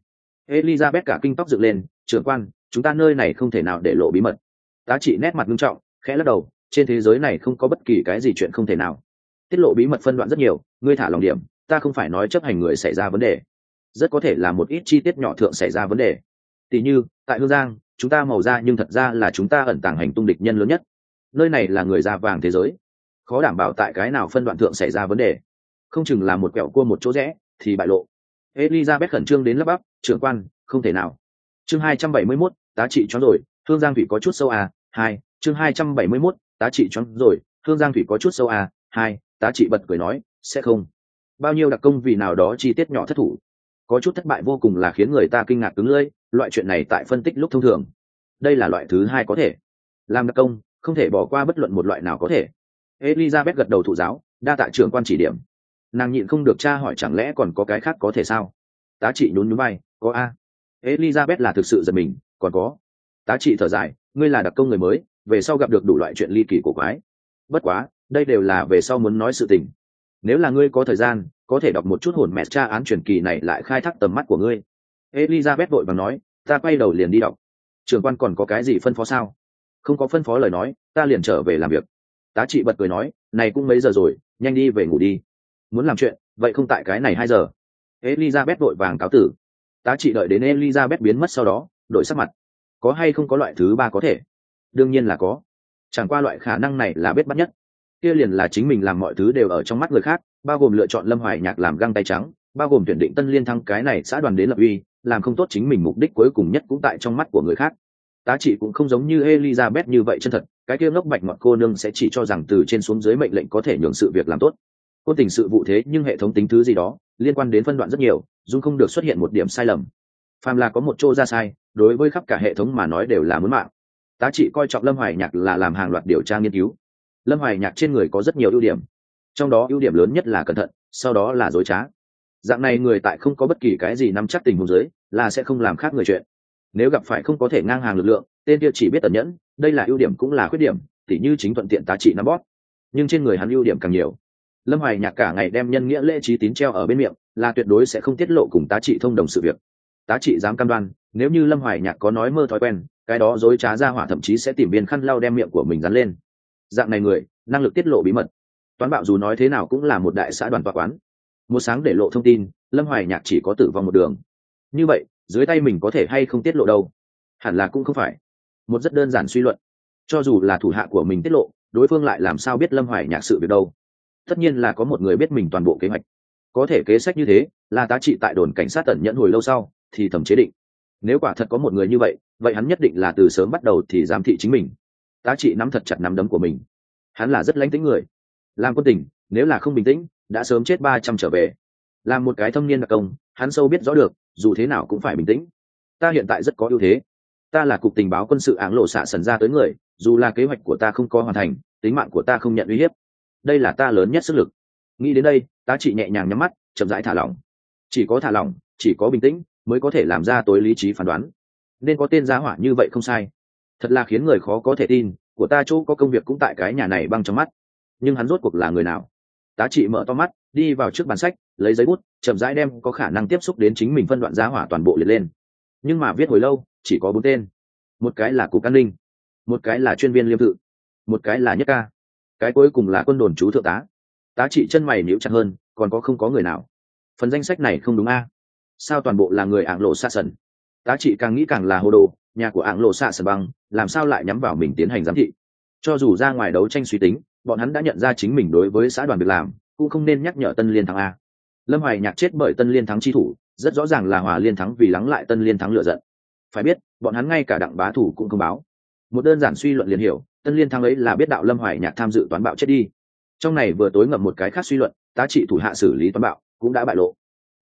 Elizabeth cả kinh tóc dựng lên, trưởng quan, chúng ta nơi này không thể nào để lộ bí mật. Tá trị nét mặt nghiêm trọng, khẽ lắc đầu, trên thế giới này không có bất kỳ cái gì chuyện không thể nào. Tiết lộ bí mật phân đoạn rất nhiều, ngươi thả lòng điểm ta không phải nói chấp hành người xảy ra vấn đề. Rất có thể là một ít chi tiết nhỏ thượng xảy ra vấn đề. Tỉ như tại hương giang chúng ta màu ra nhưng thật ra là chúng ta ẩn tàng hành tung địch nhân lớn nhất. Nơi này là người da vàng thế giới. Khó đảm bảo tại cái nào phân đoạn thượng xảy ra vấn đề. Không chừng là một quẹo cua một chỗ rẽ thì bại lộ. Elizabeth khẩn trương đến lắp bắp trưởng quan không thể nào. Chương hai trăm bảy mươi 271, tá trị cho rồi thương giang thủy có chút sâu à hai chương hai trăm bảy mươi 271, tá trị cho rồi thương giang thủy có chút sâu à hai tá trị bật cười nói sẽ không bao nhiêu đặc công vì nào đó chi tiết nhỏ thất thủ. Có chút thất bại vô cùng là khiến người ta kinh ngạc cứng lưỡi, loại chuyện này tại phân tích lúc thông thường. Đây là loại thứ hai có thể. Làm đặc công, không thể bỏ qua bất luận một loại nào có thể. Elizabeth gật đầu thụ giáo, đa tạ trưởng quan chỉ điểm. Nàng nhịn không được tra hỏi chẳng lẽ còn có cái khác có thể sao? Tá trị nhún nhún bay có a. Elizabeth là thực sự giật mình, còn có. Tá trị thở dài, ngươi là đặc công người mới, về sau gặp được đủ loại chuyện ly kỳ của quái. Bất quá, đây đều là về sau muốn nói sự tình nếu là ngươi có thời gian, có thể đọc một chút hồn mẹ tra án truyền kỳ này lại khai thác tầm mắt của ngươi. Elizabeth vội vàng nói, ta quay đầu liền đi đọc. Trường quan còn có cái gì phân phó sao? Không có phân phó lời nói, ta liền trở về làm việc. Tá trị bật cười nói, này cũng mấy giờ rồi, nhanh đi về ngủ đi. Muốn làm chuyện, vậy không tại cái này hai giờ. Elizabeth vội vàng cáo tử. Tá trị đợi đến elizabeth biến mất sau đó, đổi sắc mặt. Có hay không có loại thứ ba có thể? Đương nhiên là có. Chẳng qua loại khả năng này là biết bắt nhất kia liền là chính mình làm mọi thứ đều ở trong mắt người khác, bao gồm lựa chọn lâm hoài nhạc làm găng tay trắng, bao gồm tuyển định tân liên thăng cái này xã đoàn đến lập uy, làm không tốt chính mình mục đích cuối cùng nhất cũng tại trong mắt của người khác. Tá trị cũng không giống như elizabeth như vậy chân thật, cái kia ngốc bạch ngọt cô nương sẽ chỉ cho rằng từ trên xuống dưới mệnh lệnh có thể nhường sự việc làm tốt. Cô tình sự vụ thế, nhưng hệ thống tính thứ gì đó, liên quan đến phân đoạn rất nhiều dung không được xuất hiện một điểm sai lầm. Phàm là có một chỗ ra sai, đối với khắp cả hệ thống mà nói đều là muốn mạng. Tá trị coi trọng lâm hoài nhạc là làm hàng loạt điều tra nghiên cứu lâm hoài nhạc trên người có rất nhiều ưu điểm. Trong đó ưu điểm lớn nhất là cẩn thận, sau đó là dối trá. Dạng này người tại không có bất kỳ cái gì nắm chắc tình huống dưới, là sẽ không làm khác người chuyện. Nếu gặp phải không có thể ngang hàng lực lượng, tên kia chỉ biết tẩn nhẫn, đây là ưu điểm cũng là khuyết điểm, tỉ như chính thuận tiện tá trị nắm bót nhưng trên người hắn ưu điểm càng nhiều. Lâm hoài nhạc cả ngày đem nhân nghĩa lễ trí tín treo ở bên miệng, là tuyệt đối sẽ không tiết lộ cùng tá trị thông đồng sự việc. Tá trị dám cam đoan, nếu như lâm hoài nhạc có nói mơ thói quen, cái đó dối trá ra hỏa thậm chí sẽ tìm viên khăn lau đem miệng của mình dán lên dạng này người, năng lực tiết lộ bí mật. Toán bạo dù nói thế nào cũng là một đại xã đoàn tòa quán. Một sáng để lộ thông tin, lâm hoài nhạc chỉ có tử vong một đường. Như vậy, dưới tay mình có thể hay không tiết lộ đâu? Hẳn là cũng không phải. Một rất đơn giản suy luận. Cho dù là thủ hạ của mình tiết lộ, đối phương lại làm sao biết lâm hoài nhạc sự việc đâu? Tất nhiên là có một người biết mình toàn bộ kế hoạch. Có thể kế sách như thế, là tá trị tại đồn cảnh sát tận nhẫn hồi lâu sau, thì thẩm chế định. Nếu quả thật có một người như vậy vậy hắn nhất định là từ sớm bắt đầu thì giám thị chính mình tá trị nắm thật chặt nắm đấm của mình. Hắn là rất lánh tính người. Làm quân tình, nếu là không bình tĩnh, đã sớm chết ba trăm trở về. Làm một cái thâm niên đặc công, hắn sâu biết rõ được, dù thế nào cũng phải bình tĩnh. Ta hiện tại rất có ưu thế. Ta là cục tình báo quân sự áng lộ xạ sần ra tới người, dù là kế hoạch của ta không có hoàn thành, tính mạng của ta không nhận uy hiếp. Đây là ta lớn nhất sức lực. Nghĩ đến đây ta chỉ nhẹ nhàng nhắm mắt, chậm rãi thả lỏng. Chỉ có thả lỏng, chỉ có bình tĩnh, mới có thể làm ra tối lý trí phán đoán. Nên có tên giá hỏa như vậy không sai thật là khiến người khó có thể tin, của ta chỗ có công việc cũng tại cái nhà này băng trong mắt. Nhưng hắn rốt cuộc là người nào? Tá trị mở to mắt, đi vào trước bàn sách, lấy giấy bút, chậm rãi đem có khả năng tiếp xúc đến chính mình phân đoạn giá hỏa toàn bộ liệt lên. Nhưng mà viết hồi lâu, chỉ có bốn tên. Một cái là cục an ninh, một cái là chuyên viên liêm tự, một cái là nhất ca. Cái cuối cùng là quân đồn chú thượng tá. Tá trị chân mày níu chặt hơn, còn có không có người nào? Phần danh sách này không đúng a. Sao toàn bộ là người ảng lộ xa sần? Tá trị càng nghĩ càng là hồ đồ nhà của ảng lộ xạ sần băng, làm sao lại nhắm vào mình tiến hành giám thị? Cho dù ra ngoài đấu tranh suy tính, bọn hắn đã nhận ra chính mình đối với xã đoàn việc làm, cũng không nên nhắc nhở tân liên thắng a. Lâm hoài nhạc chết bởi tân liên thắng chi thủ, rất rõ ràng là hòa liên thắng vì lắng lại tân liên thắng lựa giận. Phải biết, bọn hắn ngay cả đặng bá thủ cũng không báo. Một đơn giản suy luận liền hiểu, tân liên thắng ấy là biết đạo lâm hoài nhạc tham dự toán bạo chết đi. Trong này vừa tối ngậm một cái khác suy luận, tá trị thủ hạ xử lý toán bạo cũng đã bại lộ.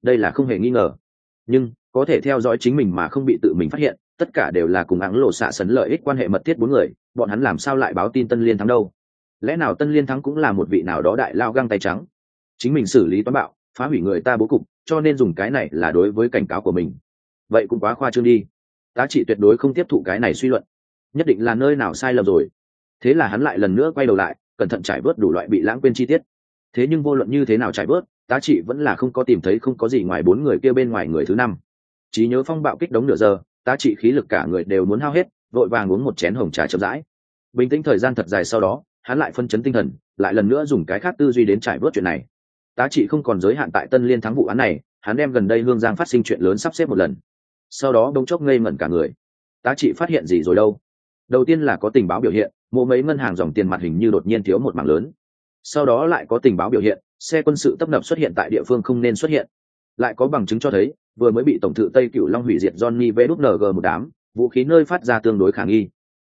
Đây là không hề nghi ngờ. Nhưng, có thể theo dõi chính mình mà không bị tự mình phát hiện tất cả đều là cùng áng lộ xạ sấn lợi ích quan hệ mật thiết bốn người, bọn hắn làm sao lại báo tin tân liên thắng đâu? Lẽ nào tân liên thắng cũng là một vị nào đó đại lao găng tay trắng? Chính mình xử lý toán bạo, phá hủy người ta bố cục, cho nên dùng cái này là đối với cảnh cáo của mình. Vậy cũng quá khoa trương đi. Tá trị tuyệt đối không tiếp thụ cái này suy luận. Nhất định là nơi nào sai lầm rồi. Thế là hắn lại lần nữa quay đầu lại, cẩn thận trải bớt đủ loại bị lãng quên chi tiết. Thế nhưng vô luận như thế nào trải bớt, tá trị vẫn là không có tìm thấy không có gì ngoài bốn người kia bên ngoài người thứ năm. Trí nhớ phong bạo kích đống nửa giờ tá trị khí lực cả người đều muốn hao hết, vội vàng uống một chén hồng trà chậm rãi. Bình tĩnh thời gian thật dài sau đó, hắn lại phân chấn tinh thần, lại lần nữa dùng cái khác tư duy đến trải bớt chuyện này. Tá trị không còn giới hạn tại tân liên thắng vụ án này, hắn đem gần đây hương giang phát sinh chuyện lớn sắp xếp một lần. Sau đó đông chốc ngây ngẩn cả người. Tá trị phát hiện gì rồi đâu? Đầu tiên là có tình báo biểu hiện, mỗi mấy ngân hàng dòng tiền mặt hình như đột nhiên thiếu một mảng lớn. Sau đó lại có tình báo biểu hiện, xe quân sự tấp nập xuất hiện tại địa phương không nên xuất hiện lại có bằng chứng cho thấy, vừa mới bị tổng thự tây cựu long hủy diệt johnny vng một đám, vũ khí nơi phát ra tương đối khả nghi.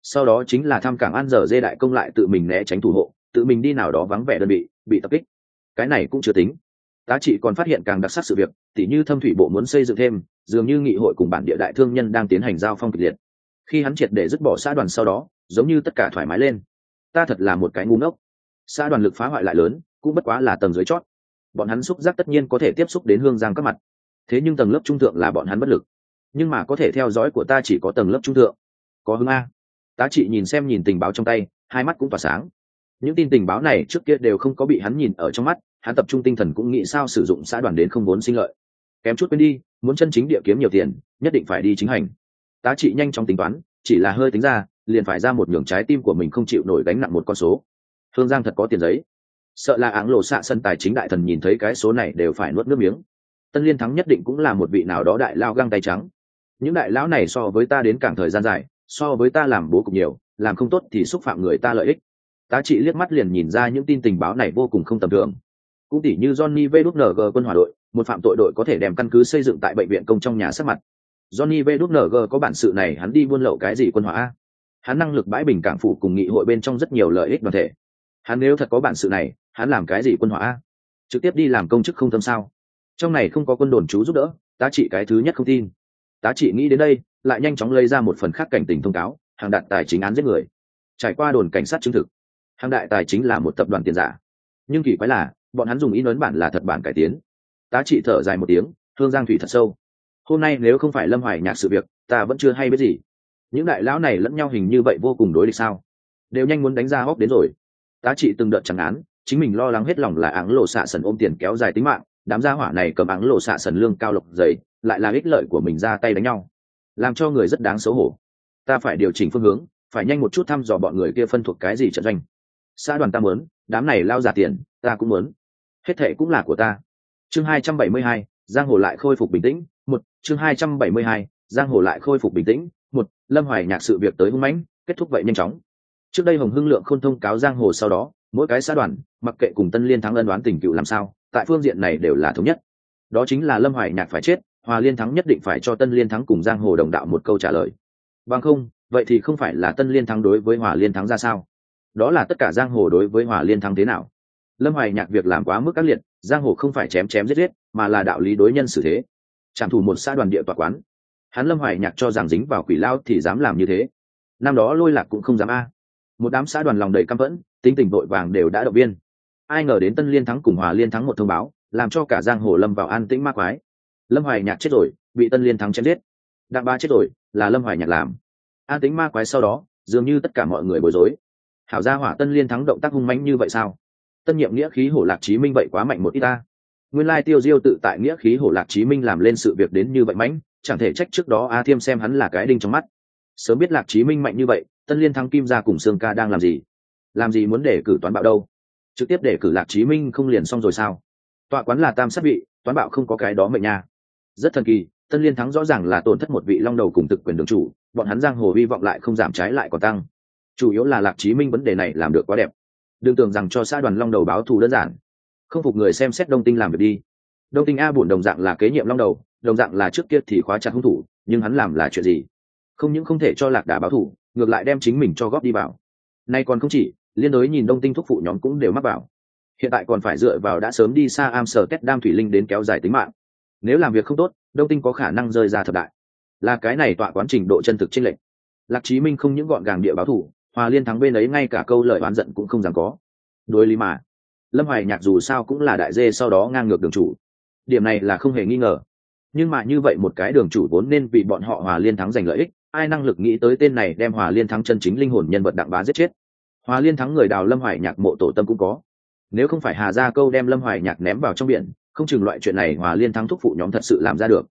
Sau đó chính là thăm cảng an giờ dê đại công lại tự mình né tránh thủ hộ, tự mình đi nào đó vắng vẻ đơn vị, bị tập kích. Cái này cũng chưa tính. Tá trị còn phát hiện càng đặc sắc sự việc, tỉ như thâm thủy bộ muốn xây dựng thêm, dường như nghị hội cùng bản địa đại thương nhân đang tiến hành giao phong kịch liệt. Khi hắn triệt để dứt bỏ xã đoàn sau đó, giống như tất cả thoải mái lên. Ta thật là một cái ngu ngốc. Xã đoàn lực phá hoại lại lớn, cũng bất quá là tầng dưới chót bọn hắn xúc giác tất nhiên có thể tiếp xúc đến hương giang các mặt. Thế nhưng tầng lớp trung thượng là bọn hắn bất lực. Nhưng mà có thể theo dõi của ta chỉ có tầng lớp trung thượng. Có hương a. Tá trị nhìn xem nhìn tình báo trong tay, hai mắt cũng tỏa sáng. Những tin tình báo này trước kia đều không có bị hắn nhìn ở trong mắt, hắn tập trung tinh thần cũng nghĩ sao sử dụng xã đoàn đến không vốn sinh lợi. Kém chút quên đi, muốn chân chính địa kiếm nhiều tiền, nhất định phải đi chính hành. Tá trị nhanh trong tính toán, chỉ là hơi tính ra, liền phải ra một nhường trái tim của mình không chịu nổi gánh nặng một con số. Hương giang thật có tiền giấy sợ là áng lộ xạ sân tài chính đại thần nhìn thấy cái số này đều phải nuốt nước miếng. Tân liên thắng nhất định cũng là một vị nào đó đại lao găng tay trắng. Những đại lão này so với ta đến càng thời gian dài, so với ta làm bố cục nhiều, làm không tốt thì xúc phạm người ta lợi ích. Tá trị liếc mắt liền nhìn ra những tin tình báo này vô cùng không tầm thường. Cũng tỉ như johnny vng quân hỏa đội, một phạm tội đội có thể đem căn cứ xây dựng tại bệnh viện công trong nhà sát mặt. Johnny vng có bản sự này hắn đi buôn lậu cái gì quân hỏa a? Hắn năng lực bãi bình cảng phủ cùng nghị hội bên trong rất nhiều lợi ích đoàn thể hắn nếu thật có bản sự này, hắn làm cái gì quân hỏa a? Trực tiếp đi làm công chức không tâm sao? Trong này không có quân đồn chú giúp đỡ, tá trị cái thứ nhất không tin. Tá trị nghĩ đến đây, lại nhanh chóng lấy ra một phần khác cảnh tình thông cáo, hàng đại tài chính án giết người. Trải qua đồn cảnh sát chứng thực, hàng đại tài chính là một tập đoàn tiền giả. Nhưng kỳ quái là, bọn hắn dùng in ấn bản là thật bản cải tiến. Tá trị thở dài một tiếng thương giang thủy thật sâu. Hôm nay nếu không phải lâm hoài nhạc sự việc, ta vẫn chưa hay biết gì. Những đại lão này lẫn nhau hình như vậy vô cùng đối địch sao? Đều nhanh muốn đánh ra hóc đến rồi tá trị từng đợt chẳng án, chính mình lo lắng hết lòng là áng lộ xạ sần ôm tiền kéo dài tính mạng, đám gia hỏa này cầm áng lộ xạ sần lương cao lộc dày, lại là ích lợi của mình ra tay đánh nhau. Làm cho người rất đáng xấu hổ. Ta phải điều chỉnh phương hướng, phải nhanh một chút thăm dò bọn người kia phân thuộc cái gì trận doanh. Xã đoàn ta muốn, đám này lao giả tiền, ta cũng muốn. Hết thệ cũng là của ta. Chương hai trăm bảy mươi hai, giang hồ lại khôi phục bình tĩnh, một, chương hai trăm bảy mươi hai, giang hồ lại khôi phục bình tĩnh, một, lâm hoài nhạc sự việc tới hung mãnh, kết thúc vậy nhanh chóng trước đây hồng hưng lượng khôn thông cáo giang hồ sau đó, mỗi cái xã đoàn, mặc kệ cùng tân liên thắng ân đoán tình cựu làm sao, tại phương diện này đều là thống nhất. Đó chính là lâm hoài nhạc phải chết, hòa liên thắng nhất định phải cho tân liên thắng cùng giang hồ đồng đạo một câu trả lời. Bằng không, vậy thì không phải là tân liên thắng đối với hòa liên thắng ra sao? Đó là tất cả giang hồ đối với hòa liên thắng thế nào? Lâm hoài nhạc việc làm quá mức các liệt, giang hồ không phải chém chém giết giết, mà là đạo lý đối nhân xử thế. Trảm thủ một xã đoàn địa tòa quán. Hắn lâm hoài nhạc cho rằng dính vào quỷ lao thì dám làm như thế. Năm đó lôi lạc cũng không dám a một đám xã đoàn lòng đầy căm phẫn, tính tình vội vàng đều đã động viên. Ai ngờ đến tân liên thắng cùng hòa liên thắng một thông báo, làm cho cả giang hồ lâm vào an tĩnh ma quái. Lâm hoài nhạc chết rồi, bị tân liên thắng chém giết. Đặng ba chết rồi, là lâm hoài nhạc làm. An tĩnh ma quái sau đó, dường như tất cả mọi người bối rối. Hảo gia hỏa tân liên thắng động tác hung mãnh như vậy sao? Tân nhiệm nghĩa khí hổ lạc chí minh vậy quá mạnh một ít ta. Nguyên lai tiêu diêu tự tại nghĩa khí hổ lạc chí minh làm lên sự việc đến như vậy mãnh, chẳng thể trách trước đó a thiêm xem hắn là cái đinh trong mắt. Sớm biết lạc chí minh mạnh như vậy tân liên thắng kim ra cùng sương ca đang làm gì? Làm gì muốn để cử toán bạo đâu? Trực tiếp để cử lạc chí minh không liền xong rồi sao? Tọa quán là tam sát vị, toán bạo không có cái đó mệnh nha. Rất thần kỳ, tân liên thắng rõ ràng là tổn thất một vị long đầu cùng thực quyền đường chủ, bọn hắn giang hồ hy vọng lại không giảm trái lại còn tăng. Chủ yếu là lạc chí minh vấn đề này làm được quá đẹp. Đừng tưởng rằng cho xã đoàn long đầu báo thù đơn giản. Không phục người xem xét đông tinh làm việc đi. Đông tinh a bổn đồng dạng là kế nhiệm long đầu, đồng dạng là trước kia thì khóa chặt hung thủ, nhưng hắn làm là chuyện gì? Không những không thể cho lạc đà báo thù ngược lại đem chính mình cho góp đi vào. Nay còn không chỉ, liên đối nhìn đông tinh thúc phụ nhóm cũng đều mắc vào. Hiện tại còn phải dựa vào đã sớm đi xa am sở kết đam thủy linh đến kéo dài tính mạng. Nếu làm việc không tốt, đông tinh có khả năng rơi ra thập đại. Là cái này tọa quán trình độ chân thực chênh lệch. Lạc chí minh không những gọn gàng địa báo thủ, hòa liên thắng bên ấy ngay cả câu lời oán giận cũng không dám có. Đối lý mà, lâm hoài nhạc dù sao cũng là đại dê sau đó ngang ngược đường chủ. Điểm này là không hề nghi ngờ. Nhưng mà như vậy một cái đường chủ vốn nên vì bọn họ hòa liên thắng giành lợi ích ai năng lực nghĩ tới tên này đem hòa liên thắng chân chính linh hồn nhân vật đặng bá giết chết? Hòa liên thắng người đào lâm hoài nhạc mộ tổ tâm cũng có. Nếu không phải hà gia câu đem lâm hoài nhạc ném vào trong biển, không chừng loại chuyện này hòa liên thắng thúc phụ nhóm thật sự làm ra được.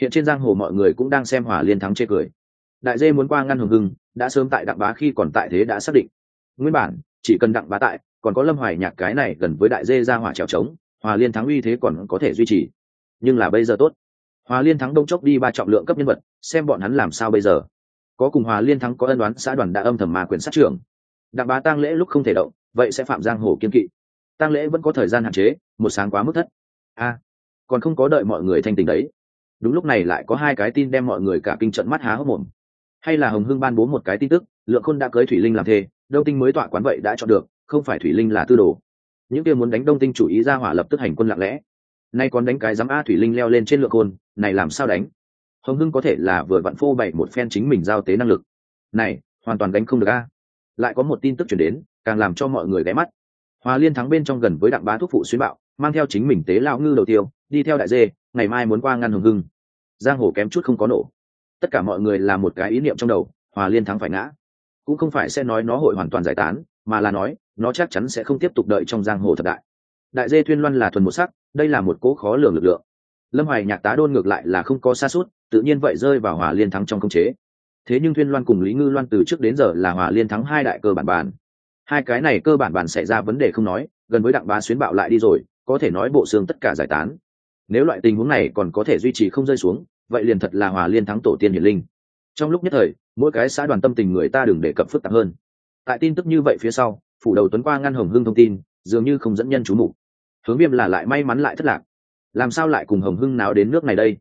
Hiện trên giang hồ mọi người cũng đang xem hòa liên thắng chê cười. Đại dê muốn qua ngăn hùng hưng, đã sớm tại đặng bá khi còn tại thế đã xác định. Nguyên bản, chỉ cần đặng bá tại, còn có lâm hoài nhạc cái này gần với đại dê ra hỏa trèo trống, hòa liên thắng uy thế còn có thể duy trì. Nhưng là bây giờ tốt hòa liên thắng đông chốc đi ba trọng lượng cấp nhân vật, xem bọn hắn làm sao bây giờ. Có cùng hòa liên thắng có ân đoán xã đoàn đã âm thầm mà quyền sát trưởng. Đặng bá tăng lễ lúc không thể động, vậy sẽ phạm giang hồ kiên kỵ. Tăng lễ vẫn có thời gian hạn chế, một sáng quá mức thất. A, còn không có đợi mọi người thanh tình đấy. Đúng lúc này lại có hai cái tin đem mọi người cả kinh trận mắt há hốc mồm. Hay là hồng hưng ban bố một cái tin tức, lượng khôn đã cưới thủy linh làm thê, đông tinh mới tọa quán vậy đã chọn được, không phải thủy linh là tư đồ. Những kia muốn đánh đông tinh chủ ý ra hỏa lập tức hành quân lặng lẽ nay còn đánh cái giám a thủy linh leo lên trên lượng côn này làm sao đánh? Hồng hưng có thể là vừa vặn phô bày một phen chính mình giao tế năng lực. Này, hoàn toàn đánh không được a. Lại có một tin tức chuyển đến, càng làm cho mọi người ghé mắt. Hòa liên thắng bên trong gần với đặng bá thuốc phụ xuyên bạo, mang theo chính mình tế lão ngư đầu tiêu, đi theo đại dê, ngày mai muốn qua ngăn hồng hưng. Giang hồ kém chút không có nổ. Tất cả mọi người là một cái ý niệm trong đầu, hòa liên thắng phải ngã. Cũng không phải sẽ nói nó hội hoàn toàn giải tán, mà là nói, nó chắc chắn sẽ không tiếp tục đợi trong giang hồ thật đại đại dê Thuyên loan là thuần một sắc, đây là một cố khó lường lực lượng. Lâm hoài nhạc tá đôn ngược lại là không có xa suốt, tự nhiên vậy rơi vào hòa liên thắng trong công chế. Thế nhưng Thuyên loan cùng lý ngư loan từ trước đến giờ là hòa liên thắng hai đại cơ bản bản hai cái này cơ bản bản xảy ra vấn đề không nói, gần với đặng bá xuyến bạo lại đi rồi, có thể nói bộ xương tất cả giải tán. Nếu loại tình huống này còn có thể duy trì không rơi xuống, vậy liền thật là hòa liên thắng tổ tiên hiển linh. Trong lúc nhất thời, mỗi cái xã đoàn tâm tình người ta đừng đề cập phức tạp hơn. Tại tin tức như vậy phía sau, phủ đầu tuấn qua ngăn hồng hưng thông tin dường như không dẫn nhân chú mục. Hướng viêm là lại may mắn lại thất lạc. Làm sao lại cùng hồng hưng nào đến nước này đây?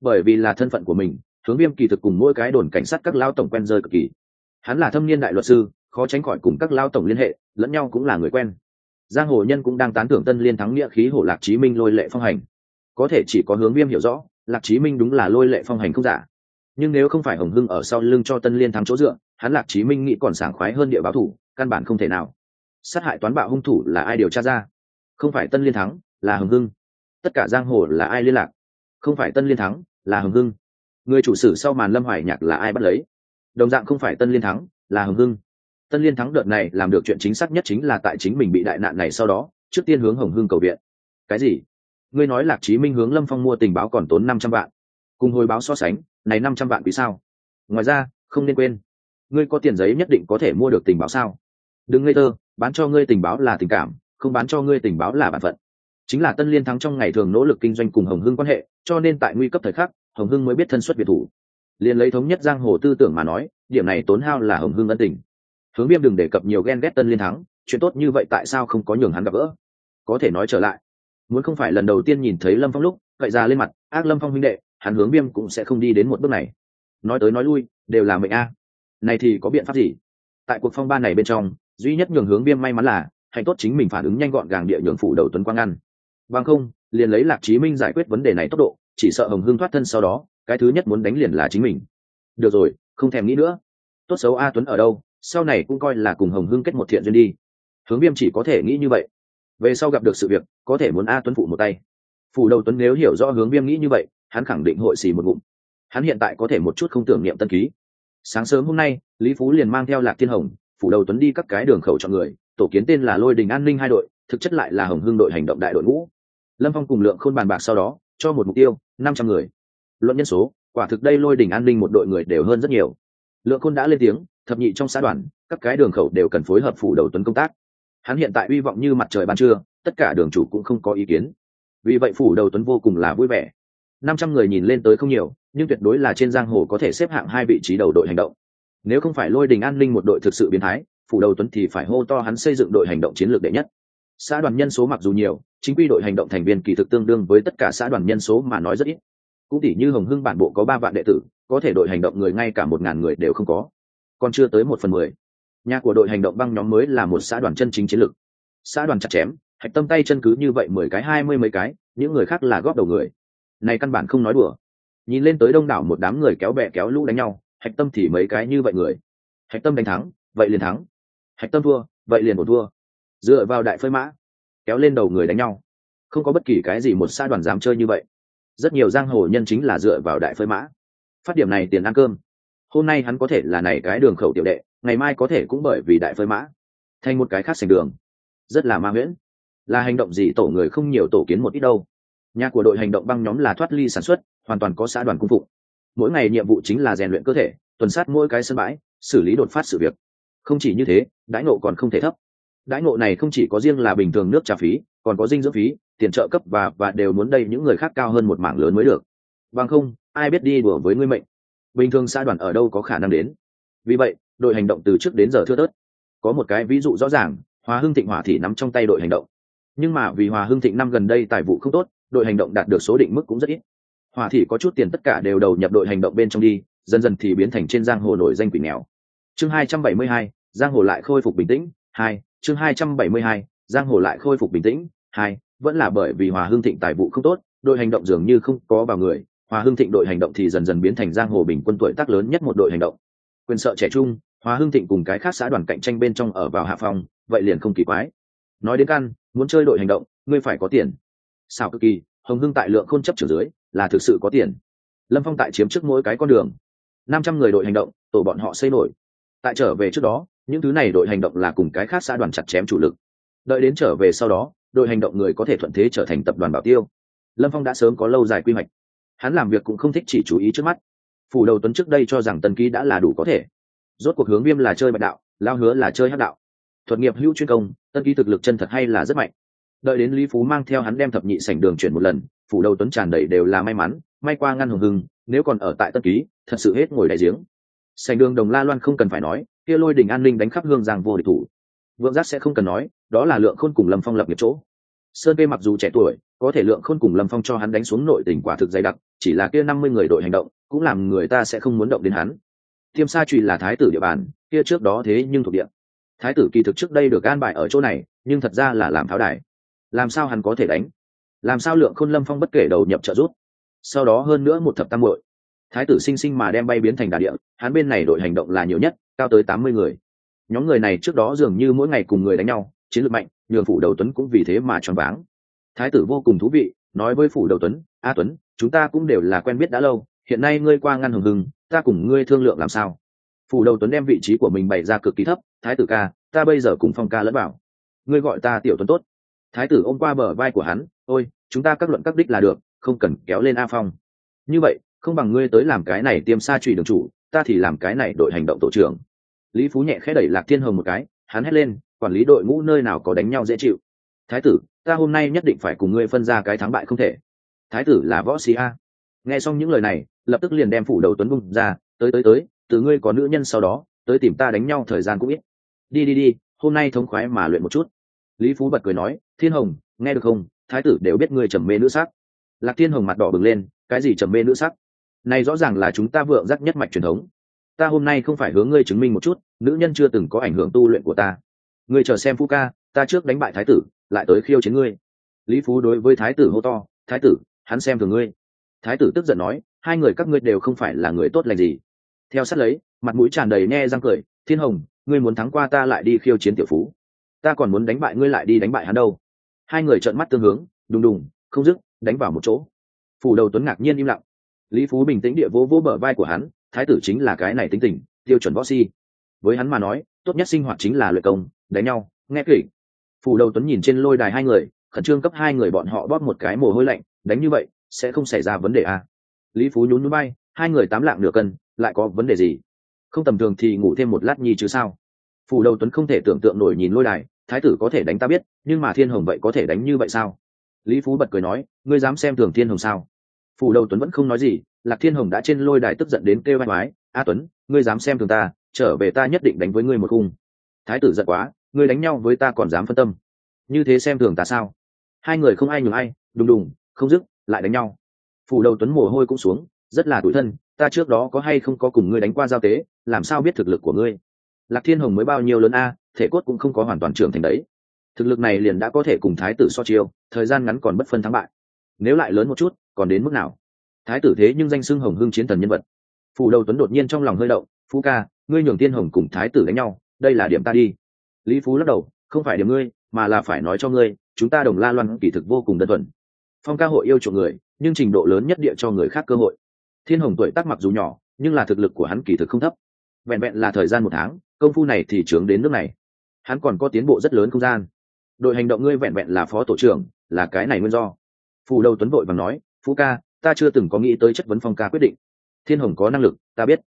Bởi vì là thân phận của mình, hướng viêm kỳ thực cùng mỗi cái đồn cảnh sát các lao tổng quen rơi cực kỳ. Hắn là thâm niên đại luật sư, khó tránh khỏi cùng các lao tổng liên hệ, lẫn nhau cũng là người quen. Giang hồ nhân cũng đang tán thưởng tân liên thắng nghĩa khí hổ lạc chí minh lôi lệ phong hành. Có thể chỉ có hướng viêm hiểu rõ, lạc chí minh đúng là lôi lệ phong hành không giả. Nhưng nếu không phải hồng hưng ở sau lưng cho tân liên thắng chỗ dựa, hắn lạc chí minh nghĩ còn sảng khoái hơn địa báo thủ, căn bản không thể nào sát hại toán bạo hung thủ là ai điều tra ra? Không phải tân liên thắng, là hồng hưng. Tất cả giang hồ là ai liên lạc? Không phải tân liên thắng, là hồng hưng. Người chủ sử sau màn lâm hoài nhạc là ai bắt lấy? Đồng dạng không phải tân liên thắng, là hồng hưng. Tân liên thắng đợt này làm được chuyện chính xác nhất chính là tại chính mình bị đại nạn này sau đó, trước tiên hướng hồng hưng cầu viện. Cái gì? Ngươi nói lạc chí minh hướng lâm phong mua tình báo còn tốn năm trăm vạn. Cùng hồi báo so sánh, này năm trăm vạn vì sao? Ngoài ra, không nên quên, ngươi có tiền giấy nhất định có thể mua được tình báo sao? Đừng ngây thơ bán cho ngươi tình báo là tình cảm, không bán cho ngươi tình báo là bản phận. Chính là tân liên thắng trong ngày thường nỗ lực kinh doanh cùng hồng hưng quan hệ, cho nên tại nguy cấp thời khắc, hồng hưng mới biết thân xuất biệt thủ. Liền lấy thống nhất giang hồ tư tưởng mà nói, điểm này tốn hao là hồng hưng ân tình. Hướng viêm đừng đề cập nhiều ghen ghét tân liên thắng, chuyện tốt như vậy tại sao không có nhường hắn gặp gỡ? Có thể nói trở lại, muốn không phải lần đầu tiên nhìn thấy lâm phong lúc, vậy ra lên mặt, ác lâm phong huynh đệ, hắn hướng viêm cũng sẽ không đi đến một bước này. Nói tới nói lui, đều là mệnh a. Này thì có biện pháp gì? Tại cuộc phong ba này bên trong duy nhất nhường hướng viêm may mắn là hạnh tốt chính mình phản ứng nhanh gọn gàng địa nhường phủ đầu tuấn quang ăn bằng không, liền lấy lạc chí minh giải quyết vấn đề này tốc độ, chỉ sợ hồng hưng thoát thân sau đó, cái thứ nhất muốn đánh liền là chính mình. Được rồi, không thèm nghĩ nữa. Tốt xấu a tuấn ở đâu, sau này cũng coi là cùng hồng hưng kết một thiện duyên đi. Hướng viêm chỉ có thể nghĩ như vậy. Về sau gặp được sự việc, có thể muốn a tuấn phụ một tay. Phủ đầu tuấn nếu hiểu rõ hướng viêm nghĩ như vậy, hắn khẳng định hội xì một ngụm. Hắn hiện tại có thể một chút không tưởng niệm tân ký. Sáng sớm hôm nay, lý phú liền mang theo lạc thiên hồng phủ đầu tuấn đi các cái đường khẩu chọn người, tổ kiến tên là lôi đình an ninh hai đội, thực chất lại là hồng hưng đội hành động đại đội ngũ. Lâm phong cùng lượng khôn bàn bạc sau đó, cho một mục tiêu, năm trăm người. Luận nhân số, quả thực đây lôi đình an ninh một đội người đều hơn rất nhiều. Lượng khôn đã lên tiếng, thập nhị trong xã đoàn, các cái đường khẩu đều cần phối hợp phủ đầu tuấn công tác. Hắn hiện tại hy vọng như mặt trời ban trưa, tất cả đường chủ cũng không có ý kiến. Vì vậy phủ đầu tuấn vô cùng là vui vẻ. Năm trăm người nhìn lên tới không nhiều, nhưng tuyệt đối là trên giang hồ có thể xếp hạng hai vị trí đầu đội hành động nếu không phải lôi đình an ninh một đội thực sự biến thái, phủ đầu tuấn thì phải hô to hắn xây dựng đội hành động chiến lược đệ nhất. Xã đoàn nhân số mặc dù nhiều, chính quy đội hành động thành viên kỳ thực tương đương với tất cả xã đoàn nhân số mà nói rất ít. Cũng tỷ như hồng hưng bản bộ có ba vạn đệ tử, có thể đội hành động người ngay cả một ngàn người đều không có. Còn chưa tới một phần mười. Nhà của đội hành động băng nhóm mới là một xã đoàn chân chính chiến lược. Xã đoàn chặt chém, hạch tâm tay chân cứ như vậy mười cái, hai mươi mấy cái, những người khác là góp đầu người. Này căn bản không nói đùa. Nhìn lên tới đông đảo một đám người kéo bè kéo lũ đánh nhau hạch tâm thì mấy cái như vậy người. Hạch tâm đánh thắng, vậy liền thắng. Hạch tâm thua, vậy liền một thua. Dựa vào đại phơi mã, kéo lên đầu người đánh nhau. Không có bất kỳ cái gì một xã đoàn dám chơi như vậy. Rất nhiều giang hồ nhân chính là dựa vào đại phơi mã. Phát điểm này tiền ăn cơm. Hôm nay hắn có thể là này cái đường khẩu tiểu đệ, ngày mai có thể cũng bởi vì đại phơi mã, thành một cái khác sành đường. Rất là ma nguyễn là hành động gì tổ người không nhiều tổ kiến một ít đâu. Nhà của đội hành động băng nhóm là thoát ly sản xuất, hoàn toàn có xã đoàn cung phục mỗi ngày nhiệm vụ chính là rèn luyện cơ thể, tuần sát mỗi cái sân bãi, xử lý đột phát sự việc. Không chỉ như thế, đãi ngộ còn không thể thấp. Đãi ngộ này không chỉ có riêng là bình thường nước trả phí, còn có dinh dưỡng phí, tiền trợ cấp và và đều muốn đây những người khác cao hơn một mảng lớn mới được. Bằng không, ai biết đi đùa với ngươi mệnh. Bình thường xã đoàn ở đâu có khả năng đến. Vì vậy, đội hành động từ trước đến giờ thưa tớt có một cái ví dụ rõ ràng, hòa hưng thịnh hỏa thì nắm trong tay đội hành động. Nhưng mà vì hòa hưng thịnh năm gần đây tài vụ không tốt, đội hành động đạt được số định mức cũng rất ít hỏa thị có chút tiền tất cả đều đầu nhập đội hành động bên trong đi dần dần thì biến thành trên giang hồ nổi danh quỷ nghèo. Chương 272, giang hồ lại khôi phục bình tĩnh hai chương 272, giang hồ lại khôi phục bình tĩnh hai vẫn là bởi vì hòa Hương thịnh tài vụ không tốt đội hành động dường như không có vào người hòa Hương thịnh đội hành động thì dần dần biến thành giang hồ bình quân tuổi tác lớn nhất một đội hành động. Quyền sợ trẻ trung hòa Hương thịnh cùng cái khác xã đoàn cạnh tranh bên trong ở vào hạ phòng vậy liền không kỳ quái. Nói đến căn muốn chơi đội hành động ngươi phải có tiền. Sao cực kỳ hồng hưng tại lượng khôn chấp trở dưới là thực sự có tiền. Lâm phong tại chiếm trước mỗi cái con đường. Năm trăm người đội hành động, tổ bọn họ xây nổi. Tại trở về trước đó, những thứ này đội hành động là cùng cái khác xã đoàn chặt chém chủ lực. Đợi đến trở về sau đó, đội hành động người có thể thuận thế trở thành tập đoàn bảo tiêu. Lâm phong đã sớm có lâu dài quy hoạch. Hắn làm việc cũng không thích chỉ chú ý trước mắt. Phủ đầu tuấn trước đây cho rằng Tần ký đã là đủ có thể. Rốt cuộc hướng viêm là chơi bạch đạo, lao hứa là chơi hát đạo. Thuật nghiệp hữu chuyên công tân ký thực lực chân thật hay là rất mạnh. Đợi đến lý phú mang theo hắn đem thập nhị sảnh đường chuyển một lần phủ đầu tuấn tràn đầy đều là may mắn, may qua ngăn hùng hưng, nếu còn ở tại tân ký, thật sự hết ngồi đại giếng. Sành đường đồng la loan không cần phải nói, kia lôi đình an ninh đánh khắp hương giang vô địch thủ. Vượng giác sẽ không cần nói, đó là lượng khôn cùng lâm phong lập nghiệp chỗ. Sơn kê mặc dù trẻ tuổi, có thể lượng khôn cùng lâm phong cho hắn đánh xuống nội tỉnh quả thực dày đặc, chỉ là kia năm mươi người đội hành động, cũng làm người ta sẽ không muốn động đến hắn. Tiêm sa trùy là thái tử địa bàn, kia trước đó thế nhưng thuộc địa. Thái tử kỳ thực trước đây được an bài ở chỗ này, nhưng thật ra là làm tháo đài. Làm sao hắn có thể đánh? Làm sao lượng khôn lâm phong bất kể đầu nhập trợ rút sau đó hơn nữa một thập tam hội thái tử sinh sinh mà đem bay biến thành đà địa, hắn bên này đội hành động là nhiều nhất, cao tới tám mươi người. Nhóm người này trước đó dường như mỗi ngày cùng người đánh nhau, chiến lược mạnh, nhường phủ đầu tuấn cũng vì thế mà choáng váng. Thái tử vô cùng thú vị, nói với phủ đầu tuấn, a tuấn, chúng ta cũng đều là quen biết đã lâu, hiện nay ngươi qua ngăn hừng hừng ta cùng ngươi thương lượng làm sao? Phủ đầu tuấn đem vị trí của mình bày ra cực kỳ thấp, thái tử ca, ta bây giờ cùng phong ca lẫn vào. Ngươi gọi ta tiểu tuấn tốt. Thái tử ôm qua bờ vai của hắn ôi, chúng ta các luận các đích là được, không cần kéo lên a phong. Như vậy, không bằng ngươi tới làm cái này tiêm sa trùy đường chủ, ta thì làm cái này đội hành động tổ trưởng. Lý phú nhẹ khẽ đẩy lạc thiên hồng một cái, hắn hét lên, quản lý đội ngũ nơi nào có đánh nhau dễ chịu. Thái tử, ta hôm nay nhất định phải cùng ngươi phân ra cái thắng bại không thể. Thái tử là võ sĩ a. Nghe xong những lời này, lập tức liền đem phủ đầu tuấn bung ra, tới tới tới, từ ngươi có nữ nhân sau đó, tới tìm ta đánh nhau thời gian cũng ít. Đi đi đi, hôm nay thống khoái mà luyện một chút. Lý phú bật cười nói, thiên hồng, nghe được không? Thái tử đều biết ngươi trầm mê nữ sắc. Lạc thiên hồng mặt đỏ bừng lên, cái gì trầm mê nữ sắc? Này rõ ràng là chúng ta vượng giác nhất mạch truyền thống. Ta hôm nay không phải hướng ngươi chứng minh một chút, nữ nhân chưa từng có ảnh hưởng tu luyện của ta. Ngươi chờ xem phú ca, ta trước đánh bại thái tử, lại tới khiêu chiến ngươi. Lý phú đối với thái tử hô to, thái tử, hắn xem thường ngươi. Thái tử tức giận nói, hai người các ngươi đều không phải là người tốt lành gì. Theo sát lấy, mặt mũi tràn đầy nhe răng cười, thiên hồng, ngươi muốn thắng qua ta lại đi khiêu chiến tiểu phú. Ta còn muốn đánh bại ngươi lại đi đánh bại hắn đâu hai người trợn mắt tương hướng, đùng đùng, không dứt, đánh vào một chỗ. Phủ đầu tuấn ngạc nhiên im lặng. Lý phú bình tĩnh địa vỗ vỗ bờ vai của hắn, thái tử chính là cái này tính tình, tiêu chuẩn võ si. Với hắn mà nói, tốt nhất sinh hoạt chính là luyện công, đánh nhau, nghe kỹ phủ đầu tuấn nhìn trên lôi đài hai người, khẩn trương cấp hai người bọn họ bóp một cái mồ hôi lạnh, đánh như vậy, sẽ không xảy ra vấn đề à. lý phú nhún núi bay hai người tám lạng nửa cân, lại có vấn đề gì? Không tầm thường thì ngủ thêm một lát nhi chứ sao? Phủ đầu tuấn không thể tưởng tượng nổi nhìn lôi đài, thái tử có thể đánh ta biết, nhưng mà thiên hồng vậy có thể đánh như vậy sao? Lý phú bật cười nói, ngươi dám xem thường thiên hồng sao? Phủ đầu tuấn vẫn không nói gì, lạc thiên hồng đã trên lôi đài tức giận đến kêu vai mái a tuấn, ngươi dám xem thường ta, trở về ta nhất định đánh với ngươi một khung. Thái tử giận quá, ngươi đánh nhau với ta còn dám phân tâm. Như thế xem thường ta sao? Hai người không ai nhường ai, đùng đùng, không dứt, lại đánh nhau. Phủ đầu tuấn mồ hôi cũng xuống, rất là tủi thân, ta trước đó có hay không có cùng ngươi đánh qua giao tế, làm sao biết thực lực của ngươi? Lạc thiên hồng mới bao nhiêu lớn a, thể cốt cũng không có hoàn toàn trưởng thành đấy. Thực lực này liền đã có thể cùng thái tử so chiêu, thời gian ngắn còn bất phân thắng bại. Nếu lại lớn một chút, còn đến mức nào? Thái tử thế nhưng danh xưng hồng hưng chiến thần nhân vật. Phủ đầu tuấn đột nhiên trong lòng hơi động, phú ca, ngươi nhường tiên hồng cùng thái tử đánh nhau, đây là điểm ta đi. Lý phú lắc đầu, không phải điểm ngươi, mà là phải nói cho ngươi, chúng ta đồng la loan kỳ thực vô cùng đơn thuần. Phong ca hội yêu chuộng người, nhưng trình độ lớn nhất địa cho người khác cơ hội. Thiên hồng tuổi tác mặc dù nhỏ, nhưng là thực lực của hắn kỳ thực không thấp. Vẹn vẹn là thời gian một tháng công phu này thì trướng đến nước này. Hắn còn có tiến bộ rất lớn không gian. Đội hành động ngươi vẹn vẹn là phó tổ trưởng, là cái này nguyên do. Phù đầu tuấn vội và nói, phú ca, ta chưa từng có nghĩ tới chất vấn phong ca quyết định. Thiên hồng có năng lực, ta biết.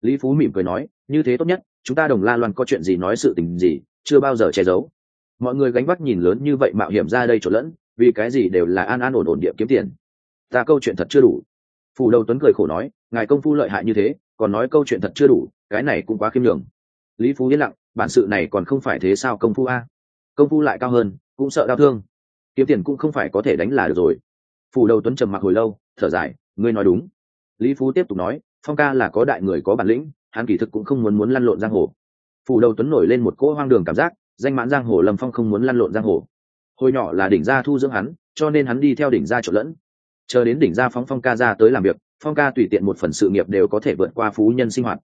Lý phú mỉm cười nói, như thế tốt nhất, chúng ta đồng la loan có chuyện gì nói sự tình gì, chưa bao giờ che giấu. Mọi người gánh vác nhìn lớn như vậy mạo hiểm ra đây trộn lẫn, vì cái gì đều là an an ổn ổn địa kiếm tiền. Ta câu chuyện thật chưa đủ. Phù đầu tuấn cười khổ nói, ngài công phu lợi hại như thế, còn nói câu chuyện thật chưa đủ, cái này cũng quá khiêm nhường lý phú yên lặng, bản sự này còn không phải thế sao công phu a? Công phu lại cao hơn, cũng sợ đau thương. Kiếm tiền cũng không phải có thể đánh là được rồi. Phủ đầu tuấn trầm mặc hồi lâu, thở dài, ngươi nói đúng. Lý phú tiếp tục nói, phong ca là có đại người có bản lĩnh, hắn kỳ thực cũng không muốn muốn lăn lộn giang hồ. Phủ đầu tuấn nổi lên một cỗ hoang đường cảm giác, danh mãn giang hồ lâm phong không muốn lăn lộn giang hồ. Hồi nhỏ là đỉnh gia thu dưỡng hắn, cho nên hắn đi theo đỉnh gia trộn lẫn. Chờ đến đỉnh gia phóng phong ca ra tới làm việc, phong ca tùy tiện một phần sự nghiệp đều có thể vượt qua phú nhân sinh hoạt.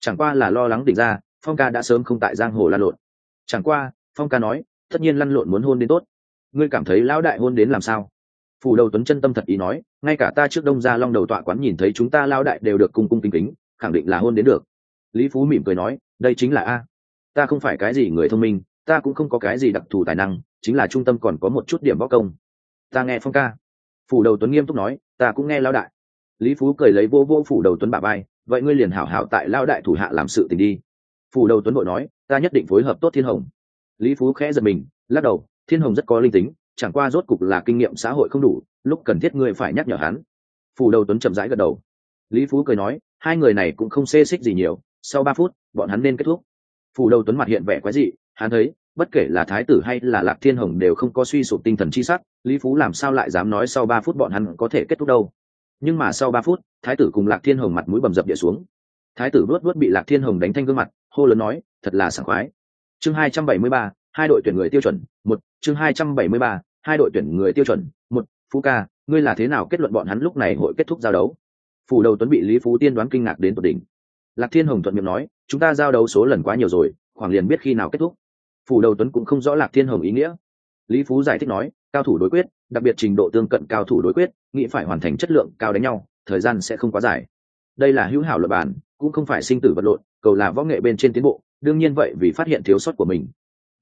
Chẳng qua là lo lắng đỉnh gia phong ca đã sớm không tại giang hồ lăn lộn. Chẳng qua, phong ca nói, tất nhiên lăn lộn muốn hôn đến tốt. Ngươi cảm thấy lão đại hôn đến làm sao? Phủ đầu tuấn chân tâm thật ý nói, ngay cả ta trước đông ra long đầu tọa quán nhìn thấy chúng ta lao đại đều được cung cung kính kính, khẳng định là hôn đến được. Lý phú mỉm cười nói, đây chính là a. Ta không phải cái gì người thông minh, ta cũng không có cái gì đặc thù tài năng, chính là trung tâm còn có một chút điểm võ công. Ta nghe phong ca. Phủ đầu tuấn nghiêm túc nói, ta cũng nghe lao đại. Lý phú cười lấy vô vô phủ đầu tuấn bà bay vậy ngươi liền hảo hảo tại lao đại thủ hạ làm sự tình đi phủ đầu tuấn vội nói, ta nhất định phối hợp tốt thiên hồng. Lý phú khẽ giật mình, lắc đầu, thiên hồng rất có linh tính, chẳng qua rốt cục là kinh nghiệm xã hội không đủ, lúc cần thiết ngươi phải nhắc nhở hắn. Phủ đầu tuấn chậm rãi gật đầu. Lý phú cười nói, hai người này cũng không xê xích gì nhiều, sau ba phút, bọn hắn nên kết thúc. Phủ đầu tuấn mặt hiện vẻ quái dị, hắn thấy, bất kể là thái tử hay là lạc thiên hồng đều không có suy sụp tinh thần chi sắc, lý phú làm sao lại dám nói sau ba phút bọn hắn có thể kết thúc đâu? Nhưng mà sau ba phút, thái tử cùng lạc thiên hồng mặt mũi bầm dập địa xuống. Thái tử luốt luốt bị lạc thiên hồng đánh thanh gương mặt hô lớn nói, thật là sảng khoái. Chương hai trăm bảy mươi ba, hai đội tuyển người tiêu chuẩn, một, chương hai trăm bảy mươi ba, hai đội tuyển người tiêu chuẩn, một, phú ca, ngươi là thế nào kết luận bọn hắn lúc này hội kết thúc giao đấu? Phủ đầu tuấn bị lý phú tiên đoán kinh ngạc đến tột đỉnh. Lạc thiên hồng thuận miệng nói, chúng ta giao đấu số lần quá nhiều rồi, khoảng liền biết khi nào kết thúc. Phủ đầu tuấn cũng không rõ lạc thiên hồng ý nghĩa. Lý phú giải thích nói, cao thủ đối quyết, đặc biệt trình độ tương cận cao thủ đối quyết, nghĩ phải hoàn thành chất lượng cao đánh nhau, thời gian sẽ không quá dài. Đây là hữu hảo luật bản cũng không phải sinh tử vật lộn cầu là võ nghệ bên trên tiến bộ, đương nhiên vậy vì phát hiện thiếu sót của mình,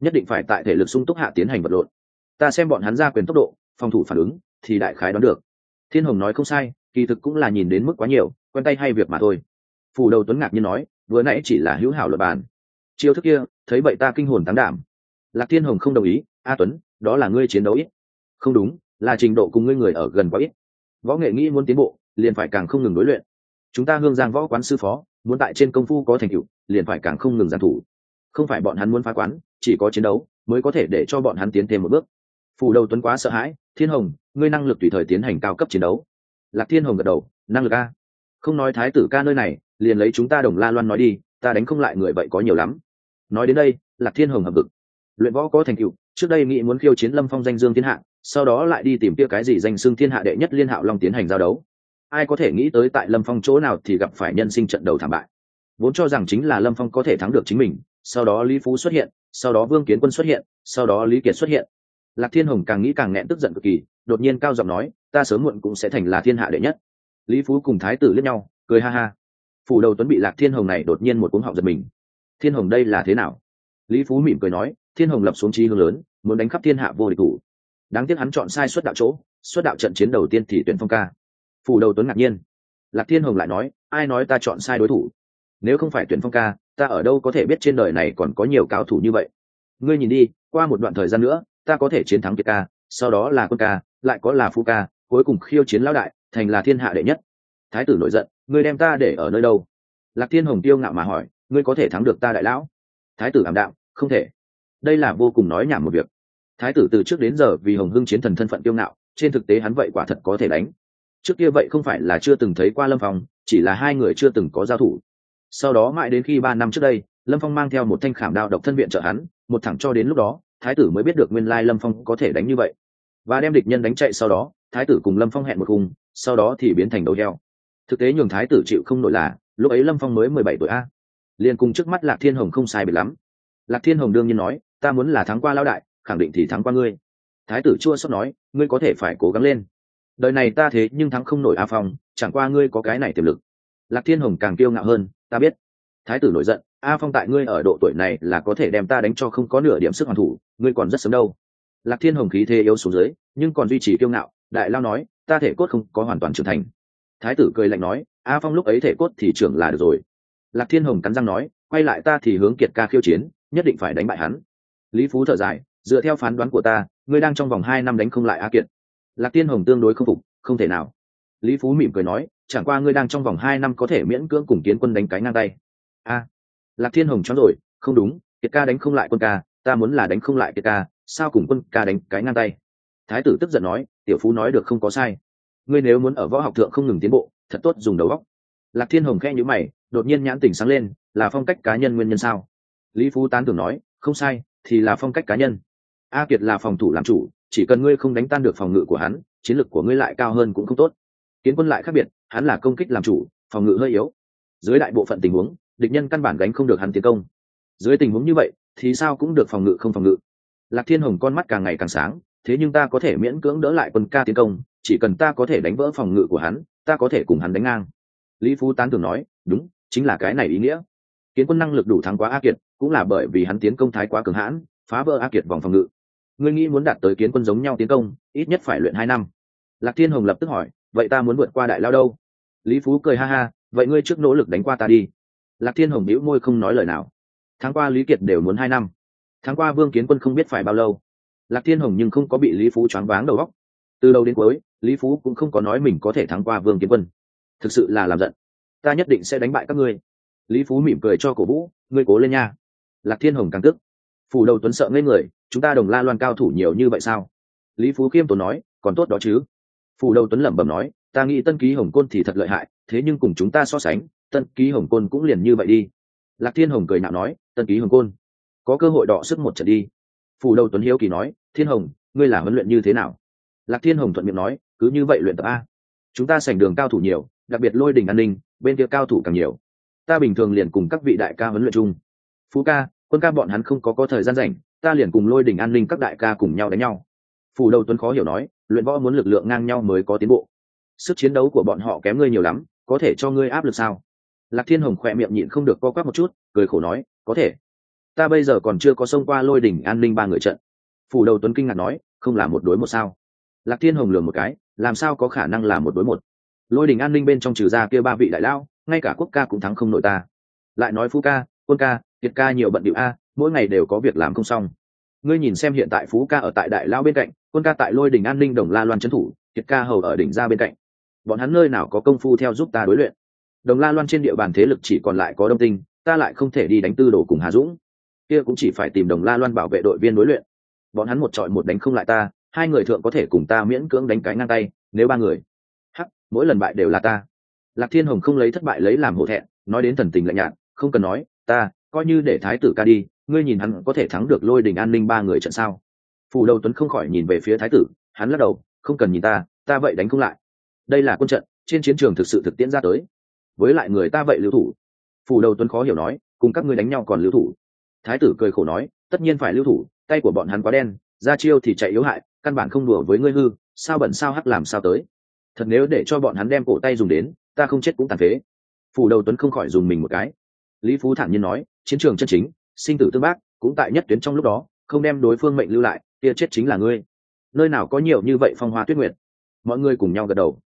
nhất định phải tại thể lực sung túc hạ tiến hành vật lộn. Ta xem bọn hắn ra quyền tốc độ, phòng thủ phản ứng thì đại khái đoán được. Thiên hồng nói không sai, kỳ thực cũng là nhìn đến mức quá nhiều, quen tay hay việc mà thôi. Phủ đầu tuấn ngạc nhiên nói, vừa nãy chỉ là hữu hảo luật bàn. chiêu thức kia, thấy vậy ta kinh hồn tán đảm. Lạc thiên hồng không đồng ý, a tuấn, đó là ngươi chiến đấu ít. Không đúng, là trình độ cùng ngươi người ở gần quá ít. Võ nghệ nghĩ muốn tiến bộ, liền phải càng không ngừng đối luyện. Chúng ta hương giang võ quán sư phó muốn tại trên công phu có thành tựu, liền phải càng không ngừng giàn thủ. Không phải bọn hắn muốn phá quán, chỉ có chiến đấu mới có thể để cho bọn hắn tiến thêm một bước. Phù đầu tuấn quá sợ hãi, thiên hồng, ngươi năng lực tùy thời tiến hành cao cấp chiến đấu. Lạc thiên hồng gật đầu, năng lực a? Không nói thái tử ca nơi này, liền lấy chúng ta đồng la loan nói đi, ta đánh không lại người vậy có nhiều lắm. Nói đến đây, lạc thiên hồng hợp vực luyện võ có thành tựu, trước đây nghĩ muốn khiêu chiến lâm phong danh dương thiên hạ, sau đó lại đi tìm kia cái gì danh xưng thiên hạ đệ nhất liên hạo long tiến hành giao đấu ai có thể nghĩ tới tại lâm phong chỗ nào thì gặp phải nhân sinh trận đầu thảm bại. Vốn cho rằng chính là lâm phong có thể thắng được chính mình, sau đó lý phú xuất hiện, sau đó vương kiến quân xuất hiện, sau đó lý kiệt xuất hiện. Lạc thiên hồng càng nghĩ càng nghẹn tức giận cực kỳ, đột nhiên cao giọng nói, ta sớm muộn cũng sẽ thành là thiên hạ đệ nhất. Lý phú cùng thái tử lẫn nhau, cười ha ha. Phủ đầu tuấn bị lạc thiên hồng này đột nhiên một cuống họng giật mình. Thiên hồng đây là thế nào? Lý phú mỉm cười nói, thiên hồng lập xuống trí hướng lớn, muốn đánh khắp thiên hạ vô địch thủ. Đáng tiếc hắn chọn sai suất đạo chỗ suất đạo trận chiến đầu tiên thì tuyển phong ca phủ đầu tuấn ngạc nhiên. Lạc thiên hồng lại nói, ai nói ta chọn sai đối thủ? Nếu không phải tuyển phong ca, ta ở đâu có thể biết trên đời này còn có nhiều cao thủ như vậy? Ngươi nhìn đi, qua một đoạn thời gian nữa, ta có thể chiến thắng kiệt ca, sau đó là quân ca, lại có là phu ca, cuối cùng khiêu chiến lão đại, thành là thiên hạ đệ nhất. Thái tử nổi giận, ngươi đem ta để ở nơi đâu? Lạc thiên hồng tiêu ngạo mà hỏi, ngươi có thể thắng được ta đại lão? Thái tử ảm đạm, không thể. Đây là vô cùng nói nhảm một việc. Thái tử từ trước đến giờ vì hồng hưng chiến thần thân phận tiêu ngạo, trên thực tế hắn vậy quả thật có thể đánh trước kia vậy không phải là chưa từng thấy qua lâm phong, chỉ là hai người chưa từng có giao thủ. Sau đó mãi đến khi ba năm trước đây, lâm phong mang theo một thanh khảm đao độc thân viện trợ hắn, một thẳng cho đến lúc đó, thái tử mới biết được nguyên lai lâm phong có thể đánh như vậy. Và đem địch nhân đánh chạy sau đó, thái tử cùng lâm phong hẹn một khung, sau đó thì biến thành đầu heo. Thực tế nhường thái tử chịu không nổi là, lúc ấy lâm phong mới mười bảy tuổi a. Liền cùng trước mắt lạc thiên hồng không sai biệt lắm. Lạc thiên hồng đương nhiên nói, ta muốn là thắng qua lao đại, khẳng định thì thắng qua ngươi. Thái tử chua xót nói, ngươi có thể phải cố gắng lên đời này ta thế nhưng thắng không nổi a phong, chẳng qua ngươi có cái này tiềm lực. Lạc thiên hồng càng kiêu ngạo hơn, ta biết. Thái tử nổi giận, a phong tại ngươi ở độ tuổi này là có thể đem ta đánh cho không có nửa điểm sức hoàn thủ, ngươi còn rất sớm đâu. Lạc thiên hồng khí thế yếu xuống dưới, nhưng còn duy trì kiêu ngạo, đại lao nói, ta thể cốt không có hoàn toàn trưởng thành. Thái tử cười lạnh nói, a phong lúc ấy thể cốt thì trưởng là được rồi. Lạc thiên hồng cắn răng nói, quay lại ta thì hướng kiệt ca khiêu chiến, nhất định phải đánh bại hắn. Lý phú thở dài, dựa theo phán đoán của ta, ngươi đang trong vòng hai năm đánh không lại a kiệt lạc tiên hồng tương đối không phục, không thể nào. Lý phú mỉm cười nói, chẳng qua ngươi đang trong vòng hai năm có thể miễn cưỡng cùng kiến quân đánh cái ngang tay. A. Lạc thiên hồng cho rồi, không đúng, kiệt ca đánh không lại quân ca, ta muốn là đánh không lại kiệt ca, sao cùng quân ca đánh cái ngang tay? Thái tử tức giận nói, tiểu phú nói được không có sai. Ngươi nếu muốn ở võ học thượng không ngừng tiến bộ, thật tốt dùng đầu óc. Lạc thiên hồng khe nhữ mày, đột nhiên nhãn tình sáng lên, là phong cách cá nhân nguyên nhân sao? Lý phú tán tưởng nói, không sai, thì là phong cách cá nhân a kiệt là phòng thủ làm chủ, chỉ cần ngươi không đánh tan được phòng ngự của hắn, chiến lược của ngươi lại cao hơn cũng không tốt. Kiến quân lại khác biệt, hắn là công kích làm chủ, phòng ngự hơi yếu. Dưới đại bộ phận tình huống, địch nhân căn bản gánh không được hắn tiến công. Dưới tình huống như vậy, thì sao cũng được phòng ngự không phòng ngự. Lạc thiên hồng con mắt càng ngày càng sáng, thế nhưng ta có thể miễn cưỡng đỡ lại quân ca tiến công, chỉ cần ta có thể đánh vỡ phòng ngự của hắn, ta có thể cùng hắn đánh ngang. Lý phú tán tưởng nói, đúng, chính là cái này ý nghĩa. Kiến quân năng lực đủ thắng quá a kiệt, cũng là bởi vì hắn tiến công thái quá cường hãn, phá vỡ a kiệt vòng phòng ngự ngươi nghĩ muốn đạt tới kiến quân giống nhau tiến công, ít nhất phải luyện hai năm. Lạc thiên hồng lập tức hỏi, vậy ta muốn vượt qua đại lao đâu? Lý phú cười ha ha, vậy ngươi trước nỗ lực đánh qua ta đi. Lạc thiên hồng bĩu môi không nói lời nào. Tháng qua lý kiệt đều muốn hai năm. Tháng qua vương kiến quân không biết phải bao lâu. Lạc thiên hồng nhưng không có bị lý phú choáng váng đầu óc. Từ đầu đến cuối, lý phú cũng không có nói mình có thể thắng qua vương kiến quân. Thực sự là làm giận. Ta nhất định sẽ đánh bại các ngươi. Lý phú mỉm cười cho cổ vũ, ngươi cố lên nha. Lạc thiên hồng càng tức. Phủ đầu tuấn sợ ngây người chúng ta đồng la loan cao thủ nhiều như vậy sao? Lý phú khiêm tốn nói, còn tốt đó chứ. Phủ đầu tuấn lẩm bẩm nói, ta nghĩ tân ký hồng côn thì thật lợi hại, thế nhưng cùng chúng ta so sánh, tân ký hồng côn cũng liền như vậy đi. Lạc thiên hồng cười nạo nói, tân ký hồng côn, có cơ hội đọ sức một trận đi. Phủ đầu tuấn hiếu kỳ nói, thiên hồng, ngươi là huấn luyện như thế nào? Lạc thiên hồng thuận miệng nói, cứ như vậy luyện tập a. Chúng ta sành đường cao thủ nhiều, đặc biệt lôi đình an ninh, bên kia cao thủ càng nhiều. Ta bình thường liền cùng các vị đại ca huấn luyện chung. Phú ca, quân ca bọn hắn không có có thời gian rảnh ta liền cùng lôi đình an ninh các đại ca cùng nhau đánh nhau. Phủ đầu tuấn khó hiểu nói, luyện võ muốn lực lượng ngang nhau mới có tiến bộ. Sức chiến đấu của bọn họ kém ngươi nhiều lắm, có thể cho ngươi áp lực sao? Lạc thiên hồng khỏe miệng nhịn không được co quắp một chút, cười khổ nói, có thể. Ta bây giờ còn chưa có xông qua lôi đỉnh an ninh ba người trận. Phủ đầu tuấn kinh ngạc nói, không là một đối một sao? Lạc thiên hồng lường một cái, làm sao có khả năng là một đối một? Lôi đỉnh an ninh bên trong trừ ra kia ba vị đại lao ngay cả quốc ca cũng thắng không nội ta. Lại nói phú ca, quân ca, kiệt ca nhiều bận điệu a mỗi ngày đều có việc làm không xong. Ngươi nhìn xem hiện tại phú ca ở tại đại lao bên cạnh, quân ca tại lôi đỉnh an ninh đồng la loan trấn thủ, kiệt ca hầu ở đỉnh ra bên cạnh. Bọn hắn nơi nào có công phu theo giúp ta đối luyện? Đồng la loan trên địa bàn thế lực chỉ còn lại có đông tinh, ta lại không thể đi đánh tư đồ cùng hà dũng. Kia cũng chỉ phải tìm đồng la loan bảo vệ đội viên đối luyện. Bọn hắn một trọi một đánh không lại ta, hai người thượng có thể cùng ta miễn cưỡng đánh cái ngang tay, nếu ba người. Hắc, mỗi lần bại đều là ta. Lạc thiên hồng không lấy thất bại lấy làm hổ thẹn, nói đến thần tình lạnh nhạt, không cần nói, ta, coi như để thái tử ca đi ngươi nhìn hắn có thể thắng được lôi đình an ninh ba người trận sao? Phủ đầu tuấn không khỏi nhìn về phía thái tử, hắn lắc đầu, không cần nhìn ta ta vậy đánh không lại. Đây là quân trận, trên chiến trường thực sự thực tiễn ra tới. Với lại người ta vậy lưu thủ. Phủ đầu tuấn khó hiểu nói, cùng các ngươi đánh nhau còn lưu thủ. Thái tử cười khổ nói, tất nhiên phải lưu thủ, tay của bọn hắn quá đen, ra chiêu thì chạy yếu hại, căn bản không đùa với ngươi hư, sao bẩn sao hắc làm sao tới. Thật nếu để cho bọn hắn đem cổ tay dùng đến, ta không chết cũng tàn phế. Phủ đầu tuấn không khỏi dùng mình một cái. Lý phú thản nhiên nói, chiến trường chân chính sinh tử tương bác, cũng tại nhất tuyến trong lúc đó, không đem đối phương mệnh lưu lại, kia chết chính là ngươi. Nơi nào có nhiều như vậy phong hoa tuyết nguyệt? Mọi người cùng nhau gật đầu.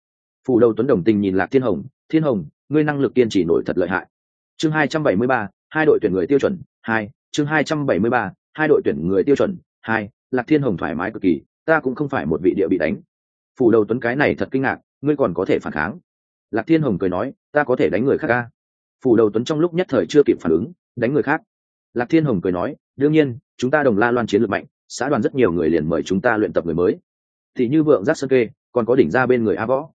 Phủ đầu tuấn đồng tình nhìn lạc thiên hồng thiên hồng, ngươi năng lực kiên trì nổi thật lợi hại. Chương hai trăm bảy mươi ba, hai đội tuyển người tiêu chuẩn, hai, chương hai trăm bảy mươi ba, hai đội tuyển người tiêu chuẩn, hai, lạc thiên hồng thoải mái cực kỳ, ta cũng không phải một vị địa bị đánh. Phủ đầu tuấn cái này thật kinh ngạc, ngươi còn có thể phản kháng? Lạc thiên hồng cười nói, ta có thể đánh người khác ca phủ đầu tuấn trong lúc nhất thời chưa kịp phản ứng, đánh người khác lạc thiên hồng cười nói đương nhiên chúng ta đồng la loan chiến lược mạnh xã đoàn rất nhiều người liền mời chúng ta luyện tập người mới. Thì như vượng giác sơn kê còn có đỉnh ra bên người a võ.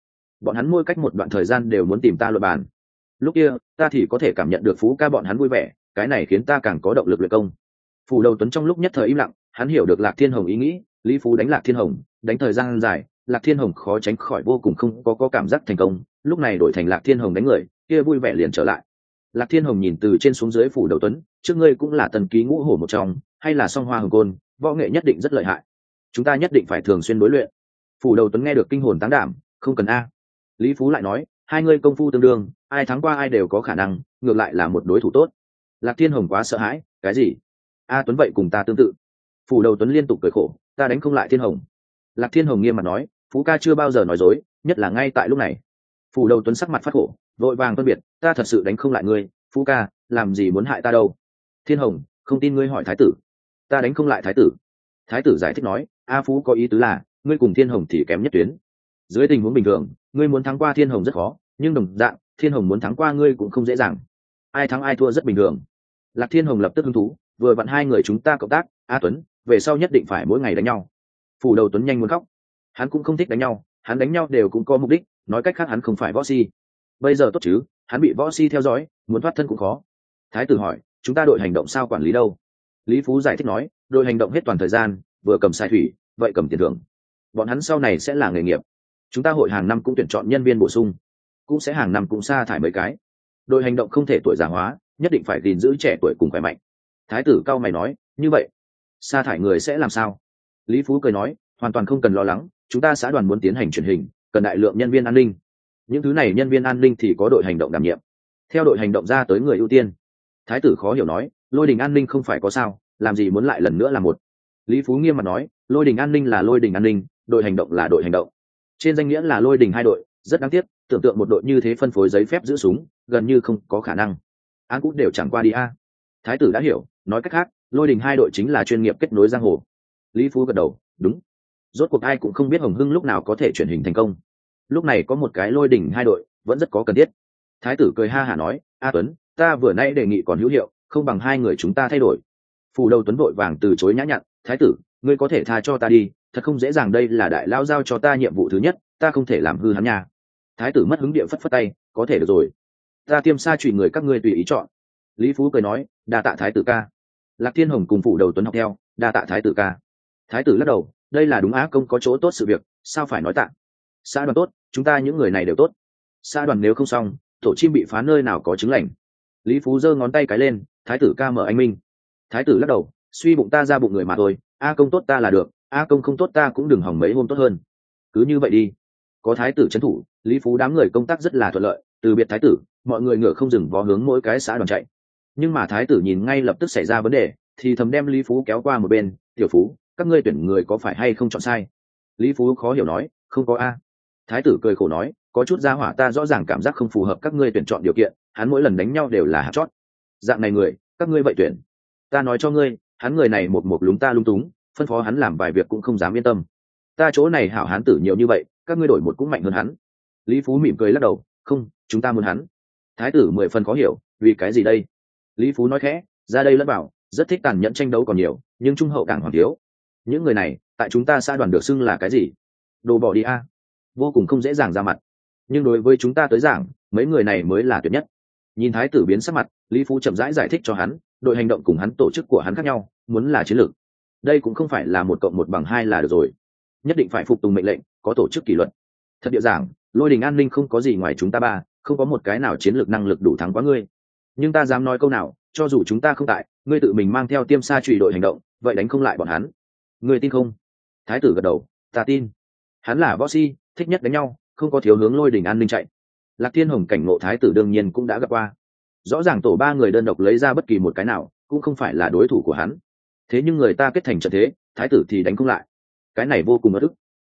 Bọn hắn mỗi cách một đoạn thời gian đều muốn tìm ta luật bàn. Lúc kia ta thì có thể cảm nhận được phú ca bọn hắn vui vẻ cái này khiến ta càng có động lực luyện công. Phủ đầu tuấn trong lúc nhất thời im lặng hắn hiểu được lạc thiên hồng ý nghĩ lý phú đánh lạc thiên hồng đánh thời gian dài lạc thiên hồng khó tránh khỏi vô cùng không có, có cảm giác thành công lúc này đổi thành lạc thiên hồng đánh người kia vui vẻ liền trở lại lạc thiên hồng nhìn từ trên xuống dưới phủ đầu tuấn, trước ngươi cũng là tần ký ngũ hổ một trong, hay là song hoa hồng côn, võ nghệ nhất định rất lợi hại. Chúng ta nhất định phải thường xuyên đối luyện. Phủ đầu tuấn nghe được kinh hồn tán đảm, không cần a. Lý phú lại nói, hai ngươi công phu tương đương, ai thắng qua ai đều có khả năng, ngược lại là một đối thủ tốt. Lạc thiên hồng quá sợ hãi, cái gì? A tuấn vậy cùng ta tương tự. Phủ đầu tuấn liên tục cười khổ, ta đánh không lại thiên hồng. Lạc thiên hồng nghiêm mặt nói, phú ca chưa bao giờ nói dối, nhất là ngay tại lúc này. Phủ đầu tuấn sắc mặt phát khổ vội vàng phân biệt, ta thật sự đánh không lại ngươi, phú ca, làm gì muốn hại ta đâu? Thiên hồng, không tin ngươi hỏi thái tử. Ta đánh không lại thái tử. Thái tử giải thích nói, a phú có ý tứ là, ngươi cùng thiên hồng thì kém nhất tuyến. Dưới tình huống bình thường, ngươi muốn thắng qua thiên hồng rất khó, nhưng đồng dạng, thiên hồng muốn thắng qua ngươi cũng không dễ dàng. Ai thắng ai thua rất bình thường. Lạc thiên hồng lập tức hứng thú, vừa vặn hai người chúng ta cộng tác, a tuấn, về sau nhất định phải mỗi ngày đánh nhau. Phủ đầu tuấn nhanh muốn khóc. Hắn cũng không thích đánh nhau, hắn đánh nhau đều cũng có mục đích, nói cách khác hắn không phải võ si bây giờ tốt chứ, hắn bị võ si theo dõi, muốn thoát thân cũng khó. Thái tử hỏi, chúng ta đội hành động sao quản lý đâu? Lý phú giải thích nói, đội hành động hết toàn thời gian, vừa cầm sai thủy, vậy cầm tiền thưởng. Bọn hắn sau này sẽ là nghề nghiệp. Chúng ta hội hàng năm cũng tuyển chọn nhân viên bổ sung. Cũng sẽ hàng năm cũng sa thải mấy cái. Đội hành động không thể tuổi già hóa, nhất định phải gìn giữ trẻ tuổi cùng khỏe mạnh. Thái tử cao mày nói, như vậy, sa thải người sẽ làm sao? Lý phú cười nói, hoàn toàn không cần lo lắng, chúng ta xã đoàn muốn tiến hành truyền hình, cần đại lượng nhân viên an ninh những thứ này nhân viên an ninh thì có đội hành động đảm nhiệm. Theo đội hành động ra tới người ưu tiên. Thái tử khó hiểu nói, lôi đình an ninh không phải có sao, làm gì muốn lại lần nữa là một. Lý phú nghiêm mặt nói, lôi đình an ninh là lôi đình an ninh, đội hành động là đội hành động. Trên danh nghĩa là lôi đình hai đội, rất đáng tiếc, tưởng tượng một đội như thế phân phối giấy phép giữ súng, gần như không có khả năng. Án cũng đều chẳng qua đi a. Thái tử đã hiểu, nói cách khác, lôi đình hai đội chính là chuyên nghiệp kết nối giang hồ. Lý phú gật đầu, đúng. Rốt cuộc ai cũng không biết hồng hưng lúc nào có thể chuyển hình thành công lúc này có một cái lôi đỉnh hai đội, vẫn rất có cần thiết. Thái tử cười ha hả nói, a tuấn, ta vừa nay đề nghị còn hữu hiệu, không bằng hai người chúng ta thay đổi. Phù đầu tuấn vội vàng từ chối nhã nhặn, thái tử, ngươi có thể tha cho ta đi, thật không dễ dàng đây là đại lao giao cho ta nhiệm vụ thứ nhất, ta không thể làm hư hắn nha. Thái tử mất hứng địa phất phất tay, có thể được rồi. Ta tiêm xa trùy người các ngươi tùy ý chọn. Lý phú cười nói, đa tạ thái tử ca. Lạc thiên hồng cùng phủ đầu tuấn học theo, đa tạ thái tử ca. Thái tử lắc đầu, đây là đúng á, công có chỗ tốt sự việc, sao phải nói tạ? Xã đoàn tốt chúng ta những người này đều tốt. Xã đoàn nếu không xong tổ chim bị phá nơi nào có chứng lành. Lý phú giơ ngón tay cái lên, thái tử ca mở anh minh. Thái tử lắc đầu, suy bụng ta ra bụng người mà thôi, a công tốt ta là được, a công không tốt ta cũng đừng hỏng mấy hôm tốt hơn. Cứ như vậy đi. Có thái tử trấn thủ, lý phú đám người công tác rất là thuận lợi, từ biệt thái tử, mọi người ngựa không dừng vó hướng mỗi cái xã đoàn chạy. Nhưng mà thái tử nhìn ngay lập tức xảy ra vấn đề, thì thầm đem lý phú kéo qua một bên, tiểu phú, các ngươi tuyển người có phải hay không chọn sai? Lý phú khó hiểu nói, không có a thái tử cười khổ nói, có chút gia hỏa ta rõ ràng cảm giác không phù hợp các ngươi tuyển chọn điều kiện, hắn mỗi lần đánh nhau đều là hạt chót. Dạng này người, các ngươi vậy tuyển. Ta nói cho ngươi, hắn người này một một lúng ta lung túng, phân phó hắn làm vài việc cũng không dám yên tâm. Ta chỗ này hảo hán tử nhiều như vậy, các ngươi đổi một cũng mạnh hơn hắn. Lý phú mỉm cười lắc đầu, không, chúng ta muốn hắn. Thái tử mười phần khó hiểu, vì cái gì đây? Lý phú nói khẽ, ra đây lẫn bảo, rất thích tàn nhẫn tranh đấu còn nhiều, nhưng trung hậu càng hoàng thiếu. Những người này, tại chúng ta xã đoàn được xưng là cái gì? Đồ bỏ đi a vô cùng không dễ dàng ra mặt. Nhưng đối với chúng ta tới giảng mấy người này mới là tuyệt nhất. Nhìn thái tử biến sắc mặt lý phú chậm rãi giải, giải thích cho hắn đội hành động cùng hắn tổ chức của hắn khác nhau muốn là chiến lược. Đây cũng không phải là một cộng một bằng hai là được rồi. Nhất định phải phục tùng mệnh lệnh có tổ chức kỷ luật. Thật địa giảng lôi đình an ninh không có gì ngoài chúng ta ba không có một cái nào chiến lược năng lực đủ thắng quá ngươi. Nhưng ta dám nói câu nào cho dù chúng ta không tại ngươi tự mình mang theo tiêm sa trụy đội hành động vậy đánh không lại bọn hắn. Ngươi tin không? Thái tử gật đầu ta tin. Hắn là võ si thích nhất đánh nhau, không có thiếu hướng lôi đình an ninh chạy. Lạc thiên hồng cảnh ngộ thái tử đương nhiên cũng đã gặp qua. Rõ ràng tổ ba người đơn độc lấy ra bất kỳ một cái nào, cũng không phải là đối thủ của hắn. Thế nhưng người ta kết thành trận thế, thái tử thì đánh không lại. Cái này vô cùng bất ức.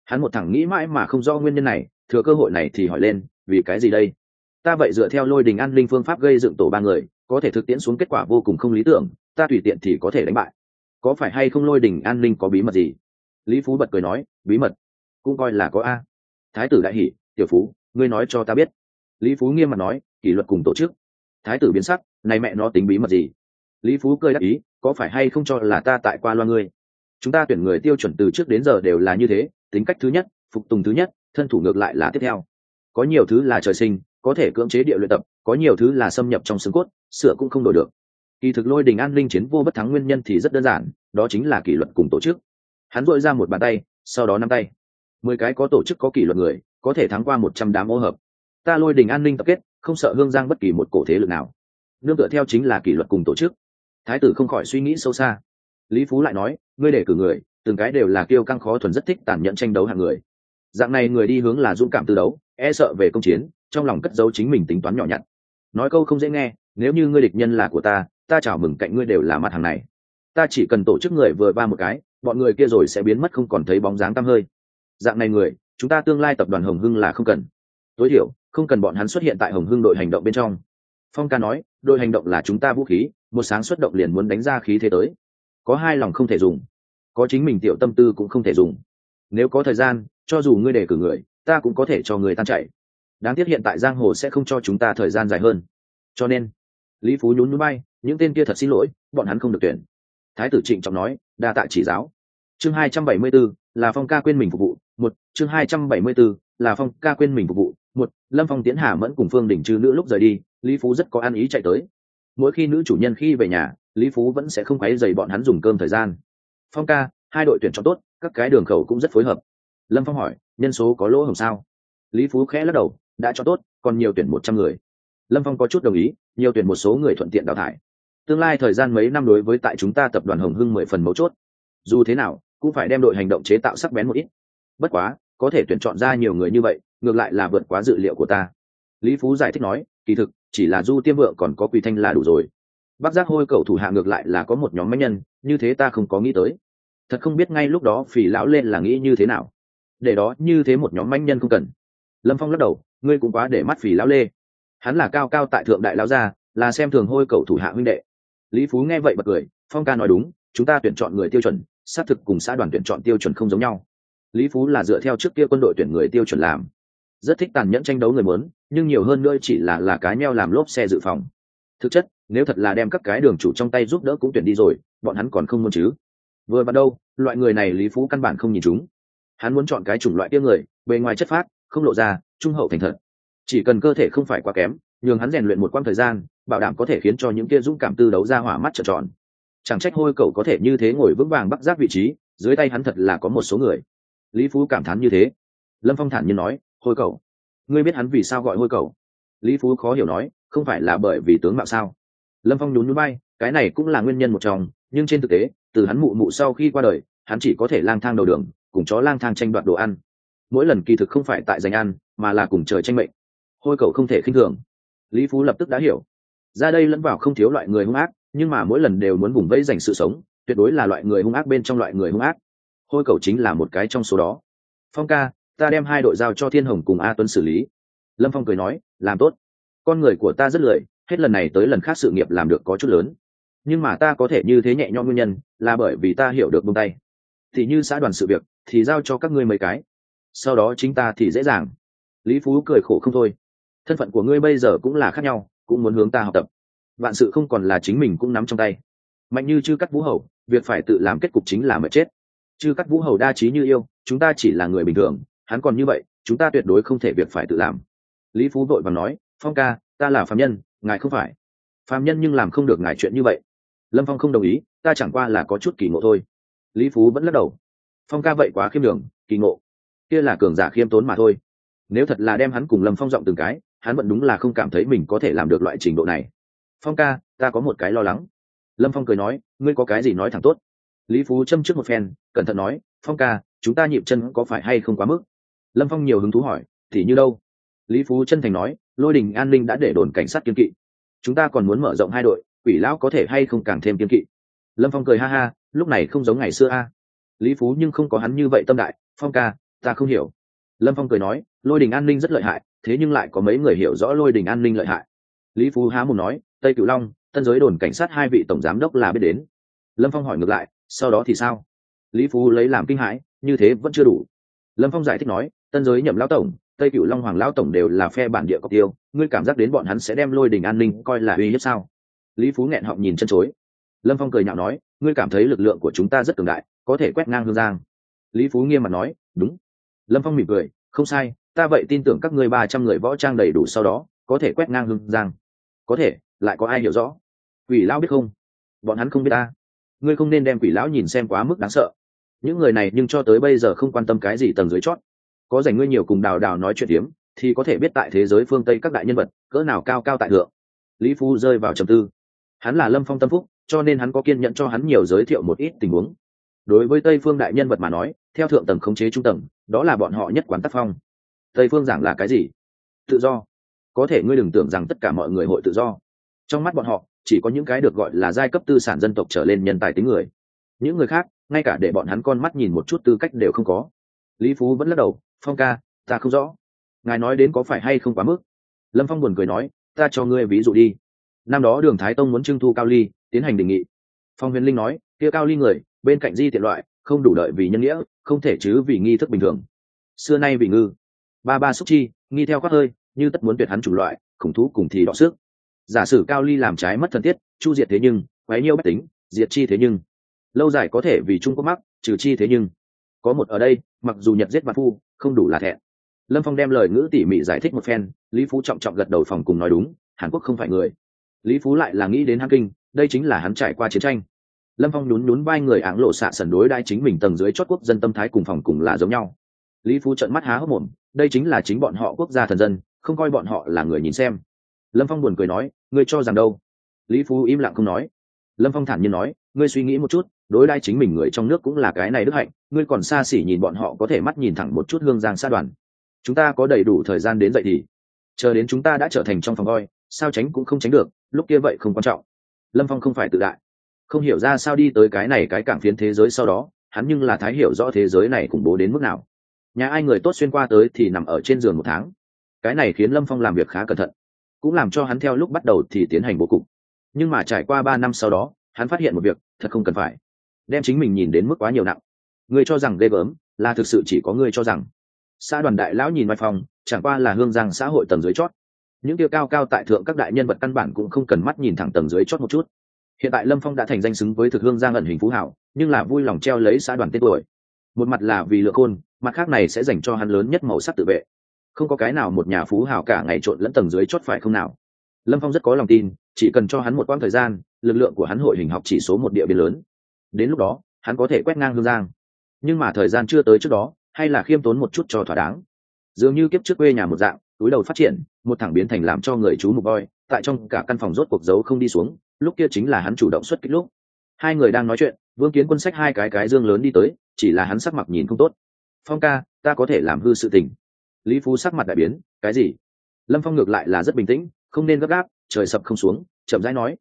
Hắn một thằng nghĩ mãi mà không do nguyên nhân này, thừa cơ hội này thì hỏi lên, vì cái gì đây? Ta vậy dựa theo lôi đình an linh phương pháp gây dựng tổ ba người, có thể thực tiễn xuống kết quả vô cùng không lý tưởng, ta tùy tiện thì có thể đánh bại. Có phải hay không lôi đình an ninh có bí mật gì? Lý phú bật cười nói, bí mật? Cũng coi là có a thái tử đại hỷ tiểu phú, ngươi nói cho ta biết. Lý phú nghiêm mặt nói, kỷ luật cùng tổ chức. Thái tử biến sắc, này mẹ nó tính bí mật gì? Lý phú cười đáp ý, có phải hay không cho là ta tại qua loa ngươi? Chúng ta tuyển người tiêu chuẩn từ trước đến giờ đều là như thế, tính cách thứ nhất, phục tùng thứ nhất, thân thủ ngược lại là tiếp theo. Có nhiều thứ là trời sinh, có thể cưỡng chế địa luyện tập, có nhiều thứ là xâm nhập trong xương cốt, sửa cũng không đổi được. Kỳ thực lôi đình an ninh chiến vô bất thắng nguyên nhân thì rất đơn giản, đó chính là kỷ luật cùng tổ chức. Hắn dội ra một bàn tay, sau đó năm tay mười cái có tổ chức có kỷ luật người, có thể thắng qua một trăm đám ô hợp. Ta lôi đình an ninh tập kết, không sợ hương giang bất kỳ một cổ thế lực nào. Nương tựa theo chính là kỷ luật cùng tổ chức. Thái tử không khỏi suy nghĩ sâu xa. Lý phú lại nói, ngươi để cử người, từng cái đều là kiêu căng khó thuần rất thích tàn nhẫn tranh đấu hàng người. Dạng này người đi hướng là dũng cảm tư đấu e sợ về công chiến, trong lòng cất giấu chính mình tính toán nhỏ nhặt. Nói câu không dễ nghe, nếu như ngươi địch nhân là của ta ta chào mừng cạnh ngươi đều là mặt hàng này. Ta chỉ cần tổ chức người vừa ba một cái, bọn người kia rồi sẽ biến mất không còn thấy bóng dáng tăm hơi dạng này người chúng ta tương lai tập đoàn hồng hưng là không cần. Tối thiểu không cần bọn hắn xuất hiện tại hồng hưng đội hành động bên trong. Phong ca nói đội hành động là chúng ta vũ khí một sáng xuất động liền muốn đánh ra khí thế tới. Có hai lòng không thể dùng có chính mình tiểu tâm tư cũng không thể dùng. Nếu có thời gian cho dù ngươi đề cử người ta cũng có thể cho người tan chạy đáng tiếc hiện tại giang hồ sẽ không cho chúng ta thời gian dài hơn. Cho nên lý phú nhún núi bay những tên kia thật xin lỗi bọn hắn không được tuyển. Thái tử trịnh trọng nói đa tạ chỉ giáo. Chương hai trăm bảy mươi 274, là phong ca quên mình phục vụ một chương hai trăm bảy mươi 274, là phong ca quên mình phục vụ. Một lâm phong tiến hà mẫn cùng phương đỉnh trừ nữ lúc rời đi lý phú rất có ăn ý chạy tới. Mỗi khi nữ chủ nhân khi về nhà lý phú vẫn sẽ không quấy dày bọn hắn dùng cơm thời gian. Phong ca hai đội tuyển chọn tốt các cái đường khẩu cũng rất phối hợp. Lâm phong hỏi nhân số có lỗ hồng sao? Lý phú khẽ lắc đầu đã cho tốt còn nhiều tuyển một trăm người. Lâm phong có chút đồng ý nhiều tuyển một số người thuận tiện đào thải. Tương lai thời gian mấy năm đối với tại chúng ta tập đoàn hồng hưng mười phần mấu chốt. Dù thế nào cũng phải đem đội hành động chế tạo sắc bén một ít bất quá, có thể tuyển chọn ra nhiều người như vậy, ngược lại là vượt quá dự liệu của ta. Lý phú giải thích nói, kỳ thực, chỉ là du tiêm vượng còn có quỳ thanh là đủ rồi. Bác giác hôi cầu thủ hạ ngược lại là có một nhóm máy nhân, như thế ta không có nghĩ tới. Thật không biết ngay lúc đó phì lão lên là nghĩ như thế nào. Để đó, như thế một nhóm manh nhân không cần. Lâm phong lắc đầu, ngươi cũng quá để mắt phì lão lê. Hắn là cao cao tại thượng đại lão gia, là xem thường hôi cầu thủ hạ huynh đệ. Lý phú nghe vậy bật cười, phong ca nói đúng, chúng ta tuyển chọn người tiêu chuẩn, xác thực cùng xã đoàn tuyển chọn tiêu chuẩn không giống nhau lý phú là dựa theo trước kia quân đội tuyển người tiêu chuẩn làm. Rất thích tàn nhẫn tranh đấu người muốn, nhưng nhiều hơn nữa chỉ là là cái neo làm lốp xe dự phòng. Thực chất, nếu thật là đem các cái đường chủ trong tay giúp đỡ cũng tuyển đi rồi, bọn hắn còn không muốn chứ. Vừa bắt đâu loại người này lý phú căn bản không nhìn chúng. Hắn muốn chọn cái chủng loại kia người, bề ngoài chất phát không lộ ra, trung hậu thành thật. Chỉ cần cơ thể không phải quá kém, nhường hắn rèn luyện một quãng thời gian, bảo đảm có thể khiến cho những kia dũng cảm tư đấu ra hỏa mắt trợn tròn. Chẳng trách hôi cậu có thể như thế ngồi vững vàng bắc giác vị trí, dưới tay hắn thật là có một số người lý phú cảm thán như thế. Lâm phong thản nhiên nói, hôi cầu. ngươi biết hắn vì sao gọi hôi cầu? lý phú khó hiểu nói, không phải là bởi vì tướng mạo sao? Lâm phong nhún núi bay cái này cũng là nguyên nhân một trong, nhưng trên thực tế, từ hắn mụ mụ sau khi qua đời, hắn chỉ có thể lang thang đầu đường, cùng chó lang thang tranh đoạt đồ ăn. Mỗi lần kỳ thực không phải tại giành ăn, mà là cùng trời tranh mệnh. Hôi cầu không thể khinh thường. Lý phú lập tức đã hiểu. Ra đây lẫn vào không thiếu loại người hung ác, nhưng mà mỗi lần đều muốn vùng vẫy dành sự sống, tuyệt đối là loại người hung ác bên trong loại người hung ác hôi cầu chính là một cái trong số đó. Phong ca ta đem hai đội giao cho thiên hồng cùng a tuấn xử lý. Lâm phong cười nói làm tốt. Con người của ta rất lười hết lần này tới lần khác sự nghiệp làm được có chút lớn. Nhưng mà ta có thể như thế nhẹ nhõm nguyên nhân là bởi vì ta hiểu được bông tay. Thì như xã đoàn sự việc thì giao cho các ngươi mấy cái. Sau đó chính ta thì dễ dàng. Lý phú cười khổ không thôi. Thân phận của ngươi bây giờ cũng là khác nhau cũng muốn hướng ta học tập. Vạn sự không còn là chính mình cũng nắm trong tay. Mạnh như chư cắt vũ hậu, việc phải tự làm kết cục chính là mệt chết chứ cắt vũ hầu đa trí như yêu, chúng ta chỉ là người bình thường, hắn còn như vậy, chúng ta tuyệt đối không thể việc phải tự làm. Lý phú vội và nói, phong ca, ta là phạm nhân, ngài không phải. Phạm nhân nhưng làm không được ngài chuyện như vậy. Lâm phong không đồng ý, ta chẳng qua là có chút kỳ ngộ thôi. Lý phú vẫn lắc đầu. Phong ca vậy quá khiêm đường, kỳ ngộ. Kia là cường giả khiêm tốn mà thôi. Nếu thật là đem hắn cùng lâm phong giọng từng cái, hắn vẫn đúng là không cảm thấy mình có thể làm được loại trình độ này. Phong ca, ta có một cái lo lắng. Lâm phong cười nói, ngươi có cái gì nói thẳng tốt? Lý phú châm trước một phen, cẩn thận nói, phong ca, chúng ta nhịp chân có phải hay không quá mức? Lâm phong nhiều hứng thú hỏi, thì như đâu? Lý phú chân thành nói, lôi đình an ninh đã để đồn cảnh sát kiên kỵ. Chúng ta còn muốn mở rộng hai đội, quỷ lão có thể hay không càng thêm kiên kỵ? Lâm phong cười ha ha, lúc này không giống ngày xưa a. Lý phú nhưng không có hắn như vậy tâm đại, phong ca, ta không hiểu. Lâm phong cười nói, lôi đình an ninh rất lợi hại, thế nhưng lại có mấy người hiểu rõ lôi đình an ninh lợi hại. Lý phú há mồm nói, tây cửu long, tân giới đồn cảnh sát hai vị tổng giám đốc là biết đến. Lâm phong hỏi ngược lại sau đó thì sao? Lý phú lấy làm kinh hãi, như thế vẫn chưa đủ. Lâm phong giải thích nói, tân giới nhậm lão tổng, tây cửu long hoàng lão tổng đều là phe bản địa cọc tiêu, ngươi cảm giác đến bọn hắn sẽ đem lôi đình an ninh coi là uy hiếp sao? Lý phú nghẹn họng nhìn chân chối. Lâm phong cười nhạo nói, ngươi cảm thấy lực lượng của chúng ta rất cường đại, có thể quét ngang hương giang. Lý phú nghiêm mặt nói, đúng. Lâm phong mỉm cười, không sai, ta vậy tin tưởng các ngươi ba trăm người võ trang đầy đủ sau đó, có thể quét ngang hương giang. Có thể, lại có ai hiểu rõ? Quỷ lão biết không? Bọn hắn không biết ta ngươi không nên đem quỷ lão nhìn xem quá mức đáng sợ. Những người này nhưng cho tới bây giờ không quan tâm cái gì tầng dưới chót. Có dành ngươi nhiều cùng đào đào nói chuyện hiếm thì có thể biết tại thế giới phương tây các đại nhân vật, cỡ nào cao cao tại thượng. Lý phu rơi vào trầm tư. Hắn là lâm phong tâm phúc, cho nên hắn có kiên nhẫn cho hắn nhiều giới thiệu một ít tình huống. Đối với tây phương đại nhân vật mà nói, theo thượng tầng khống chế trung tầng, đó là bọn họ nhất quán tác phong. Tây phương giảng là cái gì? Tự do. Có thể ngươi đừng tưởng rằng tất cả mọi người hội tự do. Trong mắt bọn họ chỉ có những cái được gọi là giai cấp tư sản dân tộc trở lên nhân tài tính người. Những người khác, ngay cả để bọn hắn con mắt nhìn một chút tư cách đều không có. Lý phú vẫn lắc đầu, phong ca, ta không rõ. Ngài nói đến có phải hay không quá mức? Lâm phong buồn cười nói, ta cho ngươi ví dụ đi. Năm đó đường thái tông muốn trưng thu cao ly, tiến hành đề nghị. Phong huyền linh nói, kia cao ly người, bên cạnh di tiện loại, không đủ đợi vì nhân nghĩa, không thể chứ vì nghi thức bình thường. Xưa nay vì ngư, ba ba xúc chi, nghi theo các hơi, như tất muốn tuyệt hắn chủng loại, khủng thú cùng thì đọ sức giả sử cao ly làm trái mất thân tiết, chu diệt thế nhưng quấy nhiêu bách tính diệt chi thế nhưng. Lâu dài có thể vì trung quốc mắc trừ chi thế nhưng. Có một ở đây mặc dù nhật giết vạn phu không đủ là thẹn. Lâm phong đem lời ngữ tỉ mỉ giải thích một phen lý phú trọng trọng gật đầu phòng cùng nói đúng hàn quốc không phải người. Lý phú lại là nghĩ đến hàn kinh đây chính là hắn trải qua chiến tranh. Lâm phong nhún nhún vai người áng lộ xạ sần đối đai chính mình tầng dưới chót quốc dân tâm thái cùng phòng cùng là giống nhau. Lý phú trợn mắt há hốc mồm đây chính là chính bọn họ quốc gia thần dân không coi bọn họ là người nhìn xem lâm phong buồn cười nói, ngươi cho rằng đâu? Lý phú im lặng không nói. Lâm phong thản nhiên nói, ngươi suy nghĩ một chút, đối đai chính mình người trong nước cũng là cái này đức hạnh, ngươi còn xa xỉ nhìn bọn họ có thể mắt nhìn thẳng một chút hương giang sát đoàn. Chúng ta có đầy đủ thời gian đến dậy thì, chờ đến chúng ta đã trở thành trong phòng voi, sao tránh cũng không tránh được, lúc kia vậy không quan trọng. Lâm phong không phải tự đại. Không hiểu ra sao đi tới cái này cái cảng phiến thế giới sau đó, hắn nhưng là thái hiểu rõ thế giới này khủng bố đến mức nào. Nhà ai người tốt xuyên qua tới thì nằm ở trên giường một tháng. Cái này khiến lâm phong làm việc khá cẩn thận cũng làm cho hắn theo lúc bắt đầu thì tiến hành bố cục. Nhưng mà trải qua ba năm sau đó, hắn phát hiện một việc thật không cần phải. Đem chính mình nhìn đến mức quá nhiều nặng. Người cho rằng ghê gớm, là thực sự chỉ có người cho rằng. Xã đoàn đại lão nhìn vai phòng chẳng qua là hương giang xã hội tầng dưới chót. Những tiêu cao cao tại thượng các đại nhân vật căn bản cũng không cần mắt nhìn thẳng tầng dưới chót một chút. Hiện tại lâm phong đã thành danh xứng với thực hương giang ẩn hình phú hảo, nhưng là vui lòng treo lấy xã đoàn tên tuổi. Một mặt là vì lựa khôn, mặt khác này sẽ dành cho hắn lớn nhất màu sắc tự vệ không có cái nào một nhà phú hảo cả ngày trộn lẫn tầng dưới chót phải không nào. Lâm phong rất có lòng tin, chỉ cần cho hắn một quãng thời gian, lực lượng của hắn hội hình học chỉ số một địa biên lớn. Đến lúc đó, hắn có thể quét ngang hương giang. Nhưng mà thời gian chưa tới trước đó, hay là khiêm tốn một chút cho thỏa đáng. Dường như kiếp trước quê nhà một dạng, túi đầu phát triển, một thẳng biến thành làm cho người chú mục voi, tại trong cả căn phòng rốt cuộc giấu không đi xuống, lúc kia chính là hắn chủ động xuất kích lúc. Hai người đang nói chuyện, vương kiến quân sách hai cái cái dương lớn đi tới, chỉ là hắn sắc mặt nhìn không tốt. Phong ca, ta có thể làm hư sự tình lý phú sắc mặt đại biến cái gì? Lâm phong ngược lại là rất bình tĩnh không nên gấp gáp trời sập không xuống chậm rãi nói.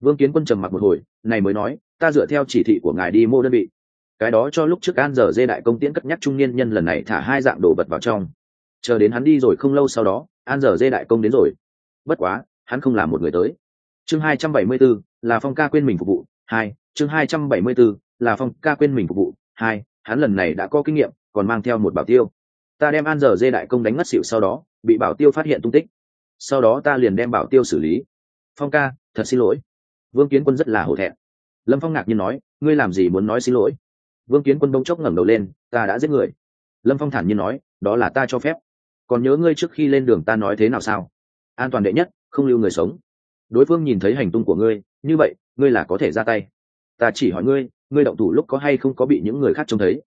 Vương kiến quân trầm mặc một hồi này mới nói ta dựa theo chỉ thị của ngài đi mua đơn vị. Cái đó cho lúc trước an giờ dê đại công tiễn cất nhắc trung niên nhân lần này thả hai dạng đồ vật vào trong. Chờ đến hắn đi rồi không lâu sau đó an giờ dê đại công đến rồi. Bất quá hắn không làm một người tới. Chương hai trăm bảy mươi 274, là phong ca quên mình phục vụ. Hai chương hai trăm bảy mươi 274, là phong ca quên mình phục vụ. Hai hắn lần này đã có kinh nghiệm còn mang theo một bảo tiêu ta đem an giờ dê đại công đánh ngất xỉu sau đó, bị bảo tiêu phát hiện tung tích. Sau đó ta liền đem bảo tiêu xử lý. Phong ca, thật xin lỗi. Vương kiến quân rất là hổ thẹn. Lâm phong ngạc nhiên nói, ngươi làm gì muốn nói xin lỗi? Vương kiến quân bỗng chốc ngẩng đầu lên, ta đã giết người. Lâm phong thản nhiên nói, đó là ta cho phép. Còn nhớ ngươi trước khi lên đường ta nói thế nào sao? An toàn đệ nhất, không lưu người sống. Đối phương nhìn thấy hành tung của ngươi, như vậy, ngươi là có thể ra tay. Ta chỉ hỏi ngươi ngươi động thủ lúc có hay không có bị những người khác trông thấy?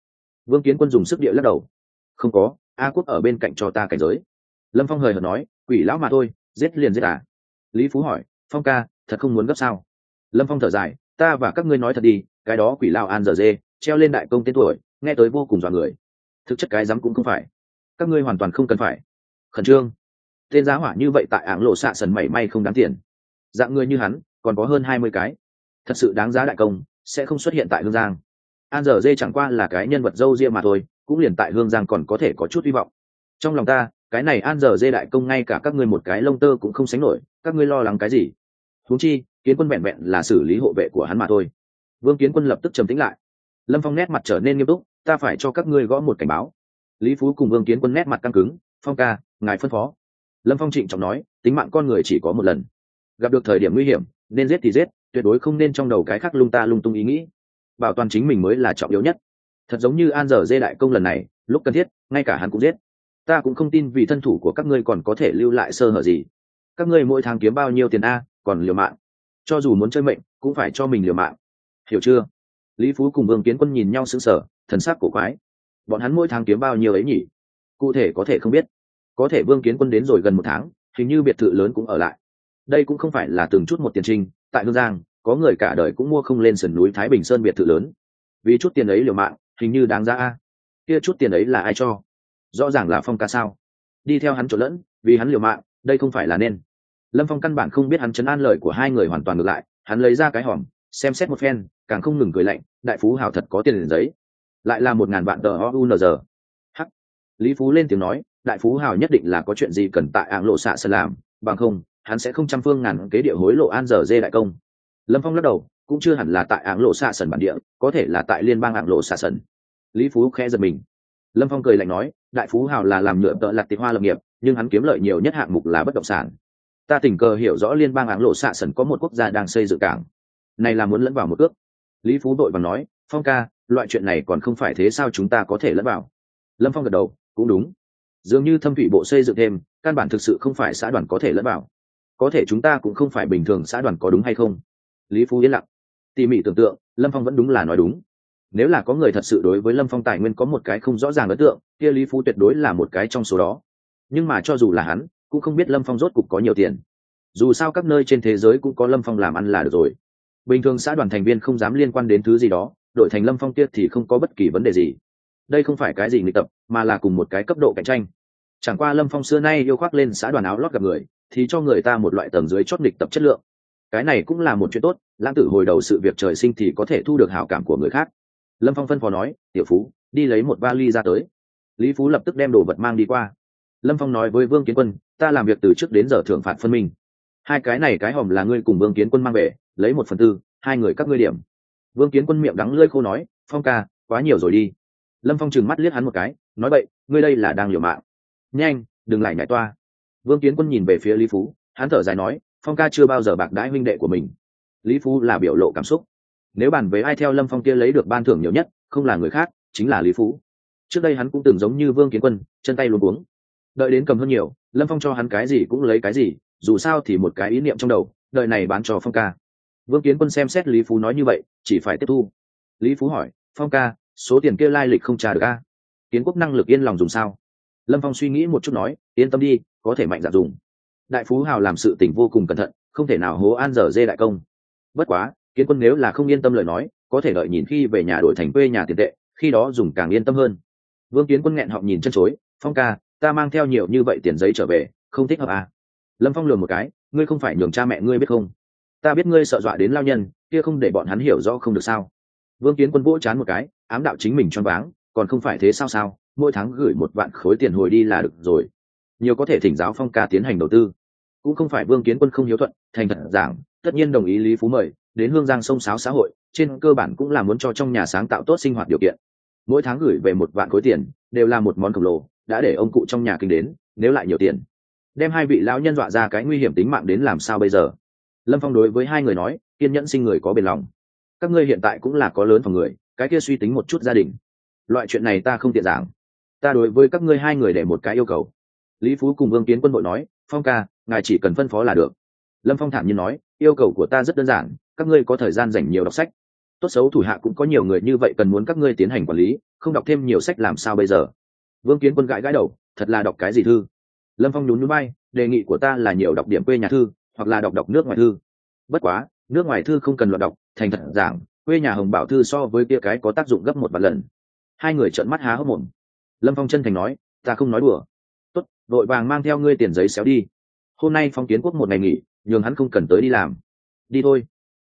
Vương kiến quân dùng sức địa lắc đầu. Không có a quốc ở bên cạnh cho ta cảnh giới. Lâm phong hời hợt nói, quỷ lão mà thôi, giết liền giết à? Lý phú hỏi, phong ca, thật không muốn gấp sao? Lâm phong thở dài, ta và các ngươi nói thật đi, cái đó quỷ lao an giờ dê, treo lên đại công tên tuổi, nghe tới vô cùng dọa người. Thực chất cái dám cũng không phải. Các ngươi hoàn toàn không cần phải. Khẩn trương. Tên giá hỏa như vậy tại ảng lộ xạ sần mảy may không đáng tiền. Dạng người như hắn, còn có hơn hai mươi cái. Thật sự đáng giá đại công, sẽ không xuất hiện tại hương giang. An giờ dê chẳng qua là cái nhân vật dâu ria mà thôi cũng liền tại hương giang còn có thể có chút hy vọng. Trong lòng ta, cái này an giờ dê đại công ngay cả các ngươi một cái lông tơ cũng không sánh nổi, các ngươi lo lắng cái gì? Huống chi, kiến quân vẹn vẹn là xử lý hộ vệ của hắn mà thôi. Vương kiến quân lập tức trầm tĩnh lại. Lâm phong nét mặt trở nên nghiêm túc, ta phải cho các ngươi gõ một cảnh báo. Lý phú cùng vương kiến quân nét mặt căng cứng, phong ca, ngài phân phó. Lâm phong trịnh trọng nói, tính mạng con người chỉ có một lần. Gặp được thời điểm nguy hiểm, nên giết thì giết, tuyệt đối không nên trong đầu cái khác lung ta lung tung ý nghĩ. Bảo toàn chính mình mới là trọng yếu nhất thật giống như an giờ dê đại công lần này, lúc cần thiết, ngay cả hắn cũng giết. Ta cũng không tin vì thân thủ của các ngươi còn có thể lưu lại sơ hở gì. Các ngươi mỗi tháng kiếm bao nhiêu tiền a, còn liều mạng. Cho dù muốn chơi mệnh, cũng phải cho mình liều mạng. Hiểu chưa? Lý phú cùng vương kiến quân nhìn nhau sững sờ, thần sắc cổ quái. Bọn hắn mỗi tháng kiếm bao nhiêu ấy nhỉ? Cụ thể có thể không biết. Có thể vương kiến quân đến rồi gần một tháng, hình như biệt thự lớn cũng ở lại. Đây cũng không phải là từng chút một tiền trinh tại hương giang, có người cả đời cũng mua không lên sườn núi thái bình sơn biệt thự lớn. Vì chút tiền ấy liều mạng hình như đáng giá a. Kia chút tiền ấy là ai cho? Rõ ràng là phong ca sao? Đi theo hắn trộn lẫn, vì hắn liều mạng, đây không phải là nên. Lâm phong căn bản không biết hắn chấn an lời của hai người hoàn toàn ngược lại, hắn lấy ra cái hòm, xem xét một phen, càng không ngừng cười lạnh, đại phú hào thật có tiền liền giấy. Lại là một ngàn vạn tờ ounz hắc. Lý phú lên tiếng nói, đại phú hào nhất định là có chuyện gì cần tại ạng lộ xạ sơn làm, bằng không, hắn sẽ không trăm phương ngàn kế địa hối lộ an giờ dê đại công. Lâm phong lắc đầu cũng chưa hẳn là tại ảng lộ xạ sần bản địa, có thể là tại liên bang ảng lộ xạ sần. Lý phú khẽ giật mình. Lâm phong cười lạnh nói, đại phú hào là làm nhựa tợ lạc tịch hoa lập nghiệp, nhưng hắn kiếm lợi nhiều nhất hạng mục là bất động sản. Ta tình cờ hiểu rõ liên bang ảng lộ xạ sần có một quốc gia đang xây dựng cảng. Này là muốn lẫn vào một ước. Lý phú đội và nói, phong ca, loại chuyện này còn không phải thế sao chúng ta có thể lẫn vào? Lâm phong gật đầu, cũng đúng. Dường như thâm thủy bộ xây dựng thêm, căn bản thực sự không phải xã đoàn có thể lẫn vào. Có thể chúng ta cũng không phải bình thường xã đoàn có đúng hay không? Lý phú yên lặng tỉ mỉ tưởng tượng, lâm phong vẫn đúng là nói đúng. Nếu là có người thật sự đối với lâm phong tài nguyên có một cái không rõ ràng ấn tượng, kia lý phú tuyệt đối là một cái trong số đó. Nhưng mà cho dù là hắn, cũng không biết lâm phong rốt cục có nhiều tiền. Dù sao các nơi trên thế giới cũng có lâm phong làm ăn là được rồi. Bình thường xã đoàn thành viên không dám liên quan đến thứ gì đó đội thành lâm phong tiết thì không có bất kỳ vấn đề gì. Đây không phải cái gì nghịch tập, mà là cùng một cái cấp độ cạnh tranh. Chẳng qua lâm phong xưa nay yêu khoác lên xã đoàn áo lót gặp người, thì cho người ta một loại tầng dưới chót nghịch tập chất lượng cái này cũng là một chuyện tốt, lãng tử hồi đầu sự việc trời sinh thì có thể thu được hảo cảm của người khác. Lâm phong phân phó nói, tiểu phú, đi lấy một vali ra tới. Lý phú lập tức đem đồ vật mang đi qua. Lâm phong nói với vương kiến quân, ta làm việc từ trước đến giờ thưởng phạt phân minh. Hai cái này cái hòm là ngươi cùng vương kiến quân mang về, lấy một phần tư, hai người các ngươi điểm. Vương kiến quân miệng đắng lơi khô nói, phong ca, quá nhiều rồi đi. Lâm phong trừng mắt liếc hắn một cái, nói, vậy, ngươi đây là đang liều mạng. Nhanh, đừng lại nhảy toa. Vương kiến quân nhìn về phía lý phú, hắn thở dài nói phong ca chưa bao giờ bạc đãi huynh đệ của mình. Lý phú là biểu lộ cảm xúc. Nếu bàn với ai theo lâm phong kia lấy được ban thưởng nhiều nhất, không là người khác, chính là lý phú. Trước đây hắn cũng từng giống như vương kiến quân, chân tay luôn uống đợi đến cầm hơn nhiều, lâm phong cho hắn cái gì cũng lấy cái gì, dù sao thì một cái ý niệm trong đầu đợi này bán cho phong ca. Vương kiến quân xem xét lý phú nói như vậy, chỉ phải tiếp thu. Lý phú hỏi, phong ca, số tiền kia lai lịch không trả được a? Kiến quốc năng lực yên lòng dùng sao? Lâm phong suy nghĩ một chút nói, yên tâm đi, có thể mạnh dạn dùng đại phú hào làm sự tình vô cùng cẩn thận, không thể nào hố an dở dê đại công. Bất quá, kiến quân nếu là không yên tâm lời nói, có thể đợi nhìn khi về nhà đổi thành quê nhà tiền tệ, khi đó dùng càng yên tâm hơn. Vương kiến quân nghẹn họ nhìn chân chối, phong ca, ta mang theo nhiều như vậy tiền giấy trở về, không thích hợp à. lâm phong lừa một cái, ngươi không phải nhường cha mẹ ngươi biết không? Ta biết ngươi sợ dọa đến lao nhân, kia không để bọn hắn hiểu rõ không được sao? Vương kiến quân vỗ chán một cái, ám đạo chính mình choáng váng, còn không phải thế sao sao? Mỗi tháng gửi một vạn khối tiền hồi đi là được rồi nhiều có thể thỉnh giáo phong ca tiến hành đầu tư. Cũng không phải vương kiến quân không hiếu thuận, thành thật giảng, tất nhiên đồng ý lý phú mời, đến hương giang sông sáo xã hội, trên cơ bản cũng là muốn cho trong nhà sáng tạo tốt sinh hoạt điều kiện. Mỗi tháng gửi về một vạn khối tiền, đều là một món khổng lồ, đã để ông cụ trong nhà kinh đến, nếu lại nhiều tiền. Đem hai vị lão nhân dọa ra cái nguy hiểm tính mạng đến làm sao bây giờ? Lâm phong đối với hai người nói, kiên nhẫn sinh người có bền lòng. Các ngươi hiện tại cũng là có lớn phòng người, cái kia suy tính một chút gia đình. Loại chuyện này ta không tiện giảng. Ta đối với các ngươi hai người để một cái yêu cầu lý phú cùng vương kiến quân đội nói, phong ca, ngài chỉ cần phân phó là được. Lâm phong thản nhiên nói, yêu cầu của ta rất đơn giản, các ngươi có thời gian dành nhiều đọc sách. Tốt xấu thủ hạ cũng có nhiều người như vậy cần muốn các ngươi tiến hành quản lý, không đọc thêm nhiều sách làm sao bây giờ? Vương kiến quân gãi gãi đầu, thật là đọc cái gì thư? Lâm phong nhún núi bay đề nghị của ta là nhiều đọc điểm quê nhà thư, hoặc là đọc đọc nước ngoài thư. Bất quá, nước ngoài thư không cần luận đọc, thành thật giảng, quê nhà hồng bảo thư so với kia cái có tác dụng gấp một vài lần. Hai người trợn mắt há hốc mồm. Lâm phong chân thành nói, ta không nói đùa vội đội vàng mang theo ngươi tiền giấy xéo đi. Hôm nay phong kiến quốc một ngày nghỉ, nhường hắn không cần tới đi làm. Đi thôi.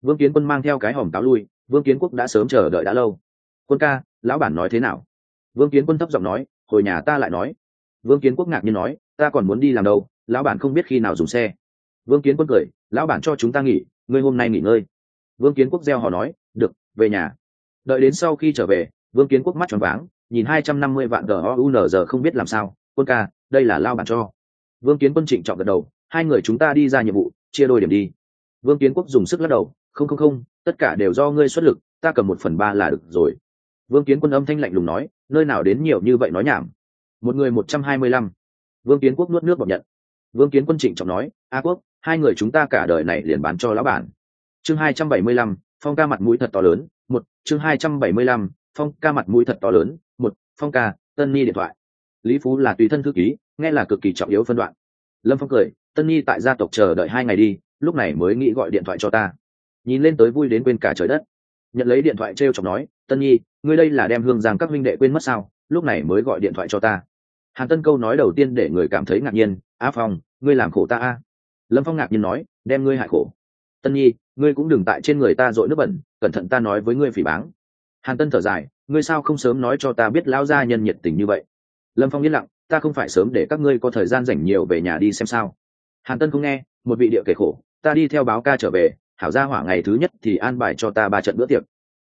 Vương kiến quân mang theo cái hòm táo lui, vương kiến quốc đã sớm chờ đợi đã lâu. Quân ca, lão bản nói thế nào? Vương kiến quân thấp giọng nói, hồi nhà ta lại nói. Vương kiến quốc ngạc nhiên nói, ta còn muốn đi làm đâu, lão bản không biết khi nào dùng xe. Vương kiến quân cười, lão bản cho chúng ta nghỉ, ngươi hôm nay nghỉ ngơi. Vương kiến quốc gieo họ nói, được, về nhà. Đợi đến sau khi trở về, vương kiến quốc mắt tròn váng, nhìn hai trăm năm mươi vạn g o u n giờ không biết làm sao quân ca, đây là lao bản cho. Vương kiến quân trịnh trọng gật đầu, hai người chúng ta đi ra nhiệm vụ, chia đôi điểm đi. Vương kiến quốc dùng sức lắc đầu, không không không, tất cả đều do ngươi xuất lực, ta cầm một phần ba là được rồi. Vương kiến quân âm thanh lạnh lùng nói, nơi nào đến nhiều như vậy nói nhảm. Một người một trăm hai mươi lăm. Vương kiến quốc nuốt nước bọc nhận. Vương kiến quân trịnh trọng nói, a quốc, hai người chúng ta cả đời này liền bán cho lão bản. Chương hai trăm bảy mươi lăm, phong ca mặt mũi thật to lớn, một. Chương hai trăm bảy mươi lăm, phong ca mặt mũi thật to lớn, một. Phong ca, tân ni điện thoại lý phú là tùy thân thư ký, nghe là cực kỳ trọng yếu phân đoạn. Lâm phong cười, tân Nhi tại gia tộc chờ đợi hai ngày đi, lúc này mới nghĩ gọi điện thoại cho ta. Nhìn lên tới vui đến quên cả trời đất. Nhận lấy điện thoại t r e o chọc nói, tân nhi, ngươi đây là đem hương giang các minh đệ quên mất sao? Lúc này mới gọi điện thoại cho ta. Hàn tân câu nói đầu tiên để người cảm thấy ngạc nhiên a phong, ngươi làm khổ ta a. Lâm phong ngạc nhiên nói, đem ngươi hại khổ. Tân nhi, ngươi cũng đừng tại trên người ta dội nước bẩn, cẩn thận ta nói với ngươi phỉ báng. Hàn tân thở dài, ngươi sao không sớm nói cho ta biết lão gia nhân nhiệt tình như vậy? Lâm phong yên lặng, ta không phải sớm để các ngươi có thời gian rảnh nhiều về nhà đi xem sao. Hàn tân không nghe, một vị địa kể khổ, ta đi theo báo ca trở về, hảo gia hỏa ngày thứ nhất thì an bài cho ta ba trận bữa tiệc.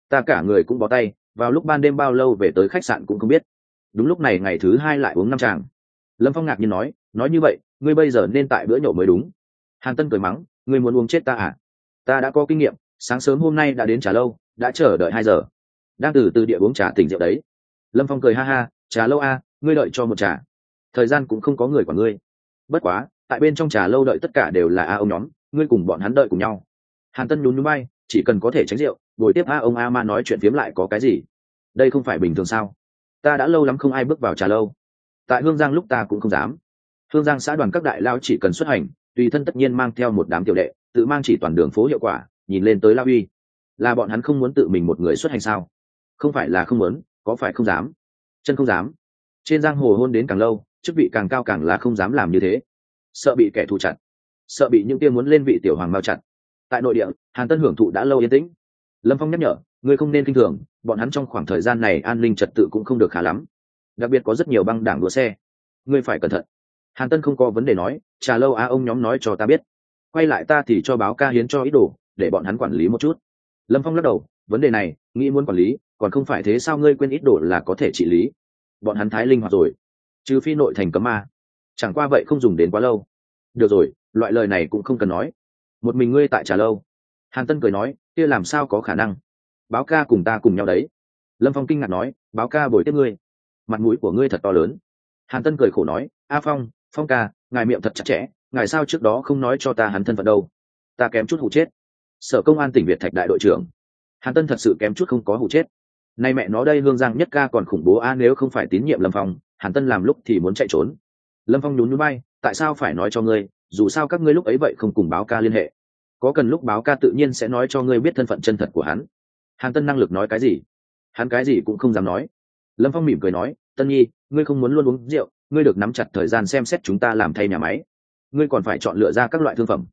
Ta cả người cũng bó tay, vào lúc ban đêm bao lâu về tới khách sạn cũng không biết. Đúng lúc này ngày thứ hai lại uống năm tràng. Lâm phong ngạc nhiên nói nói như vậy, ngươi bây giờ nên tại bữa nhậu mới đúng. Hàn tân cười mắng, ngươi muốn uống chết ta à? Ta đã có kinh nghiệm, sáng sớm hôm nay đã đến trà lâu, đã chờ đợi hai giờ. Đang từ từ địa uống trà tỉnh rượu đấy. Lâm phong cười ha ha, trà lâu a ngươi đợi cho một trà. Thời gian cũng không có người của ngươi. Bất quá, tại bên trong trà lâu đợi tất cả đều là a ông nhóm, ngươi cùng bọn hắn đợi cùng nhau. Hàn tân nhún nhún bay chỉ cần có thể tránh rượu ngồi tiếp a ông a ma nói chuyện phiếm lại có cái gì? Đây không phải bình thường sao? Ta đã lâu lắm không ai bước vào trà lâu. Tại hương giang lúc ta cũng không dám. Hương giang xã đoàn các đại lao chỉ cần xuất hành, tùy thân tất nhiên mang theo một đám tiểu đệ, tự mang chỉ toàn đường phố hiệu quả, nhìn lên tới la uy. Là bọn hắn không muốn tự mình một người xuất hành sao? Không phải là không muốn, có phải không dám? Chân không dám trên giang hồ hôn đến càng lâu, chức vị càng cao càng là không dám làm như thế. Sợ bị kẻ thù chặt, sợ bị những tiên muốn lên vị tiểu hoàng mao chặt. Tại nội địa, hàn tân hưởng thụ đã lâu yên tĩnh. Lâm phong nhắc nhở, ngươi không nên k i n h thường, bọn hắn trong khoảng thời gian này an ninh trật tự cũng không được khá lắm. Đặc biệt có rất nhiều băng đảng đua xe. Ngươi phải cẩn thận. Hàn tân không có vấn đề nói, trà lâu à ông nhóm nói cho ta biết. Quay lại ta thì cho báo ca hiến cho ít đồ, để bọn hắn quản lý một chút. Lâm phong lắc đầu, vấn đề này, nghĩ muốn quản lý, còn không phải thế sao ngươi quên ít đồ là có thể trị lý? Bọn hắn thái linh hoạt rồi. Trừ phi nội thành cấm ma. Chẳng qua vậy không dùng đến quá lâu. Được rồi, loại lời này cũng không cần nói. Một mình ngươi tại trà lâu. Hàn tân cười nói, kia làm sao có khả năng? Báo ca cùng ta cùng nhau đấy. Lâm phong kinh ngạc nói, báo ca bồi tiếp ngươi. Mặt mũi của ngươi thật to lớn. Hàn tân cười khổ nói, a phong phong ca, ngài miệng thật chặt chẽ, ngài sao trước đó không nói cho ta hắn thân phận đâu? Ta kém chút hụ chết. Sở công an tỉnh việt thạch đại đội trưởng. Hàn tân thật sự kém chút không có hụ chết nay mẹ nó đây hương giang nhất ca còn khủng bố a nếu không phải tín nhiệm lâm phong, hàn tân làm lúc thì muốn chạy trốn. Lâm phong nhún núi bay tại sao phải nói cho ngươi, dù sao các ngươi lúc ấy vậy không cùng báo ca liên hệ. Có cần lúc báo ca tự nhiên sẽ nói cho ngươi biết thân phận chân thật của hắn. Hàn tân năng lực nói cái gì? Hắn cái gì cũng không dám nói. Lâm phong mỉm cười nói, tân nhi, ngươi không muốn luôn uống rượu, ngươi được nắm chặt thời gian xem xét chúng ta làm thay nhà máy. Ngươi còn phải chọn lựa ra các loại thương phẩm.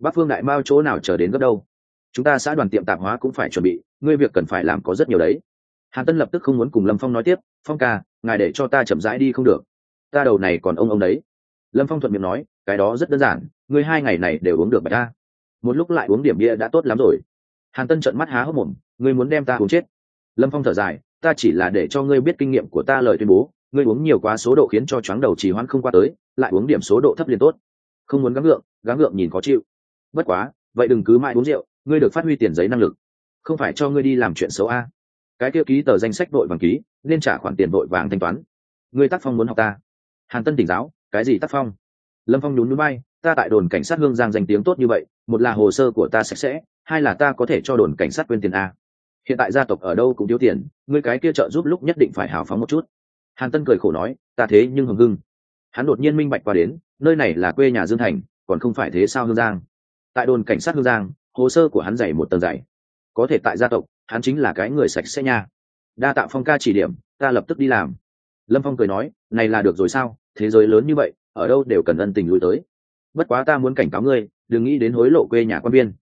Bắc phương đại mao chỗ nào chờ đến gấp đâu? Chúng ta xã đoàn tiệm tạp hóa cũng phải chuẩn bị, ngươi việc cần phải làm có rất nhiều đấy hàn tân lập tức không muốn cùng lâm phong nói tiếp, phong ca, ngài để cho ta chậm rãi đi không được. Ta đầu này còn ông ông đấy. Lâm phong thuận miệng nói, cái đó rất đơn giản, ngươi hai ngày này đều uống được bạch ta một lúc lại uống điểm bia đã tốt lắm rồi. Hàn tân trợn mắt há hốc mồm, ngươi muốn đem ta uống chết? Lâm phong thở dài, ta chỉ là để cho ngươi biết kinh nghiệm của ta lời tuyên bố, ngươi uống nhiều quá số độ khiến cho chóng đầu trì hoãn không qua tới, lại uống điểm số độ thấp liền tốt. Không muốn gắng ngượng gắng ngượng nhìn khó chịu. Bất quá, vậy đừng cứ mãi uống rượu, ngươi được phát huy tiền giấy năng lực. Không phải cho ngươi đi làm chuyện xấu a cái kia ký tờ danh sách đội vàng ký, nên trả khoản tiền đội vàng thanh toán. Người tác phong muốn học ta. Hàn tân tỉnh giáo, cái gì tác phong? Lâm phong nhún núi bay ta tại đồn cảnh sát hương giang danh tiếng tốt như vậy, một là hồ sơ của ta sạch sẽ, hai là ta có thể cho đồn cảnh sát quên tiền a. Hiện tại gia tộc ở đâu cũng thiếu tiền ngươi cái kia trợ giúp lúc nhất định phải hào phóng một chút. Hàn tân cười khổ nói, ta thế nhưng hừng hưng. Hắn đột nhiên minh bạch qua đến, nơi này là quê nhà dương thành, còn không phải thế sao hương giang? Tại đồn cảnh sát hương giang, hồ sơ của hắn dày một tầng dày. Có thể tại gia tộc hắn chính là cái người sạch sẽ nha. Đa tạ phong ca chỉ điểm, ta lập tức đi làm. Lâm phong cười nói, này là được rồi sao? Thế giới lớn như vậy, ở đâu đều cần ân tình lui tới. Bất quá ta muốn cảnh cáo ngươi, đừng nghĩ đến hối lộ quê nhà quan viên.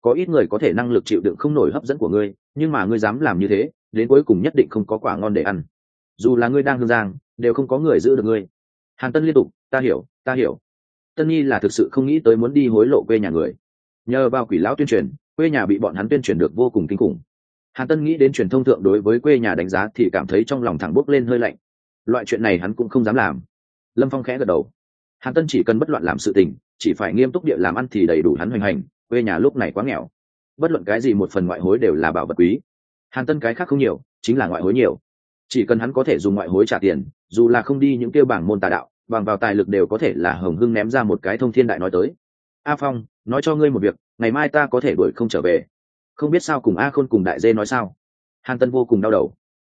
Có ít người có thể năng lực chịu đựng không nổi hấp dẫn của ngươi, nhưng mà ngươi dám làm như thế, đến cuối cùng nhất định không có quả ngon để ăn. Dù là ngươi đang hương giang, đều không có người giữ được ngươi. Hàn tân liên tục, ta hiểu ta hiểu. Tân nhi là thực sự không nghĩ tới muốn đi hối lộ quê nhà người. Nhờ vào quỷ lão tuyên truyền, quê nhà bị bọn hắn tuyên truyền được vô cùng kinh khủng hàn tân nghĩ đến truyền thông thượng đối với quê nhà đánh giá thì cảm thấy trong lòng thẳng bốc lên hơi lạnh. Loại chuyện này hắn cũng không dám làm. Lâm phong khẽ gật đầu. Hàn tân chỉ cần bất loạn làm sự tình, chỉ phải nghiêm túc địa làm ăn thì đầy đủ hắn hoành hành, quê nhà lúc này quá nghèo. Bất luận cái gì một phần ngoại hối đều là bảo vật quý. Hàn tân cái khác không nhiều, chính là ngoại hối nhiều. Chỉ cần hắn có thể dùng ngoại hối trả tiền, dù là không đi những kêu bảng môn tà đạo, bằng vào tài lực đều có thể là hồng hưng ném ra một cái thông thiên đại nói tới. A phong, nói cho ngươi một việc, ngày mai ta có thể đuổi không trở về không biết sao cùng a khôn cùng đại dê nói sao? Hàn tân vô cùng đau đầu.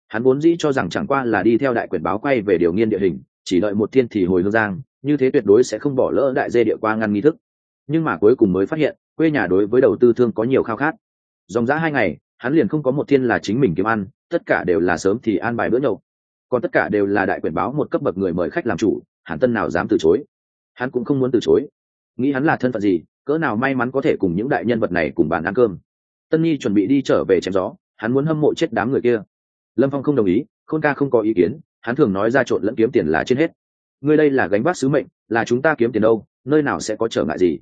Hắn vốn dĩ cho rằng chẳng qua là đi theo đại quyển báo quay về điều nghiên địa hình, chỉ đợi một thiên thì hồi hương giang, như thế tuyệt đối sẽ không bỏ lỡ đại dê địa qua ngăn nghi thức. Nhưng mà cuối cùng mới phát hiện, quê nhà đối với đầu tư thương có nhiều khao khát. Dòng giã hai ngày, hắn liền không có một thiên là chính mình kiếm ăn, tất cả đều là sớm thì an bài bữa nhậu. Còn tất cả đều là đại quyển báo một cấp bậc người mời khách làm chủ, hàn tân nào dám từ chối? Hắn cũng không muốn từ chối. Nghĩ hắn là thân phận gì, cỡ nào may mắn có thể cùng những đại nhân vật này cùng bàn ăn cơm tân nhi chuẩn bị đi trở về chém gió, hắn muốn hâm mộ chết đám người kia. Lâm phong không đồng ý, khôn ca không có ý kiến, hắn thường nói ra trộn lẫn kiếm tiền là trên hết. Ngươi đây là gánh vác sứ mệnh, là chúng ta kiếm tiền đâu, nơi nào sẽ có trở ngại gì?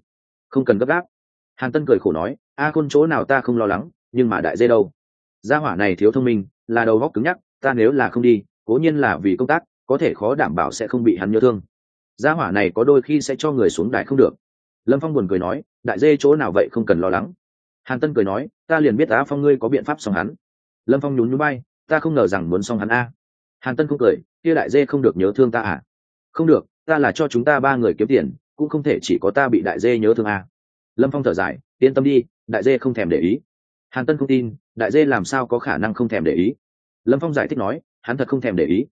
Không cần gấp gáp. Hàn tân cười khổ nói, a khôn chỗ nào ta không lo lắng, nhưng mà đại dê đâu? Gia hỏa này thiếu thông minh, là đầu góc cứng nhắc, ta nếu là không đi, cố nhiên là vì công tác, có thể khó đảm bảo sẽ không bị hắn nhớ thương. Gia hỏa này có đôi khi sẽ cho người xuống đài không được. Lâm phong buồn cười nói, đại dê chỗ nào vậy không cần lo lắng hàn tân cười nói, ta liền biết á phong ngươi có biện pháp xong hắn. Lâm phong nhún núi bay ta không ngờ rằng muốn xong hắn a. Hàn tân không cười, kia đại dê không được nhớ thương ta à? Không được, ta là cho chúng ta ba người kiếm tiền, cũng không thể chỉ có ta bị đại dê nhớ thương a. Lâm phong thở dài, yên tâm đi, đại dê không thèm để ý. Hàn tân không tin, đại dê làm sao có khả năng không thèm để ý? Lâm phong giải thích nói, hắn thật không thèm để ý.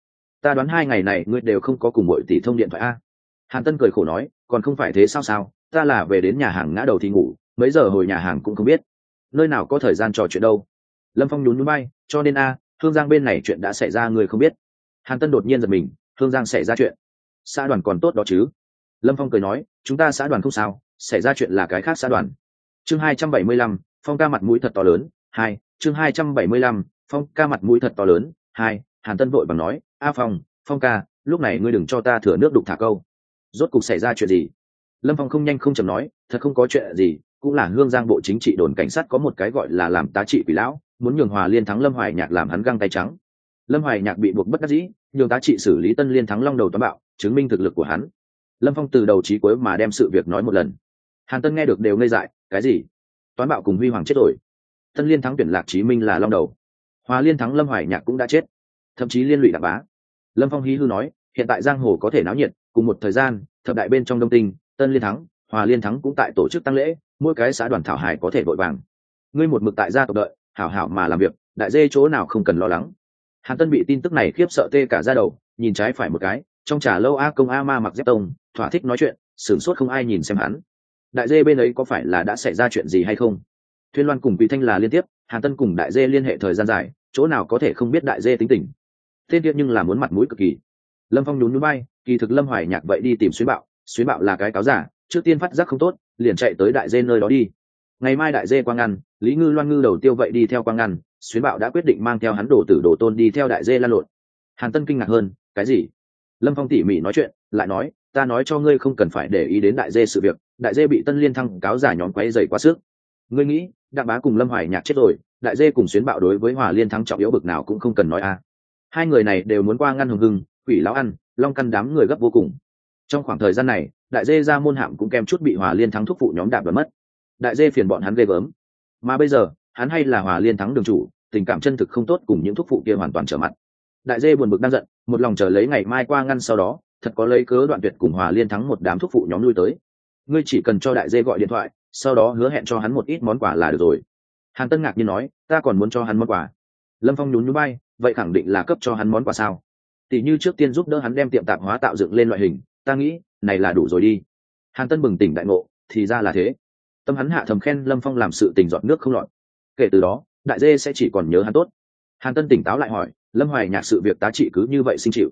Ta đoán hai ngày này ngươi đều không có cùng mọi tỷ thông điện thoại a. Hàn tân cười khổ nói, còn không phải thế sao sao? Ta là về đến nhà hàng ngã đầu thì ngủ mấy giờ hồi nhà hàng cũng không biết. Nơi nào có thời gian trò chuyện đâu. Lâm phong nhún núi bay cho nên a, thương giang bên này chuyện đã xảy ra người không biết. Hàn tân đột nhiên giật mình, thương giang xảy ra chuyện. Xã đoàn còn tốt đó chứ? Lâm phong cười nói, chúng ta xã đoàn không sao, xảy ra chuyện là cái khác xã đoàn. Chương hai trăm bảy mươi lăm, phong ca mặt mũi thật to lớn, hai, chương hai trăm bảy mươi lăm, phong ca mặt mũi thật to lớn, hai, hàn tân vội bằng nói, a phong phong ca, lúc này ngươi đừng cho ta thừa nước đục thả câu. Rốt cục xảy ra chuyện gì? Lâm phong không nhanh không chầm nói, thật không có chuyện gì cũng là hương giang bộ chính trị đồn cảnh sát có một cái gọi là làm tá trị quỷ lão, muốn nhường hòa liên thắng lâm hoài nhạc làm hắn găng tay trắng. Lâm hoài nhạc bị buộc bất đắc dĩ, nhường tá trị xử lý tân liên thắng long đầu toán bạo, chứng minh thực lực của hắn. Lâm phong từ đầu trí cuối mà đem sự việc nói một lần. Hàn tân nghe được đều ngây dại, cái gì? Toán bạo cùng huy hoàng chết rồi. Tân liên thắng tuyển lạc chí minh là long đầu. Hòa liên thắng lâm hoài nhạc cũng đã chết. Thậm chí liên lụy đạp bá. Lâm phong hí hư nói, hiện tại giang hồ có thể náo nhiệt, cùng một thời gian, thập đại bên trong đông tinh, tân liên thắng, hòa liên thắng cũng tại tổ chức tăng lễ mỗi cái xã đoàn thảo hải có thể vội vàng. Ngươi một mực tại gia tộc đợi, hảo hảo mà làm việc, đại dê chỗ nào không cần lo lắng. Hàn tân bị tin tức này khiếp sợ tê cả ra đầu, nhìn trái phải một cái, trong trà lâu a công a ma mặc dép tông, thỏa thích nói chuyện, sửng sốt không ai nhìn xem hắn. Đại dê bên ấy có phải là đã xảy ra chuyện gì hay không? Thuyên loan cùng vị thanh là liên tiếp, hàn tân cùng đại dê liên hệ thời gian dài, chỗ nào có thể không biết đại dê tính tình. Tên tiết nhưng là muốn mặt mũi cực kỳ. Lâm phong nhún núi bay kỳ thực lâm hoài nhạc vậy đi tìm xuyến bạo xuyến bạo là cái cáo giả trước tiên phát giác không tốt, liền chạy tới đại dê nơi đó đi. Ngày mai đại dê quang ngăn, lý ngư loan ngư đầu tiêu vậy đi theo quang ngăn, xuyến bạo đã quyết định mang theo hắn đổ tử đồ tôn đi theo đại dê lan lộn. Hàn tân kinh ngạc hơn, cái gì? Lâm phong tỉ mỉ nói chuyện, lại nói, ta nói cho ngươi không cần phải để ý đến đại dê sự việc, đại dê bị tân liên thăng cáo giả nhóm quay dày quá sức. Ngươi nghĩ, đặng bá cùng lâm hoài nhạc chết rồi, đại dê cùng xuyến bạo đối với hòa liên thắng trọng yếu bực nào cũng không cần nói a hai người này đều muốn qua ngăn hừng hừng quỷ lão ăn, long căn đám người gấp vô cùng trong khoảng thời gian này, đại dê ra môn hạm cũng kèm chút bị hòa liên thắng thúc phụ nhóm đạp và mất. Đại dê phiền bọn hắn ghê gớm. Mà bây giờ, hắn hay là hòa liên thắng đường chủ, tình cảm chân thực không tốt cùng những thúc phụ kia hoàn toàn trở mặt. Đại dê buồn bực đang giận, một lòng chờ lấy ngày mai qua ngăn sau đó, thật có lấy cớ đoạn tuyệt cùng hòa liên thắng một đám thúc phụ nhóm lui tới. Ngươi chỉ cần cho đại dê gọi điện thoại, sau đó hứa hẹn cho hắn một ít món quà là được rồi. Hàn tân ngạc nhiên nói, ta còn muốn cho hắn món quà. Lâm phong nhún nhún bay vậy khẳng định là cấp cho hắn món quà sao? Tỷ như trước tiên giúp đỡ hắn đem tiệm tạp hóa tạo dựng lên loại hình ta nghĩ, này là đủ rồi đi. Hàn tân bừng tỉnh đại ngộ, thì ra là thế. Tâm hắn hạ thầm khen lâm phong làm sự tình dọn nước không lọt. Kể từ đó, đại dê sẽ chỉ còn nhớ hắn tốt. Hàn tân tỉnh táo lại hỏi, lâm hoài nhạc sự việc tá trị cứ như vậy sinh chịu?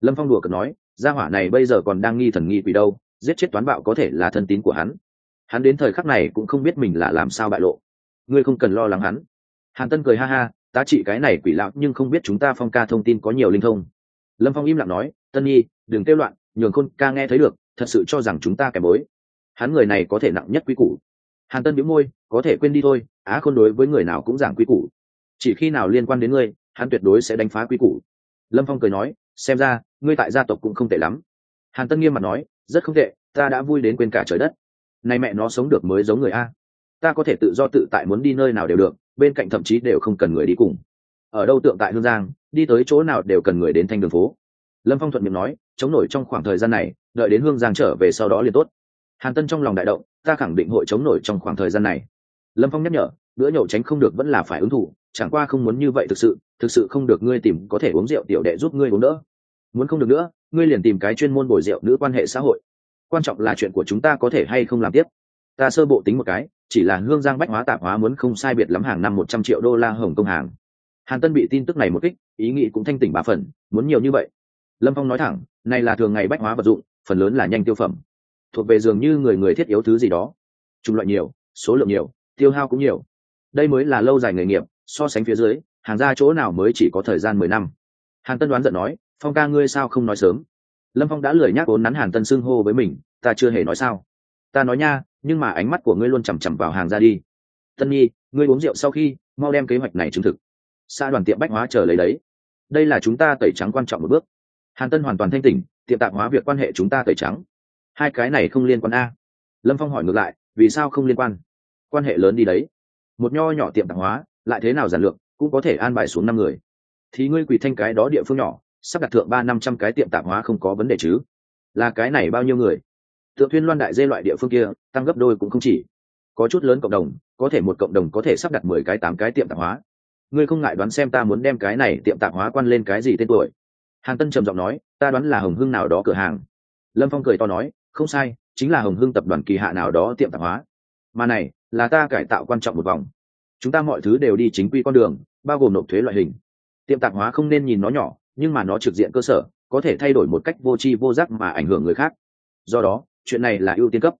Lâm phong đùa cợt nói, gia hỏa này bây giờ còn đang nghi thần nghi quỷ đâu, giết chết toán bạo có thể là thân tín của hắn. Hắn đến thời khắc này cũng không biết mình là làm sao bại lộ. Ngươi không cần lo lắng hắn. Hàn tân cười ha ha, tá trị cái này quỷ lão nhưng không biết chúng ta phong ca thông tin có nhiều linh thông. Lâm phong im lặng nói, tân nhi, đừng kêu loạn nhường khôn ca nghe thấy được, thật sự cho rằng chúng ta kẻ bối hắn người này có thể nặng nhất quý củ. Hàn tân biếu môi, có thể quên đi thôi, á khôn đối với người nào cũng giảng quý củ. Chỉ khi nào liên quan đến ngươi, hắn tuyệt đối sẽ đánh phá quý củ. Lâm phong cười nói, xem ra, ngươi tại gia tộc cũng không tệ lắm. Hàn tân nghiêm mặt nói, rất không tệ, ta đã vui đến quên cả trời đất. Nay mẹ nó sống được mới giống người a. Ta có thể tự do tự tại muốn đi nơi nào đều được, bên cạnh thậm chí đều không cần người đi cùng. Ở đâu tượng tại hương giang, đi tới chỗ nào đều cần người đến thanh đường phố. Lâm phong thuận miệng nói chống nổi trong khoảng thời gian này, đợi đến hương giang trở về sau đó liền tốt. Hàn tân trong lòng đại động, ta khẳng định hội chống nổi trong khoảng thời gian này. Lâm phong nhắc nhở, bữa nhậu tránh không được vẫn là phải ứng thủ, chẳng qua không muốn như vậy thực sự thực sự không được ngươi tìm có thể uống rượu tiểu đệ giúp ngươi uống đỡ. Muốn không được nữa, ngươi liền tìm cái chuyên môn bồi rượu nữ quan hệ xã hội. Quan trọng là chuyện của chúng ta có thể hay không làm tiếp. Ta sơ bộ tính một cái, chỉ là hương giang bách hóa tạp hóa muốn không sai biệt lắm hàng năm một trăm triệu đô la hồng công hàng. Hàn tân bị tin tức này một kích, ý nghĩ cũng thanh tỉnh bà phần, muốn nhiều như vậy lâm phong nói thẳng, này là thường ngày bách hóa vật dụng, phần lớn là nhanh tiêu phẩm. Thuộc về dường như người người thiết yếu thứ gì đó. Chủng loại nhiều, số lượng nhiều, tiêu hao cũng nhiều. Đây mới là lâu dài nghề nghiệp, so sánh phía dưới, hàng ra chỗ nào mới chỉ có thời gian mười năm. Hàn tân đoán giận nói, phong ca ngươi sao không nói sớm? Lâm phong đã lười nhắc vốn nắn hàn tân xưng hô với mình, ta chưa hề nói sao. Ta nói nha, nhưng mà ánh mắt của ngươi luôn chằm chằm vào hàng ra đi. Tân nhi, ngươi uống rượu sau khi, mau đem kế hoạch này chứng thực. Xa đoàn tiệm bách hóa chờ lấy đấy. Đây là chúng ta tẩy trắng quan trọng một bước hàn tân hoàn toàn thanh tỉnh, tiệm tạp hóa việc quan hệ chúng ta tẩy trắng. Hai cái này không liên quan a. Lâm phong hỏi ngược lại, vì sao không liên quan? Quan hệ lớn đi đấy. Một nho nhỏ tiệm tạp hóa, lại thế nào giản lược, cũng có thể an bài xuống năm người. Thì ngươi quỳ thanh cái đó địa phương nhỏ, sắp đặt thượng ba năm trăm cái tiệm tạp hóa không có vấn đề chứ? Là cái này bao nhiêu người? Tượng thuyên loan đại dê loại địa phương kia, tăng gấp đôi cũng không chỉ. Có chút lớn cộng đồng, có thể một cộng đồng có thể sắp đặt mười cái tám cái tiệm tạp hóa. Ngươi không ngại đoán xem ta muốn đem cái này tiệm tạp hóa quan lên cái gì tên tuổi? Hàn tân trầm giọng nói, ta đoán là hồng hưng nào đó cửa hàng. Lâm phong cười to nói, không sai, chính là hồng hưng tập đoàn kỳ hạ nào đó tiệm tạp hóa. Mà này, là ta cải tạo quan trọng một vòng. Chúng ta mọi thứ đều đi chính quy con đường, bao gồm nộp thuế loại hình. Tiệm tạp hóa không nên nhìn nó nhỏ, nhưng mà nó trực diện cơ sở, có thể thay đổi một cách vô tri vô giác mà ảnh hưởng người khác. Do đó, chuyện này là ưu tiên cấp.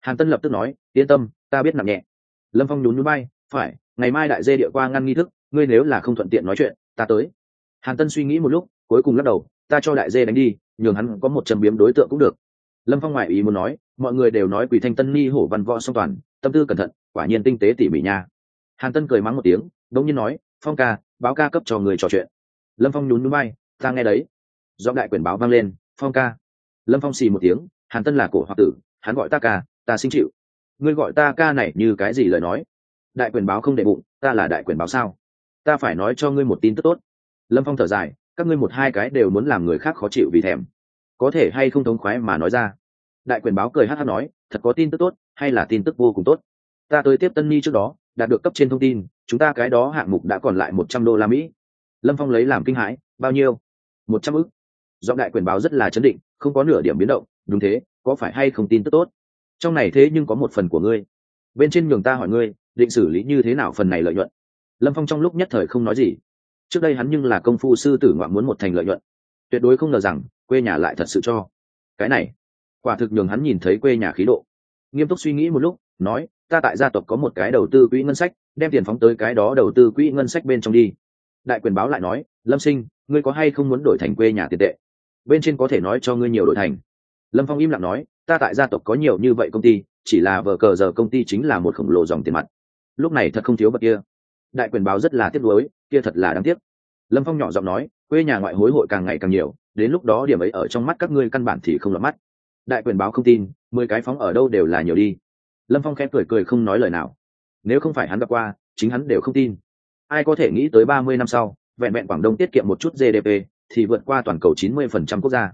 Hàn tân lập tức nói, yên tâm, ta biết nặng nhẹ. Lâm phong nhún nhún bay phải, ngày mai đại dê địa qua ngăn nghi thức, ngươi nếu là không thuận tiện nói chuyện, ta tới. Hàn tân suy nghĩ một lúc cuối cùng lắc đầu, ta cho đại dê đánh đi, nhường hắn có một trầm biếm đối tượng cũng được. Lâm phong ngoại ý muốn nói, mọi người đều nói quỷ thanh tân ni hổ văn võ song toàn, tâm tư cẩn thận, quả nhiên tinh tế tỉ mỉ nha. Hàn tân cười mắng một tiếng, đống nhiên nói, phong ca, báo ca cấp cho người trò chuyện. Lâm phong nhún núi bay ta nghe đấy. Do đại quyền báo vang lên, phong ca. Lâm phong xì một tiếng, hàn tân là cổ hoặc tử, hắn gọi ta ca, ta xin chịu. Ngươi gọi ta ca này như cái gì lời nói? Đại quyền báo không đệ bụng, ta là đại quyền báo sao? Ta phải nói cho ngươi một tin tức tốt. Lâm phong thở dài các ngươi một hai cái đều muốn làm người khác khó chịu vì thèm. Có thể hay không thống khoái mà nói ra. Đại quyền báo cười hát hát nói, thật có tin tức tốt, hay là tin tức vô cùng tốt. Ta tới tiếp tân ni trước đó, đạt được cấp trên thông tin, chúng ta cái đó hạng mục đã còn lại một trăm đô la mỹ. Lâm phong lấy làm kinh hãi, bao nhiêu? Một trăm ức. Giọng đại quyền báo rất là chấn định, không có nửa điểm biến động, đúng thế, có phải hay không tin tức tốt? Trong này thế nhưng có một phần của ngươi. Bên trên nhường ta hỏi ngươi, định xử lý như thế nào phần này lợi nhuận? Lâm phong trong lúc nhất thời không nói gì trước đây hắn nhưng là công phu sư tử ngoạn muốn một thành lợi nhuận. Tuyệt đối không ngờ rằng, quê nhà lại thật sự cho. Cái này, quả thực nhường hắn nhìn thấy quê nhà khí độ. Nghiêm túc suy nghĩ một lúc, nói, ta tại gia tộc có một cái đầu tư quỹ ngân sách, đem tiền phóng tới cái đó đầu tư quỹ ngân sách bên trong đi. Đại quyền báo lại nói, lâm sinh, ngươi có hay không muốn đổi thành quê nhà tiền tệ? Bên trên có thể nói cho ngươi nhiều đổi thành. Lâm phong im lặng nói, ta tại gia tộc có nhiều như vậy công ty, chỉ là vờ cờ giờ công ty chính là một khổng lồ dòng tiền mặt. Lúc này thật không thiếu bậc kia. Đại quyền báo rất là tiếc nuối kia thật là đáng tiếc. Lâm phong nhỏ giọng nói, quê nhà ngoại hối hội càng ngày càng nhiều, đến lúc đó điểm ấy ở trong mắt các ngươi căn bản thì không lọt mắt. Đại quyền báo không tin, mười cái phóng ở đâu đều là nhiều đi. Lâm phong khẽ cười cười không nói lời nào. Nếu không phải hắn gặp qua, chính hắn đều không tin. Ai có thể nghĩ tới ba mươi năm sau, vẹn vẹn quảng đông tiết kiệm một chút gdp thì vượt qua toàn cầu chín mươi phần trăm quốc gia.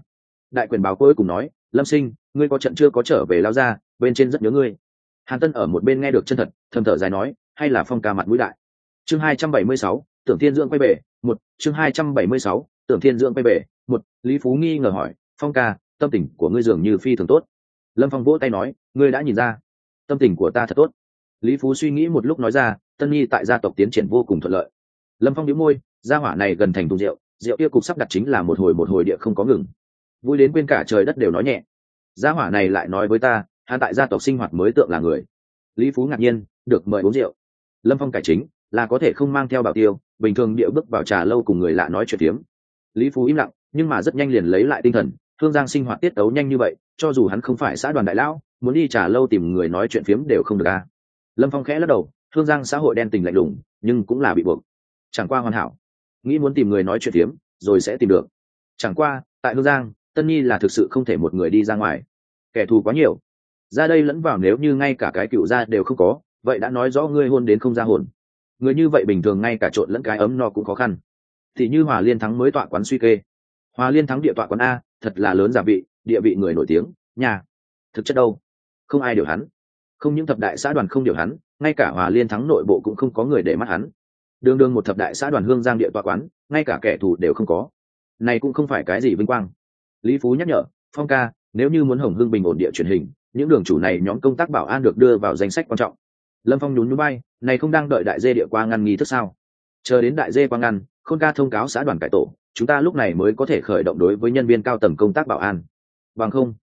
Đại quyền báo cuối cùng nói, lâm sinh, ngươi có trận chưa có trở về lao ra, bên trên rất nhớ ngươi. Hàn tân ở một bên nghe được chân thật, thầm thở dài nói, hay là phong ca mặt mũi đại. Chương hai trăm bảy mươi sáu tưởng thiên dưỡng quay về, một, chương hai trăm bảy mươi sáu, tưởng thiên dưỡng quay về, một, lý phú nghi ngờ hỏi, phong ca, tâm tình của ngươi dường như phi thường tốt. Lâm phong vỗ tay nói, ngươi đã nhìn ra, tâm tình của ta thật tốt. Lý phú suy nghĩ một lúc nói ra, tân nhi tại gia tộc tiến triển vô cùng thuận lợi. Lâm phong đĩu môi, gia hỏa này gần thành thùng rượu rượu kia cục sắp đặt chính là một hồi một hồi địa không có ngừng. Vui đến quên cả trời đất đều nói nhẹ. Gia hỏa này lại nói với ta, hắn tại gia tộc sinh hoạt mới tượng là người. Lý phú ngạc nhiên, được, mời uống rượu. Lâm phong cải chính là có thể không mang theo bảo tiêu, bình thường địa bước vào trà lâu cùng người lạ nói chuyện tiếng lý phú im lặng, nhưng mà rất nhanh liền lấy lại tinh thần thương giang sinh hoạt tiết tấu nhanh như vậy, cho dù hắn không phải xã đoàn đại lão, muốn đi trà lâu tìm người nói chuyện phiếm đều không được à? lâm phong khẽ lắc đầu thương giang xã hội đen tình lạnh lùng, nhưng cũng là bị buộc. Chẳng qua hoàn hảo. Nghĩ muốn tìm người nói chuyện phiếm, rồi sẽ tìm được. Chẳng qua, tại hương giang, tân nhi là thực sự không thể một người đi ra ngoài. Kẻ thù quá nhiều. Ra đây lẫn vào nếu như ngay cả cái cựu gia đều không có, vậy đã nói rõ ngươi hôn đến không ra hồn người như vậy bình thường ngay cả trộn lẫn cái ấm no cũng khó khăn. Thì như hòa liên thắng mới tọa quán suy kê. Hòa liên thắng địa tọa quán a, thật là lớn giả vị, địa vị người nổi tiếng, nhà. Thực chất đâu? Không ai điều hắn. Không những thập đại xã đoàn không điều hắn, ngay cả hòa liên thắng nội bộ cũng không có người để mắt hắn. Đương đương một thập đại xã đoàn hương giang địa tọa quán, ngay cả kẻ thù đều không có. Này cũng không phải cái gì vinh quang. Lý phú nhắc nhở, phong ca, nếu như muốn hồng hương bình ổn địa truyền hình, những đường chủ này nhóm công tác bảo an được đưa vào danh sách quan trọng lâm phong nhún núi bay này không đang đợi đại dê địa qua ngăn nghi thức sao? Chờ đến đại dê qua ngăn, khôn ca thông cáo xã đoàn cải tổ, chúng ta lúc này mới có thể khởi động đối với nhân viên cao tầng công tác bảo an. Bằng không,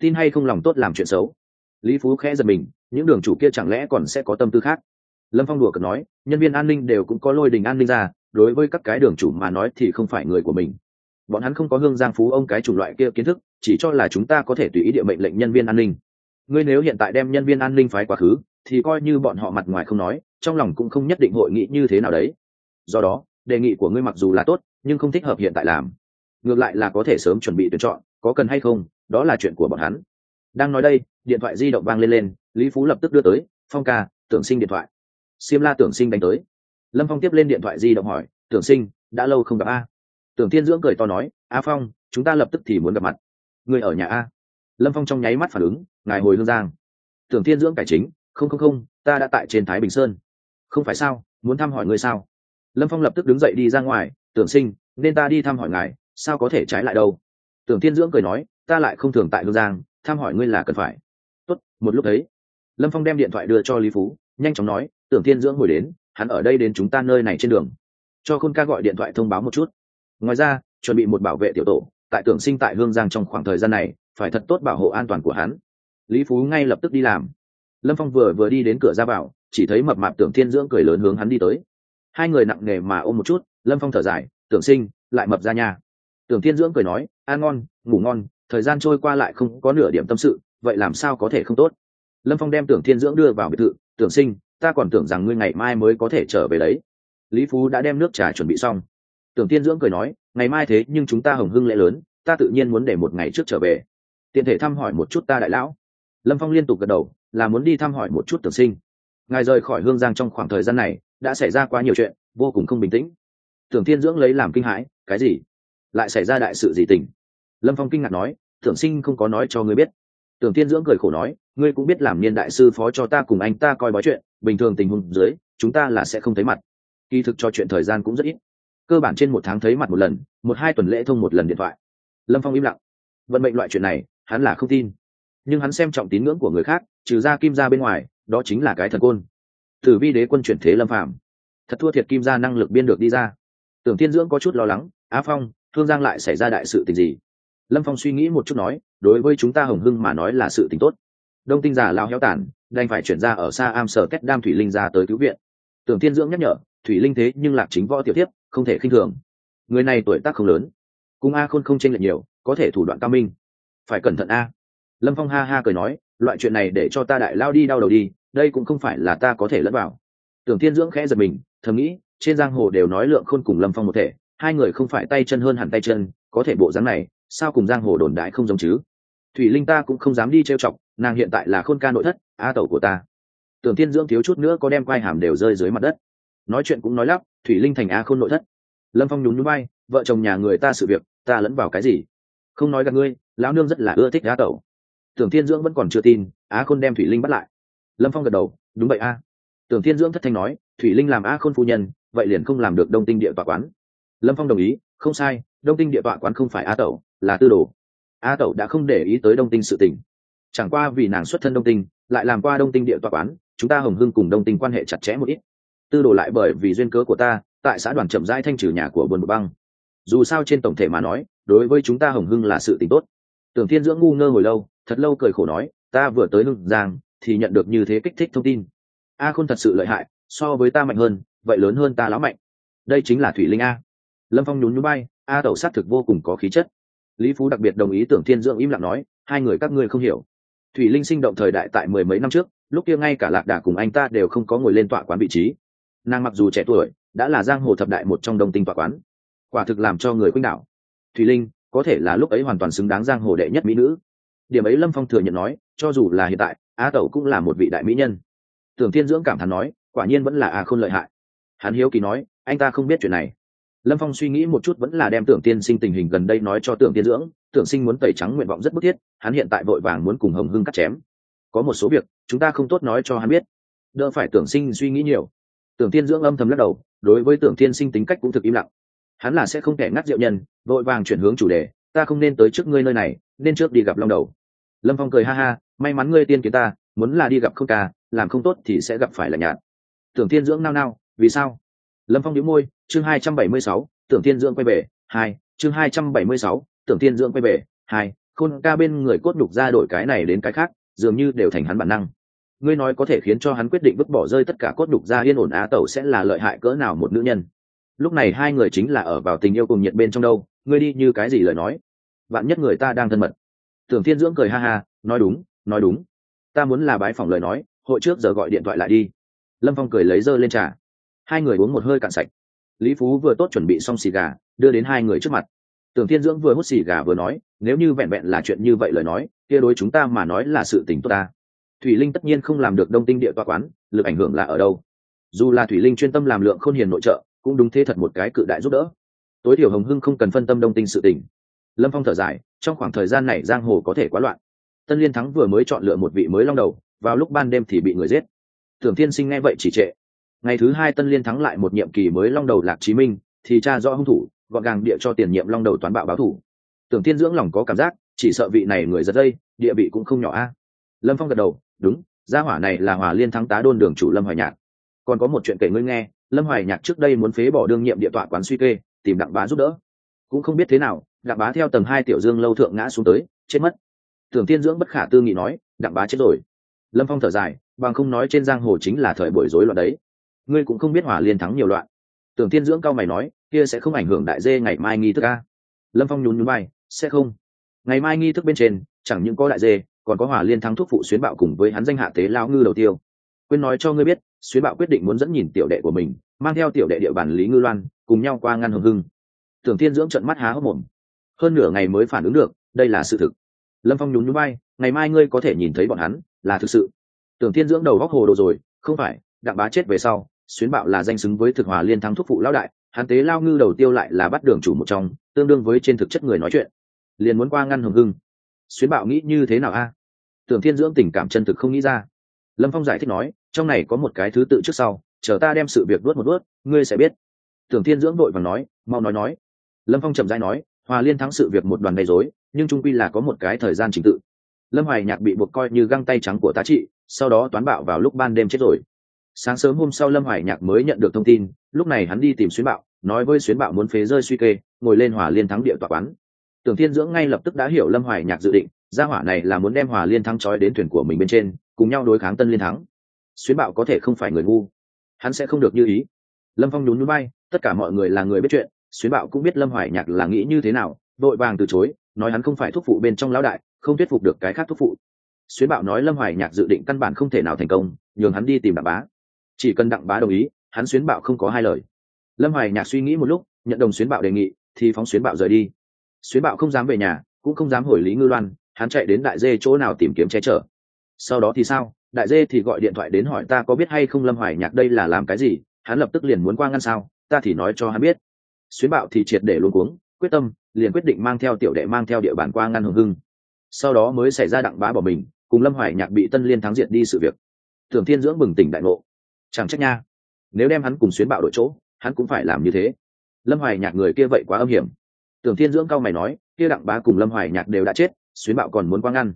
tin hay không lòng tốt làm chuyện xấu. Lý phú khẽ giật mình, những đường chủ kia chẳng lẽ còn sẽ có tâm tư khác? Lâm phong đùa cợt nói, nhân viên an ninh đều cũng có lôi đình an ninh ra, đối với các cái đường chủ mà nói thì không phải người của mình. Bọn hắn không có hương giang phú ông cái chủng loại kia kiến thức, chỉ cho là chúng ta có thể tùy ý địa mệnh lệnh nhân viên an ninh. Ngươi nếu hiện tại đem nhân viên an ninh phái quá khứ thì coi như bọn họ mặt ngoài không nói, trong lòng cũng không nhất định hội nghị như thế nào đấy. Do đó, đề nghị của ngươi mặc dù là tốt, nhưng không thích hợp hiện tại làm. Ngược lại là có thể sớm chuẩn bị tuyển chọn, có cần hay không, đó là chuyện của bọn hắn. Đang nói đây, điện thoại di động vang lên lên, lý phú lập tức đưa tới, phong ca, tưởng sinh điện thoại. Siêm la tưởng sinh đánh tới. Lâm phong tiếp lên điện thoại di động hỏi, tưởng sinh, đã lâu không gặp a? Tưởng thiên dưỡng cười to nói, a phong, chúng ta lập tức thì muốn gặp mặt. Người ở nhà a? Lâm phong trong nháy mắt phản ứng, ngài hồi hương giang. Tưởng thiên dưỡng cải chính không không không, ta đã tại trên thái bình sơn. Không phải sao? Muốn thăm hỏi người sao? Lâm phong lập tức đứng dậy đi ra ngoài, tưởng sinh, nên ta đi thăm hỏi ngài, sao có thể trái lại đâu? Tưởng thiên dưỡng cười nói, ta lại không thường tại hương giang, thăm hỏi ngươi là cần phải. Tốt, một lúc đấy. lâm phong đem điện thoại đưa cho lý phú, nhanh chóng nói, tưởng thiên dưỡng hồi đến, hắn ở đây đến chúng ta nơi này trên đường. Cho khôn ca gọi điện thoại thông báo một chút. Ngoài ra, chuẩn bị một bảo vệ tiểu tổ, tại tưởng sinh tại hương giang trong khoảng thời gian này, phải thật tốt bảo hộ an toàn của hắn. Lý phú ngay lập tức đi làm lâm phong vừa vừa đi đến cửa ra vào, chỉ thấy mập mạp tưởng thiên dưỡng cười lớn hướng hắn đi tới. Hai người nặng nề mà ôm một chút, lâm phong thở dài, tưởng sinh, lại mập ra nhà tưởng thiên dưỡng cười nói, a ngon, ngủ ngon, thời gian trôi qua lại không có nửa điểm tâm sự, vậy làm sao có thể không tốt? Lâm phong đem tưởng thiên dưỡng đưa vào biệt thự, tưởng sinh, ta còn tưởng rằng ngươi ngày mai mới có thể trở về đấy. Lý phú đã đem nước trà chuẩn bị xong. Tưởng thiên dưỡng cười nói, ngày mai thế nhưng chúng ta hồng hưng lễ lớn, ta tự nhiên muốn để một ngày trước trở về. Tiện thể thăm hỏi một chút ta đại lão. Lâm phong liên tục gật đầu là muốn đi thăm hỏi một chút tưởng sinh. Ngài rời khỏi hương giang trong khoảng thời gian này, đã xảy ra quá nhiều chuyện, vô cùng không bình tĩnh. Tưởng thiên dưỡng lấy làm kinh hãi, cái gì? Lại xảy ra đại sự gì tình lâm phong kinh ngạc nói, tưởng sinh không có nói cho ngươi biết. Tưởng thiên dưỡng cười khổ nói, ngươi cũng biết làm niên đại sư phó cho ta cùng anh ta coi bói chuyện, bình thường tình huống dưới, chúng ta là sẽ không thấy mặt. Kỳ thực cho chuyện thời gian cũng rất ít. Cơ bản trên một tháng thấy mặt một lần, một hai tuần lễ thông một lần điện thoại. Lâm phong im lặng. Vận mệnh loại chuyện này, hắn là không tin. Nhưng hắn xem trọng tín ngưỡng của người khác trừ ra kim gia bên ngoài, đó chính là cái thần côn. Tử vi đế quân chuyển thế lâm phạm thật thua thiệt kim gia năng lực biên được đi ra. Tưởng thiên dưỡng có chút lo lắng, á phong, thương giang lại xảy ra đại sự tình gì? Lâm phong suy nghĩ một chút nói, đối với chúng ta hồng hưng mà nói là sự tình tốt. Đông tinh giả lao héo tàn, đành phải chuyển ra ở xa am sở kết đam thủy linh ra tới cứu viện. Tưởng thiên dưỡng nhắc nhở, thủy linh thế nhưng lạc chính võ tiểu tiếp không thể khinh thường. Người này tuổi tác không lớn, cung a khôn không tranh lệch nhiều, có thể thủ đoạn cao minh. Phải cẩn thận a. Lâm phong ha ha cười nói loại chuyện này để cho ta đại lao đi đau đầu đi, đây cũng không phải là ta có thể lẫn vào. Tưởng thiên dưỡng khẽ giật mình, thầm nghĩ, trên giang hồ đều nói lượng khôn cùng lâm phong một thể, hai người không phải tay chân hơn hẳn tay chân, có thể bộ dáng này, sao cùng giang hồ đồn đại không giống chứ? Thủy linh ta cũng không dám đi trêu chọc, nàng hiện tại là khôn ca nội thất a tẩu của ta. Tưởng thiên dưỡng thiếu chút nữa có đem quai hàm đều rơi dưới mặt đất. Nói chuyện cũng nói lắp, thủy linh thành a khôn nội thất. Lâm phong nhún núi bay vợ chồng nhà người ta sự việc, ta lẫn vào cái gì? Không nói gặp ngươi, lão nương rất là ưa thích a tẩu tưởng thiên dưỡng vẫn còn chưa tin á khôn đem thủy linh bắt lại. Lâm phong gật đầu, đúng vậy a. Tưởng thiên dưỡng thất thanh nói, thủy linh làm a khôn phu nhân, vậy liền không làm được đông tinh địa tọa quán. Lâm phong đồng ý, không sai, đông tinh địa tọa quán không phải a tẩu, là tư đồ. A tẩu đã không để ý tới đông tinh sự tình. Chẳng qua vì nàng xuất thân đông tinh, lại làm qua đông tinh địa tọa quán, chúng ta hồng hưng cùng đông tinh quan hệ chặt chẽ một ít. Tư đồ lại bởi vì duyên cớ của ta, tại xã đoàn chậm rãi thanh trừ nhà của buồn một băng. Dù sao trên tổng thể mà nói, đối với chúng ta hồng hưng là sự tình tốt. Tưởng thiên dưỡng ngu ngơ hồi lâu thật lâu cười khổ nói, ta vừa tới hưng giang thì nhận được như thế kích thích thông tin. A khôn thật sự lợi hại, so với ta mạnh hơn, vậy lớn hơn ta lão mạnh. Đây chính là thủy linh a. Lâm phong nhún nhún bay a tẩu s á t thực vô cùng có khí chất. Lý phú đặc biệt đồng ý tưởng thiên dưỡng im lặng nói, hai người các ngươi không hiểu. Thủy linh sinh động thời đại tại mười mấy năm trước, lúc kia ngay cả lạc đà cùng anh ta đều không có ngồi lên tọa quán vị trí. Nàng mặc dù trẻ tuổi, đã là giang hồ thập đại một trong đồng tinh tọa quán. Quả thực làm cho người khuynh đảo. Thùy linh, có thể là lúc ấy hoàn toàn xứng đáng giang hồ đệ nhất mỹ nữ điểm ấy lâm phong thừa nhận nói, cho dù là hiện tại, a tẩu cũng là một vị đại mỹ nhân. Tưởng thiên dưỡng cảm thán nói, quả nhiên vẫn là a khôn lợi hại. Hắn hiếu kỳ nói, anh ta không biết chuyện này. Lâm phong suy nghĩ một chút vẫn là đem tưởng tiên sinh tình hình gần đây nói cho tưởng tiên dưỡng, tưởng sinh muốn tẩy trắng nguyện vọng rất bức thiết, hắn hiện tại vội vàng muốn cùng hồng hưng cắt chém. Có một số việc, chúng ta không tốt nói cho hắn biết. Đỡ phải tưởng sinh suy nghĩ nhiều. Tưởng tiên dưỡng âm thầm lắc đầu, đối với tưởng tiên sinh tính cách cũng thực im lặng. Hắn là sẽ không thể ngắt diệu nhân, vội vàng chuyển hướng chủ đề, ta không nên tới trước ngươi nơi này nên trước đi gặp long đầu. Lâm phong cười ha ha, may mắn ngươi tiên kiến ta, muốn là đi gặp không ca, làm không tốt thì sẽ gặp phải là nhạt. Tưởng tiên dưỡng nao nao, vì sao? Lâm phong đĩu môi, chương hai trăm bảy mươi sáu, tưởng tiên dưỡng quay về, hai, chương hai trăm bảy mươi sáu, tưởng tiên dưỡng quay về, hai, khôn ca bên người cốt đục ra đổi cái này đến cái khác, dường như đều thành hắn bản năng. Ngươi nói có thể khiến cho hắn quyết định vứt bỏ rơi tất cả cốt đục ra yên ổn á tẩu sẽ là lợi hại cỡ nào một nữ nhân? Lúc này hai người chính là ở vào tình yêu cùng nhiệt bên trong đâu, ngươi đi như cái gì lời nói? Vạn nhất người ta đang thân mật. Tưởng thiên dưỡng cười ha ha, nói đúng nói đúng. Ta muốn là bái phỏng lời nói, hội trước giờ gọi điện thoại lại đi. Lâm phong cười lấy dơ lên trà. Hai người uống một hơi cạn sạch. Lý phú vừa tốt chuẩn bị xong xì gà, đưa đến hai người trước mặt. Tưởng thiên dưỡng vừa hút xì gà vừa nói, nếu như vẹn vẹn là chuyện như vậy lời nói, kia đối chúng ta mà nói là sự tình tốt ta. Thủy linh tất nhiên không làm được đông tinh địa toa quán, lực ảnh hưởng là ở đâu? Dù là thủy linh chuyên tâm làm lượng k h ô n hiền nội trợ, cũng đúng thế thật một cái cự đại giúp đỡ. Tối thiểu hồng hưng không cần phân tâm đông tinh sự tình lâm phong thở dài, trong khoảng thời gian này giang hồ có thể quá loạn. Tân liên thắng vừa mới chọn lựa một vị mới long đầu, vào lúc ban đêm thì bị người giết. Tưởng thiên sinh nghe vậy chỉ trệ. Ngày thứ hai tân liên thắng lại một nhiệm kỳ mới long đầu lạc chí minh, thì cha rõ hung thủ, gọn gàng địa cho tiền nhiệm long đầu toán bạo báo thủ. Tưởng tiên dưỡng lòng có cảm giác, chỉ sợ vị này người giật dây, địa vị cũng không nhỏ a. Lâm phong gật đầu, đúng, gia hỏa này là hòa liên thắng tá đôn đường chủ lâm hoài nhạc. Còn có một chuyện kể ngươi nghe, lâm hoài nhạc trước đây muốn phế bỏ đương nhiệm địa tọa quán suy kê, tìm đặng bá giúp đỡ. Cũng không biết thế nào đặng bá theo tầng hai tiểu dương lâu thượng ngã xuống tới, chết mất. Tưởng tiên dưỡng bất khả tư nghị nói, đặng bá chết rồi. Lâm phong thở dài, bằng không nói trên giang hồ chính là thời buổi rối loạn đấy. Ngươi cũng không biết hỏa liên thắng nhiều loạn. Tưởng tiên dưỡng cao mày nói, kia sẽ không ảnh hưởng đại dê ngày mai nghi thức a? Lâm phong nhún nhún bay sẽ không. Ngày mai nghi thức bên trên, chẳng những có đại dê, còn có hỏa liên thắng thuốc phụ xuyến bạo cùng với hắn danh hạ tế lao ngư đầu tiêu. Quên nói cho ngươi biết, xuyến bạo quyết định muốn dẫn nhìn tiểu đệ của mình, mang theo tiểu đệ địa bàn lý ngư loan, cùng nhau qua ngăn hồng hưng. Tưởng tiên dưỡng trận mắt há hốc mồm hơn nửa ngày mới phản ứng được, đây là sự thực. Lâm phong nhún nhún bay ngày mai ngươi có thể nhìn thấy bọn hắn, là thực sự. Tưởng thiên dưỡng đầu góc hồ đồ rồi, không phải, đặng bá chết về sau, xuyến bạo là danh xứng với thực hòa liên thắng thúc phụ lão đại, hắn tế lao ngư đầu tiêu lại là bắt đường chủ một trong, tương đương với trên thực chất người nói chuyện. Liền muốn qua ngăn hồng hưng. Xuyến bạo nghĩ như thế nào a? Tưởng thiên dưỡng tình cảm chân thực không nghĩ ra. Lâm phong giải thích nói, trong này có một cái thứ tự trước sau, chờ ta đem sự việc đuốt một đuốt, ngươi sẽ biết. Tưởng thiên dưỡng vội và nói, mau nói nói. Lâm phong chậm dai nói hòa liên thắng sự việc một đoàn gây dối nhưng trung quy là có một cái thời gian trình tự. Lâm hoài nhạc bị buộc coi như găng tay trắng của tá trị, sau đó toán bạo vào lúc ban đêm chết rồi. Sáng sớm hôm sau lâm hoài nhạc mới nhận được thông tin, lúc này hắn đi tìm xuyến bạo, nói với xuyến bạo muốn phế rơi suy kê, ngồi lên hòa liên thắng địa tọa quán. Tưởng thiên dưỡng ngay lập tức đã hiểu lâm hoài nhạc dự định, gia hỏa này là muốn đem hòa liên thắng trói đến thuyền của mình bên trên, cùng nhau đối kháng tân liên thắng. Xuyến bạo có thể không phải người ngu. Hắn sẽ không được như ý. Lâm phong nhún núi bay tất cả mọi người là người biết chuyện xuyến bạo cũng biết lâm hoài nhạc là nghĩ như thế nào, đội vàng từ chối, nói hắn không phải thúc phụ bên trong lão đại, không thuyết phục được cái khác thúc phụ. Xuyến bạo nói lâm hoài nhạc dự định căn bản không thể nào thành công, nhường hắn đi tìm đặng bá. Chỉ cần đặng bá đồng ý, hắn xuyến bạo không có hai lời. Lâm hoài nhạc suy nghĩ một lúc, nhận đồng xuyến bạo đề nghị, thì phóng xuyến bạo rời đi. Xuyến bạo không dám về nhà, cũng không dám hồi lý ngư loan, hắn chạy đến đại dê chỗ nào tìm kiếm che chở. Sau đó thì sao? Đại dê thì gọi điện thoại đến hỏi ta có biết hay không lâm hoài nhạc đây là làm cái gì, hắn lập tức liền muốn qua ngăn sao, ta thì nói cho hắn biết xuyến bạo thì triệt để luôn cuống, quyết tâm, liền quyết định mang theo tiểu đệ mang theo địa bàn qua ngăn hồng hưng. Sau đó mới xảy ra đặng bá bỏ mình, cùng lâm hoài nhạc bị tân liên thắng diện đi sự việc. Thường thiên dưỡng bừng tỉnh đại ngộ. Chẳng trách nha. Nếu đem hắn cùng xuyến bạo đội chỗ, hắn cũng phải làm như thế. Lâm hoài nhạc người kia vậy quá âm hiểm. Tưởng thiên dưỡng cao mày nói, kia đặng bá cùng lâm hoài nhạc đều đã chết, xuyến bạo còn muốn quang ngăn.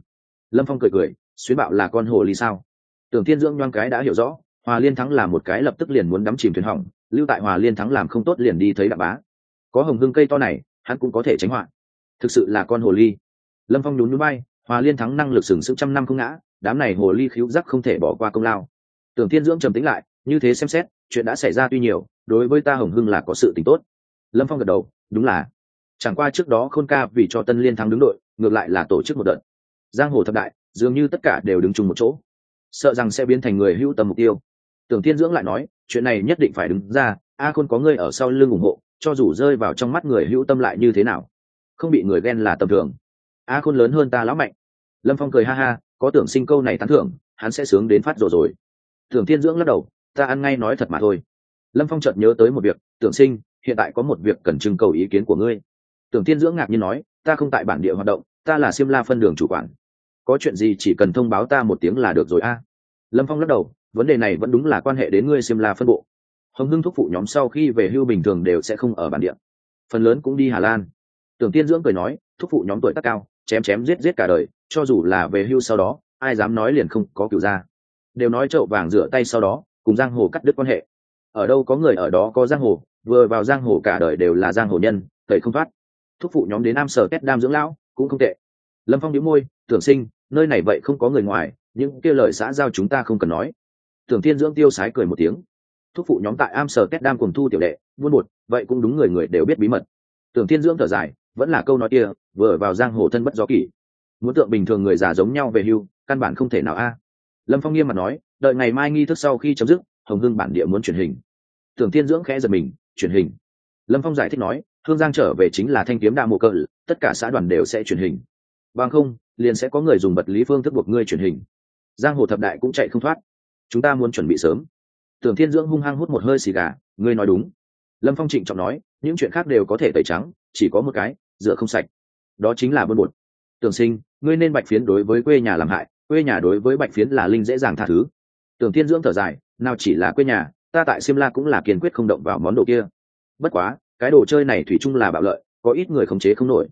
Lâm phong cười cười, xuyến bạo là con hồ ly sao? Tưởng thiên dưỡng nhoang cái đã hiểu rõ, hòa liên thắng là một cái lập tức liền muốn đắm chìm thuyền hỏng lưu tại hòa liên thắng làm không tốt liền đi thấy đạo bá. Có hồng hương cây to này, hắn cũng có thể tránh họa. Thực sự là con hồ ly. Lâm phong nhún núi bay hòa liên thắng năng lực sừng sững trăm năm không ngã, đám này hồ ly khiếu giác không thể bỏ qua công lao. Tưởng thiên dưỡng trầm tính lại, như thế xem xét, chuyện đã xảy ra tuy nhiều, đối với ta hồng hưng là có sự t tốt. Lâm phong gật đầu, đúng là. Chẳng qua trước đó khôn ca vì cho tân liên thắng đứng đội, ngược lại là tổ chức một đợt. Giang hồ thập đại, dường như tất cả đều đứng chung một chỗ. Sợ rằng sẽ biến thành người hữu tầm mục tiêu. Tưởng thiên dưỡng lại nói chuyện này nhất định phải đứng ra, a khôn có ngươi ở sau lưng ủng hộ, cho dù rơi vào trong mắt người hữu tâm lại như thế nào? Không bị người ghen là tầm thường. A khôn lớn hơn ta lão mạnh. Lâm phong cười ha ha, có tưởng sinh câu này tán thưởng, hắn sẽ sướng đến phát rồi rồi. Tưởng thiên dưỡng lắc đầu, ta ăn ngay nói thật mà thôi. Lâm phong chợt nhớ tới một việc, tưởng sinh, hiện tại có một việc cần trưng cầu ý kiến của ngươi. Tưởng thiên dưỡng ngạc nhiên nói, ta không tại bản địa hoạt động, ta là siêm la phân đường chủ quản. Có chuyện gì chỉ cần thông báo ta một tiếng là được rồi a. Lâm phong lắc đầu vấn đề này vẫn đúng là quan hệ đến ngươi xiêm la phân bộ. Hồng hưng thúc phụ nhóm sau khi về hưu bình thường đều sẽ không ở bản địa. Phần lớn cũng đi hà lan. Tưởng tiên dưỡng cười nói, thúc phụ nhóm tuổi tác cao, chém chém giết giết cả đời, cho dù là về hưu sau đó, ai dám nói liền không có cựu gia đều nói chậu vàng rửa tay sau đó, cùng giang hồ cắt đứt quan hệ. Ở đâu có người ở đó có giang hồ, vừa vào giang hồ cả đời đều là giang hồ nhân, tẩy không thoát. Thúc phụ nhóm đến nam sở kết đam dưỡng lão, cũng không tệ. Lâm phong đĩu môi, tưởng sinh, nơi này vậy không có người ngoài, những kia lời xã giao chúng ta không cần nói tưởng thiên dưỡng tiêu sái cười một tiếng. Thúc phụ nhóm tại am sở kết đam cùng thu tiểu đệ, buôn một vậy cũng đúng người người đều biết bí mật. Tưởng thiên dưỡng thở dài, vẫn là câu nói kia, vừa vào giang hồ thân bất gió kỷ. Muốn tượng bình thường người già giống nhau về hưu, căn bản không thể nào a. Lâm phong nghiêm mặt nói, đợi ngày mai nghi thức sau khi chấm dứt, hồng hưng bản địa muốn truyền hình. Tưởng thiên dưỡng khẽ giật mình truyền hình. Lâm phong giải thích nói, hương giang trở về chính là thanh kiếm đa mộ cờ, tất cả xã đoàn đều sẽ truyền hình. Bằng không, liền sẽ có người dùng vật lý phương thức buộc ngươi truyền hình. Giang hồ thập đại cũng chạy không thoát chúng ta muốn chuẩn bị sớm. Tưởng thiên dưỡng hung hăng hút một hơi xì gà, ngươi nói đúng. Lâm phong trịnh trọng nói, những chuyện khác đều có thể tẩy trắng, chỉ có một cái, rửa không sạch. Đó chính là bơn bột. Tưởng sinh, ngươi nên bạch phiến đối với quê nhà làm hại, quê nhà đối với bạch phiến là linh dễ dàng tha thứ. Tưởng thiên dưỡng thở dài, nào chỉ là quê nhà, ta tại simla cũng là kiên quyết không động vào món đồ kia. Bất quá, cái đồ chơi này thủy chung là bạo lợi, có ít người khống chế không nổi.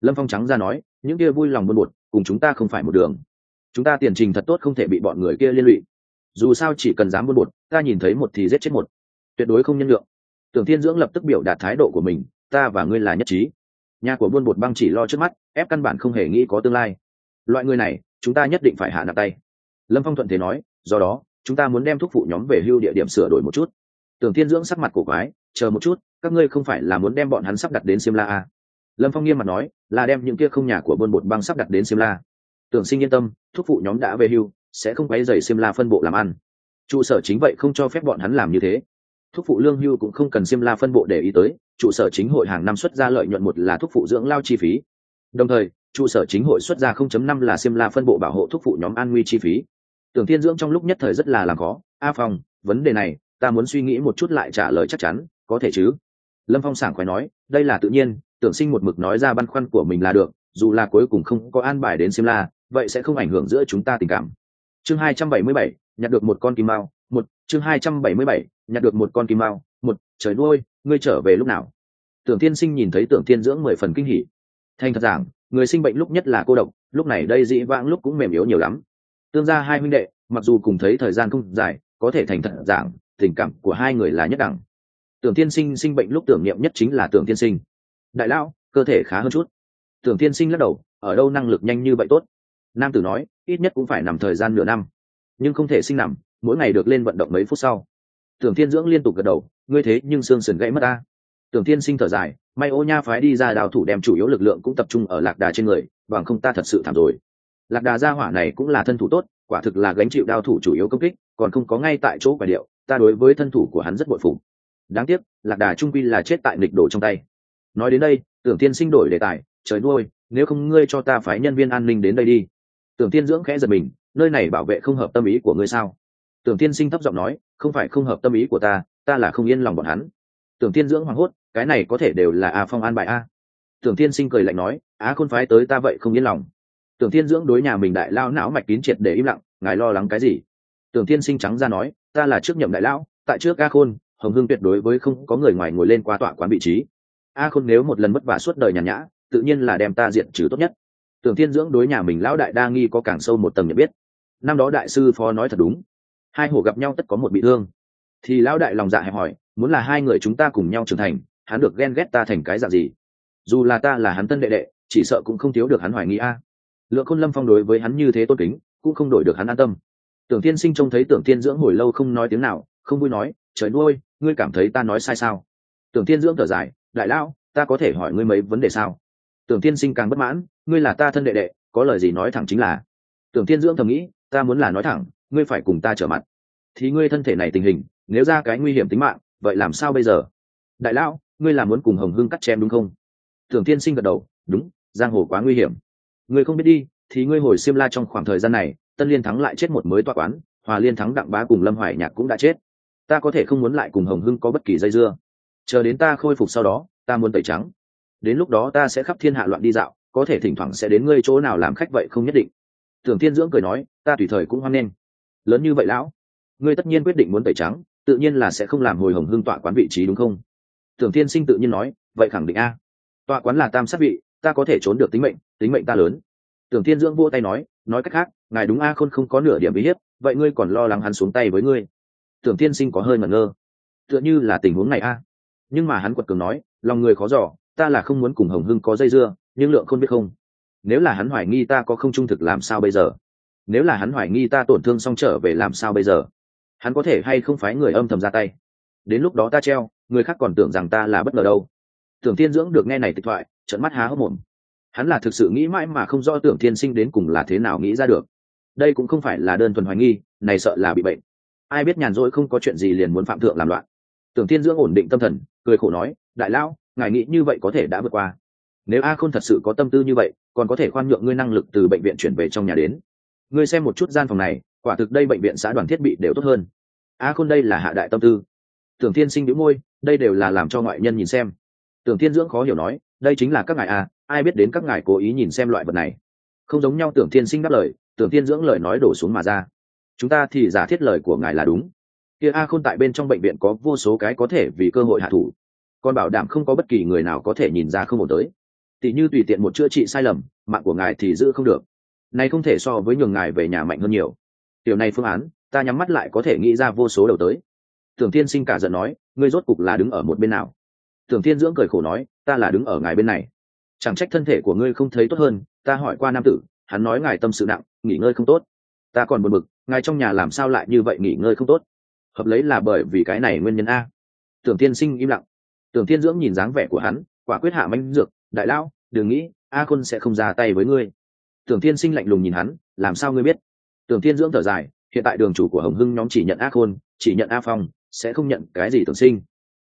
Lâm phong trắng ra nói, những kia vui lòng buôn bột, cùng chúng ta không phải một đường. Chúng ta tiền trình thật tốt không thể bị bọn người kia liên lụy dù sao chỉ cần dám buôn bột, ta nhìn thấy một thì giết chết một. Tuyệt đối không nhân lượng tưởng thiên dưỡng lập tức biểu đạt thái độ của mình, ta và ngươi là nhất trí. Nhà của buôn bột băng chỉ lo trước mắt, ép căn bản không hề nghĩ có tương lai. Loại người này, chúng ta nhất định phải hạ nặng tay. Lâm phong thuận thế nói, do đó, chúng ta muốn đem thuốc phụ nhóm về hưu địa điểm sửa đổi một chút. Tưởng thiên dưỡng sắc mặt cổ quái, chờ một chút, các ngươi không phải là muốn đem bọn hắn sắp đặt đến Simla à? lâm phong nghiêm mặt nói, là đem những kia không nhà của buôn bột băng sắp đặt đến simla tưởng sinh yên tâm thúc phụ nhóm đã về hưu sẽ không quấy xiêm simla phân bộ làm ăn. Trụ sở chính vậy không cho phép bọn hắn làm như thế. Thúc phụ lương hưu cũng không cần simla phân bộ để ý tới, trụ sở chính hội hàng năm xuất ra lợi nhuận một là thúc phụ dưỡng lao chi phí. Đồng thời, trụ sở chính hội xuất ra 0.5 là simla phân bộ bảo hộ thúc phụ nhóm an nguy chi phí. Tưởng thiên dưỡng trong lúc nhất thời rất là làm khó. A phong, vấn đề này, ta muốn suy nghĩ một chút lại trả lời chắc chắn, có thể chứ? Lâm phong sảng khoái nói, đây là tự nhiên, tưởng sinh một mực nói ra băn khoăn của mình là được, dù là cuối cùng không có an bài đến simla vậy sẽ không ảnh hưởng giữa chúng ta tình cảm chương 277, nhặt được một con kim mao. Một chương 277, nhặt được một con kim mao. Một trời nuôi ngươi trở về lúc nào? Tưởng tiên sinh nhìn thấy tưởng tiên dưỡng mười phần kinh hỉ. Thành thật giảng người sinh bệnh lúc nhất là cô độc lúc này đây dĩ vãng lúc cũng mềm yếu nhiều lắm. Tương gia hai huynh đệ mặc dù cùng thấy thời gian không dài có thể thành thật giảng tình cảm của hai người là nhất đẳng. Tưởng tiên sinh sinh bệnh lúc tưởng niệm nhất chính là tưởng tiên sinh. Đại lão cơ thể khá hơn chút. Tưởng tiên sinh lắc đầu ở đâu năng lực nhanh như vậy tốt? Nam tử nói, ít nhất cũng phải nằm thời gian nửa năm. Nhưng không thể sinh nằm, mỗi ngày được lên vận động mấy phút sau. Tưởng thiên dưỡng liên tục gật đầu, ngươi thế nhưng xương sườn gãy mất ta. Tưởng thiên sinh thở dài, may ô nha phái đi ra đào thủ đem chủ yếu lực lượng cũng tập trung ở lạc đà trên người, bằng không ta thật sự thảm rồi. Lạc đà gia hỏa này cũng là thân thủ tốt, quả thực là gánh chịu đao thủ chủ yếu công kích, còn không có ngay tại chỗ quả điệu, ta đối với thân thủ của hắn rất bội phục. Đáng tiếc, lạc đà trung quy là chết tại nghịch đổ trong tay. Nói đến đây, tưởng tiên sinh đổi đề tài, trời nuôi, nếu không ngươi cho ta phái nhân viên an ninh đến đây đi tưởng tiên dưỡng khẽ giật mình, nơi này bảo vệ không hợp tâm ý của ngươi sao? Tưởng tiên sinh thấp giọng nói, không phải không hợp tâm ý của ta ta là không yên lòng bọn hắn. Tưởng tiên dưỡng hoảng hốt, cái này có thể đều là a phong an bài a. Tưởng tiên sinh cười lạnh nói á khôn phái tới ta vậy không yên lòng. Tưởng tiên dưỡng đối nhà mình đại lao não mạch kín triệt để im lặng, ngài lo lắng cái gì? Tưởng tiên sinh trắng ra nói, ta là trước nhậm đại lão, tại trước a khôn, hồng hưng tuyệt đối với không có người ngoài ngồi lên qua tọa quán vị trí. A khôn nếu một lần mất vả suốt đời nhàn nhã, tự nhiên là đem ta diện trừ tốt nhất tưởng thiên dưỡng đối nhà mình lão đại đa nghi có càng sâu một tầng nhận biết. Năm đó đại sư phó nói thật đúng. Hai hổ gặp nhau tất có một bị thương. Thì lão đại lòng dạ hẹp hỏi, muốn là hai người chúng ta cùng nhau trưởng thành, hắn được ghen ghét ta thành cái dạng gì? Dù là ta là hắn tân đệ đệ, chỉ sợ cũng không thiếu được hắn hoài nghi a. Lượng khôn lâm phong đối với hắn như thế tôn kính, cũng không đổi được hắn an tâm. Tưởng tiên sinh trông thấy tưởng tiên dưỡng hồi lâu không nói tiếng nào, không vui nói, trời nuôi, ngươi cảm thấy ta nói sai sao? Tưởng tiên dưỡng thở dài, đại lão, ta có thể hỏi ngươi mấy vấn đề sao? Tưởng tiên sinh càng bất mãn, ngươi là ta thân đệ đệ, có lời gì nói thẳng chính là. Tưởng tiên dưỡng thầm nghĩ, ta muốn là nói thẳng, ngươi phải cùng ta trở mặt. Thì ngươi thân thể này tình hình, nếu ra cái nguy hiểm tính mạng, vậy làm sao bây giờ? Đại lão, ngươi là muốn cùng hồng hưng cắt chém đúng không? Tưởng tiên sinh gật đầu, đúng, giang hồ quá nguy hiểm. Ngươi không biết đi, thì ngươi hồi xiêm la trong khoảng thời gian này, tân liên thắng lại chết một mới toa quán, hòa liên thắng đặng bá cùng lâm hoài nhạc cũng đã chết. Ta có thể không muốn lại cùng hồng hưng có bất kỳ dây dưa. Chờ đến ta khôi phục sau đó, ta muốn tẩy trắng đến lúc đó ta sẽ khắp thiên hạ loạn đi dạo, có thể thỉnh thoảng sẽ đến ngươi chỗ nào làm khách vậy không nhất định. Tưởng thiên dưỡng cười nói, ta tùy thời cũng hoan nghênh. Lớn như vậy lão, ngươi tất nhiên quyết định muốn tẩy trắng, tự nhiên là sẽ không làm hồi hồng hương tọa quán vị trí đúng không? Tưởng thiên sinh tự nhiên nói, vậy khẳng định a. Tọa quán là tam sát vị, ta có thể trốn được tính mệnh tính mệnh ta lớn. Tưởng thiên dưỡng vua tay nói nói cách khác, ngài đúng a khôn không có nửa điểm uy hiếp, vậy ngươi còn lo lắng hắn xuống tay với ngươi. Tưởng thiên sinh có hơi ngẩn ngơ. Tựa như là tình huống này a. Nhưng mà hắn quật cường nói, lòng người khó giỏ ta là không muốn cùng hồng hưng có dây dưa, nhưng lượng không biết không? Nếu là hắn hoài nghi ta có không trung thực làm sao bây giờ? Nếu là hắn hoài nghi ta tổn thương xong trở về làm sao bây giờ? Hắn có thể hay không phái người âm thầm ra tay? Đến lúc đó ta treo, người khác còn tưởng rằng ta là bất ngờ đâu. Tưởng thiên dưỡng được nghe này tịch thoại trận mắt há hốc mồm. Hắn là thực sự nghĩ mãi mà không do tưởng thiên sinh đến cùng là thế nào nghĩ ra được. Đây cũng không phải là đơn thuần hoài nghi, này sợ là bị bệnh. Ai biết nhàn rỗi không có chuyện gì liền muốn phạm thượng làm loạn. Tưởng thiên dưỡng ổn định tâm thần, cười khổ nói, đại lão ngài nghĩ như vậy có thể đã vượt qua. Nếu a khôn thật sự có tâm tư như vậy, còn có thể khoan nhượng ngươi năng lực từ bệnh viện chuyển về trong nhà đến. Ngươi xem một chút gian phòng này, quả thực đây bệnh viện xã đoàn thiết bị đều tốt hơn. A khôn đây là hạ đại tâm tư. Tưởng thiên sinh đĩu môi, đây đều là làm cho ngoại nhân nhìn xem. Tưởng thiên dưỡng khó hiểu nói, đây chính là các ngài à ai biết đến các ngài cố ý nhìn xem loại vật này. Không giống nhau tưởng thiên sinh đáp lời, tưởng thiên dưỡng lời nói đổ xuống mà ra. Chúng ta thì giả thiết lời của ngài là đúng. Kia a khôn tại bên trong bệnh viện có vô số cái có thể vì cơ hội hạ thủ còn bảo đảm không có bất kỳ người nào có thể nhìn ra không ổn tới. Tỷ như tùy tiện một chữa trị sai lầm, mạng của ngài thì giữ không được. Này không thể so với nhường ngài về nhà mạnh hơn nhiều. Điều này phương án, ta nhắm mắt lại có thể nghĩ ra vô số đầu tới. Tưởng thiên sinh cả giận nói, ngươi rốt cục là đứng ở một bên nào? Tưởng thiên dưỡng cười khổ nói, ta là đứng ở ngài bên này. Chẳng trách thân thể của ngươi không thấy tốt hơn, ta hỏi qua nam tử, hắn nói ngài tâm sự nặng, nghỉ ngơi không tốt. Ta còn buồn bực, ngài trong nhà làm sao lại như vậy nghỉ ngơi không tốt? Hợp lấy là bởi vì cái này nguyên nhân a. Tưởng tiên sinh im lặng tưởng Thiên dưỡng nhìn dáng vẻ của hắn, quả quyết hạ manh dược, đại lão, đừng nghĩ, a khôn sẽ không ra tay với ngươi. Tưởng thiên sinh lạnh lùng nhìn hắn, làm sao ngươi biết? Tưởng thiên dưỡng thở dài, hiện tại đường chủ của hồng hưng nhóm chỉ nhận a khôn, chỉ nhận a phong, sẽ không nhận cái gì tưởng sinh.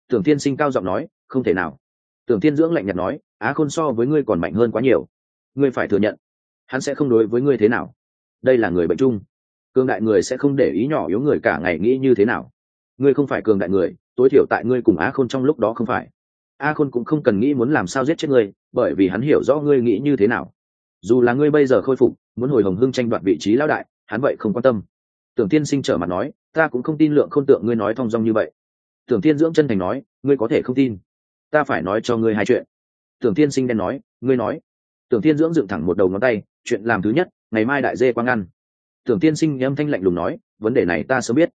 Tưởng thiên sinh cao giọng nói, không thể nào. Tưởng thiên dưỡng lạnh nhạt nói á khôn so với ngươi còn mạnh hơn quá nhiều. Ngươi phải thừa nhận, hắn sẽ không đối với ngươi thế nào. Đây là người bệnh chung. Cường đại người sẽ không để ý nhỏ yếu người cả ngày nghĩ như thế nào. Ngươi không phải cường đại người tối thiểu tại ngươi cùng á khôn trong lúc đó không phải. A khôn cũng không cần nghĩ muốn làm sao giết chết ngươi, bởi vì hắn hiểu rõ ngươi nghĩ như thế nào. Dù là ngươi bây giờ khôi phục, muốn hồi hồng hưng tranh đoạt vị trí lão đại, hắn vậy không quan tâm. Tưởng tiên sinh trở mặt nói, ta cũng không tin lượng khôn tượng ngươi nói thong dong như vậy. Tưởng tiên dưỡng chân thành nói, ngươi có thể không tin. Ta phải nói cho ngươi hai chuyện. Tưởng tiên sinh đen nói, ngươi nói. Tưởng tiên dưỡng dựng thẳng một đầu ngón tay, chuyện làm thứ nhất, ngày mai đại dê quang ăn. Tưởng tiên sinh âm thanh lạnh lùng nói, vấn đề này ta sớm biết.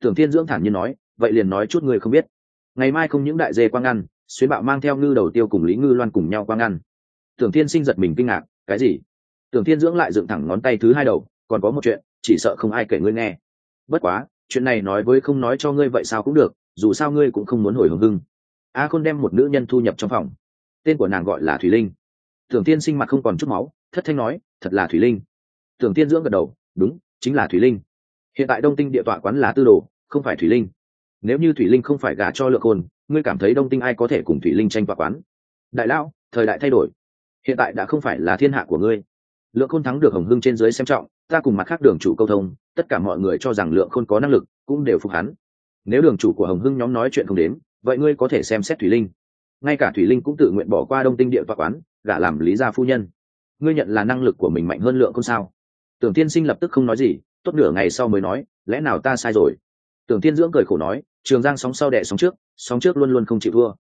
Tưởng tiên dưỡng thản nhiên nói vậy liền nói chút ngươi không biết. Ngày mai không những đại dê quang ngăn xuyến bạo mang theo ngư đầu tiêu cùng lý ngư loan cùng nhau quang ngăn tưởng thiên sinh giật mình kinh ngạc, cái gì? Tưởng thiên dưỡng lại dựng thẳng ngón tay thứ hai đầu, còn có một chuyện, chỉ sợ không ai kể ngươi nghe. Bất quá, chuyện này nói với không nói cho ngươi vậy sao cũng được, dù sao ngươi cũng không muốn hồi hưởng hưng. A khôn đem một nữ nhân thu nhập trong phòng. Tên của nàng gọi là thủy linh. Tưởng tiên sinh mặt không còn chút máu, thất thanh nói, thật là thủy linh. Tưởng tiên dưỡng gật đầu, đúng, chính là thủy linh. Hiện tại đông tinh địa tọa quán là tư đồ, không phải thủy linh nếu như thủy linh không phải gả cho lượng hồn, ngươi cảm thấy đông tinh ai có thể cùng thủy linh tranh và quán? Đại lão, thời đại thay đổi. Hiện tại đã không phải là thiên hạ của ngươi. Lượng khôn thắng được hồng hưng trên dưới xem trọng, ta cùng mặt khác đường chủ câu thông, tất cả mọi người cho rằng lượng khôn có năng lực, cũng đều phục hắn. Nếu đường chủ của hồng hưng nhóm nói chuyện không đến, vậy ngươi có thể xem xét thủy linh. Ngay cả thủy linh cũng tự nguyện bỏ qua đông tinh địa và quán, gả làm lý gia phu nhân. Ngươi nhận là năng lực của mình mạnh hơn lượng khôn sao? Tưởng tiên sinh lập tức không nói gì, tốt nửa ngày sau mới nói, lẽ nào ta sai rồi? Tưởng tiên dưỡng cười khổ nói, trường giang sóng sau đẻ sóng trước sóng trước luôn luôn không chịu thua.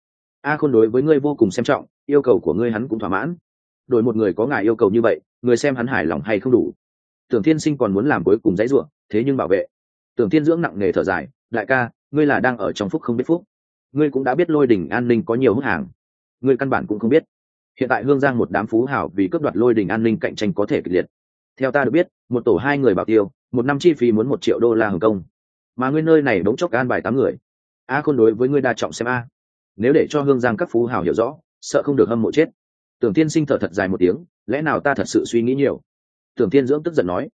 A khôn đối với ngươi vô cùng xem trọng, yêu cầu của ngươi hắn cũng thỏa mãn. Đổi một người có ngài yêu cầu như vậy, người xem hắn hài lòng hay không đủ. Tưởng thiên sinh còn muốn làm cuối cùng dãy ruộng thế nhưng bảo vệ. Tưởng thiên dưỡng nặng nề thở dài, đại ca, ngươi là đang ở trong phúc không biết phúc. Ngươi cũng đã biết lôi đình an ninh có nhiều hút hàng. Ngươi căn bản cũng không biết. Hiện tại hương giang một đám phú hảo vì cướp đoạt lôi đình an ninh cạnh tranh có thể kịch liệt. Theo ta được biết, một tổ hai người bảo tiêu, một năm chi phí muốn một triệu đô la hồng kông mà ngươi nơi này bỗng chốc gan bài tám người. A khôn đối với ngươi đa trọng xem a. Nếu để cho hương giang các phú hào hiểu rõ, sợ không được hâm mộ chết. Tưởng tiên sinh thở thật dài một tiếng, lẽ nào ta thật sự suy nghĩ nhiều? Tưởng tiên dưỡng tức giận nói.